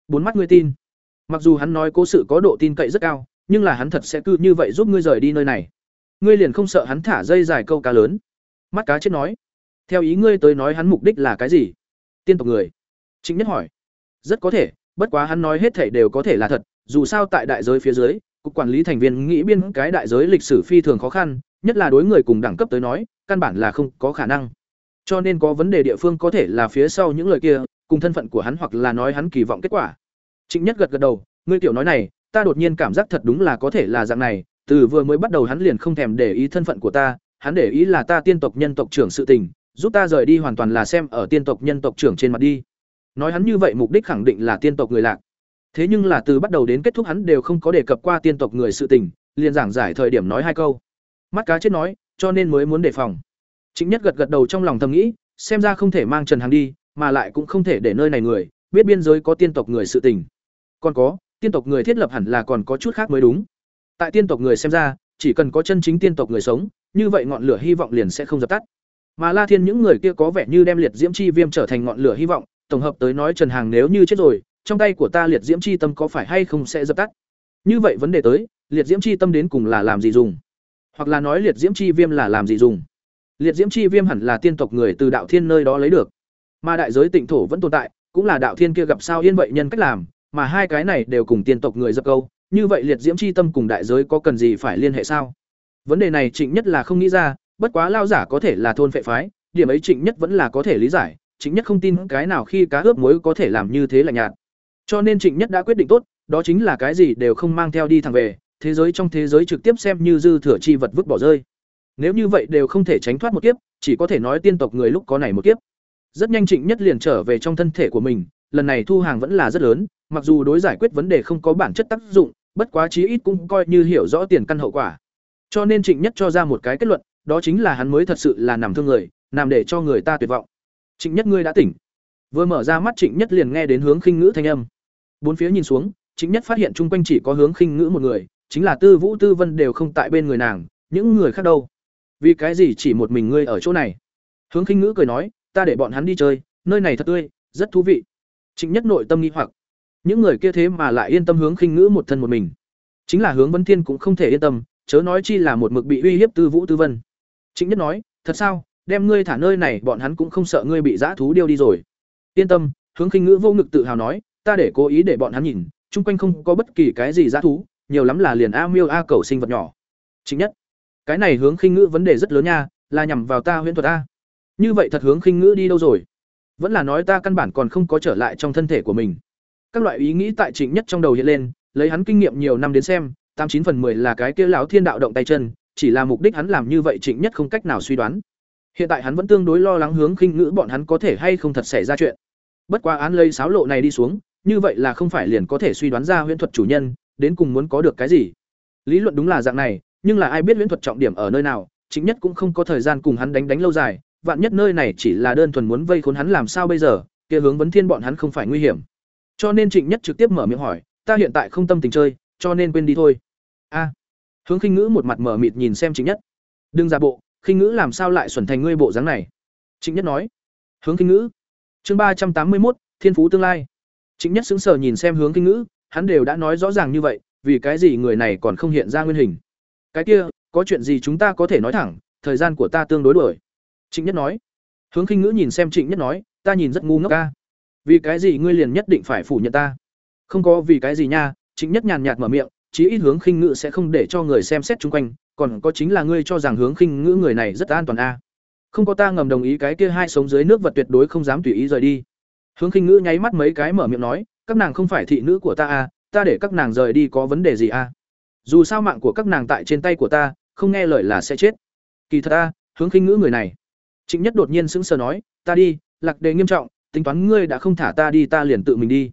S1: Bốn mắt ngươi tin. Mặc dù hắn nói cố sự có độ tin cậy rất cao, nhưng là hắn thật sẽ cứ như vậy giúp ngươi rời đi nơi này. Ngươi liền không sợ hắn thả dây dài câu cá lớn? Mắt cá chết nói. Theo ý ngươi tới nói hắn mục đích là cái gì? Tiên tộc người. Chính nhất hỏi. Rất có thể, bất quá hắn nói hết thể đều có thể là thật, dù sao tại đại giới phía dưới cục quản lý thành viên nghĩ biên cái đại giới lịch sử phi thường khó khăn nhất là đối người cùng đẳng cấp tới nói căn bản là không có khả năng cho nên có vấn đề địa phương có thể là phía sau những lời kia cùng thân phận của hắn hoặc là nói hắn kỳ vọng kết quả trịnh nhất gật gật đầu ngươi tiểu nói này ta đột nhiên cảm giác thật đúng là có thể là dạng này, từ vừa mới bắt đầu hắn liền không thèm để ý thân phận của ta, hắn để ý là ta tiên tộc nhân tộc trưởng sự tình, giúp ta rời đi hoàn toàn là xem ở tiên tộc nhân tộc trưởng trên mặt đi. Nói hắn như vậy mục đích khẳng định là tiên tộc người lạc. Thế nhưng là từ bắt đầu đến kết thúc hắn đều không có đề cập qua tiên tộc người sự tình, liền giảng giải thời điểm nói hai câu. Mắt cá chết nói, cho nên mới muốn đề phòng. Chính nhất gật gật đầu trong lòng thầm nghĩ, xem ra không thể mang Trần Hằng đi, mà lại cũng không thể để nơi này người biết biên giới có tiên tộc người sự tình. Còn có, tiên tộc người thiết lập hẳn là còn có chút khác mới đúng. Tại tiên tộc người xem ra, chỉ cần có chân chính tiên tộc người sống, như vậy ngọn lửa hy vọng liền sẽ không dập tắt. Mà La Thiên những người kia có vẻ như đem liệt diễm chi viêm trở thành ngọn lửa hy vọng, tổng hợp tới nói Trần Hàng nếu như chết rồi, trong tay của ta liệt diễm chi tâm có phải hay không sẽ dập tắt. Như vậy vấn đề tới, liệt diễm chi tâm đến cùng là làm gì dùng? Hoặc là nói liệt diễm chi viêm là làm gì dùng? Liệt diễm chi viêm hẳn là tiên tộc người từ đạo thiên nơi đó lấy được. Mà đại giới tịnh thổ vẫn tồn tại, cũng là đạo thiên kia gặp sao yên vậy nhân cách làm, mà hai cái này đều cùng tiên tộc người dập câu, như vậy liệt diễm chi tâm cùng đại giới có cần gì phải liên hệ sao? Vấn đề này Trịnh Nhất là không nghĩ ra, bất quá lao giả có thể là thôn phệ phái, điểm ấy Trịnh Nhất vẫn là có thể lý giải, Trịnh Nhất không tin cái nào khi cá ướp muối có thể làm như thế là nhạt. Cho nên Trịnh Nhất đã quyết định tốt, đó chính là cái gì đều không mang theo đi thẳng về, thế giới trong thế giới trực tiếp xem như dư thừa chi vật vứt bỏ rơi. Nếu như vậy đều không thể tránh thoát một kiếp, chỉ có thể nói tiên tộc người lúc có này một kiếp. Rất nhanh Trịnh Nhất liền trở về trong thân thể của mình, lần này thu hàng vẫn là rất lớn, mặc dù đối giải quyết vấn đề không có bản chất tác dụng, bất quá chí ít cũng coi như hiểu rõ tiền căn hậu quả. Cho nên Trịnh Nhất cho ra một cái kết luận, đó chính là hắn mới thật sự là nằm thương người, nằm để cho người ta tuyệt vọng. Trịnh Nhất ngươi đã tỉnh. Vừa mở ra mắt Trịnh Nhất liền nghe đến hướng khinh ngữ thanh âm. Bốn phía nhìn xuống, chính Nhất phát hiện chung quanh chỉ có hướng khinh ngữ một người, chính là Tư Vũ Tư Vân đều không tại bên người nàng, những người khác đâu? Vì cái gì chỉ một mình ngươi ở chỗ này? Hướng khinh ngữ cười nói, ta để bọn hắn đi chơi, nơi này thật tươi, rất thú vị. chính Nhất nội tâm nghi hoặc, những người kia thế mà lại yên tâm hướng khinh ngữ một thân một mình. Chính là hướng Vân Thiên cũng không thể yên tâm, chớ nói chi là một mực bị uy hiếp Tư Vũ Tư Vân. chính Nhất nói, thật sao, đem ngươi thả nơi này bọn hắn cũng không sợ ngươi bị dã thú điêu đi rồi. Yên tâm, hướng khinh ngữ vô ngực tự hào nói, ta để cố ý để bọn hắn nhìn, chung quanh không có bất kỳ cái gì dã thú, nhiều lắm là liền a miêu a cầu sinh vật nhỏ. chính Nhất, cái này hướng khinh ngữ vấn đề rất lớn nha, là nhằm vào ta huyễn thuật a. Như vậy thật hướng khinh ngữ đi đâu rồi? Vẫn là nói ta căn bản còn không có trở lại trong thân thể của mình. Các loại ý nghĩ tại Trịnh Nhất trong đầu hiện lên, lấy hắn kinh nghiệm nhiều năm đến xem, tám chín phần 10 là cái kia lão thiên đạo động tay chân, chỉ là mục đích hắn làm như vậy Trịnh Nhất không cách nào suy đoán. Hiện tại hắn vẫn tương đối lo lắng hướng khinh ngữ bọn hắn có thể hay không thật xảy ra chuyện. Bất quá án lấy sáo lộ này đi xuống, như vậy là không phải liền có thể suy đoán ra huyễn thuật chủ nhân đến cùng muốn có được cái gì. Lý luận đúng là dạng này, nhưng là ai biết huyễn thuật trọng điểm ở nơi nào, Chính Nhất cũng không có thời gian cùng hắn đánh đánh lâu dài, vạn nhất nơi này chỉ là đơn thuần muốn vây khốn hắn làm sao bây giờ, kia hướng vấn thiên bọn hắn không phải nguy hiểm. Cho nên Trịnh Nhất trực tiếp mở miệng hỏi, ta hiện tại không tâm tình chơi, cho nên quên đi thôi. A. hướng Khinh Ngữ một mặt mở mịt nhìn xem Trịnh Nhất. Đừng giả bộ, Khinh Ngữ làm sao lại xuẩn thành ngươi bộ dáng này? Trịnh Nhất nói. Hướng Khinh Ngữ. Chương ba trăm tám mươi một Thiên phú tương lai. Trịnh Nhất sững sờ nhìn xem Hướng Kinh Ngữ, hắn đều đã nói rõ ràng như vậy, vì cái gì người này còn không hiện ra nguyên hình? Cái kia, có chuyện gì chúng ta có thể nói thẳng, thời gian của ta tương đối đuổi. Trịnh Nhất nói. Hướng Khinh Ngữ nhìn xem Trịnh Nhất nói, ta nhìn rất ngu ngốc ca. Vì cái gì ngươi liền nhất định phải phủ nhận ta? Không có vì cái gì nha, Trịnh Nhất nhàn nhạt mở miệng, chí ít hướng Khinh Ngữ sẽ không để cho người xem xét xung quanh, còn có chính là ngươi cho rằng hướng Khinh Ngữ người này rất an toàn a. Không có ta ngầm đồng ý cái kia hai sống dưới nước vật tuyệt đối không dám tùy ý rời đi. Hướng Khinh Ngữ nháy mắt mấy cái mở miệng nói, các nàng không phải thị nữ của ta à? ta để các nàng rời đi có vấn đề gì à? Dù sao mạng của các nàng tại trên tay của ta, không nghe lời là sẽ chết. Kỳ thật a, hướng Khinh Ngữ người này Trịnh Nhất đột nhiên sững sờ nói, "Ta đi, lạc đề nghiêm trọng, tính toán ngươi đã không thả ta đi ta liền tự mình đi."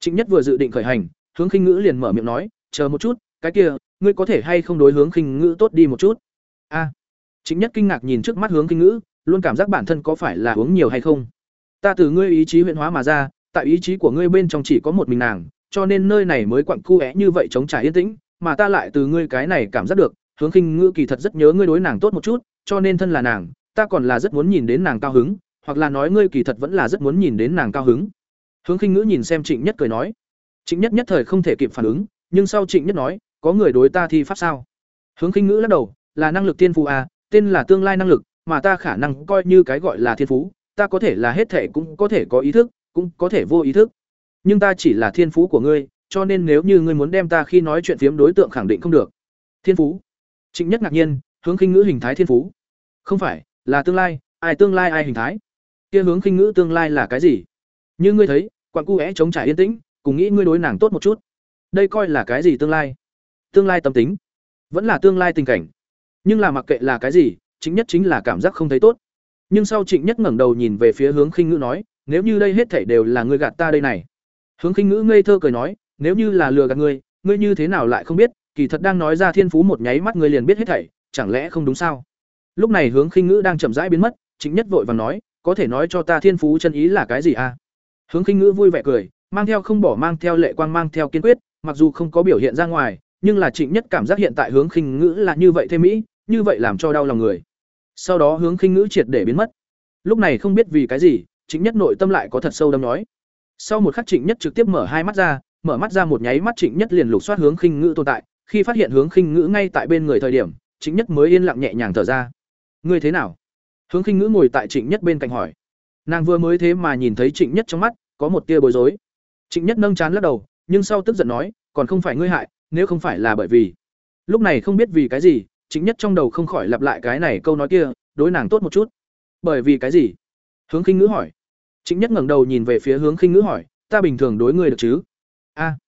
S1: Trịnh Nhất vừa dự định khởi hành, Hướng Khinh Ngữ liền mở miệng nói, "Chờ một chút, cái kia, ngươi có thể hay không đối hướng Khinh Ngữ tốt đi một chút?" A. Trịnh Nhất kinh ngạc nhìn trước mắt Hướng Khinh Ngữ, luôn cảm giác bản thân có phải là uống nhiều hay không. Ta từ ngươi ý chí huyện hóa mà ra, tại ý chí của ngươi bên trong chỉ có một mình nàng, cho nên nơi này mới quặn cu é như vậy chống trải yên tĩnh, mà ta lại từ ngươi cái này cảm giác được, Hướng Khinh Ngữ kỳ thật rất nhớ ngươi đối nàng tốt một chút, cho nên thân là nàng, ta còn là rất muốn nhìn đến nàng cao hứng hoặc là nói ngươi kỳ thật vẫn là rất muốn nhìn đến nàng cao hứng. Hướng khinh ngữ nhìn xem trịnh nhất cười nói. Trịnh nhất nhất thời không thể kịp phản ứng nhưng sau trịnh nhất nói có người đối ta thi pháp sao? Hướng khinh ngữ lắc đầu là năng lực tiên phú à, tên là tương lai năng lực mà ta khả năng coi như cái gọi là thiên phú ta có thể là hết thể cũng có thể có ý thức, cũng có thể vô ý thức. Nhưng ta chỉ là thiên phú của ngươi, cho nên nếu như ngươi muốn đem ta khi nói chuyện phiếm đối tượng khẳng định không được. Thiên phú. Trịnh nhất ngạc nhiên, hướng khinh ngữ hình thái thiên phú. Không phải, là tương lai, ai tương lai ai hình thái? Kia hướng khinh ngữ tương lai là cái gì? Như ngươi thấy, quặng cu é chống trải yên tĩnh, cùng nghĩ ngươi đối nàng tốt một chút. Đây coi là cái gì tương lai? Tương lai tâm tính. Vẫn là tương lai tình cảnh. Nhưng là mặc kệ là cái gì chính nhất chính là cảm giác không thấy tốt nhưng sau trịnh nhất ngẩng đầu nhìn về phía hướng khinh ngữ nói, nếu như đây hết thảy đều là ngươi gạt ta đây này. Hướng khinh ngữ ngây thơ cười nói, nếu như là lừa gạt ngươi ngươi như thế nào lại không biết? Kỳ thật đang nói ra thiên phú một nháy mắt ngươi liền biết hết thảy, chẳng lẽ không đúng sao? Lúc này hướng khinh ngữ đang chậm rãi biến mất, trịnh nhất vội vàng nói, có thể nói cho ta thiên phú chân ý là cái gì à? Hướng khinh ngữ vui vẻ cười, mang theo không bỏ mang theo lệ quang mang theo kiên quyết, mặc dù không có biểu hiện ra ngoài, nhưng là trịnh nhất cảm giác hiện tại hướng khinh ngữ là như vậy thêm mỹ, như vậy làm cho đau lòng người sau đó hướng khinh ngữ triệt để biến mất. Lúc này không biết vì cái gì, trịnh nhất nội tâm lại có thật sâu đâm nói. Sau một khắc trịnh nhất trực tiếp mở hai mắt ra, mở mắt ra một nháy mắt trịnh nhất liền lục soát hướng khinh ngữ tồn tại. Khi phát hiện hướng khinh ngữ ngay tại bên người thời điểm, trịnh nhất mới yên lặng nhẹ nhàng thở ra. Ngươi thế nào? Hướng khinh ngữ ngồi tại trịnh nhất bên cạnh hỏi. Nàng vừa mới thế mà nhìn thấy trịnh nhất trong mắt, có một tia bối rối. Trịnh nhất nâng chán lắc đầu, nhưng sau tức giận nói, còn không phải ngươi hại, nếu không phải là bởi vì. Lúc này không biết vì cái gì trịnh nhất trong đầu không khỏi lặp lại cái này câu nói kia, đối nàng tốt một chút. Bởi vì cái gì? Hướng khinh ngữ hỏi. Trịnh nhất ngẩng đầu nhìn về phía hướng khinh ngữ hỏi, ta bình thường đối ngươi được chứ? A.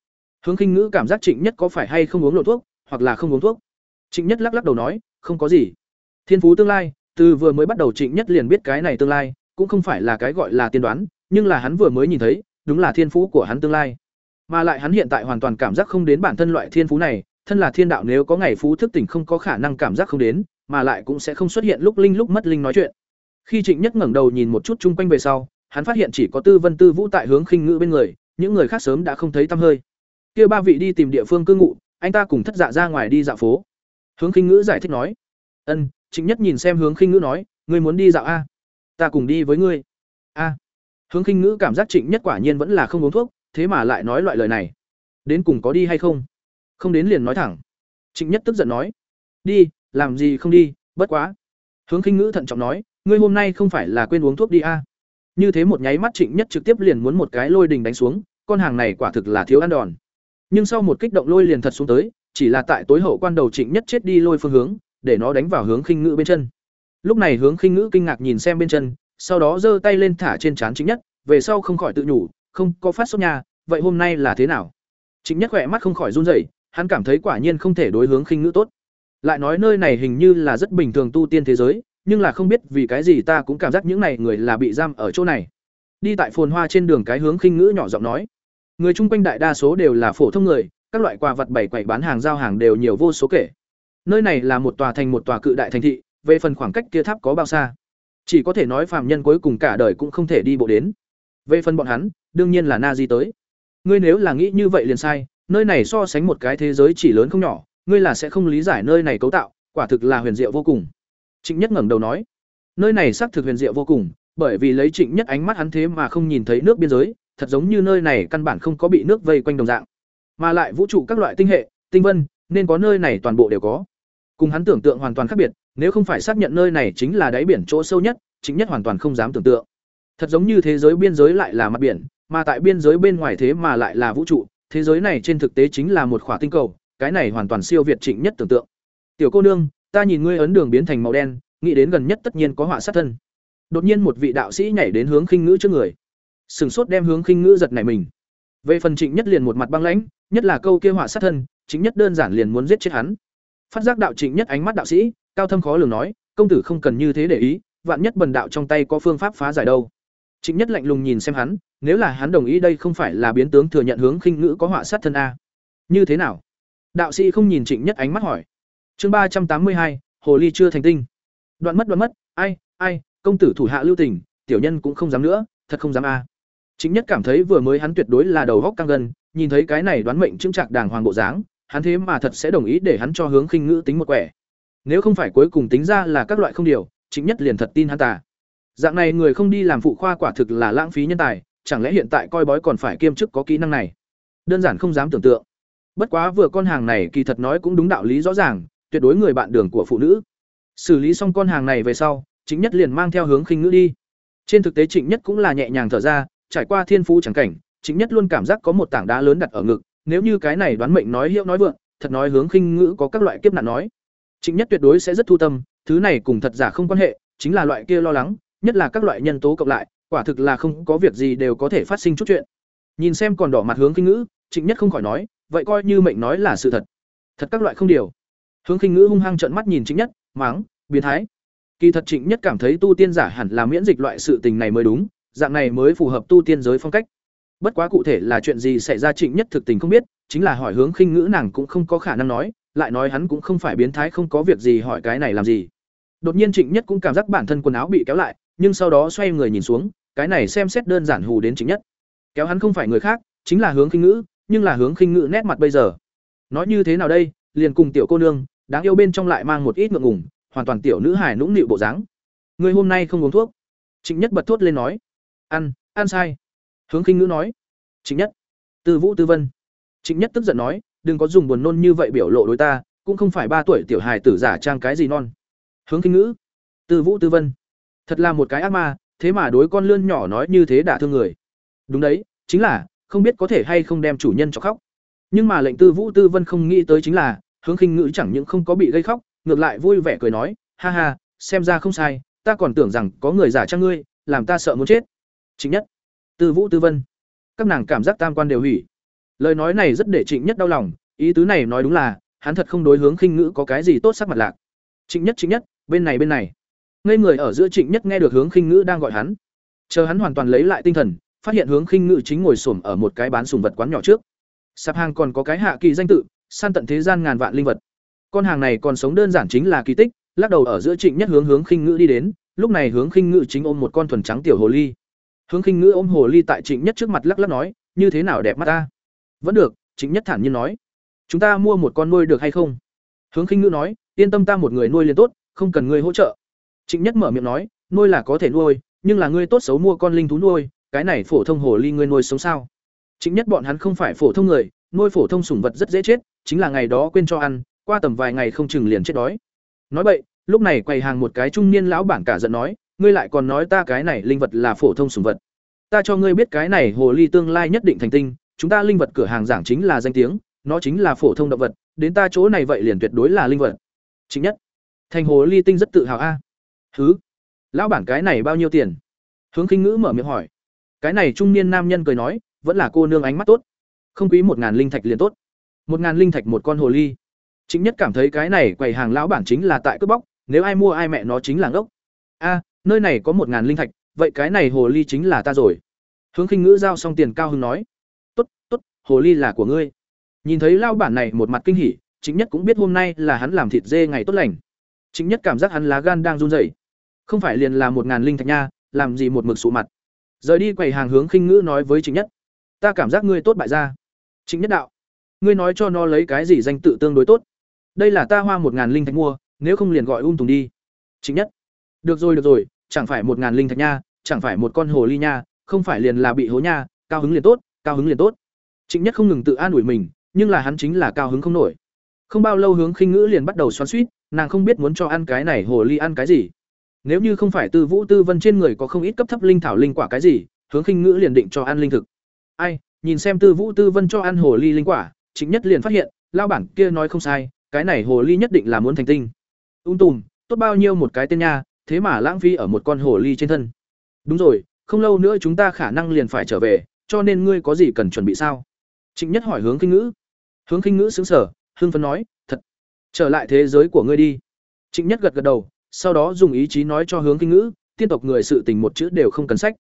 S1: Hướng khinh ngữ cảm giác trịnh nhất có phải hay không uống lộ thuốc, hoặc là không uống thuốc. Trịnh nhất lắc lắc đầu nói, không có gì. Thiên phú tương lai, từ vừa mới bắt đầu trịnh nhất liền biết cái này tương lai, cũng không phải là cái gọi là tiên đoán, nhưng là hắn vừa mới nhìn thấy, đúng là thiên phú của hắn tương lai. Mà lại hắn hiện tại hoàn toàn cảm giác không đến bản thân loại thiên phú này thân là thiên đạo nếu có ngày phú thức tỉnh không có khả năng cảm giác không đến, mà lại cũng sẽ không xuất hiện lúc linh lúc mất linh nói chuyện. Khi trịnh nhất ngẩng đầu nhìn một chút chung quanh về sau, hắn phát hiện chỉ có tư vân tư vũ tại hướng khinh ngữ bên người, những người khác sớm đã không thấy tăm hơi. Kia ba vị đi tìm địa phương cư ngụ, anh ta cùng thất dạ ra ngoài đi dạo phố. Hướng khinh ngữ giải thích nói, ân, trịnh nhất nhìn xem hướng khinh ngữ nói, ngươi muốn đi dạo a? Ta cùng đi với ngươi. A. Hướng khinh ngữ cảm giác trịnh nhất quả nhiên vẫn là không uống thuốc, thế mà lại nói loại lời này. Đến cùng có đi hay không? Không đến liền nói thẳng. Trịnh nhất tức giận nói, đi, làm gì không đi, bất quá. Hướng khinh ngữ thận trọng nói, ngươi hôm nay không phải là quên uống thuốc đi a? Như thế một nháy mắt trịnh nhất trực tiếp liền muốn một cái lôi đình đánh xuống, con hàng này quả thực là thiếu ăn đòn. Nhưng sau một kích động lôi liền thật xuống tới, chỉ là tại tối hậu quan đầu trịnh nhất chết đi lôi phương hướng, để nó đánh vào hướng khinh ngữ bên chân. Lúc này hướng khinh ngữ kinh ngạc nhìn xem bên chân, sau đó giơ tay lên thả trên trán trịnh nhất, về sau không khỏi tự nhủ, không có phát sốt nhà vậy hôm nay là thế nào? Trịnh nhất khỏe mắt không khỏi run rẩy hắn cảm thấy quả nhiên không thể đối hướng khinh ngữ tốt. Lại nói nơi này hình như là rất bình thường tu tiên thế giới, nhưng là không biết vì cái gì ta cũng cảm giác những này người là bị giam ở chỗ này. Đi tại phồn hoa trên đường cái hướng khinh ngữ nhỏ giọng nói. Người chung quanh đại đa số đều là phổ thông người, các loại quà vật bảy quầy bán hàng giao hàng đều nhiều vô số kể. Nơi này là một tòa thành một tòa cự đại thành thị, về phần khoảng cách kia tháp có bao xa. Chỉ có thể nói phàm nhân cuối cùng cả đời cũng không thể đi bộ đến. Về phần bọn hắn, đương nhiên là na di tới. Ngươi nếu là nghĩ như vậy liền sai nơi này so sánh một cái thế giới chỉ lớn không nhỏ, ngươi là sẽ không lý giải nơi này cấu tạo, quả thực là huyền diệu vô cùng. Trịnh nhất ngẩng đầu nói, nơi này xác thực huyền diệu vô cùng, bởi vì lấy trịnh nhất ánh mắt hắn thế mà không nhìn thấy nước biên giới, thật giống như nơi này căn bản không có bị nước vây quanh đồng dạng. Mà lại vũ trụ các loại tinh hệ, tinh vân, nên có nơi này toàn bộ đều có. Cùng hắn tưởng tượng hoàn toàn khác biệt, nếu không phải xác nhận nơi này chính là đáy biển chỗ sâu nhất chính nhất hoàn toàn không dám tưởng tượng. Thật giống như thế giới biên giới lại là mặt biển, mà tại biên giới bên ngoài thế mà lại là vũ trụ thế giới này trên thực tế chính là một khỏa tinh cầu, cái này hoàn toàn siêu việt trịnh nhất tưởng tượng. Tiểu cô nương, ta nhìn ngươi ấn đường biến thành màu đen, nghĩ đến gần nhất tất nhiên có họa sát thân. Đột nhiên một vị đạo sĩ nhảy đến hướng khinh ngữ trước người. Sừng sốt đem hướng khinh ngữ giật này mình. Về phần trịnh nhất liền một mặt băng lãnh, nhất là câu kia họa sát thân chính nhất đơn giản liền muốn giết chết hắn. Phát giác đạo trịnh nhất ánh mắt đạo sĩ, cao thâm khó lường nói, công tử không cần như thế để ý, vạn nhất bần đạo trong tay có phương pháp phá giải đâu trịnh nhất lạnh lùng nhìn xem hắn nếu là hắn đồng ý đây không phải là biến tướng thừa nhận hướng khinh ngữ có họa sát thân a. Như thế nào? Đạo sĩ không nhìn trịnh nhất ánh mắt hỏi. Chương ba trăm tám mươi hai hồ ly chưa thành tinh. Đoạn mất đoạn mất ai ai công tử thủ hạ lưu tình tiểu nhân cũng không dám nữa thật không dám a. Trịnh nhất cảm thấy vừa mới hắn tuyệt đối là đầu góc căng gần, nhìn thấy cái này đoán mệnh chứng trạc đàng hoàng bộ dáng hắn thế mà thật sẽ đồng ý để hắn cho hướng khinh ngữ tính một quẻ. Nếu không phải cuối cùng tính ra là các loại không điều Trịnh nhất liền thật tin hắn ta dạng này người không đi làm phụ khoa quả thực là lãng phí nhân tài, chẳng lẽ hiện tại coi bói còn phải kiêm chức có kỹ năng này? Đơn giản không dám tưởng tượng. Bất quá vừa con hàng này kỳ thật nói cũng đúng đạo lý rõ ràng, tuyệt đối người bạn đường của phụ nữ. Xử lý xong con hàng này về sau chính nhất liền mang theo hướng khinh ngữ đi. Trên thực tế trịnh nhất cũng là nhẹ nhàng thở ra, trải qua thiên phú chẳng cảnh chính nhất luôn cảm giác có một tảng đá lớn đặt ở ngực, nếu như cái này đoán mệnh nói hiệu nói vượng, thật nói hướng khinh ngữ có các loại kiếp nạn nói. Trịnh nhất tuyệt đối sẽ rất thu tâm, thứ này cùng thật giả không quan hệ, chính là loại kia lo lắng nhất là các loại nhân tố cộng lại, quả thực là không có việc gì đều có thể phát sinh chút chuyện. Nhìn xem còn đỏ mặt hướng kinh ngữ, trịnh nhất không khỏi nói, vậy coi như mệnh nói là sự thật. Thật các loại không điều. Hướng kinh ngữ hung hăng trợn mắt nhìn trịnh nhất, mắng, biến thái. Kỳ thật trịnh nhất cảm thấy tu tiên giả hẳn là miễn dịch loại sự tình này mới đúng, dạng này mới phù hợp tu tiên giới phong cách. Bất quá cụ thể là chuyện gì xảy ra trịnh nhất thực tình không biết, chính là hỏi hướng khinh ngữ nàng cũng không có khả năng nói, lại nói hắn cũng không phải biến thái không có việc gì hỏi cái này làm gì. Đột nhiên trịnh nhất cũng cảm giác bản thân quần áo bị kéo lại nhưng sau đó xoay người nhìn xuống, cái này xem xét đơn giản hù đến chính nhất. Kéo hắn không phải người khác, chính là hướng khinh ngữ, nhưng là hướng khinh ngữ nét mặt bây giờ. Nói như thế nào đây, liền cùng tiểu cô nương, đáng yêu bên trong lại mang một ít ngượng ngùng, hoàn toàn tiểu nữ hài nũng nịu bộ dáng. Người hôm nay không uống thuốc. Trịnh nhất bật thốt lên nói. Ăn ăn sai. Hướng khinh ngữ nói. Trịnh nhất. Từ vũ tư vân. Trịnh nhất tức giận nói, đừng có dùng buồn nôn như vậy biểu lộ đối ta, cũng không phải ba tuổi tiểu hài tử giả trang cái gì non. Hướng khinh ngữ. Từ vũ tư vân thật là một cái ác ma, thế mà đối con lươn nhỏ nói như thế đả thương người. Đúng đấy, chính là, không biết có thể hay không đem chủ nhân cho khóc. Nhưng mà lệnh tư vũ tư vân không nghĩ tới chính là, hướng khinh ngữ chẳng những không có bị gây khóc, ngược lại vui vẻ cười nói, ha ha, xem ra không sai, ta còn tưởng rằng có người giả trang ngươi, làm ta sợ muốn chết. Chính nhất. Tư vũ tư vân. Các nàng cảm giác tam quan đều hủy. Lời nói này rất để trịnh nhất đau lòng, ý tứ này nói đúng là, hắn thật không đối hướng khinh ngữ có cái gì tốt sắc mặt lạc. Trịnh nhất trịnh nhất, bên này bên này ngây người ở giữa trịnh nhất nghe được hướng khinh ngữ đang gọi hắn. Chờ hắn hoàn toàn lấy lại tinh thần, phát hiện hướng khinh ngữ chính ngồi xổm ở một cái bán sùng vật quán nhỏ trước. Sạp hàng còn có cái hạ kỳ danh tự, san tận thế gian ngàn vạn linh vật. Con hàng này còn sống đơn giản chính là kỳ tích, lắc đầu ở giữa trịnh nhất hướng hướng khinh ngữ đi đến, lúc này hướng khinh ngữ chính ôm một con thuần trắng tiểu hồ ly. Hướng khinh ngữ ôm hồ ly tại trịnh nhất trước mặt lắc lắc nói, như thế nào đẹp mắt ta? Vẫn được, trịnh nhất thản nhiên nói. Chúng ta mua một con nuôi được hay không? Hướng khinh ngữ nói, yên tâm ta một người nuôi liền tốt, không cần người hỗ trợ trịnh nhất mở miệng nói, nuôi là có thể nuôi, nhưng là ngươi tốt xấu mua con linh thú nuôi, cái này phổ thông hồ ly ngươi nuôi sống sao? Trịnh nhất bọn hắn không phải phổ thông người, nuôi phổ thông sủng vật rất dễ chết, chính là ngày đó quên cho ăn, qua tầm vài ngày không chừng liền chết đói. Nói vậy lúc này quầy hàng một cái trung niên lão bản cả giận nói, ngươi lại còn nói ta cái này linh vật là phổ thông sủng vật. Ta cho ngươi biết cái này hồ ly tương lai nhất định thành tinh, chúng ta linh vật cửa hàng giảng chính là danh tiếng, nó chính là phổ thông động vật, đến ta chỗ này vậy liền tuyệt đối là linh vật. Chính nhất, thành hồ ly tinh rất tự hào a thứ lão bản cái này bao nhiêu tiền? Hướng khinh ngữ mở miệng hỏi. Cái này trung niên nam nhân cười nói, vẫn là cô nương ánh mắt tốt. Không quý một ngàn linh thạch liền tốt. Một ngàn linh thạch một con hồ ly. Chính nhất cảm thấy cái này quầy hàng lão bản chính là tại cướp bóc, nếu ai mua ai mẹ nó chính là ngốc. A, nơi này có một ngàn linh thạch, vậy cái này hồ ly chính là ta rồi. Hướng khinh ngữ giao xong tiền cao hưng nói. Tốt tốt, hồ ly là của ngươi. Nhìn thấy lao bản này một mặt kinh hỉ, chính nhất cũng biết hôm nay là hắn làm thịt dê ngày tốt lành. Chính nhất cảm giác hắn lá gan đang run rẩy không phải liền là một ngàn linh thạch nha, làm gì một mực sụ mặt. Rời đi quầy hàng hướng khinh ngữ nói với chính nhất, ta cảm giác ngươi tốt bại gia. Chính nhất đạo, ngươi nói cho nó lấy cái gì danh tự tương đối tốt? Đây là ta hoa một ngàn linh thạch mua, nếu không liền gọi ung tùng đi. Chính nhất, được rồi được rồi, chẳng phải một ngàn linh thạch nha, chẳng phải một con hồ ly nha, không phải liền là bị hố nha, cao hứng liền tốt, cao hứng liền tốt. Chính nhất không ngừng tự an ủi mình, nhưng là hắn chính là cao hứng không nổi. Không bao lâu hướng khinh ngữ liền bắt đầu xoắn suýt nàng không biết muốn cho ăn cái này hồ ly ăn cái gì nếu như không phải tư vũ tư vân trên người có không ít cấp thấp linh thảo linh quả cái gì, hướng khinh ngữ liền định cho ăn linh thực. Ai, nhìn xem tư vũ tư vân cho ăn hồ ly linh quả chính nhất liền phát hiện, lao bản kia nói không sai, cái này hồ ly nhất định là muốn thành tinh. Ung tùm, tốt bao nhiêu một cái tên nha, thế mà lãng phí ở một con hồ ly trên thân. Đúng rồi, không lâu nữa chúng ta khả năng liền phải trở về, cho nên ngươi có gì cần chuẩn bị sao? Trịnh nhất hỏi hướng kinh ngữ. Hướng kinh ngữ xứng sở hưng phấn nói, thật, trở lại thế giới của ngươi đi. Trịnh nhất gật gật đầu sau đó dùng ý chí nói cho hướng kinh ngữ tiên tộc người sự tình một chữ đều không cần sách.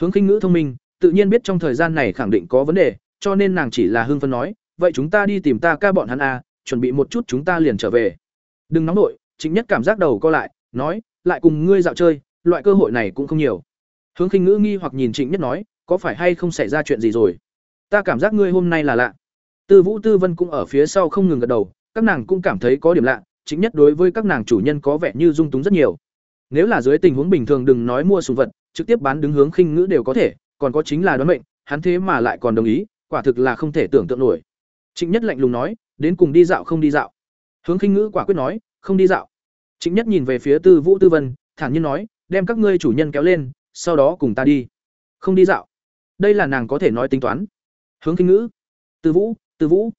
S1: Hướng kinh ngữ thông minh tự nhiên biết trong thời gian này khẳng định có vấn đề cho nên nàng chỉ là hưng phân nói vậy chúng ta đi tìm ta ca bọn hắn à, chuẩn bị một chút chúng ta liền trở về. Đừng nóng nổi trịnh nhất cảm giác đầu co lại nói lại cùng ngươi dạo chơi loại cơ hội này cũng không nhiều. Hướng khinh ngữ nghi hoặc nhìn trịnh nhất nói có phải hay không xảy ra chuyện gì rồi? Ta cảm giác ngươi hôm nay là lạ. Tư vũ tư vân cũng ở phía sau không ngừng gật đầu các nàng cũng cảm thấy có điểm lạ chính nhất đối với các nàng chủ nhân có vẻ như dung túng rất nhiều. Nếu là dưới tình huống bình thường đừng nói mua sùng vật, trực tiếp bán đứng hướng khinh ngữ đều có thể, còn có chính là đoán mệnh, hắn thế mà lại còn đồng ý, quả thực là không thể tưởng tượng nổi. Trịnh nhất lạnh lùng nói, đến cùng đi dạo không đi dạo. Hướng khinh ngữ quả quyết nói, không đi dạo. Trịnh nhất nhìn về phía tư vũ tư vân, thản nhiên nói, đem các ngươi chủ nhân kéo lên, sau đó cùng ta đi. Không đi dạo. Đây là nàng có thể nói tính toán. Hướng khinh ngữ. Tư vũ tư vũ.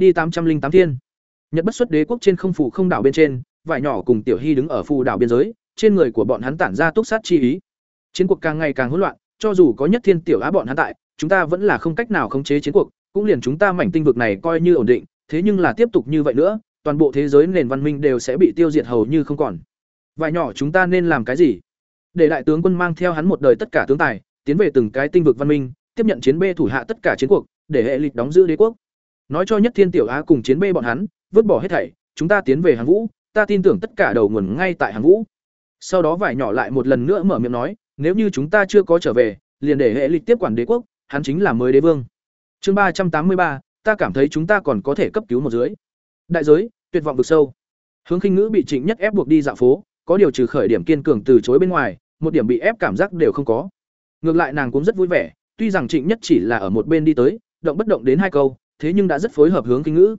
S1: Id tám trăm linh tám thiên? Nhật bất xuất đế quốc trên không phủ không đảo bên trên vải nhỏ cùng tiểu hy đứng ở phù đảo biên giới trên người của bọn hắn tản ra túc sát chi ý chiến cuộc càng ngày càng hỗn loạn cho dù có nhất thiên tiểu á bọn hắn tại chúng ta vẫn là không cách nào khống chế chiến cuộc, cũng liền chúng ta mảnh tinh vực này coi như ổn định, thế nhưng là tiếp tục như vậy nữa, toàn bộ thế giới nền văn minh đều sẽ bị tiêu diệt hầu như không còn. Vài nhỏ chúng ta nên làm cái gì? Để đại tướng quân mang theo hắn một đời tất cả tướng tài, tiến về từng cái tinh vực văn minh, tiếp nhận chiến bê thủ hạ tất cả chiến cuộc, để hệ lịch đóng giữ đế quốc. Nói cho Nhất Thiên Tiểu Á cùng chiến bê bọn hắn, vứt bỏ hết thảy, chúng ta tiến về hàng vũ, ta tin tưởng tất cả đầu nguồn ngay tại hàng vũ. Sau đó vải nhỏ lại một lần nữa mở miệng nói, nếu như chúng ta chưa có trở về, liền để hệ lịch tiếp quản đế quốc, hắn chính là mới đế vương. Chương ba trăm tám mươi ba, ta cảm thấy chúng ta còn có thể cấp cứu một dưới. Đại giới, tuyệt vọng vực sâu. Hướng Khinh Ngữ bị Trịnh Nhất ép buộc đi dạo phố, có điều trừ khởi điểm kiên cường từ chối bên ngoài, một điểm bị ép cảm giác đều không có. Ngược lại nàng cũng rất vui vẻ, tuy rằng Trịnh Nhất chỉ là ở một bên đi tới, động bất động đến hai câu, thế nhưng đã rất phối hợp hướng Khinh Ngữ.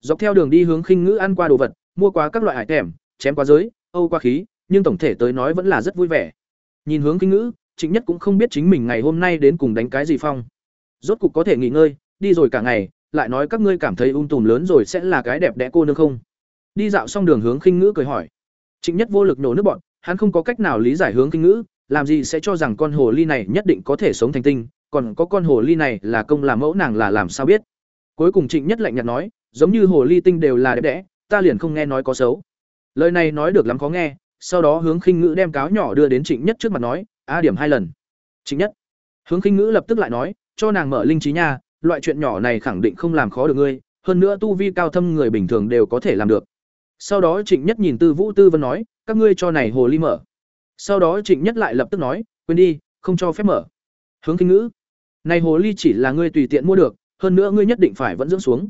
S1: Dọc theo đường đi hướng Khinh Ngữ ăn qua đồ vật, mua qua các loại hải tèm, chém qua giới, âu qua khí, nhưng tổng thể tới nói vẫn là rất vui vẻ. Nhìn hướng Khinh Ngữ, Trịnh Nhất cũng không biết chính mình ngày hôm nay đến cùng đánh cái gì phong. Rốt cục có thể nghỉ ngơi, đi rồi cả ngày, lại nói các ngươi cảm thấy ung tùm lớn rồi sẽ là cái đẹp đẽ cô nương không? Đi dạo xong đường hướng Khinh Ngữ cười hỏi. Trịnh Nhất vô lực nổ nước bọn, hắn không có cách nào lý giải hướng Khinh Ngữ, làm gì sẽ cho rằng con hồ ly này nhất định có thể sống thành tinh, còn có con hồ ly này là công làm mẫu nàng là làm sao biết? Cuối cùng Trịnh Nhất lạnh nhạt nói, giống như hồ ly tinh đều là đẹp đẽ, ta liền không nghe nói có xấu. Lời này nói được lắm khó nghe, sau đó hướng khinh ngữ đem cáo nhỏ đưa đến trịnh nhất trước mặt nói a điểm hai lần. Trịnh nhất hướng khinh ngữ lập tức lại nói cho nàng mở linh trí nha loại chuyện nhỏ này khẳng định không làm khó được ngươi hơn nữa tu vi cao thâm người bình thường đều có thể làm được. Sau đó trịnh nhất nhìn tư vũ tư vân nói các ngươi cho này hồ ly mở. Sau đó trịnh nhất lại lập tức nói quên đi không cho phép mở. Hướng khinh ngữ này hồ ly chỉ là ngươi tùy tiện mua được hơn nữa ngươi nhất định phải vẫn dưỡng xuống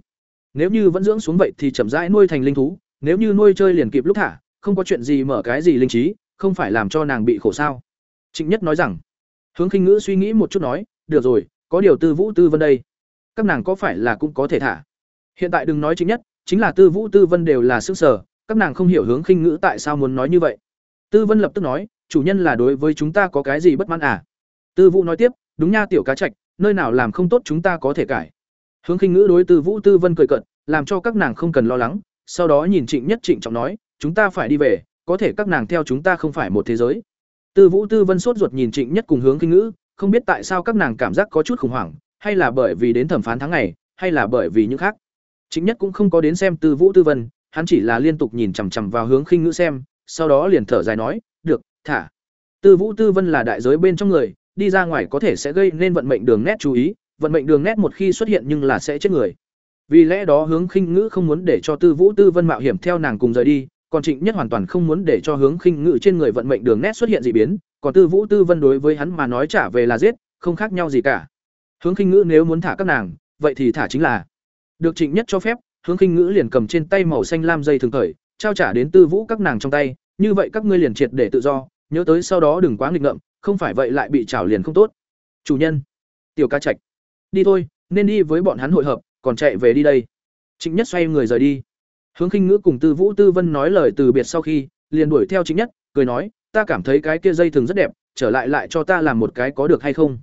S1: nếu như vẫn dưỡng xuống vậy thì chậm rãi nuôi thành linh thú, nếu như nuôi chơi liền kịp lúc thả, không có chuyện gì mở cái gì linh trí, không phải làm cho nàng bị khổ sao? Trịnh nhất nói rằng, hướng khinh ngữ suy nghĩ một chút nói, được rồi, có điều tư vũ tư vân đây. Các nàng có phải là cũng có thể thả? Hiện tại đừng nói chính nhất, chính là tư vũ tư vân đều là xương sở, các nàng không hiểu hướng khinh ngữ tại sao muốn nói như vậy. Tư vân lập tức nói, chủ nhân là đối với chúng ta có cái gì bất mãn à? Tư vũ nói tiếp, đúng nha, tiểu cá trạch, nơi nào làm không tốt chúng ta có thể cải hướng khinh ngữ đối tư vũ tư vân cười cận làm cho các nàng không cần lo lắng, sau đó nhìn trịnh nhất trịnh trọng nói, chúng ta phải đi về, có thể các nàng theo chúng ta không phải một thế giới. Tư vũ tư vân sốt ruột nhìn trịnh nhất cùng hướng khinh ngữ, không biết tại sao các nàng cảm giác có chút khủng hoảng, hay là bởi vì đến thẩm phán tháng ngày, hay là bởi vì những khác. Trịnh nhất cũng không có đến xem tư vũ tư vân, hắn chỉ là liên tục nhìn chằm chằm vào hướng khinh ngữ xem, sau đó liền thở dài nói, được, thả. Tư vũ tư vân là đại giới bên trong người, đi ra ngoài có thể sẽ gây nên vận mệnh đường nét chú ý vận mệnh đường nét một khi xuất hiện nhưng là sẽ chết người vì lẽ đó hướng khinh ngữ không muốn để cho tư vũ tư vân mạo hiểm theo nàng cùng rời đi còn Trịnh Nhất hoàn toàn không muốn để cho hướng khinh Ngữ trên người vận mệnh đường nét xuất hiện dị biến, còn Tư Vũ Tư Vân đối với hắn mà nói trả về là giết, không khác nhau gì cả. Hướng khinh ngữ nếu muốn thả các nàng, vậy thì thả chính là. Được Trịnh Nhất cho phép, hướng khinh ngữ liền cầm trên tay màu xanh lam dây thường thời, trao trả đến Tư Vũ các nàng trong tay, như vậy các ngươi liền triệt để tự do, nhớ tới sau đó đừng quá nghịch ngợm, không phải vậy lại bị trảo liền không tốt. Chủ nhân, Tiểu Ca Trạch, đi thôi, nên đi với bọn hắn hội hợp, còn chạy về đi đây. Trịnh Nhất xoay người rời đi. Hướng Khinh Ngữ cùng Tư Vũ Tư Vân nói lời từ biệt sau khi, liền đuổi theo trịnh nhất, cười nói, ta cảm thấy cái kia dây thường rất đẹp, trở lại lại cho ta làm một cái có được hay không?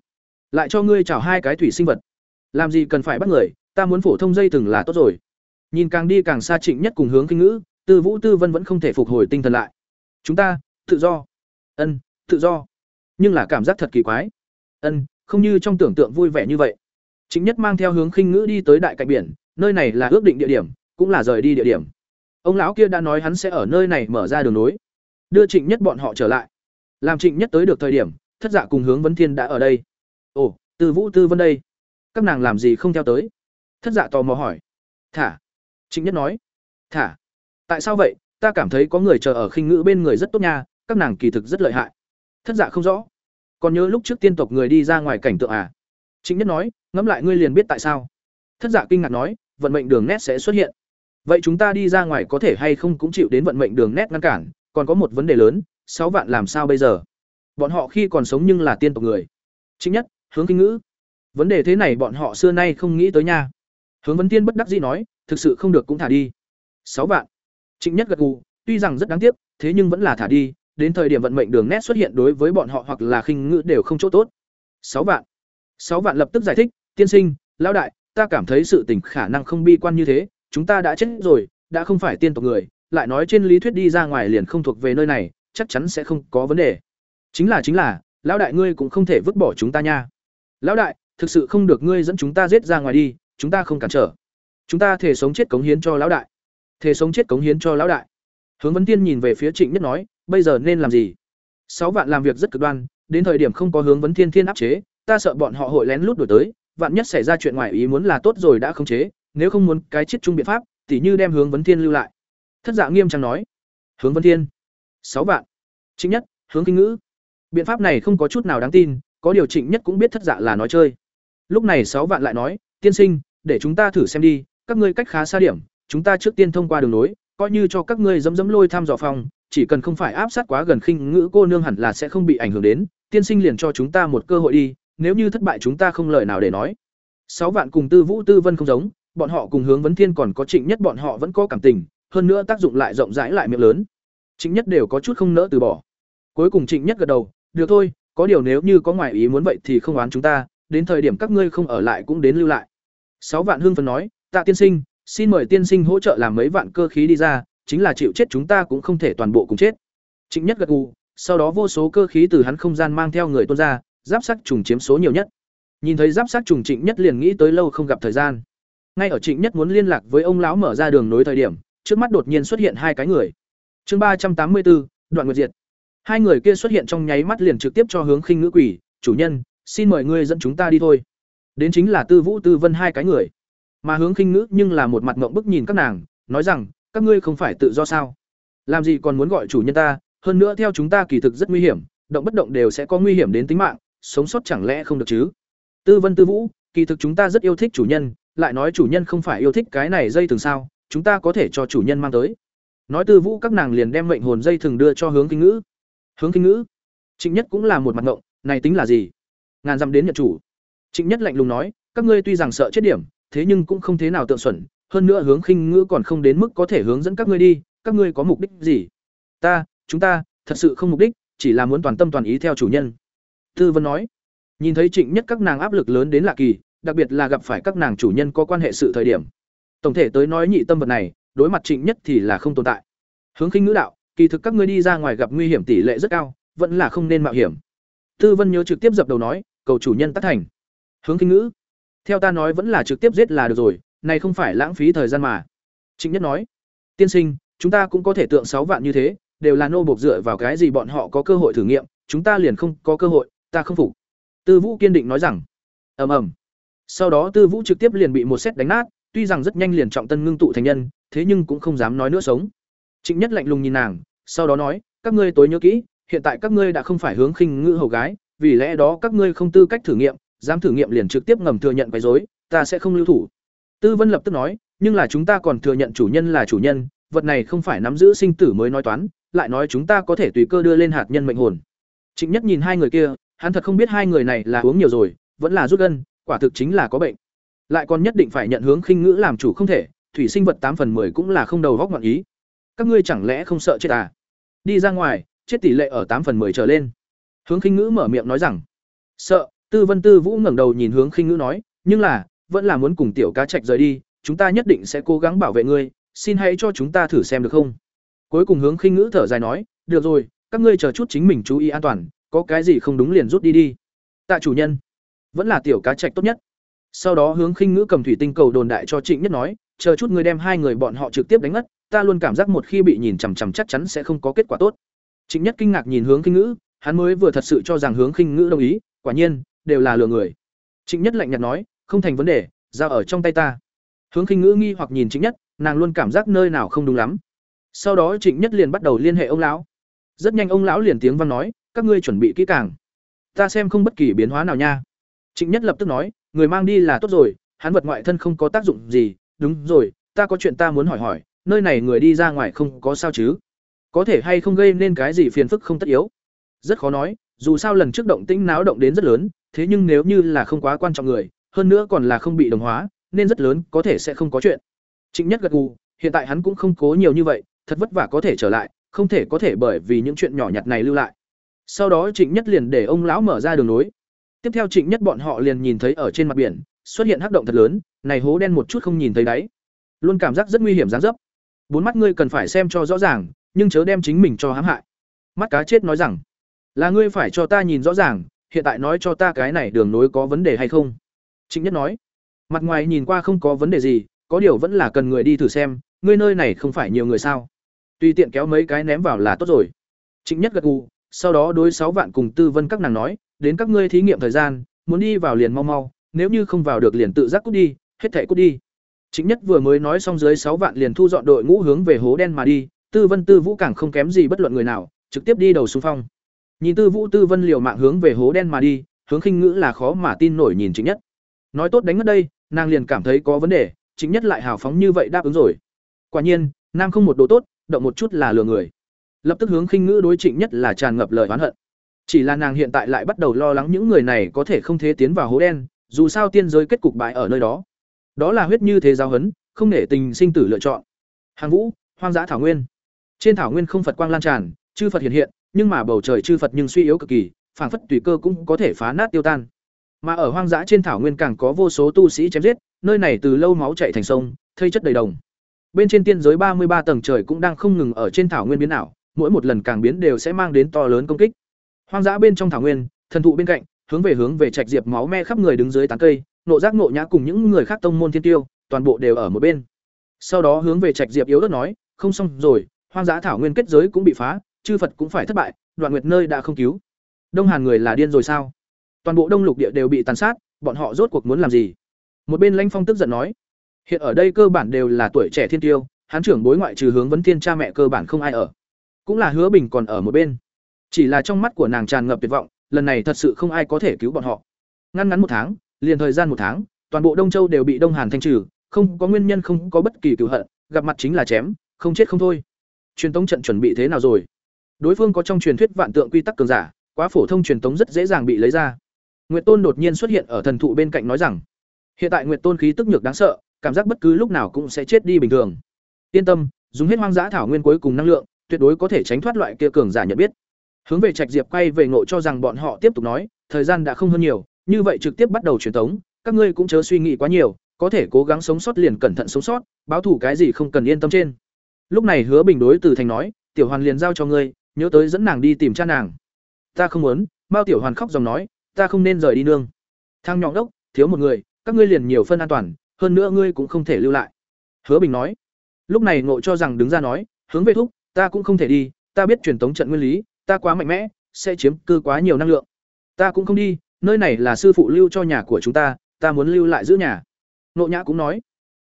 S1: Lại cho ngươi chào hai cái thủy sinh vật. Làm gì cần phải bắt người, ta muốn phổ thông dây thừng là tốt rồi. Nhìn càng đi càng xa Trịnh Nhất cùng Hướng Kinh Ngữ, Tư Vũ Tư Vân vẫn không thể phục hồi tinh thần lại. Chúng ta, tự do. Ân, tự do. Nhưng là cảm giác thật kỳ quái. Ân, không như trong tưởng tượng vui vẻ như vậy. Trịnh Nhất mang theo Hướng Khinh Ngữ đi tới đại cạnh biển, nơi này là ước định địa điểm, cũng là rời đi địa điểm. Ông lão kia đã nói hắn sẽ ở nơi này mở ra đường nối. Đưa trịnh nhất bọn họ trở lại. Làm trịnh nhất tới được thời điểm thất dạ cùng hướng vấn thiên đã ở đây. Ồ từ vũ tư vân đây. Các nàng làm gì không theo tới? Thất dạ tò mò hỏi. Thả. Trịnh nhất nói. Thả. Tại sao vậy? Ta cảm thấy có người chờ ở khinh ngữ bên người rất tốt nha các nàng kỳ thực rất lợi hại. Thất dạ không rõ. Còn nhớ lúc trước tiên tộc người đi ra ngoài cảnh tượng à? Trịnh nhất nói, ngẫm lại ngươi liền biết tại sao. Thất dạ kinh ngạc nói, vận mệnh đường nét sẽ xuất hiện. Vậy chúng ta đi ra ngoài có thể hay không cũng chịu đến vận mệnh đường nét ngăn cản, còn có một vấn đề lớn, sáu vạn làm sao bây giờ? Bọn họ khi còn sống nhưng là tiên tộc người. Chính nhất, hướng kinh ngữ. Vấn đề thế này bọn họ xưa nay không nghĩ tới nha. Hướng vấn tiên bất đắc dĩ nói, thực sự không được cũng thả đi. Sáu vạn. Trịnh nhất gật gù, tuy rằng rất đáng tiếc, thế nhưng vẫn là thả đi, đến thời điểm vận mệnh đường nét xuất hiện đối với bọn họ hoặc là khinh ngữ đều không chỗ tốt. Sáu vạn sáu vạn lập tức giải thích, tiên sinh, lão đại, ta cảm thấy sự tình khả năng không bi quan như thế, chúng ta đã chết rồi, đã không phải tiên tộc người, lại nói trên lý thuyết đi ra ngoài liền không thuộc về nơi này, chắc chắn sẽ không có vấn đề. Chính là chính là, lão đại ngươi cũng không thể vứt bỏ chúng ta nha. Lão đại, thực sự không được ngươi dẫn chúng ta giết ra ngoài đi, chúng ta không cản trở. Chúng ta thể sống chết cống hiến cho lão đại. Thể sống chết cống hiến cho lão đại. Hướng vấn tiên nhìn về phía trịnh nhất nói, bây giờ nên làm gì? Sáu vạn làm việc rất cực đoan, đến thời điểm không có hướng vấn thiên thiên áp chế ta sợ bọn họ hội lén lút đổi tới, vạn nhất xảy ra chuyện ngoài ý muốn là tốt rồi đã khống chế, nếu không muốn cái chết chung biện pháp, tỉ như đem hướng vấn thiên lưu lại. Thất dạ nghiêm trang nói. Hướng vấn thiên, sáu vạn. Chính nhất, hướng kinh ngữ. Biện pháp này không có chút nào đáng tin, có điều chỉnh nhất cũng biết thất dạ là nói chơi. Lúc này sáu vạn lại nói, tiên sinh, để chúng ta thử xem đi, các ngươi cách khá xa điểm, chúng ta trước tiên thông qua đường nối, coi như cho các ngươi dấm dấm lôi thăm dò phòng, chỉ cần không phải áp sát quá gần khinh ngữ cô nương hẳn là sẽ không bị ảnh hưởng đến, tiên sinh liền cho chúng ta một cơ hội đi nếu như thất bại chúng ta không lời nào để nói. Sáu vạn cùng tư vũ, tư vân không giống, bọn họ cùng hướng vấn thiên còn có trịnh nhất bọn họ vẫn có cảm tình, hơn nữa tác dụng lại rộng rãi lại miệng lớn. Trịnh nhất đều có chút không nỡ từ bỏ. Cuối cùng trịnh nhất gật đầu, được thôi, có điều nếu như có ngoại ý muốn vậy thì không oán chúng ta, đến thời điểm các ngươi không ở lại cũng đến lưu lại. Sáu vạn hương phân nói, tạ tiên sinh, xin mời tiên sinh hỗ trợ làm mấy vạn cơ khí đi ra, chính là chịu chết chúng ta cũng không thể toàn bộ cùng chết. Trịnh nhất gật gù, sau đó vô số cơ khí từ hắn không gian mang theo người tuôn ra giáp sắc trùng chiếm số nhiều nhất. Nhìn thấy giáp sắc trùng trịnh nhất liền nghĩ tới lâu không gặp thời gian. Ngay ở trịnh nhất muốn liên lạc với ông lão mở ra đường nối thời điểm, trước mắt đột nhiên xuất hiện hai cái người. Chương ba trăm tám mươi bốn đoạn nguyệt diệt. Hai người kia xuất hiện trong nháy mắt liền trực tiếp cho hướng khinh ngữ quỷ, chủ nhân, xin mời ngươi dẫn chúng ta đi thôi. Đến chính là tư vũ, tư vân hai cái người. Mà hướng khinh ngữ nhưng là một mặt ngậm bức nhìn các nàng, nói rằng, các ngươi không phải tự do sao? Làm gì còn muốn gọi chủ nhân ta? Hơn nữa theo chúng ta kỳ thực rất nguy hiểm, động bất động đều sẽ có nguy hiểm đến tính mạng sống sót chẳng lẽ không được chứ? Tư vân tư vũ, kỳ thực chúng ta rất yêu thích chủ nhân, lại nói chủ nhân không phải yêu thích cái này dây thường sao, chúng ta có thể cho chủ nhân mang tới. Nói tư vũ các nàng liền đem mệnh hồn dây thường đưa cho hướng kinh ngữ. Hướng kinh ngữ, trịnh nhất cũng là một mặt ngộng, này tính là gì? Ngàn dặm đến nhận chủ. Trịnh nhất lạnh lùng nói, các ngươi tuy rằng sợ chết điểm, thế nhưng cũng không thế nào tượng xuẩn, hơn nữa hướng khinh ngữ còn không đến mức có thể hướng dẫn các ngươi đi, các ngươi có mục đích gì? Ta, chúng ta, thật sự không mục đích, chỉ là muốn toàn tâm toàn ý theo chủ nhân tư vân nói. Nhìn thấy trịnh nhất các nàng áp lực lớn đến lạ kỳ, đặc biệt là gặp phải các nàng chủ nhân có quan hệ sự thời điểm. Tổng thể tới nói nhị tâm vật này, đối mặt trịnh nhất thì là không tồn tại. Hướng khinh ngữ đạo, kỳ thực các ngươi đi ra ngoài gặp nguy hiểm tỷ lệ rất cao, vẫn là không nên mạo hiểm. Tư vân nhớ trực tiếp dập đầu nói, cầu chủ nhân tác thành. Hướng khinh ngữ, theo ta nói vẫn là trực tiếp giết là được rồi, này không phải lãng phí thời gian mà. Trịnh nhất nói, tiên sinh, chúng ta cũng có thể tượng sáu vạn như thế, đều là nô bộc dựa vào cái gì bọn họ có cơ hội thử nghiệm, chúng ta liền không có cơ hội ta không phục. Tư vũ kiên định nói rằng ầm ầm. Sau đó tư vũ trực tiếp liền bị một xét đánh nát tuy rằng rất nhanh liền trọng tân ngưng tụ thành nhân thế nhưng cũng không dám nói nữa sống. Trịnh nhất lạnh lùng nhìn nàng sau đó nói các ngươi tối nhớ kỹ hiện tại các ngươi đã không phải hướng khinh ngữ hầu gái vì lẽ đó các ngươi không tư cách thử nghiệm dám thử nghiệm liền trực tiếp ngầm thừa nhận quấy dối, ta sẽ không lưu thủ. Tư vân lập tức nói nhưng là chúng ta còn thừa nhận chủ nhân là chủ nhân vật này không phải nắm giữ sinh tử mới nói toán lại nói chúng ta có thể tùy cơ đưa lên hạt nhân mệnh hồn. Trịnh nhất nhìn hai người kia hắn thật không biết hai người này là uống nhiều rồi, vẫn là rút gân, quả thực chính là có bệnh. Lại còn nhất định phải nhận hướng khinh ngữ làm chủ không thể, thủy sinh vật tám phần 10 cũng là không đầu góc ngọn ý. Các ngươi chẳng lẽ không sợ chết à? Đi ra ngoài, chết tỷ lệ ở tám phần 10 trở lên. Hướng khinh ngữ mở miệng nói rằng, sợ. Tư vân tư vũ ngẩng đầu nhìn hướng khinh ngữ nói, nhưng là, vẫn là muốn cùng tiểu cá trạch rời đi, chúng ta nhất định sẽ cố gắng bảo vệ ngươi, xin hãy cho chúng ta thử xem được không? Cuối cùng hướng khinh ngữ thở dài nói, được rồi, các ngươi chờ chút chính mình chú ý an toàn có cái gì không đúng liền rút đi đi. Tạ chủ nhân, vẫn là tiểu cá trạch tốt nhất. Sau đó hướng khinh ngữ cầm thủy tinh cầu đồn đại cho trịnh nhất nói, chờ chút ngươi đem hai người bọn họ trực tiếp đánh ngất, ta luôn cảm giác một khi bị nhìn chằm chằm chắc chắn sẽ không có kết quả tốt. Trịnh nhất kinh ngạc nhìn hướng khinh ngữ, hắn mới vừa thật sự cho rằng hướng khinh ngữ đồng ý, quả nhiên, đều là lừa người. Trịnh nhất lạnh nhạt nói, không thành vấn đề, giao ở trong tay ta. Hướng khinh ngữ nghi hoặc nhìn trịnh nhất, nàng luôn cảm giác nơi nào không đúng lắm. Sau đó trịnh nhất liền bắt đầu liên hệ ông lão. Rất nhanh ông lão liền tiếng văn nói các ngươi chuẩn bị kỹ càng. Ta xem không bất kỳ biến hóa nào nha. Trịnh nhất lập tức nói, người mang đi là tốt rồi, hắn vật ngoại thân không có tác dụng gì. Đúng rồi, ta có chuyện ta muốn hỏi hỏi, nơi này người đi ra ngoài không có sao chứ? Có thể hay không gây nên cái gì phiền phức không tất yếu? Rất khó nói, dù sao lần trước động tĩnh náo động đến rất lớn, thế nhưng nếu như là không quá quan trọng người, hơn nữa còn là không bị đồng hóa, nên rất lớn có thể sẽ không có chuyện. Trịnh nhất gật gù, hiện tại hắn cũng không cố nhiều như vậy, thật vất vả có thể trở lại, không thể có thể bởi vì những chuyện nhỏ nhặt này lưu lại sau đó trịnh nhất liền để ông lão mở ra đường nối. Tiếp theo trịnh nhất bọn họ liền nhìn thấy ở trên mặt biển xuất hiện hắc động thật lớn này hố đen một chút không nhìn thấy đáy. Luôn cảm giác rất nguy hiểm dáng dấp. Bốn mắt ngươi cần phải xem cho rõ ràng nhưng chớ đem chính mình cho hãm hại. Mắt cá chết nói rằng là ngươi phải cho ta nhìn rõ ràng hiện tại nói cho ta cái này đường nối có vấn đề hay không? Trịnh Nhất nói, mặt ngoài nhìn qua không có vấn đề gì, có điều vẫn là cần người đi thử xem, ngươi nơi này không phải nhiều người sao? Tùy tiện kéo mấy cái ném vào là tốt rồi. Trịnh Nhất gật gù, sau đó đối sáu vạn cùng Tư Vân các nàng nói, đến các ngươi thí nghiệm thời gian, muốn đi vào liền mau mau, nếu như không vào được liền tự giác cút đi, hết thẻ cút đi. chính Nhất vừa mới nói xong dưới sáu vạn liền thu dọn đội ngũ hướng về hố đen mà đi, Tư Vân Tư Vũ càng không kém gì bất luận người nào, trực tiếp đi đầu xung phong. Nhìn Tư Vũ Tư Vân liều mạng hướng về hố đen mà đi, hướng khinh ngữ là khó mà tin nổi nhìn chính Nhất. Nói tốt đánh mất đây, nàng liền cảm thấy có vấn đề, chính Nhất lại hào phóng như vậy đáp ứng rồi. Quả nhiên, nam không một độ tốt, động một chút là lừa người. Lập tức hướng khinh ngữ đối Trịnh Nhất là tràn ngập lời oán hận. Chỉ là nàng hiện tại lại bắt đầu lo lắng những người này có thể không thế tiến vào hố đen, dù sao tiên giới kết cục bại ở nơi đó. Đó là huyết như thế giáo hấn, không nể tình sinh tử lựa chọn. Hàng Vũ, hoang dã thảo nguyên. Trên thảo nguyên không Phật quang lan tràn, chư Phật hiện hiện, nhưng mà bầu trời chư Phật nhưng suy yếu cực kỳ, phảng phất tùy cơ cũng có thể phá nát tiêu tan. Mà ở hoang dã trên thảo nguyên càng có vô số tu sĩ chém giết, nơi này từ lâu máu chảy thành sông, thây chất đầy đồng. Bên trên tiên giới ba mươi ba tầng trời cũng đang không ngừng ở trên thảo nguyên biến ảo, mỗi một lần càng biến đều sẽ mang đến to lớn công kích. Hoang dã bên trong thảo nguyên, thần thụ bên cạnh, hướng về hướng về trạch diệp máu me khắp người đứng dưới tán cây, nộ giác nộ nhã cùng những người khác tông môn thiên tiêu, toàn bộ đều ở một bên. Sau đó hướng về trạch diệp yếu ớt nói, không xong rồi, hoang dã thảo nguyên kết giới cũng bị phá, chư Phật cũng phải thất bại, đoạn nguyệt nơi đã không cứu. Đông Hàn người là điên rồi sao? Toàn bộ Đông Lục địa đều bị tàn sát, bọn họ rốt cuộc muốn làm gì? Một bên Lãnh Phong tức giận nói, hiện ở đây cơ bản đều là tuổi trẻ thiên tiêu, hán trưởng bối ngoại trừ hướng vấn thiên cha mẹ cơ bản không ai ở. Cũng là Hứa Bình còn ở một bên. Chỉ là trong mắt của nàng tràn ngập tuyệt vọng, lần này thật sự không ai có thể cứu bọn họ. Ngăn ngắn một tháng, liền thời gian một tháng, toàn bộ Đông Châu đều bị Đông Hàn thanh trừ, không có nguyên nhân không có bất kỳ cựu hận, gặp mặt chính là chém, không chết không thôi. Truyền tống trận chuẩn bị thế nào rồi? Đối phương có trong truyền thuyết vạn tượng quy tắc cường giả, quá phổ thông truyền tống rất dễ dàng bị lấy ra. Nguyệt Tôn đột nhiên xuất hiện ở thần thụ bên cạnh nói rằng, hiện tại Nguyệt Tôn khí tức nhược đáng sợ, cảm giác bất cứ lúc nào cũng sẽ chết đi bình thường. Yên tâm, dùng hết hoang dã thảo nguyên cuối cùng năng lượng, tuyệt đối có thể tránh thoát loại kia cường giả nhận biết. Hướng về Trạch Diệp quay về ngộ cho rằng bọn họ tiếp tục nói, thời gian đã không hơn nhiều, như vậy trực tiếp bắt đầu truyền tống, các ngươi cũng chớ suy nghĩ quá nhiều, có thể cố gắng sống sót liền cẩn thận sống sót, báo thủ cái gì không cần yên tâm trên. Lúc này Hứa Bình đối từ thành nói, tiểu hoàn liền giao cho ngươi, nhớ tới dẫn nàng đi tìm cha nàng. Ta không muốn, Mao tiểu hoàn khóc dòng nói, ta không nên rời đi nương. Thang nhọn đốc, thiếu một người, các ngươi liền nhiều phân an toàn, hơn nữa ngươi cũng không thể lưu lại. Hứa Bình nói. Lúc này ngộ cho rằng đứng ra nói, hướng về thúc, ta cũng không thể đi, ta biết truyền tống trận nguyên lý, ta quá mạnh mẽ, sẽ chiếm cư quá nhiều năng lượng. Ta cũng không đi, nơi này là sư phụ lưu cho nhà của chúng ta, ta muốn lưu lại giữ nhà. Nộ Nhã cũng nói,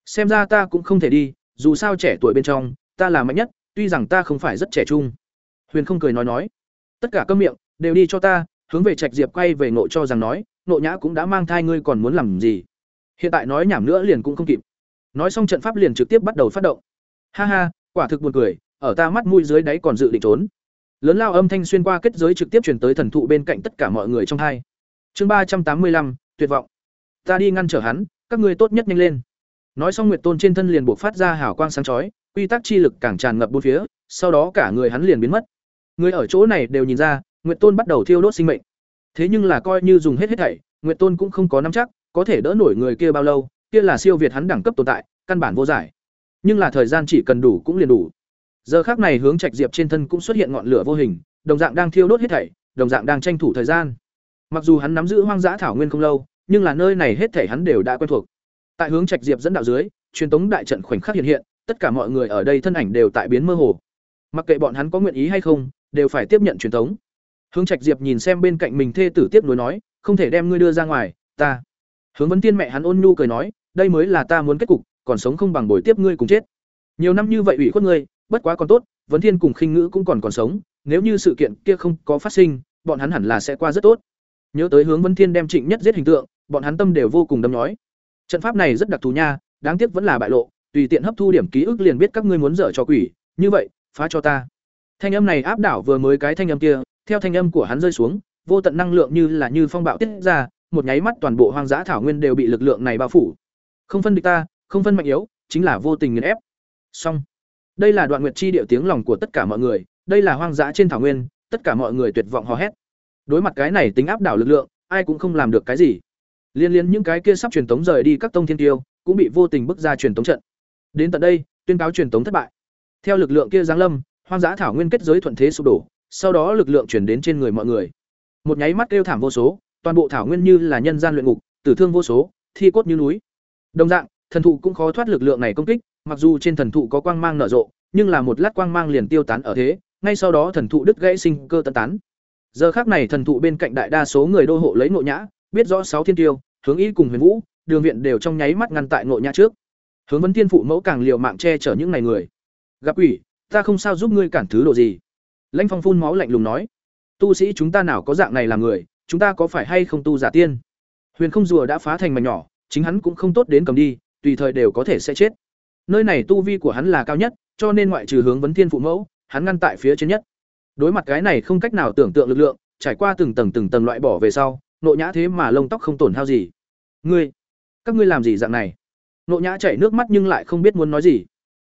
S1: xem ra ta cũng không thể đi, dù sao trẻ tuổi bên trong, ta là mạnh nhất, tuy rằng ta không phải rất trẻ trung. Huyền không cười nói nói, tất cả các miệng, đều đi cho ta, hướng về Trạch Diệp quay về Nộ cho rằng nói, Nộ Nhã cũng đã mang thai ngươi còn muốn làm gì? Hiện tại nói nhảm nữa liền cũng không kịp. Nói xong trận pháp liền trực tiếp bắt đầu phát động. Ha ha, quả thực buồn cười, ở ta mắt mũi dưới đáy còn dự định trốn. Lớn lao âm thanh xuyên qua kết giới trực tiếp truyền tới thần thụ bên cạnh tất cả mọi người trong hai. Chương ba trăm tám mươi lăm tuyệt vọng. Ta đi ngăn trở hắn, các ngươi tốt nhất nhanh lên. Nói xong Nguyệt Tôn trên thân liền bộc phát ra hào quang sáng chói, quy tắc chi lực càng tràn ngập bốn phía, sau đó cả người hắn liền biến mất. Người ở chỗ này đều nhìn ra, Nguyệt Tôn bắt đầu thiêu đốt sinh mệnh. Thế nhưng là coi như dùng hết hết thảy, Nguyệt Tôn cũng không có nắm chắc, có thể đỡ nổi người kia bao lâu, kia là siêu việt hắn đẳng cấp tồn tại, căn bản vô giải. Nhưng là thời gian chỉ cần đủ cũng liền đủ. Giờ khắc này hướng Trạch Diệp trên thân cũng xuất hiện ngọn lửa vô hình, đồng dạng đang thiêu đốt hết thảy, đồng dạng đang tranh thủ thời gian. Mặc dù hắn nắm giữ hoang dã thảo nguyên không lâu, nhưng là nơi này hết thảy hắn đều đã quen thuộc. Tại hướng Trạch Diệp dẫn đạo dưới, truyền tống đại trận khoảnh khắc hiện hiện, tất cả mọi người ở đây thân ảnh đều tại biến mơ hồ. Mặc kệ bọn hắn có nguyện ý hay không, đều phải tiếp nhận truyền tống. Hướng Trạch Diệp nhìn xem bên cạnh mình thê tử tiếp nối nói, không thể đem ngươi đưa ra ngoài, ta. Hướng Vấn Tiên mẹ hắn ôn nhu cười nói, đây mới là ta muốn kết cục, còn sống không bằng bồi tiếp ngươi cùng chết. Nhiều năm như vậy ủy khuất ngươi, bất quá còn tốt, Vấn Thiên cùng Khinh Ngữ cũng còn còn sống, nếu như sự kiện kia không có phát sinh, bọn hắn hẳn là sẽ qua rất tốt. Nhớ tới hướng Vấn Thiên đem Trịnh Nhất giết hình tượng, bọn hắn tâm đều vô cùng đâm nhói. Trận pháp này rất đặc thù nha, đáng tiếc vẫn là bại lộ, tùy tiện hấp thu điểm ký ức liền biết các ngươi muốn dở cho quỷ, như vậy, phá cho ta. Thanh âm này áp đảo vừa mới cái thanh âm kia, theo thanh âm của hắn rơi xuống, vô tận năng lượng như là như phong bạo tiết ra, một nháy mắt toàn bộ hoang dã thảo nguyên đều bị lực lượng này bao phủ. Không phân địch ta, không phân mạnh yếu, chính là vô tình nghiền ép. Xong. Đây là đoạn nguyệt chi điệu tiếng lòng của tất cả mọi người, đây là hoang dã trên thảo nguyên, tất cả mọi người tuyệt vọng hò hét. Đối mặt cái này tính áp đảo lực lượng, ai cũng không làm được cái gì. Liên liên những cái kia sắp truyền tống rời đi các tông thiên tiêu, cũng bị vô tình bức ra truyền tống trận. Đến tận đây, tuyên cáo truyền tống thất bại. Theo lực lượng kia giáng lâm, hoang dã thảo nguyên kết giới thuận thế sụp đổ, sau đó lực lượng chuyển đến trên người mọi người. Một nháy mắt kêu thảm vô số, toàn bộ thảo nguyên như là nhân gian luyện ngục, tử thương vô số, thi cốt như núi. Đồng dạng, thần thụ cũng khó thoát lực lượng này công kích, mặc dù trên thần thụ có quang mang nở rộ, nhưng là một lát quang mang liền tiêu tán ở thế, ngay sau đó thần thụ đứt gãy sinh cơ tận tán. Giờ khắc này thần thụ bên cạnh đại đa số người đô hộ lấy Ngộ Nhã, biết rõ sáu thiên tiêu, hướng ý cùng Huyền Vũ, Đường viện đều trong nháy mắt ngăn tại Ngộ Nhã trước. Hướng Vấn Thiên phụ mẫu càng liều mạng che chở những này người. Gặp quỷ, ta không sao giúp ngươi cản thứ độ gì. Lãnh Phong phun máu lạnh lùng nói, tu sĩ chúng ta nào có dạng này làm người, chúng ta có phải hay không tu giả tiên? Huyền Không rùa đã phá thành mảnh nhỏ, chính hắn cũng không tốt đến cầm đi, tùy thời đều có thể sẽ chết. Nơi này tu vi của hắn là cao nhất, cho nên ngoại trừ hướng vấn thiên phụ mẫu, hắn ngăn tại phía trên nhất. Đối mặt cái này không cách nào tưởng tượng lực lượng, trải qua từng tầng từng tầng loại bỏ về sau, nộ nhã thế mà lông tóc không tổn hao gì. Ngươi, các ngươi làm gì dạng này? Nộ nhã chảy nước mắt nhưng lại không biết muốn nói gì.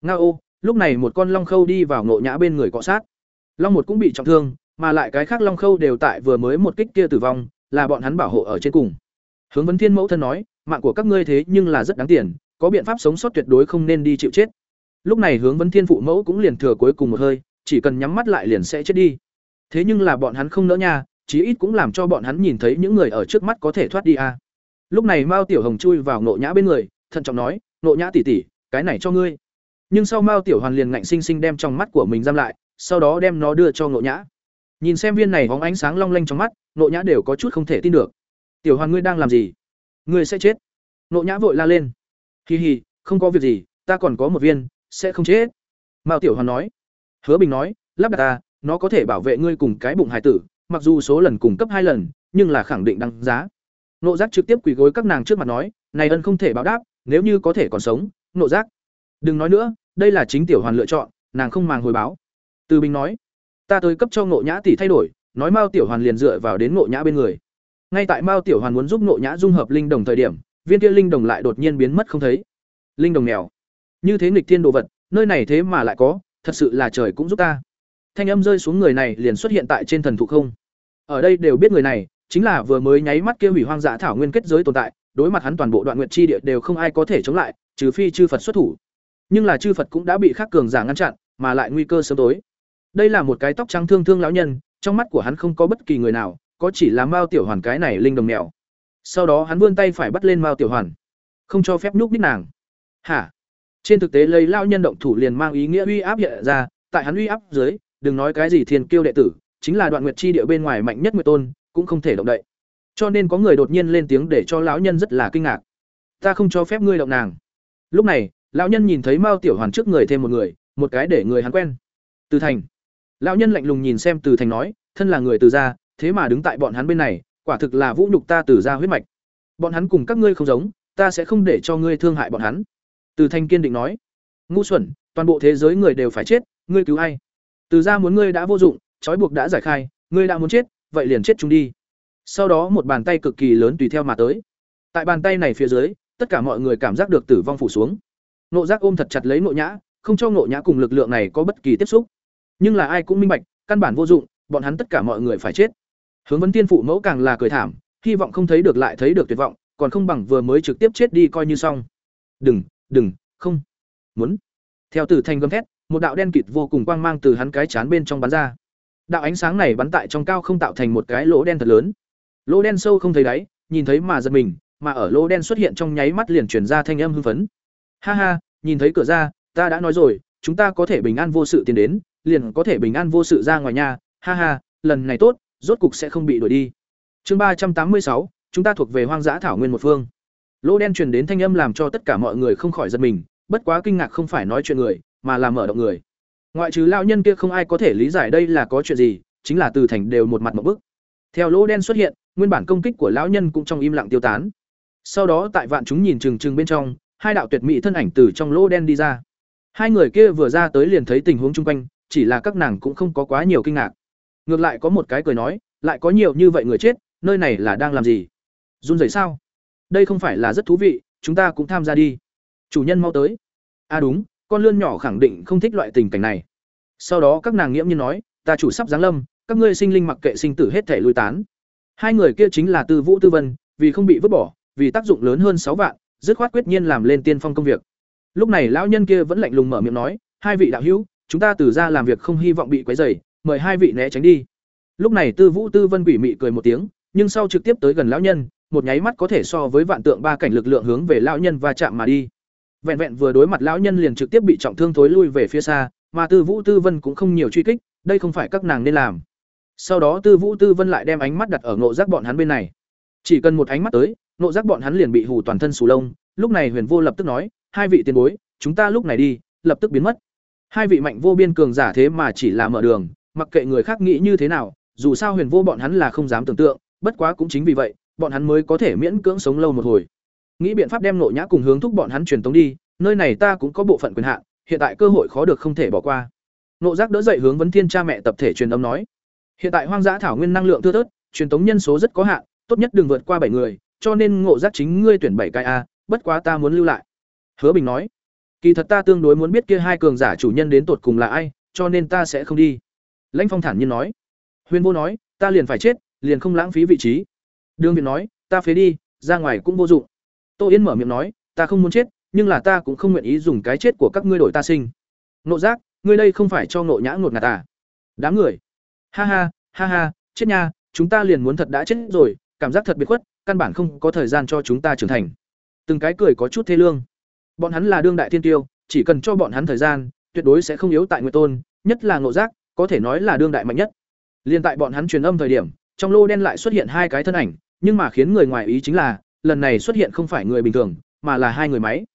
S1: Ngao, lúc này một con long khâu đi vào nộ nhã bên người cọ sát. Long một cũng bị trọng thương, mà lại cái khác long khâu đều tại vừa mới một kích kia tử vong, là bọn hắn bảo hộ ở trên cùng. Hướng Vấn Thiên mẫu thân nói, mạng của các ngươi thế nhưng là rất đáng tiền, có biện pháp sống sót tuyệt đối không nên đi chịu chết. Lúc này Hướng Vấn Thiên phụ mẫu cũng liền thừa cuối cùng một hơi, chỉ cần nhắm mắt lại liền sẽ chết đi. Thế nhưng là bọn hắn không nỡ nha, chí ít cũng làm cho bọn hắn nhìn thấy những người ở trước mắt có thể thoát đi a. Lúc này Mao Tiểu Hồng chui vào nộ nhã bên người, thận trọng nói, "Nộ nhã tỷ tỷ, cái này cho ngươi." Nhưng sau Mao Tiểu Hoàn liền ngạnh sinh sinh đem trong mắt của mình giam lại, sau đó đem nó đưa cho nộ nhã. Nhìn xem viên này bóng ánh sáng long lanh trong mắt, nộ nhã đều có chút không thể tin được. "Tiểu Hoàn ngươi đang làm gì? Ngươi sẽ chết." Nộ nhã vội la lên. "Hi hi, không có việc gì, ta còn có một viên, sẽ không chết." Mao Tiểu Hoàn nói. Hứa Bình nói, "Lắp đặt ta, nó có thể bảo vệ ngươi cùng cái bụng hải tử, mặc dù số lần cung cấp hai lần, nhưng là khẳng định đăng giá." Nộ Giác trực tiếp quỳ gối các nàng trước mặt nói, "Này ân không thể báo đáp, nếu như có thể còn sống, Nộ Giác, đừng nói nữa, đây là chính tiểu hoàn lựa chọn, nàng không màng hồi báo." Từ Bình nói, "Ta tới cấp cho Ngộ Nhã tỷ thay đổi." Nói Mao Tiểu Hoàn liền dựa vào đến Ngộ Nhã bên người. Ngay tại Mao Tiểu Hoàn muốn giúp Ngộ Nhã dung hợp linh đồng thời điểm, viên kia linh đồng lại đột nhiên biến mất không thấy. Linh đồng nghèo, như thế nghịch thiên đồ vật, nơi này thế mà lại có, thật sự là trời cũng giúp ta. Thanh âm rơi xuống người này liền xuất hiện tại trên thần thụ không. Ở đây đều biết người này, chính là vừa mới nháy mắt kia hủy hoang dã thảo nguyên kết giới tồn tại, đối mặt hắn toàn bộ đoạn nguyện chi địa đều không ai có thể chống lại, trừ phi chư Phật xuất thủ. Nhưng là chư Phật cũng đã bị khắc cường giả ngăn chặn, mà lại nguy cơ sớm tối. Đây là một cái tóc trắng thương thương lão nhân, trong mắt của hắn không có bất kỳ người nào, có chỉ là Mao Tiểu Hoàn cái này linh đồng mèo. Sau đó hắn vươn tay phải bắt lên Mao Tiểu Hoàn, không cho phép nhúc nít nàng. Hả? Trên thực tế lấy lão nhân động thủ liền mang ý nghĩa uy áp hiện ra, tại hắn uy áp dưới, đừng nói cái gì thiền kiêu đệ tử, chính là đoạn nguyệt chi địa bên ngoài mạnh nhất nguyệt tôn, cũng không thể động đậy. Cho nên có người đột nhiên lên tiếng để cho lão nhân rất là kinh ngạc. Ta không cho phép ngươi động nàng. Lúc này, lão nhân nhìn thấy Mao Tiểu Hoàn trước người thêm một người, một cái để người hắn quen. Từ Thành. Lão nhân lạnh lùng nhìn xem Từ Thành nói, thân là người từ gia, thế mà đứng tại bọn hắn bên này, quả thực là vũ nhục ta từ ra huyết mạch. Bọn hắn cùng các ngươi không giống, ta sẽ không để cho ngươi thương hại bọn hắn. Từ Thanh kiên định nói, ngu xuẩn, toàn bộ thế giới người đều phải chết, ngươi cứu ai? Từ gia muốn ngươi đã vô dụng, trói buộc đã giải khai, ngươi đã muốn chết, vậy liền chết chúng đi. Sau đó một bàn tay cực kỳ lớn tùy theo mà tới. Tại bàn tay này phía dưới, tất cả mọi người cảm giác được tử vong phủ xuống. Nộ giác ôm thật chặt lấy Nộ Nhã, không cho Nộ Nhã cùng lực lượng này có bất kỳ tiếp xúc. Nhưng là ai cũng minh bạch, căn bản vô dụng, bọn hắn tất cả mọi người phải chết. Hướng Vấn Tiên phụ mẫu càng là cười thảm, hy vọng không thấy được lại thấy được tuyệt vọng, còn không bằng vừa mới trực tiếp chết đi coi như xong. Đừng, đừng, không. Muốn. Theo Tử Thành gầm thét, một đạo đen kịt vô cùng quang mang từ hắn cái chán bên trong bắn ra. Đạo ánh sáng này bắn tại trong cao không tạo thành một cái lỗ đen thật lớn. Lỗ đen sâu không thấy đáy, nhìn thấy mà giật mình, mà ở lỗ đen xuất hiện trong nháy mắt liền truyền ra thanh âm hưng phấn. Ha ha, nhìn thấy cửa ra, ta đã nói rồi, chúng ta có thể bình an vô sự tiến đến, liền có thể bình an vô sự ra ngoài nhà, ha ha, lần này tốt, rốt cục sẽ không bị đuổi đi. Chương ba trăm tám mươi sáu, chúng ta thuộc về hoang dã thảo nguyên một phương. Lỗ đen truyền đến thanh âm làm cho tất cả mọi người không khỏi giật mình, bất quá kinh ngạc không phải nói chuyện người, mà là mở động người. Ngoại trừ lão nhân kia không ai có thể lý giải đây là có chuyện gì, chính là từ thành đều một mặt một bức. Theo lỗ đen xuất hiện, nguyên bản công kích của lão nhân cũng trong im lặng tiêu tán. Sau đó tại vạn chúng nhìn chừng chừng bên trong, hai đạo tuyệt mỹ thân ảnh từ trong lỗ đen đi ra. Hai người kia vừa ra tới liền thấy tình huống chung quanh, chỉ là các nàng cũng không có quá nhiều kinh ngạc. Ngược lại có một cái cười nói, lại có nhiều như vậy người chết, nơi này là đang làm gì? Run rẩy sao? Đây không phải là rất thú vị, chúng ta cũng tham gia đi. Chủ nhân mau tới. À đúng, con lươn nhỏ khẳng định không thích loại tình cảnh này. Sau đó các nàng nghiễm nhiên nói, ta chủ sắp giáng lâm, các ngươi sinh linh mặc kệ sinh tử hết thể lui tán. Hai người kia chính là Tư Vũ Tư Vân, vì không bị vứt bỏ, vì tác dụng lớn hơn sáu vạn, dứt khoát quyết nhiên làm lên tiên phong công việc. Lúc này lão nhân kia vẫn lạnh lùng mở miệng nói, hai vị đạo hữu, chúng ta từ ra làm việc không hy vọng bị quấy rầy, mời hai vị né tránh đi. Lúc này Tư Vũ Tư Vân quỷ mị cười một tiếng, nhưng sau trực tiếp tới gần lão nhân, một nháy mắt có thể so với vạn tượng ba cảnh lực lượng hướng về lão nhân và chạm mà đi. Vẹn vẹn vừa đối mặt lão nhân liền trực tiếp bị trọng thương thối lui về phía xa, mà Tư Vũ Tư Vân cũng không nhiều truy kích, đây không phải các nàng nên làm. Sau đó Tư Vũ Tư Vân lại đem ánh mắt đặt ở ngộ giác bọn hắn bên này. Chỉ cần một ánh mắt tới, ngộ giác bọn hắn liền bị hù toàn thân sù lông, lúc này Huyền Vô lập tức nói, hai vị tiền bối, chúng ta lúc này đi, lập tức biến mất. Hai vị mạnh vô biên cường giả thế mà chỉ là mở đường, mặc kệ người khác nghĩ như thế nào, dù sao Huyền Vô bọn hắn là không dám tưởng tượng, bất quá cũng chính vì vậy, bọn hắn mới có thể miễn cưỡng sống lâu một hồi. Nghĩ biện pháp đem nội nhã cùng hướng thúc bọn hắn truyền tống đi, nơi này ta cũng có bộ phận quyền hạn, hiện tại cơ hội khó được không thể bỏ qua. Nộ giác đỡ dậy hướng vấn thiên cha mẹ tập thể truyền âm nói. Hiện tại hoang dã thảo nguyên năng lượng thưa thớt, truyền tống nhân số rất có hạn, tốt nhất đừng vượt qua bảy người, cho nên ngộ giác chính ngươi tuyển bảy cái a, bất quá ta muốn lưu lại. Hứa Bình nói. Kỳ thật ta tương đối muốn biết kia hai cường giả chủ nhân đến tột cùng là ai, cho nên ta sẽ không đi. Lãnh Phong thản nhiên nói. Huyền Vô nói, ta liền phải chết, liền không lãng phí vị trí. Đường Viện nói, ta phế đi, ra ngoài cũng vô dụng. Tô Yên mở miệng nói, ta không muốn chết, nhưng là ta cũng không nguyện ý dùng cái chết của các ngươi đổi ta sinh. Nộ giác, ngươi đây không phải cho nộ nhã ngột ngạt à? Đám người. Ha ha, ha ha, chết nha, chúng ta liền muốn thật đã chết rồi, cảm giác thật biệt khuất, căn bản không có thời gian cho chúng ta trưởng thành. Từng cái cười có chút thê lương. Bọn hắn là đương đại thiên tiêu, chỉ cần cho bọn hắn thời gian, tuyệt đối sẽ không yếu tại nguyện Tôn, nhất là Ngộ Giác, có thể nói là đương đại mạnh nhất. Liên tại bọn hắn truyền âm thời điểm, trong lô đen lại xuất hiện hai cái thân ảnh, nhưng mà khiến người ngoài ý chính là, lần này xuất hiện không phải người bình thường, mà là hai người máy.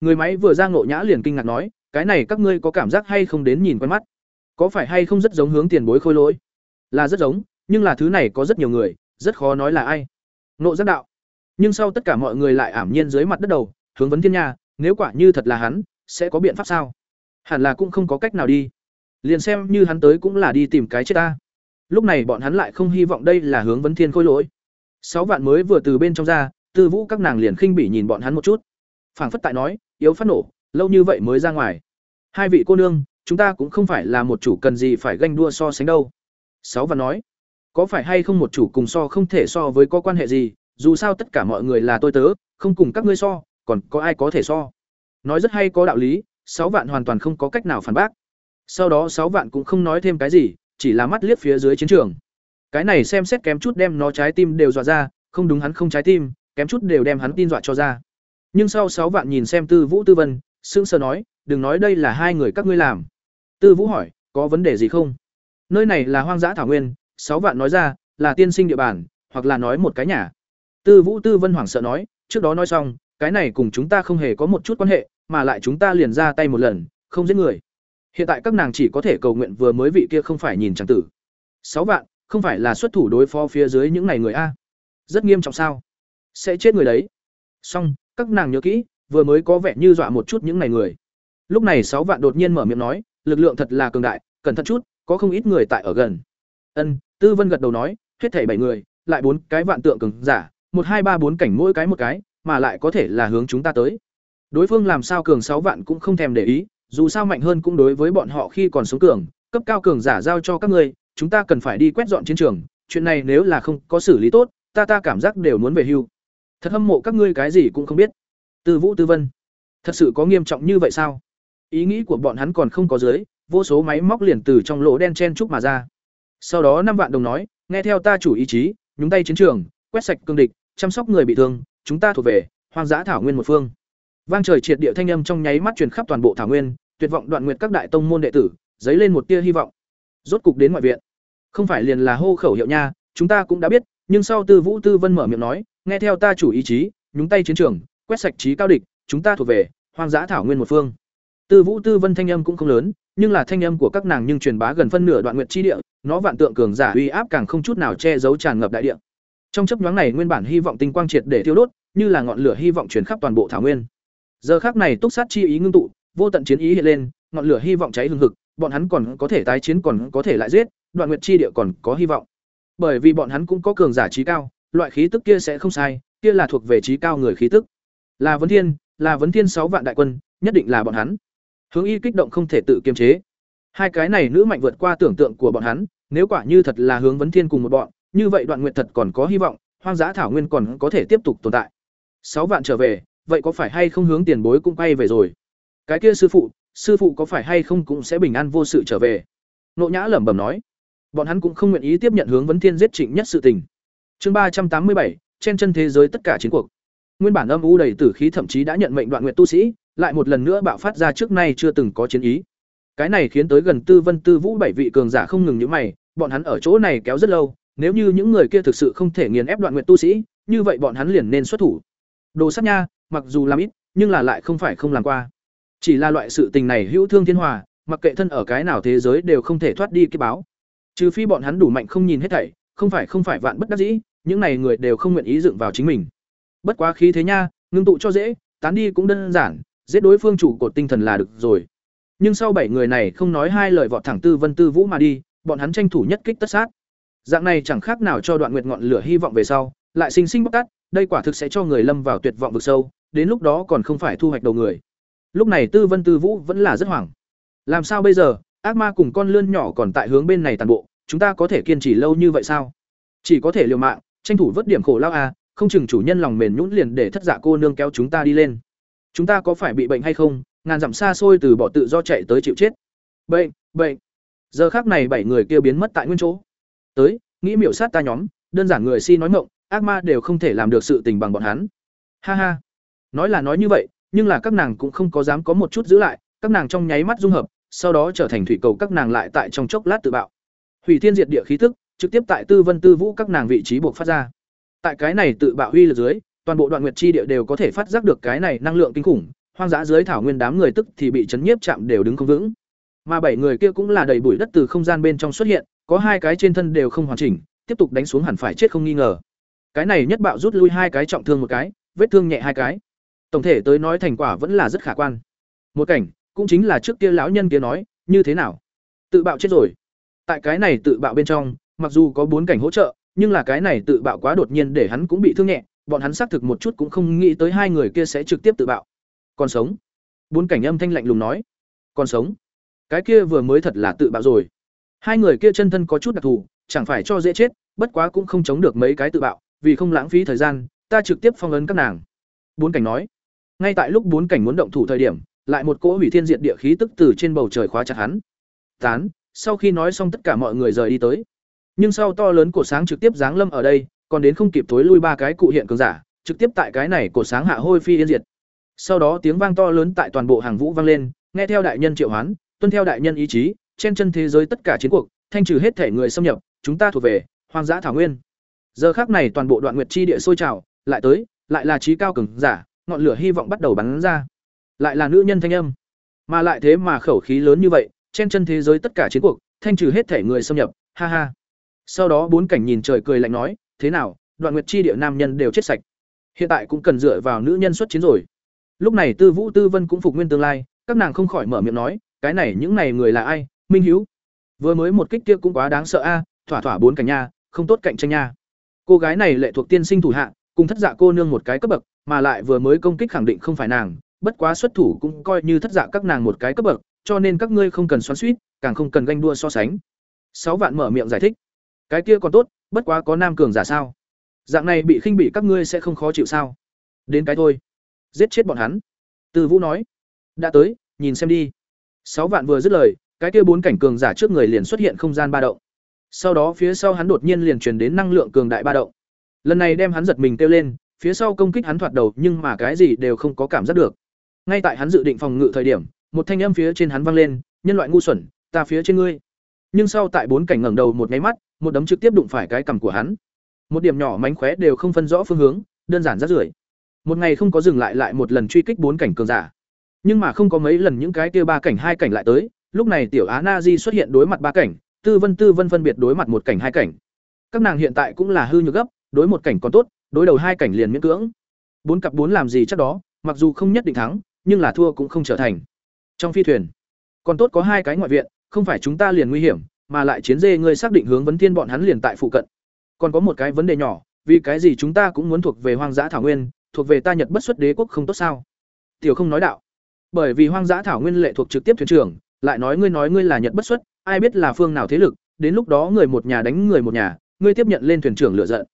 S1: Người máy vừa ra Ngộ Nhã liền kinh ngạc nói, cái này các ngươi có cảm giác hay không đến nhìn quen mắt? Có phải hay không rất giống hướng tiền bối khôi lỗi? Là rất giống, nhưng là thứ này có rất nhiều người, rất khó nói là ai. Nộ giác đạo. Nhưng sau tất cả mọi người lại ảm nhiên dưới mặt đất đầu, hướng vấn thiên nha, nếu quả như thật là hắn, sẽ có biện pháp sao? Hẳn là cũng không có cách nào đi. Liền xem như hắn tới cũng là đi tìm cái chết ta. Lúc này bọn hắn lại không hy vọng đây là hướng vấn thiên khôi lỗi. Sáu vạn mới vừa từ bên trong ra, Tư Vũ các nàng liền khinh bỉ nhìn bọn hắn một chút. Phảng phất tại nói, yếu phát nổ, lâu như vậy mới ra ngoài. Hai vị cô nương, chúng ta cũng không phải là một chủ cần gì phải ganh đua so sánh đâu. Sáu vạn nói, có phải hay không một chủ cùng so không thể so với có quan hệ gì, dù sao tất cả mọi người là tôi tớ, không cùng các ngươi so, còn có ai có thể so. Nói rất hay có đạo lý, sáu vạn hoàn toàn không có cách nào phản bác. Sau đó sáu vạn cũng không nói thêm cái gì, chỉ là mắt liếc phía dưới chiến trường. Cái này xem xét kém chút đem nó trái tim đều dọa ra, không đúng hắn không trái tim, kém chút đều đem hắn tin dọa cho ra. Nhưng sau sáu vạn nhìn xem Tư Vũ Tư Vân, sững sờ nói, đừng nói đây là hai người các ngươi làm. Tư Vũ hỏi, có vấn đề gì không? Nơi này là hoang dã thảo nguyên, sáu vạn nói ra, là tiên sinh địa bàn, hoặc là nói một cái nhà. Tư Vũ Tư Vân hoảng sợ nói, trước đó nói xong, cái này cùng chúng ta không hề có một chút quan hệ, mà lại chúng ta liền ra tay một lần, không giết người. Hiện tại các nàng chỉ có thể cầu nguyện vừa mới vị kia không phải nhìn chẳng tử. Sáu vạn, không phải là xuất thủ đối phó phía dưới những này người a. Rất nghiêm trọng sao? Sẽ chết người đấy. Xong, các nàng nhớ kỹ, vừa mới có vẻ như dọa một chút những này người. Lúc này sáu vạn đột nhiên mở miệng nói, lực lượng thật là cường đại, cẩn thận chút, có không ít người tại ở gần. Ân, Tư Vân gật đầu nói, hết thảy bảy người, lại bốn cái vạn tượng cường giả, một hai ba bốn cảnh mỗi cái một cái, mà lại có thể là hướng chúng ta tới. Đối phương làm sao cường sáu vạn cũng không thèm để ý, dù sao mạnh hơn cũng đối với bọn họ khi còn sống cường, cấp cao cường giả giao cho các ngươi, chúng ta cần phải đi quét dọn chiến trường, chuyện này nếu là không có xử lý tốt, ta ta cảm giác đều muốn về hưu. Thật hâm mộ các ngươi cái gì cũng không biết. Từ Vũ Tư Vân, thật sự có nghiêm trọng như vậy sao? Ý nghĩ của bọn hắn còn không có dưới, vô số máy móc liền từ trong lỗ đen chen trúc mà ra. Sau đó năm vạn đồng nói, nghe theo ta chủ ý chí, nhúng tay chiến trường, quét sạch cương địch, chăm sóc người bị thương, chúng ta thuộc về hoang dã thảo nguyên một phương. Vang trời triệt địa thanh âm trong nháy mắt truyền khắp toàn bộ thảo nguyên, tuyệt vọng đoạn nguyệt các đại tông môn đệ tử, dấy lên một tia hy vọng. Rốt cục đến ngoại viện. Không phải liền là hô khẩu hiệu nha, chúng ta cũng đã biết, nhưng sau Tư Vũ Tư Vân mở miệng nói, nghe theo ta chủ ý chí, nhúng tay chiến trường, quét sạch trí cao địch, chúng ta thuộc về hoang dã thảo nguyên một phương. Tư Vũ Tư Vân thanh âm cũng không lớn, nhưng là thanh âm của các nàng nhưng truyền bá gần phân nửa đoạn nguyệt chi địa, nó vạn tượng cường giả uy áp càng không chút nào che giấu tràn ngập đại địa. Trong chấp nhoáng này nguyên bản hy vọng tinh quang triệt để thiêu đốt, như là ngọn lửa hy vọng truyền khắp toàn bộ thảo nguyên. Giờ khắc này túc sát chi ý ngưng tụ, vô tận chiến ý hiện lên, ngọn lửa hy vọng cháy hừng hực, bọn hắn còn có thể tái chiến còn có thể lại giết, đoạn nguyệt chi địa còn có hy vọng. Bởi vì bọn hắn cũng có cường giả trí cao, loại khí tức kia sẽ không sai, kia là thuộc về trí cao người khí tức. Là Vấn Thiên, là Vấn Thiên sáu vạn đại quân, nhất định là bọn hắn. Hướng Y kích động không thể tự kiềm chế. Hai cái này nữ mạnh vượt qua tưởng tượng của bọn hắn, nếu quả như thật là hướng Vấn Thiên cùng một bọn, như vậy Đoạn Nguyệt thật còn có hy vọng, hoang dã thảo nguyên còn có thể tiếp tục tồn tại. Sáu vạn trở về, vậy có phải hay không hướng tiền bối cũng quay về rồi? Cái kia sư phụ, sư phụ có phải hay không cũng sẽ bình an vô sự trở về? Nộ Nhã lẩm bẩm nói. Bọn hắn cũng không nguyện ý tiếp nhận hướng Vấn Thiên giết Trịnh Nhất sự tình. Chương ba trăm tám mươi bảy trên chân thế giới tất cả chiến cuộc. Nguyên bản âm u đầy tử khí thậm chí đã nhận mệnh đoạn nguyện tu sĩ, lại một lần nữa bạo phát ra trước nay chưa từng có chiến ý. Cái này khiến tới gần Tư Vân Tư Vũ bảy vị cường giả không ngừng nhíu mày, bọn hắn ở chỗ này kéo rất lâu, nếu như những người kia thực sự không thể nghiền ép đoạn nguyện tu sĩ, như vậy bọn hắn liền nên xuất thủ. Đồ sát nha, mặc dù làm ít, nhưng là lại không phải không làm qua. Chỉ là loại sự tình này hữu thương thiên hòa, mặc kệ thân ở cái nào thế giới đều không thể thoát đi cái báo. Trừ phi bọn hắn đủ mạnh không nhìn hết thảy, không phải không phải vạn bất đắc dĩ, những này người đều không nguyện ý dựng vào chính mình. Bất quá khí thế nha, ngưng tụ cho dễ, tán đi cũng đơn giản, giết đối phương chủ cột tinh thần là được rồi. Nhưng sau bảy người này không nói hai lời vọt thẳng Tư Vân Tư Vũ mà đi, bọn hắn tranh thủ nhất kích tất sát. Dạng này chẳng khác nào cho Đoạn Nguyệt ngọn lửa hy vọng về sau, lại sinh sinh bóc tát, đây quả thực sẽ cho người lâm vào tuyệt vọng vực sâu, đến lúc đó còn không phải thu hoạch đầu người. Lúc này Tư Vân Tư Vũ vẫn là rất hoảng. Làm sao bây giờ, ác ma cùng con lươn nhỏ còn tại hướng bên này tàn bộ, chúng ta có thể kiên trì lâu như vậy sao? Chỉ có thể liều mạng, tranh thủ vớt điểm khổ lao à, không chừng chủ nhân lòng mềm nhũn liền để thất dạ cô nương kéo chúng ta đi lên. Chúng ta có phải bị bệnh hay không? Ngàn dặm xa xôi từ bỏ tự do chạy tới chịu chết. Bệnh, bệnh. Giờ khác này bảy người kia biến mất tại nguyên chỗ. Tới, nghĩ miểu sát ta nhóm, đơn giản người si nói ngọng, ác ma đều không thể làm được sự tình bằng bọn hắn. Ha ha. Nói là nói như vậy, nhưng là các nàng cũng không có dám có một chút giữ lại, các nàng trong nháy mắt dung hợp, sau đó trở thành thủy cầu các nàng lại tại trong chốc lát tự bạo. Hủy thiên diệt địa khí tức, trực tiếp tại Tư Vân Tư Vũ các nàng vị trí buộc phát ra. Tại cái này tự bạo huy lực dưới, toàn bộ đoạn nguyệt chi địa đều có thể phát giác được cái này năng lượng kinh khủng, hoang dã dưới thảo nguyên đám người tức thì bị chấn nhiếp chạm đều đứng không vững. Mà bảy người kia cũng là đầy bụi đất từ không gian bên trong xuất hiện, có hai cái trên thân đều không hoàn chỉnh, tiếp tục đánh xuống hẳn phải chết không nghi ngờ. Cái này nhất bạo rút lui hai cái trọng thương một cái, vết thương nhẹ hai cái. Tổng thể tới nói thành quả vẫn là rất khả quan. Một cảnh, cũng chính là trước kia lão nhân kia nói, như thế nào? Tự bạo chết rồi. Tại cái này tự bạo bên trong, mặc dù có bốn cảnh hỗ trợ, nhưng là cái này tự bạo quá đột nhiên để hắn cũng bị thương nhẹ, bọn hắn xác thực một chút cũng không nghĩ tới hai người kia sẽ trực tiếp tự bạo. Còn sống. Bốn cảnh âm thanh lạnh lùng nói. Còn sống. Cái kia vừa mới thật là tự bạo rồi. Hai người kia chân thân có chút đặc thù, chẳng phải cho dễ chết, bất quá cũng không chống được mấy cái tự bạo, vì không lãng phí thời gian, ta trực tiếp phong ấn các nàng. Bốn cảnh nói. Ngay tại lúc bốn cảnh muốn động thủ thời điểm, lại một cỗ hủy thiên diệt địa khí tức từ trên bầu trời khóa chặt hắn. Tán, sau khi nói xong tất cả mọi người rời đi tới. Nhưng sau to lớn cổ sáng trực tiếp giáng lâm ở đây, còn đến không kịp tối lui ba cái cụ hiện cường giả, trực tiếp tại cái này cổ sáng hạ hôi phi yên diệt. Sau đó tiếng vang to lớn tại toàn bộ hàng vũ vang lên, nghe theo đại nhân triệu hoán, tuân theo đại nhân ý chí, trên chân thế giới tất cả chiến cuộc, thanh trừ hết thể người xâm nhập, chúng ta thuộc về hoang dã thảo nguyên. Giờ khắc này toàn bộ đoạn nguyệt chi địa sôi trào, lại tới, lại là trí cao cường giả, ngọn lửa hy vọng bắt đầu bắn ra. Lại là nữ nhân thanh âm, mà lại thế mà khẩu khí lớn như vậy, trên chân thế giới tất cả chiến cuộc, thanh trừ hết thể người xâm nhập, ha ha. Sau đó bốn cảnh nhìn trời cười lạnh nói, thế nào, đoạn nguyệt chi địa nam nhân đều chết sạch. Hiện tại cũng cần dựa vào nữ nhân xuất chiến rồi. Lúc này Tư Vũ Tư Vân cũng phục nguyên tương lai, các nàng không khỏi mở miệng nói, cái này những này người là ai? Minh Hiếu. Vừa mới một kích kia cũng quá đáng sợ a, thỏa thỏa bốn cảnh nha, không tốt cạnh tranh nha. Cô gái này lệ thuộc tiên sinh thủ hạ, cùng thất dạ cô nương một cái cấp bậc, mà lại vừa mới công kích khẳng định không phải nàng, bất quá xuất thủ cũng coi như thất dạ các nàng một cái cấp bậc, cho nên các ngươi không cần xoắn xuýt, càng không cần ganh đua so sánh. Sáu vạn mở miệng giải thích. Cái kia còn tốt, bất quá có nam cường giả sao? Dạng này bị khinh bị các ngươi sẽ không khó chịu sao? Đến cái thôi. Giết chết bọn hắn. Từ Vũ nói. Đã tới, nhìn xem đi. Sáu vạn vừa dứt lời, cái kia bốn cảnh cường giả trước người liền xuất hiện không gian ba động. Sau đó phía sau hắn đột nhiên liền truyền đến năng lượng cường đại ba động. Lần này đem hắn giật mình kêu lên, phía sau công kích hắn thoạt đầu nhưng mà cái gì đều không có cảm giác được. Ngay tại hắn dự định phòng ngự thời điểm, một thanh âm phía trên hắn vang lên, nhân loại ngu xuẩn, ta phía trên ngươi. Nhưng sau tại bốn cảnh ngẩng đầu một nháy mắt, một đấm trực tiếp đụng phải cái cằm của hắn. Một điểm nhỏ mánh khóe đều không phân rõ phương hướng, đơn giản rất rưởi. Một ngày không có dừng lại lại một lần truy kích bốn cảnh cường giả. Nhưng mà không có mấy lần những cái kia ba cảnh hai cảnh lại tới, lúc này tiểu Á Na Di xuất hiện đối mặt ba cảnh, Tư Vân Tư Vân phân biệt đối mặt một cảnh hai cảnh. Các nàng hiện tại cũng là hư nhược gấp, đối một cảnh còn tốt, đối đầu hai cảnh liền miễn cưỡng. Bốn cặp bốn làm gì chắc đó, mặc dù không nhất định thắng, nhưng là thua cũng không trở thành. Trong phi thuyền, còn tốt có hai cái ngoại viện, không phải chúng ta liền nguy hiểm, mà lại chiến dê ngươi xác định hướng vấn thiên bọn hắn liền tại phụ cận. Còn có một cái vấn đề nhỏ, vì cái gì chúng ta cũng muốn thuộc về hoang dã thảo nguyên, thuộc về ta Nhật bất xuất đế quốc không tốt sao? Tiểu không nói đạo. Bởi vì hoang dã thảo nguyên lệ thuộc trực tiếp thuyền trưởng, lại nói ngươi nói ngươi là Nhật bất xuất, ai biết là phương nào thế lực, đến lúc đó người một nhà đánh người một nhà, ngươi tiếp nhận lên thuyền trưởng lựa giận.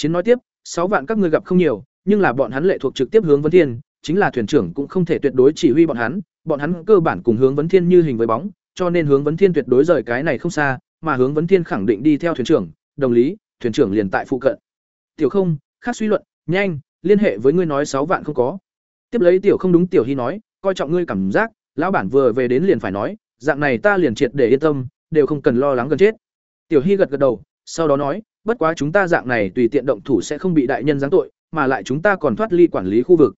S1: Chiến nói tiếp, sáu vạn các ngươi gặp không nhiều, nhưng là bọn hắn lệ thuộc trực tiếp hướng vấn thiên, chính là thuyền trưởng cũng không thể tuyệt đối chỉ huy bọn hắn, bọn hắn cơ bản cùng hướng vấn thiên như hình với bóng, cho nên hướng vấn thiên tuyệt đối rời cái này không xa, mà hướng vấn thiên khẳng định đi theo thuyền trưởng, đồng lý, thuyền trưởng liền tại phụ cận. Tiểu không, khác suy luận nhanh liên hệ với ngươi nói sáu vạn không có tiếp lấy tiểu không đúng tiểu hy nói coi trọng ngươi cảm giác lão bản vừa về đến liền phải nói dạng này ta liền triệt để yên tâm đều không cần lo lắng gần chết tiểu hy gật gật đầu sau đó nói bất quá chúng ta dạng này tùy tiện động thủ sẽ không bị đại nhân giáng tội mà lại chúng ta còn thoát ly quản lý khu vực.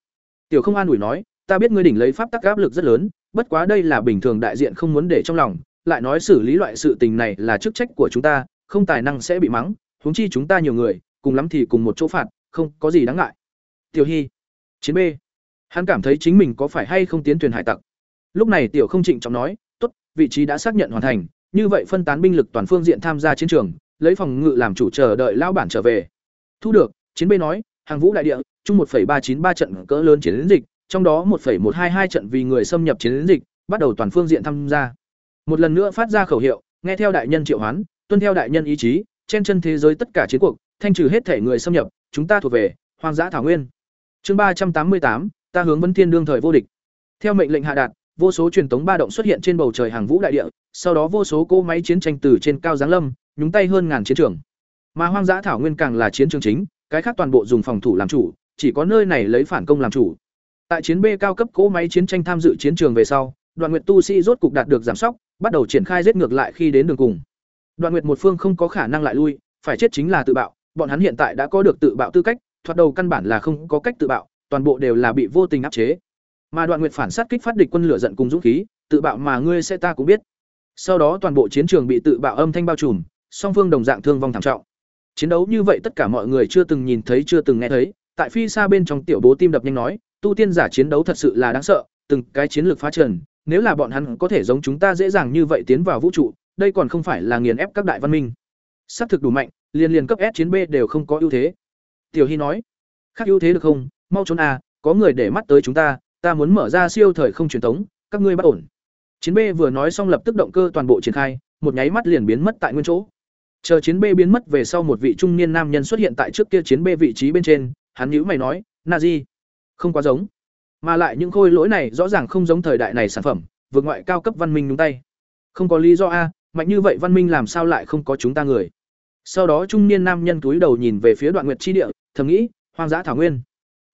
S1: Tiểu không an ủi nói ta biết ngươi đỉnh lấy pháp tắc áp lực rất lớn bất quá đây là bình thường đại diện không muốn để trong lòng lại nói xử lý loại sự tình này là chức trách của chúng ta không tài năng sẽ bị mắng huống chi chúng ta nhiều người cùng lắm thì cùng một chỗ phạt không có gì đáng ngại. Tiểu Hi, chiến b. Hắn cảm thấy chính mình có phải hay không tiến thuyền hải tặc? Lúc này tiểu không trịnh trọng nói tốt vị trí đã xác nhận hoàn thành như vậy phân tán binh lực toàn phương diện tham gia chiến trường lấy phòng ngự làm chủ chờ đợi lão bản trở về. Thu được, chiến b nói, hàng vũ đại địa, chung một ba chín ba trận cỡ lớn chiến dịch, trong đó một một hai hai trận vì người xâm nhập chiến dịch, bắt đầu toàn phương diện tham gia. Một lần nữa phát ra khẩu hiệu, nghe theo đại nhân triệu hoán, tuân theo đại nhân ý chí, trên chân thế giới tất cả chiến cuộc, thanh trừ hết thể người xâm nhập, chúng ta thuộc về, hoang dã thảo nguyên. Chương ba trăm tám mươi tám, ta hướng vấn thiên đương thời vô địch. Theo mệnh lệnh hạ đạt vô số truyền tống ba động xuất hiện trên bầu trời hàng vũ đại địa, sau đó vô số cỗ máy chiến tranh từ trên cao giáng lâm, nhúng tay hơn ngàn chiến trường. Mà hoang dã thảo nguyên càng là chiến trường chính, cái khác toàn bộ dùng phòng thủ làm chủ, chỉ có nơi này lấy phản công làm chủ. Tại chiến b cao cấp cỗ máy chiến tranh tham dự chiến trường về sau đoàn nguyệt tu sĩ rốt cục đạt được giảm sóc, bắt đầu triển khai giết ngược lại khi đến đường cùng. Đoàn nguyệt một phương không có khả năng lại lui, phải chết chính là tự bạo, bọn hắn hiện tại đã có được tự bạo tư cách, thoạt đầu căn bản là không có cách tự bạo, toàn bộ đều là bị vô tình áp chế mà đoạn nguyệt phản sát kích phát địch quân lửa giận cùng dũng khí, tự bạo mà ngươi sẽ ta cũng biết. Sau đó toàn bộ chiến trường bị tự bạo âm thanh bao trùm, song phương đồng dạng thương vong thảm trọng. Chiến đấu như vậy tất cả mọi người chưa từng nhìn thấy, chưa từng nghe thấy. Tại phi xa bên trong tiểu bố tim đập nhanh nói, tu tiên giả chiến đấu thật sự là đáng sợ, từng cái chiến lược phá trần, nếu là bọn hắn có thể giống chúng ta dễ dàng như vậy tiến vào vũ trụ, đây còn không phải là nghiền ép các đại văn minh. Xác thực đủ mạnh, liền liền cấp s chiến b đều không có ưu thế. Tiểu hy nói, khác ưu thế được không? Mau trốn a có người để mắt tới chúng ta ta muốn mở ra siêu thời không truyền tống các ngươi bắt ổn. Chiến b vừa nói xong lập tức động cơ toàn bộ triển khai, một nháy mắt liền biến mất tại nguyên chỗ. Chờ chiến b biến mất về sau một vị trung niên nam nhân xuất hiện tại trước kia chiến b vị trí bên trên, hắn nhíu mày nói, na di, không quá giống. Mà lại những khôi lỗi này rõ ràng không giống thời đại này sản phẩm, vượt ngoại cao cấp văn minh đúng tay. Không có lý do a, mạnh như vậy văn minh làm sao lại không có chúng ta người? Sau đó trung niên nam nhân túi đầu nhìn về phía đoạn nguyệt chi địa, thầm nghĩ, hoang dã thảo nguyên,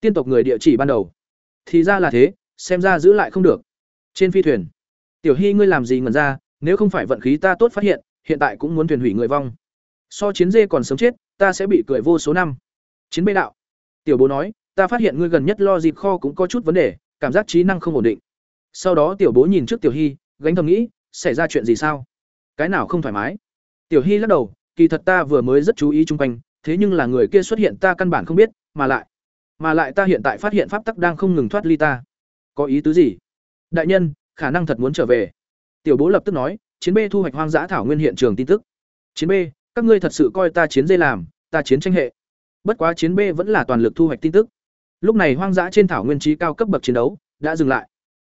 S1: tiên tộc người địa chỉ ban đầu thì ra là thế, xem ra giữ lại không được. Trên phi thuyền, tiểu hy ngươi làm gì ngần ra, nếu không phải vận khí ta tốt phát hiện hiện tại cũng muốn thuyền hủy người vong. So chiến dê còn sống chết, ta sẽ bị cười vô số năm. Chiến bê đạo. Tiểu bố nói, ta phát hiện ngươi gần nhất lo dịp kho cũng có chút vấn đề, cảm giác trí năng không ổn định. Sau đó tiểu bố nhìn trước tiểu hy, gánh thầm nghĩ, xảy ra chuyện gì sao? Cái nào không thoải mái? Tiểu hy lắc đầu, kỳ thật ta vừa mới rất chú ý chung quanh, thế nhưng là người kia xuất hiện ta căn bản không biết, mà lại mà lại ta hiện tại phát hiện pháp tắc đang không ngừng thoát ly ta. Có ý tứ gì? Đại nhân, khả năng thật muốn trở về. Tiểu bố lập tức nói, chiến b thu hoạch hoang dã thảo nguyên hiện trường tin tức. Chiến b các ngươi thật sự coi ta chiến dây làm, ta chiến tranh hệ. Bất quá chiến b vẫn là toàn lực thu hoạch tin tức. Lúc này hoang dã trên thảo nguyên trí cao cấp bậc chiến đấu đã dừng lại.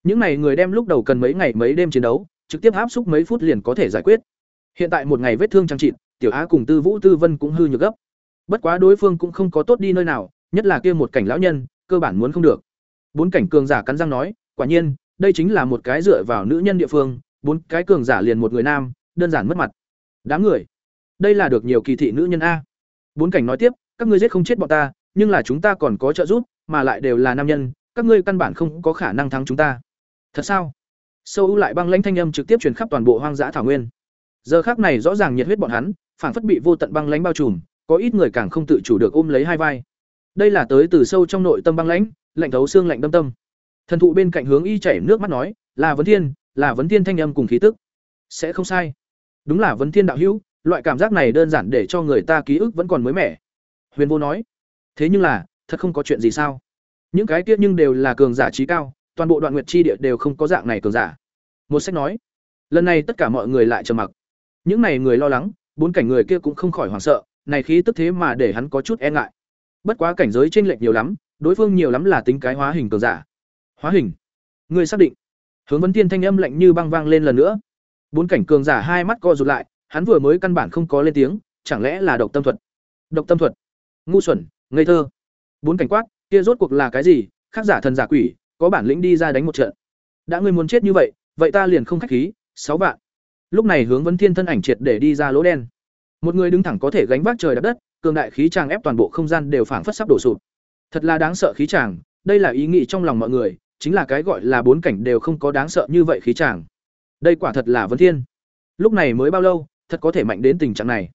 S1: Những n à y người đem lúc đầu cần mấy ngày mấy đêm chiến đấu, trực tiếp áp xúc mấy phút liền có thể giải quyết. Hiện tại một ngày vết thương trang trị tiểu á cùng tư vũ tư vân cũng hư nhược gấp. Bất quá đối phương cũng không có tốt đi nơi nào nhất là kia một cảnh lão nhân, cơ bản muốn không được. Bốn cảnh cường giả cắn răng nói, quả nhiên, đây chính là một cái dựa vào nữ nhân địa phương, bốn cái cường giả liền một người nam, đơn giản mất mặt. Đám người, đây là được nhiều kỳ thị nữ nhân a. Bốn cảnh nói tiếp, các ngươi giết không chết bọn ta, nhưng là chúng ta còn có trợ giúp, mà lại đều là nam nhân, các ngươi căn bản không có khả năng thắng chúng ta. Thật sao? Sâu ưu lại băng lãnh thanh âm trực tiếp truyền khắp toàn bộ hoang dã thảo nguyên. Giờ khác này rõ ràng nhiệt huyết bọn hắn, phảng phất bị vô tận băng lãnh bao trùm, có ít người càng không tự chủ được ôm lấy hai vai đây là tới từ sâu trong nội tâm băng lãnh, lạnh thấu xương lạnh đâm tâm. Thần thụ bên cạnh hướng y chảy nước mắt nói, là vấn thiên, là vấn thiên thanh âm cùng khí tức. Sẽ không sai. Đúng là vấn thiên đạo hữu, loại cảm giác này đơn giản để cho người ta ký ức vẫn còn mới mẻ. Huyền vô nói, thế nhưng là, thật không có chuyện gì sao? Những cái tiết nhưng đều là cường giả trí cao, toàn bộ đoạn nguyệt chi địa đều không có dạng này cường giả. Một sách nói, lần này tất cả mọi người lại trầm mặc. Những này người lo lắng, bốn cảnh người kia cũng không khỏi hoảng sợ, này khí tức thế mà để hắn có chút e ngại bất quá cảnh giới chênh lệch nhiều lắm, đối phương nhiều lắm là tính cái hóa hình cường giả. Hóa hình? Người xác định? Hướng vấn tiên thanh âm lạnh như băng vang lên lần nữa. Bốn cảnh cường giả hai mắt co rụt lại, hắn vừa mới căn bản không có lên tiếng, chẳng lẽ là độc tâm thuật? Độc tâm thuật? Ngu xuẩn, ngây thơ. Bốn cảnh quát, kia rốt cuộc là cái gì? Khác giả thần giả quỷ, có bản lĩnh đi ra đánh một trận. Đã ngươi muốn chết như vậy vậy ta liền không khách khí, sáu vạn. Lúc này hướng vấn thiên thân ảnh triệt để đi ra lỗ đen. Một người đứng thẳng có thể gánh vác trời đập đất cường đại khí tràng ép toàn bộ không gian đều phảng phất sắp đổ sụp. Thật là đáng sợ khí tràng, đây là ý nghĩ trong lòng mọi người, chính là cái gọi là bốn cảnh đều không có đáng sợ như vậy khí tràng. Đây quả thật là vấn thiên. Lúc này mới bao lâu, thật có thể mạnh đến tình trạng này.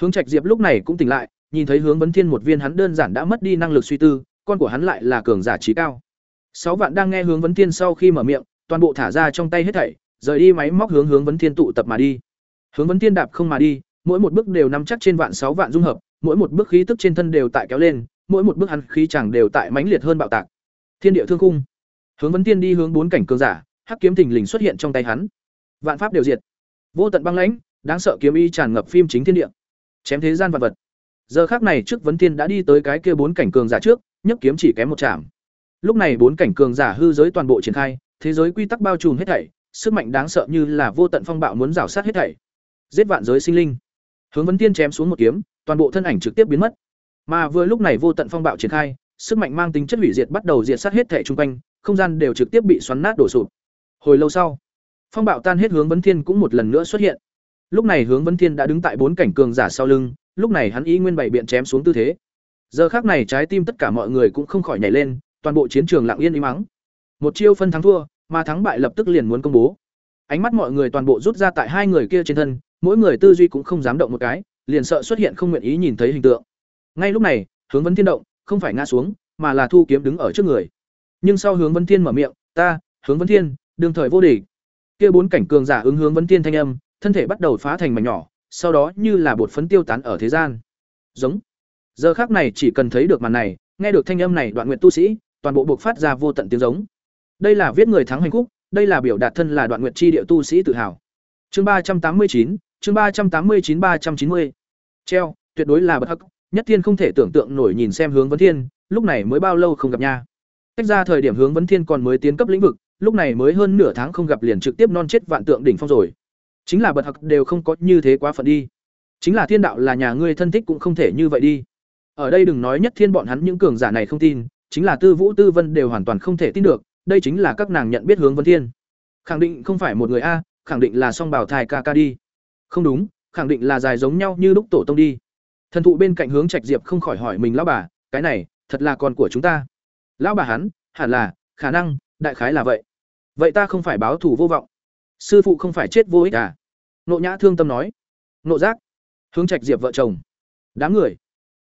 S1: Hướng Trạch Diệp lúc này cũng tỉnh lại, nhìn thấy hướng vấn thiên một viên hắn đơn giản đã mất đi năng lực suy tư, con của hắn lại là cường giả trí cao. Sáu vạn đang nghe hướng vấn thiên sau khi mở miệng, toàn bộ thả ra trong tay hết thảy, rời đi máy móc hướng hướng vấn thiên tụ tập mà đi. Hướng vấn thiên đạp không mà đi, mỗi một bước đều nắm chắc trên vạn sáu vạn dung hợp, mỗi một bước khí tức trên thân đều tại kéo lên, mỗi một bước hắn khí chẳng đều tại mãnh liệt hơn bạo tạc. Thiên địa thương khung. Hướng vấn tiên đi hướng bốn cảnh cường giả, hắc kiếm thình lình xuất hiện trong tay hắn. Vạn pháp đều diệt. Vô tận băng lãnh, đáng sợ kiếm y tràn ngập phim chính thiên địa. Chém thế gian vật vật. Giờ khắc này trước vấn tiên đã đi tới cái kia bốn cảnh cường giả trước, nhấc kiếm chỉ kém một chạm. Lúc này bốn cảnh cường giả hư giới toàn bộ triển khai, thế giới quy tắc bao trùm hết thảy, sức mạnh đáng sợ như là vô tận phong bạo muốn rào sát hết thảy. Giết vạn giới sinh linh. Hướng vấn tiên chém xuống một kiếm, toàn bộ thân ảnh trực tiếp biến mất. Mà vừa lúc này vô tận phong bạo triển khai, sức mạnh mang tính chất hủy diệt bắt đầu diệt sát hết thảy xung quanh, không gian đều trực tiếp bị xoắn nát đổ sụp. Hồi lâu sau, phong bạo tan hết hướng vấn thiên cũng một lần nữa xuất hiện. Lúc này hướng vấn thiên đã đứng tại bốn cảnh cường giả sau lưng, lúc này hắn ý nguyên bảy biện chém xuống tư thế. Giờ khắc này trái tim tất cả mọi người cũng không khỏi nhảy lên, toàn bộ chiến trường lặng yên im mắng. Một chiêu phân thắng thua, mà thắng bại lập tức liền muốn công bố. Ánh mắt mọi người toàn bộ rút ra tại hai người kia trên thân, mỗi người tư duy cũng không dám động một cái, liền sợ xuất hiện không nguyện ý nhìn thấy hình tượng. Ngay lúc này, Hướng Vân Thiên động, không phải ngã xuống, mà là thu kiếm đứng ở trước người. Nhưng sau Hướng Vân Thiên mở miệng, "Ta, Hướng Vân Thiên, đương thời vô địch." Kia bốn cảnh cường giả ứng Hướng Vân Thiên thanh âm, thân thể bắt đầu phá thành mảnh nhỏ, sau đó như là bột phấn tiêu tán ở thế gian. Giống. Giờ khắc này chỉ cần thấy được màn này, nghe được thanh âm này đoạn nguyện tu sĩ, toàn bộ buộc phát ra vô tận tiếng giống. Đây là viết người thắng hành khúc, đây là biểu đạt thân là đoạn nguyện chi địa tu sĩ tự hào. Chương ba trăm tám mươi chín chương ba trăm tám mươi chín ba trăm chín mươi Treo, tuyệt đối là bất hắc, Nhất Thiên không thể tưởng tượng nổi nhìn xem Hướng Vấn Thiên, lúc này mới bao lâu không gặp nha. Cách ra thời điểm Hướng Vấn Thiên còn mới tiến cấp lĩnh vực, lúc này mới hơn nửa tháng không gặp liền trực tiếp non chết vạn tượng đỉnh phong rồi. Chính là bật hắc đều không có như thế quá phận đi. Chính là thiên đạo là nhà ngươi thân thích cũng không thể như vậy đi. Ở đây đừng nói Nhất Thiên bọn hắn những cường giả này không tin, chính là Tư Vũ Tư Vân đều hoàn toàn không thể tin được, đây chính là các nàng nhận biết Hướng Vấn Thiên. Khẳng định không phải một người a, khẳng định là song bảo thai ca ca đi. Không đúng, khẳng định là dài giống nhau như lúc tổ tông đi. Thần thụ bên cạnh hướng Trạch Diệp không khỏi hỏi mình lão bà, cái này, thật là con của chúng ta. Lão bà hắn, hẳn là, khả năng, đại khái là vậy. Vậy ta không phải báo thù vô vọng. Sư phụ không phải chết vô ích à? Nộ Nhã thương tâm nói. Nộ Giác, hướng Trạch Diệp vợ chồng. Đám người.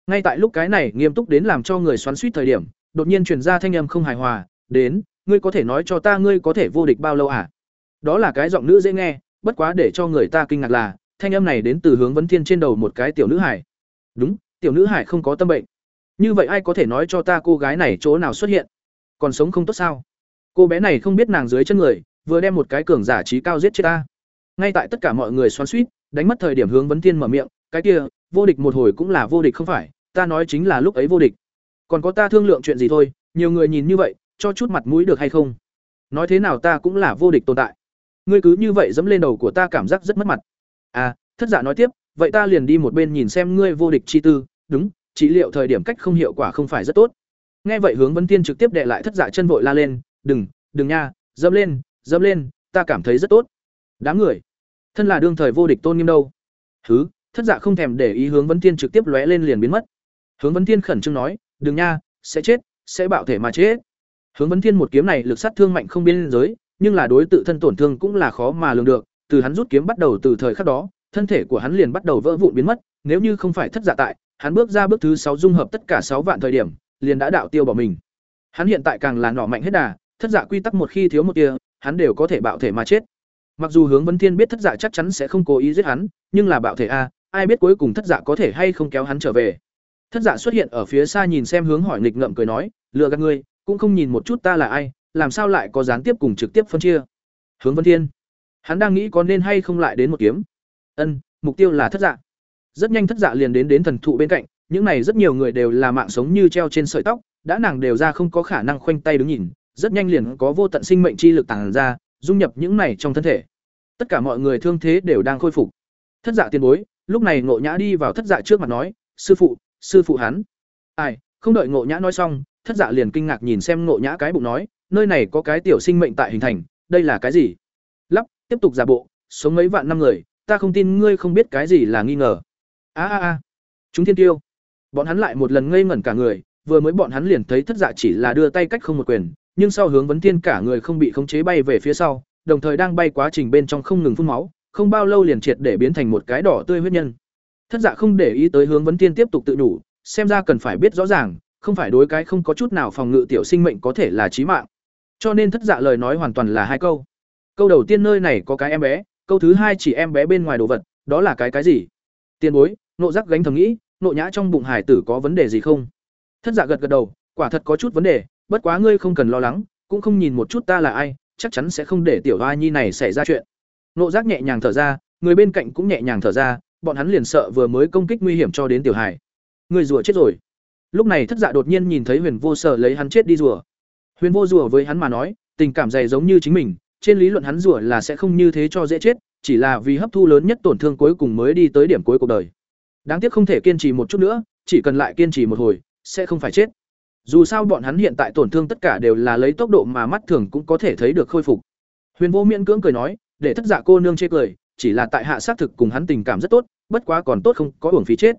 S1: Ngay tại lúc cái này nghiêm túc đến làm cho người xoắn suýt thời điểm, đột nhiên truyền ra thanh âm không hài hòa, "Đến, ngươi có thể nói cho ta ngươi có thể vô địch bao lâu à?" Đó là cái giọng nữ dễ nghe, bất quá để cho người ta kinh ngạc là, thanh âm này đến từ hướng vấn thiên trên đầu một cái tiểu nữ hải. Đúng, tiểu nữ hải không có tâm bệnh. Như vậy ai có thể nói cho ta cô gái này chỗ nào xuất hiện? Còn sống không tốt sao? Cô bé này không biết nàng dưới chân người, vừa đem một cái cường giả trí cao giết chết ta. Ngay tại tất cả mọi người xoắn suýt đánh mất thời điểm hướng vấn thiên mở miệng, cái kia, vô địch một hồi cũng là vô địch không phải, ta nói chính là lúc ấy vô địch. Còn có ta thương lượng chuyện gì thôi, nhiều người nhìn như vậy, cho chút mặt mũi được hay không? Nói thế nào ta cũng là vô địch tồn tại ngươi cứ như vậy dẫm lên đầu của ta cảm giác rất mất mặt. À thất giả nói tiếp, vậy ta liền đi một bên nhìn xem ngươi vô địch chi tư. Đúng, trị liệu thời điểm cách không hiệu quả không phải rất tốt. Nghe vậy hướng vấn tiên trực tiếp đệ lại thất giả chân vội la lên, đừng đừng nha, dẫm lên dẫm lên, ta cảm thấy rất tốt. Đám người, thân là đương thời vô địch tôn nghiêm đâu. Thứ thất giả không thèm để ý hướng vấn tiên trực tiếp lóe lên liền biến mất. Hướng vấn tiên khẩn trương nói, đừng nha, sẽ chết, sẽ bạo thể mà chết. Hướng vấn thiên một kiếm này lực sát thương mạnh không biên giới nhưng là đối tự thân tổn thương cũng là khó mà lường được, từ hắn rút kiếm bắt đầu từ thời khắc đó, thân thể của hắn liền bắt đầu vỡ vụn biến mất, nếu như không phải thất giả dạ tại, hắn bước ra bước thứ sáu dung hợp tất cả sáu vạn thời điểm, liền đã đạo tiêu bỏ mình. Hắn hiện tại càng là nỏ mạnh hết đà, thất giả dạ quy tắc một khi thiếu một tia, hắn đều có thể bạo thể mà chết. Mặc dù Hướng vân Thiên biết thất giả dạ chắc chắn sẽ không cố ý giết hắn, nhưng là bạo thể a, ai biết cuối cùng thất giả có thể hay không kéo hắn trở về. Thất giả xuất hiện ở phía xa nhìn xem hướng hỏi nghịch ngợm cười nói, lừa gạt ngươi, cũng không nhìn một chút ta là ai, làm sao lại có gián tiếp cùng trực tiếp phân chia? Hướng vân thiên, hắn đang nghĩ có nên hay không lại đến một kiếm. Ân, mục tiêu là thất dạ. Rất nhanh thất dạ liền đến đến thần thụ bên cạnh, những này rất nhiều người đều là mạng sống như treo trên sợi tóc, đã nàng đều ra không có khả năng khoanh tay đứng nhìn, rất nhanh liền có vô tận sinh mệnh chi lực tàng ra, dung nhập những này trong thân thể. Tất cả mọi người thương thế đều đang khôi phục. Thất dạ tiền bối, lúc này ngộ nhã đi vào thất dạ trước mặt nói, sư phụ sư phụ hắn. Ai, không đợi ngộ nhã nói xong, thất dạ liền kinh ngạc nhìn xem ngộ nhã cái bụng nói nơi này có cái tiểu sinh mệnh tại hình thành, đây là cái gì? Lắp, tiếp tục giả bộ, sống mấy vạn năm người, ta không tin ngươi không biết cái gì là nghi ngờ. A a a. Chúng thiên tiêu. bọn hắn lại một lần ngây ngẩn cả người vừa mới bọn hắn liền thấy thất dạ chỉ là đưa tay cách không một quyền nhưng sau hướng vấn thiên cả người không bị khống chế bay về phía sau đồng thời đang bay quá trình bên trong không ngừng phun máu không bao lâu liền triệt để biến thành một cái đỏ tươi huyết nhân thất dạ không để ý tới hướng vấn thiên tiếp tục tự đủ, xem ra cần phải biết rõ ràng không phải đối cái không có chút nào phòng ngự tiểu sinh mệnh có thể là chí mạng cho nên thất dạ lời nói hoàn toàn là hai câu. Câu đầu tiên nơi này có cái em bé, câu thứ hai chỉ em bé bên ngoài đồ vật, đó là cái cái gì? Tiền bối, nộ giác gánh thầm nghĩ, nộ nhã trong bụng hải tử có vấn đề gì không? Thất dạ gật gật đầu, quả thật có chút vấn đề, bất quá ngươi không cần lo lắng, cũng không nhìn một chút ta là ai, chắc chắn sẽ không để tiểu hoa nhi này xảy ra chuyện. Nộ giác nhẹ nhàng thở ra, người bên cạnh cũng nhẹ nhàng thở ra, bọn hắn liền sợ vừa mới công kích nguy hiểm cho đến tiểu hải người rùa chết rồi. Lúc này thất dạ đột nhiên nhìn thấy huyền vô sở lấy hắn chết đi rùa huyền vô rủa với hắn mà nói, tình cảm dày giống như chính mình, trên lý luận hắn rủa là sẽ không như thế cho dễ chết, chỉ là vì hấp thu lớn nhất tổn thương cuối cùng mới đi tới điểm cuối cuộc đời. Đáng tiếc không thể kiên trì một chút nữa, chỉ cần lại kiên trì một hồi, sẽ không phải chết. Dù sao bọn hắn hiện tại tổn thương tất cả đều là lấy tốc độ mà mắt thường cũng có thể thấy được khôi phục. Huyền vô miễn cưỡng cười nói, để thất dạ cô nương chê cười, chỉ là tại hạ xác thực cùng hắn tình cảm rất tốt, bất quá còn tốt không có uổng phí chết.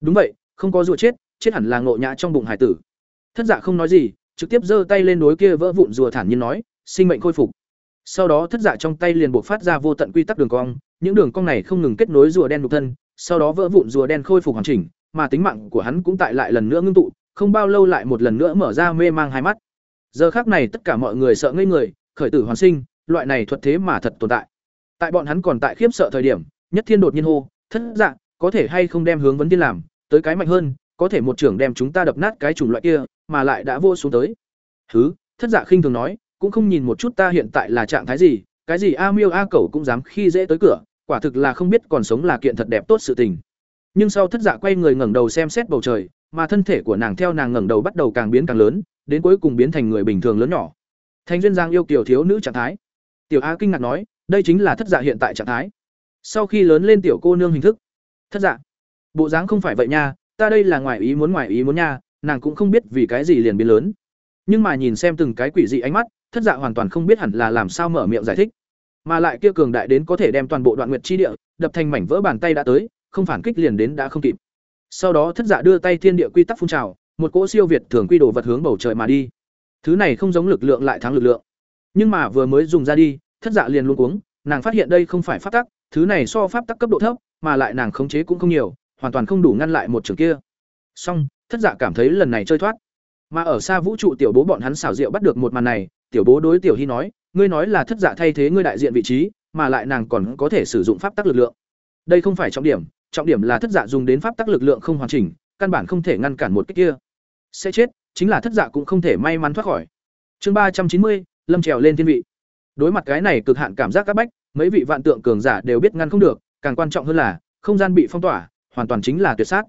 S1: Đúng vậy, không có rủa chết chết hẳn là ngộ nhã trong bụng hải tử. Thất dạ không nói gì trực tiếp giơ tay lên đối kia vỡ vụn rùa thản nhiên nói, sinh mệnh khôi phục. Sau đó thất dạ trong tay liền buộc phát ra vô tận quy tắc đường cong, những đường cong này không ngừng kết nối rùa đen đục thân, sau đó vỡ vụn rùa đen khôi phục hoàn chỉnh, mà tính mạng của hắn cũng tại lại lần nữa ngưng tụ, không bao lâu lại một lần nữa mở ra mê mang hai mắt. Giờ khắc này tất cả mọi người sợ ngây người, khởi tử hoàn sinh, loại này thuật thế mà thật tồn tại. Tại bọn hắn còn tại khiếp sợ thời điểm, nhất thiên đột nhiên hô, thất dạ có thể hay không đem hướng vấn tiên làm, tới cái mạnh hơn có thể một trưởng đem chúng ta đập nát cái chủng loại kia, mà lại đã vô xuống tới. Thứ thất giả khinh thường nói, cũng không nhìn một chút ta hiện tại là trạng thái gì, cái gì a miêu a cẩu cũng dám khi dễ tới cửa, quả thực là không biết còn sống là kiện thật đẹp tốt sự tình. Nhưng sau thất giả quay người ngẩng đầu xem xét bầu trời, mà thân thể của nàng theo nàng ngẩng đầu bắt đầu càng biến càng lớn, đến cuối cùng biến thành người bình thường lớn nhỏ. Thanh duyên giang yêu kiểu thiếu nữ trạng thái. Tiểu a kinh ngạc nói, đây chính là thất dạ hiện tại trạng thái. Sau khi lớn lên tiểu cô nương hình thức. Thất dạ. Bộ dáng không phải vậy nha ta đây là ngoài ý muốn ngoài ý muốn nha, nàng cũng không biết vì cái gì liền biến lớn. Nhưng mà nhìn xem từng cái quỷ dị ánh mắt, thất dạ hoàn toàn không biết hẳn là làm sao mở miệng giải thích. Mà lại kia cường đại đến có thể đem toàn bộ đoạn nguyệt chi địa, đập thành mảnh vỡ bàn tay đã tới, không phản kích liền đến đã không kịp. Sau đó thất dạ đưa tay thiên địa quy tắc phun trào, một cỗ siêu việt thường quy đồ vật hướng bầu trời mà đi. Thứ này không giống lực lượng lại thắng lực lượng. Nhưng mà vừa mới dùng ra đi, thất dạ liền luôn cuống, nàng phát hiện đây không phải pháp tắc, thứ này so pháp tắc cấp độ thấp, mà lại nàng khống chế cũng không nhiều hoàn toàn không đủ ngăn lại một trường kia. Song thất dạ cảm thấy lần này chơi thoát. Mà ở xa vũ trụ tiểu bố bọn hắn xảo diệu bắt được một màn này, tiểu bố đối tiểu hy nói, ngươi nói là thất dạ thay thế ngươi đại diện vị trí, mà lại nàng còn có thể sử dụng pháp tắc lực lượng. Đây không phải trọng điểm trọng điểm là thất dạ dùng đến pháp tắc lực lượng không hoàn chỉnh, căn bản không thể ngăn cản một cách kia. Sẽ chết, chính là thất dạ cũng không thể may mắn thoát khỏi. Chương ba trăm chín mươi, lâm trèo lên thiên vị. Đối mặt cái này cực hạn cảm giác các bách, mấy vị vạn tượng cường giả đều biết ngăn không được, càng quan trọng hơn là, không gian bị phong tỏa hoàn toàn chính là tuyệt sát.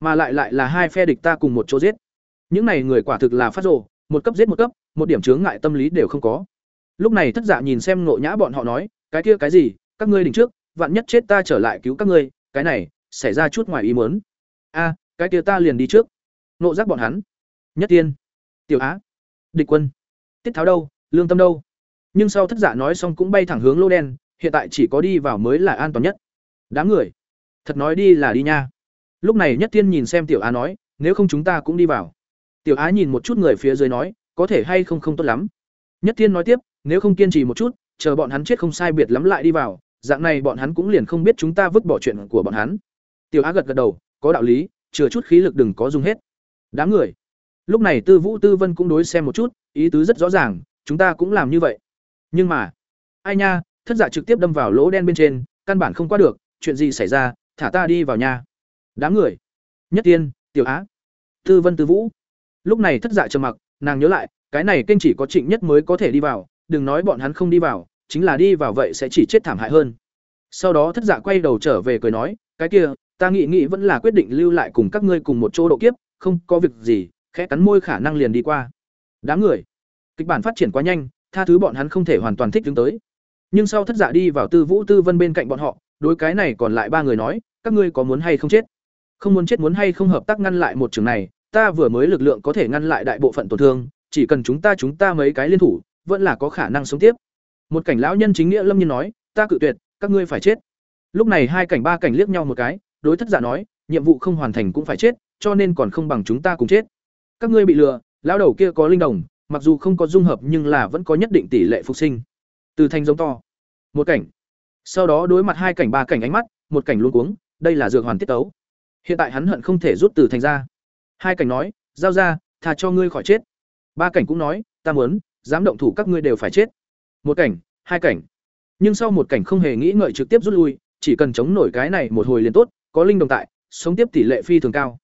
S1: Mà lại lại là hai phe địch ta cùng một chỗ giết. Những này người quả thực là phát rồ, một cấp giết một cấp, một điểm chướng ngại tâm lý đều không có. Lúc này thất dạ nhìn xem nộ nhã bọn họ nói, cái kia cái gì? Các ngươi đỉnh trước, vạn nhất chết ta trở lại cứu các ngươi, cái này xảy ra chút ngoài ý muốn. A, cái kia ta liền đi trước. Nộ giác bọn hắn. Nhất tiên, tiểu á, địch quân, tiết tháo đâu, lương tâm đâu? Nhưng sau thất giả nói xong cũng bay thẳng hướng lô đen, hiện tại chỉ có đi vào mới là an toàn nhất. Đám người thật nói đi là đi nha. Lúc này nhất tiên nhìn xem tiểu á nói, nếu không chúng ta cũng đi vào. Tiểu á nhìn một chút người phía dưới nói, có thể hay không không tốt lắm. Nhất tiên nói tiếp, nếu không kiên trì một chút, chờ bọn hắn chết không sai biệt lắm lại đi vào, dạng này bọn hắn cũng liền không biết chúng ta vứt bỏ chuyện của bọn hắn. Tiểu á gật gật đầu, có đạo lý, chừa chút khí lực đừng có dùng hết. Đám người. Lúc này tư vũ tư vân cũng đối xem một chút, ý tứ rất rõ ràng, chúng ta cũng làm như vậy. Nhưng mà, ai nha, thất giả trực tiếp đâm vào lỗ đen bên trên, căn bản không qua được, chuyện gì xảy ra thả ta đi vào nhà. Đám người. Nhất tiên, tiểu á, tư vân tư vũ. Lúc này thất dạ trầm mặc, nàng nhớ lại, cái này kênh chỉ có trịnh nhất mới có thể đi vào, đừng nói bọn hắn không đi vào, chính là đi vào vậy sẽ chỉ chết thảm hại hơn. Sau đó thất dạ quay đầu trở về cười nói, cái kia, ta nghĩ nghĩ vẫn là quyết định lưu lại cùng các ngươi cùng một chỗ độ kiếp, không có việc gì, khẽ cắn môi khả năng liền đi qua. Đám người. Kịch bản phát triển quá nhanh, tha thứ bọn hắn không thể hoàn toàn thích đứng tới. Nhưng sau thất dạ đi vào tư vũ, tư vân bên cạnh bọn họ đối cái này còn lại ba người nói các ngươi có muốn hay không chết không muốn chết muốn hay không hợp tác ngăn lại một trường này ta vừa mới lực lượng có thể ngăn lại đại bộ phận tổn thương chỉ cần chúng ta chúng ta mấy cái liên thủ vẫn là có khả năng sống tiếp một cảnh lão nhân chính nghĩa lâm nhiên nói ta cự tuyệt các ngươi phải chết lúc này hai cảnh ba cảnh liếc nhau một cái đối thất giả nói nhiệm vụ không hoàn thành cũng phải chết cho nên còn không bằng chúng ta cùng chết. Các ngươi bị lừa, lão đầu kia có linh đồng, mặc dù không có dung hợp nhưng là vẫn có nhất định tỷ lệ phục sinh. Từ thanh giống to. Một cảnh. Sau đó đối mặt hai cảnh ba cảnh ánh mắt, một cảnh luôn cuống, đây là dược hoàn tiết tấu. Hiện tại hắn hận không thể rút từ thành ra. Hai cảnh nói, giao ra, thà cho ngươi khỏi chết. Ba cảnh cũng nói, ta muốn, dám động thủ các ngươi đều phải chết. Một cảnh, hai cảnh. Nhưng sau một cảnh không hề nghĩ ngợi trực tiếp rút lui, chỉ cần chống nổi cái này một hồi liền tốt, có linh đồng tại, sống tiếp tỷ lệ phi thường cao.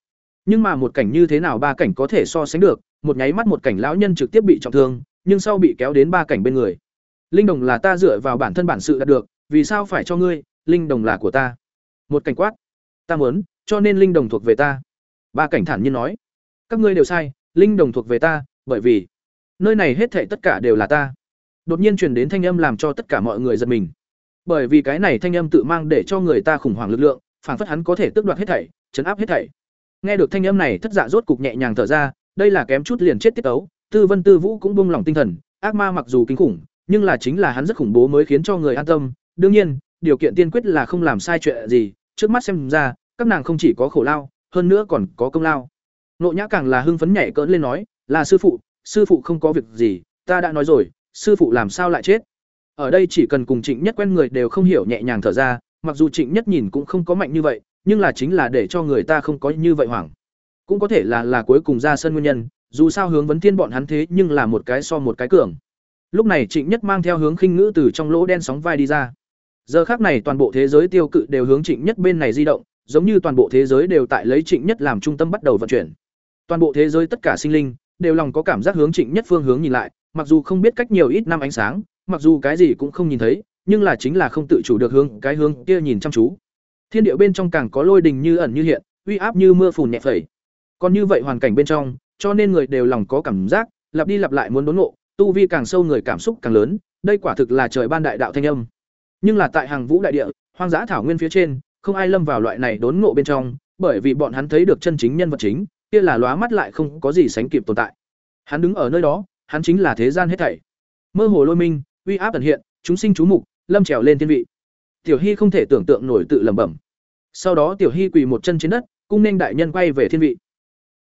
S1: Nhưng mà một cảnh như thế nào ba cảnh có thể so sánh được, một nháy mắt một cảnh lão nhân trực tiếp bị trọng thương, nhưng sau bị kéo đến ba cảnh bên người. Linh đồng là ta dựa vào bản thân bản sự đạt được, vì sao phải cho ngươi, linh đồng là của ta. Một cảnh quát, ta muốn, cho nên linh đồng thuộc về ta. Ba cảnh thản nhiên nói, các ngươi đều sai, linh đồng thuộc về ta, bởi vì nơi này hết thảy tất cả đều là ta. Đột nhiên truyền đến thanh âm làm cho tất cả mọi người giật mình. Bởi vì cái này thanh âm tự mang để cho người ta khủng hoảng lực lượng, phản phất hắn có thể tước đoạt hết thảy, chấn áp hết thảy. Nghe được thanh âm này, thất dạ rốt cục nhẹ nhàng thở ra, đây là kém chút liền chết tiết tấu, Tư Vân Tư Vũ cũng buông lỏng tinh thần, ác ma mặc dù kinh khủng, nhưng là chính là hắn rất khủng bố mới khiến cho người an tâm. Đương nhiên, điều kiện tiên quyết là không làm sai chuyện gì, trước mắt xem ra, các nàng không chỉ có khổ lao, hơn nữa còn có công lao. Nộ Nhã càng là hưng phấn nhảy cỡn lên nói, "Là sư phụ, sư phụ không có việc gì, ta đã nói rồi, sư phụ làm sao lại chết?" Ở đây chỉ cần cùng Trịnh Nhất quen người đều không hiểu nhẹ nhàng thở ra, mặc dù Trịnh Nhất nhìn cũng không có mạnh như vậy, nhưng là chính là để cho người ta không có như vậy hoảng. Cũng có thể là là cuối cùng ra sân nguyên nhân, dù sao hướng vấn thiên bọn hắn thế nhưng là một cái so một cái cường. Lúc này Trịnh Nhất mang theo hướng khinh ngữ từ trong lỗ đen sóng vai đi ra. Giờ khác này toàn bộ thế giới tiêu cự đều hướng Trịnh Nhất bên này di động, giống như toàn bộ thế giới đều tại lấy Trịnh Nhất làm trung tâm bắt đầu vận chuyển. Toàn bộ thế giới tất cả sinh linh đều lòng có cảm giác hướng Trịnh Nhất phương hướng nhìn lại, mặc dù không biết cách nhiều ít năm ánh sáng, mặc dù cái gì cũng không nhìn thấy, nhưng là chính là không tự chủ được hướng cái hướng kia nhìn chăm chú. Thiên địa bên trong càng có lôi đình như ẩn như hiện, uy áp như mưa phùn nhẹ phẩy. Còn như vậy hoàn cảnh bên trong, cho nên người đều lòng có cảm giác, lặp đi lặp lại muốn đốn ngộ, tu vi càng sâu người cảm xúc càng lớn, đây quả thực là trời ban đại đạo thanh âm. Nhưng là tại hàng vũ đại địa, hoang dã thảo nguyên phía trên, không ai lâm vào loại này đốn ngộ bên trong, bởi vì bọn hắn thấy được chân chính nhân vật chính, kia là lóa mắt lại không có gì sánh kịp tồn tại. Hắn đứng ở nơi đó, hắn chính là thế gian hết thảy. Mơ hồ lôi minh, uy áp ẩn hiện, chúng sinh chú mục, lâm trèo lên thiên vị. Tiểu Hy không thể tưởng tượng nổi tự lẩm bẩm. Sau đó Tiểu Hy quỳ một chân trên đất, cung nên đại nhân quay về thiên vị.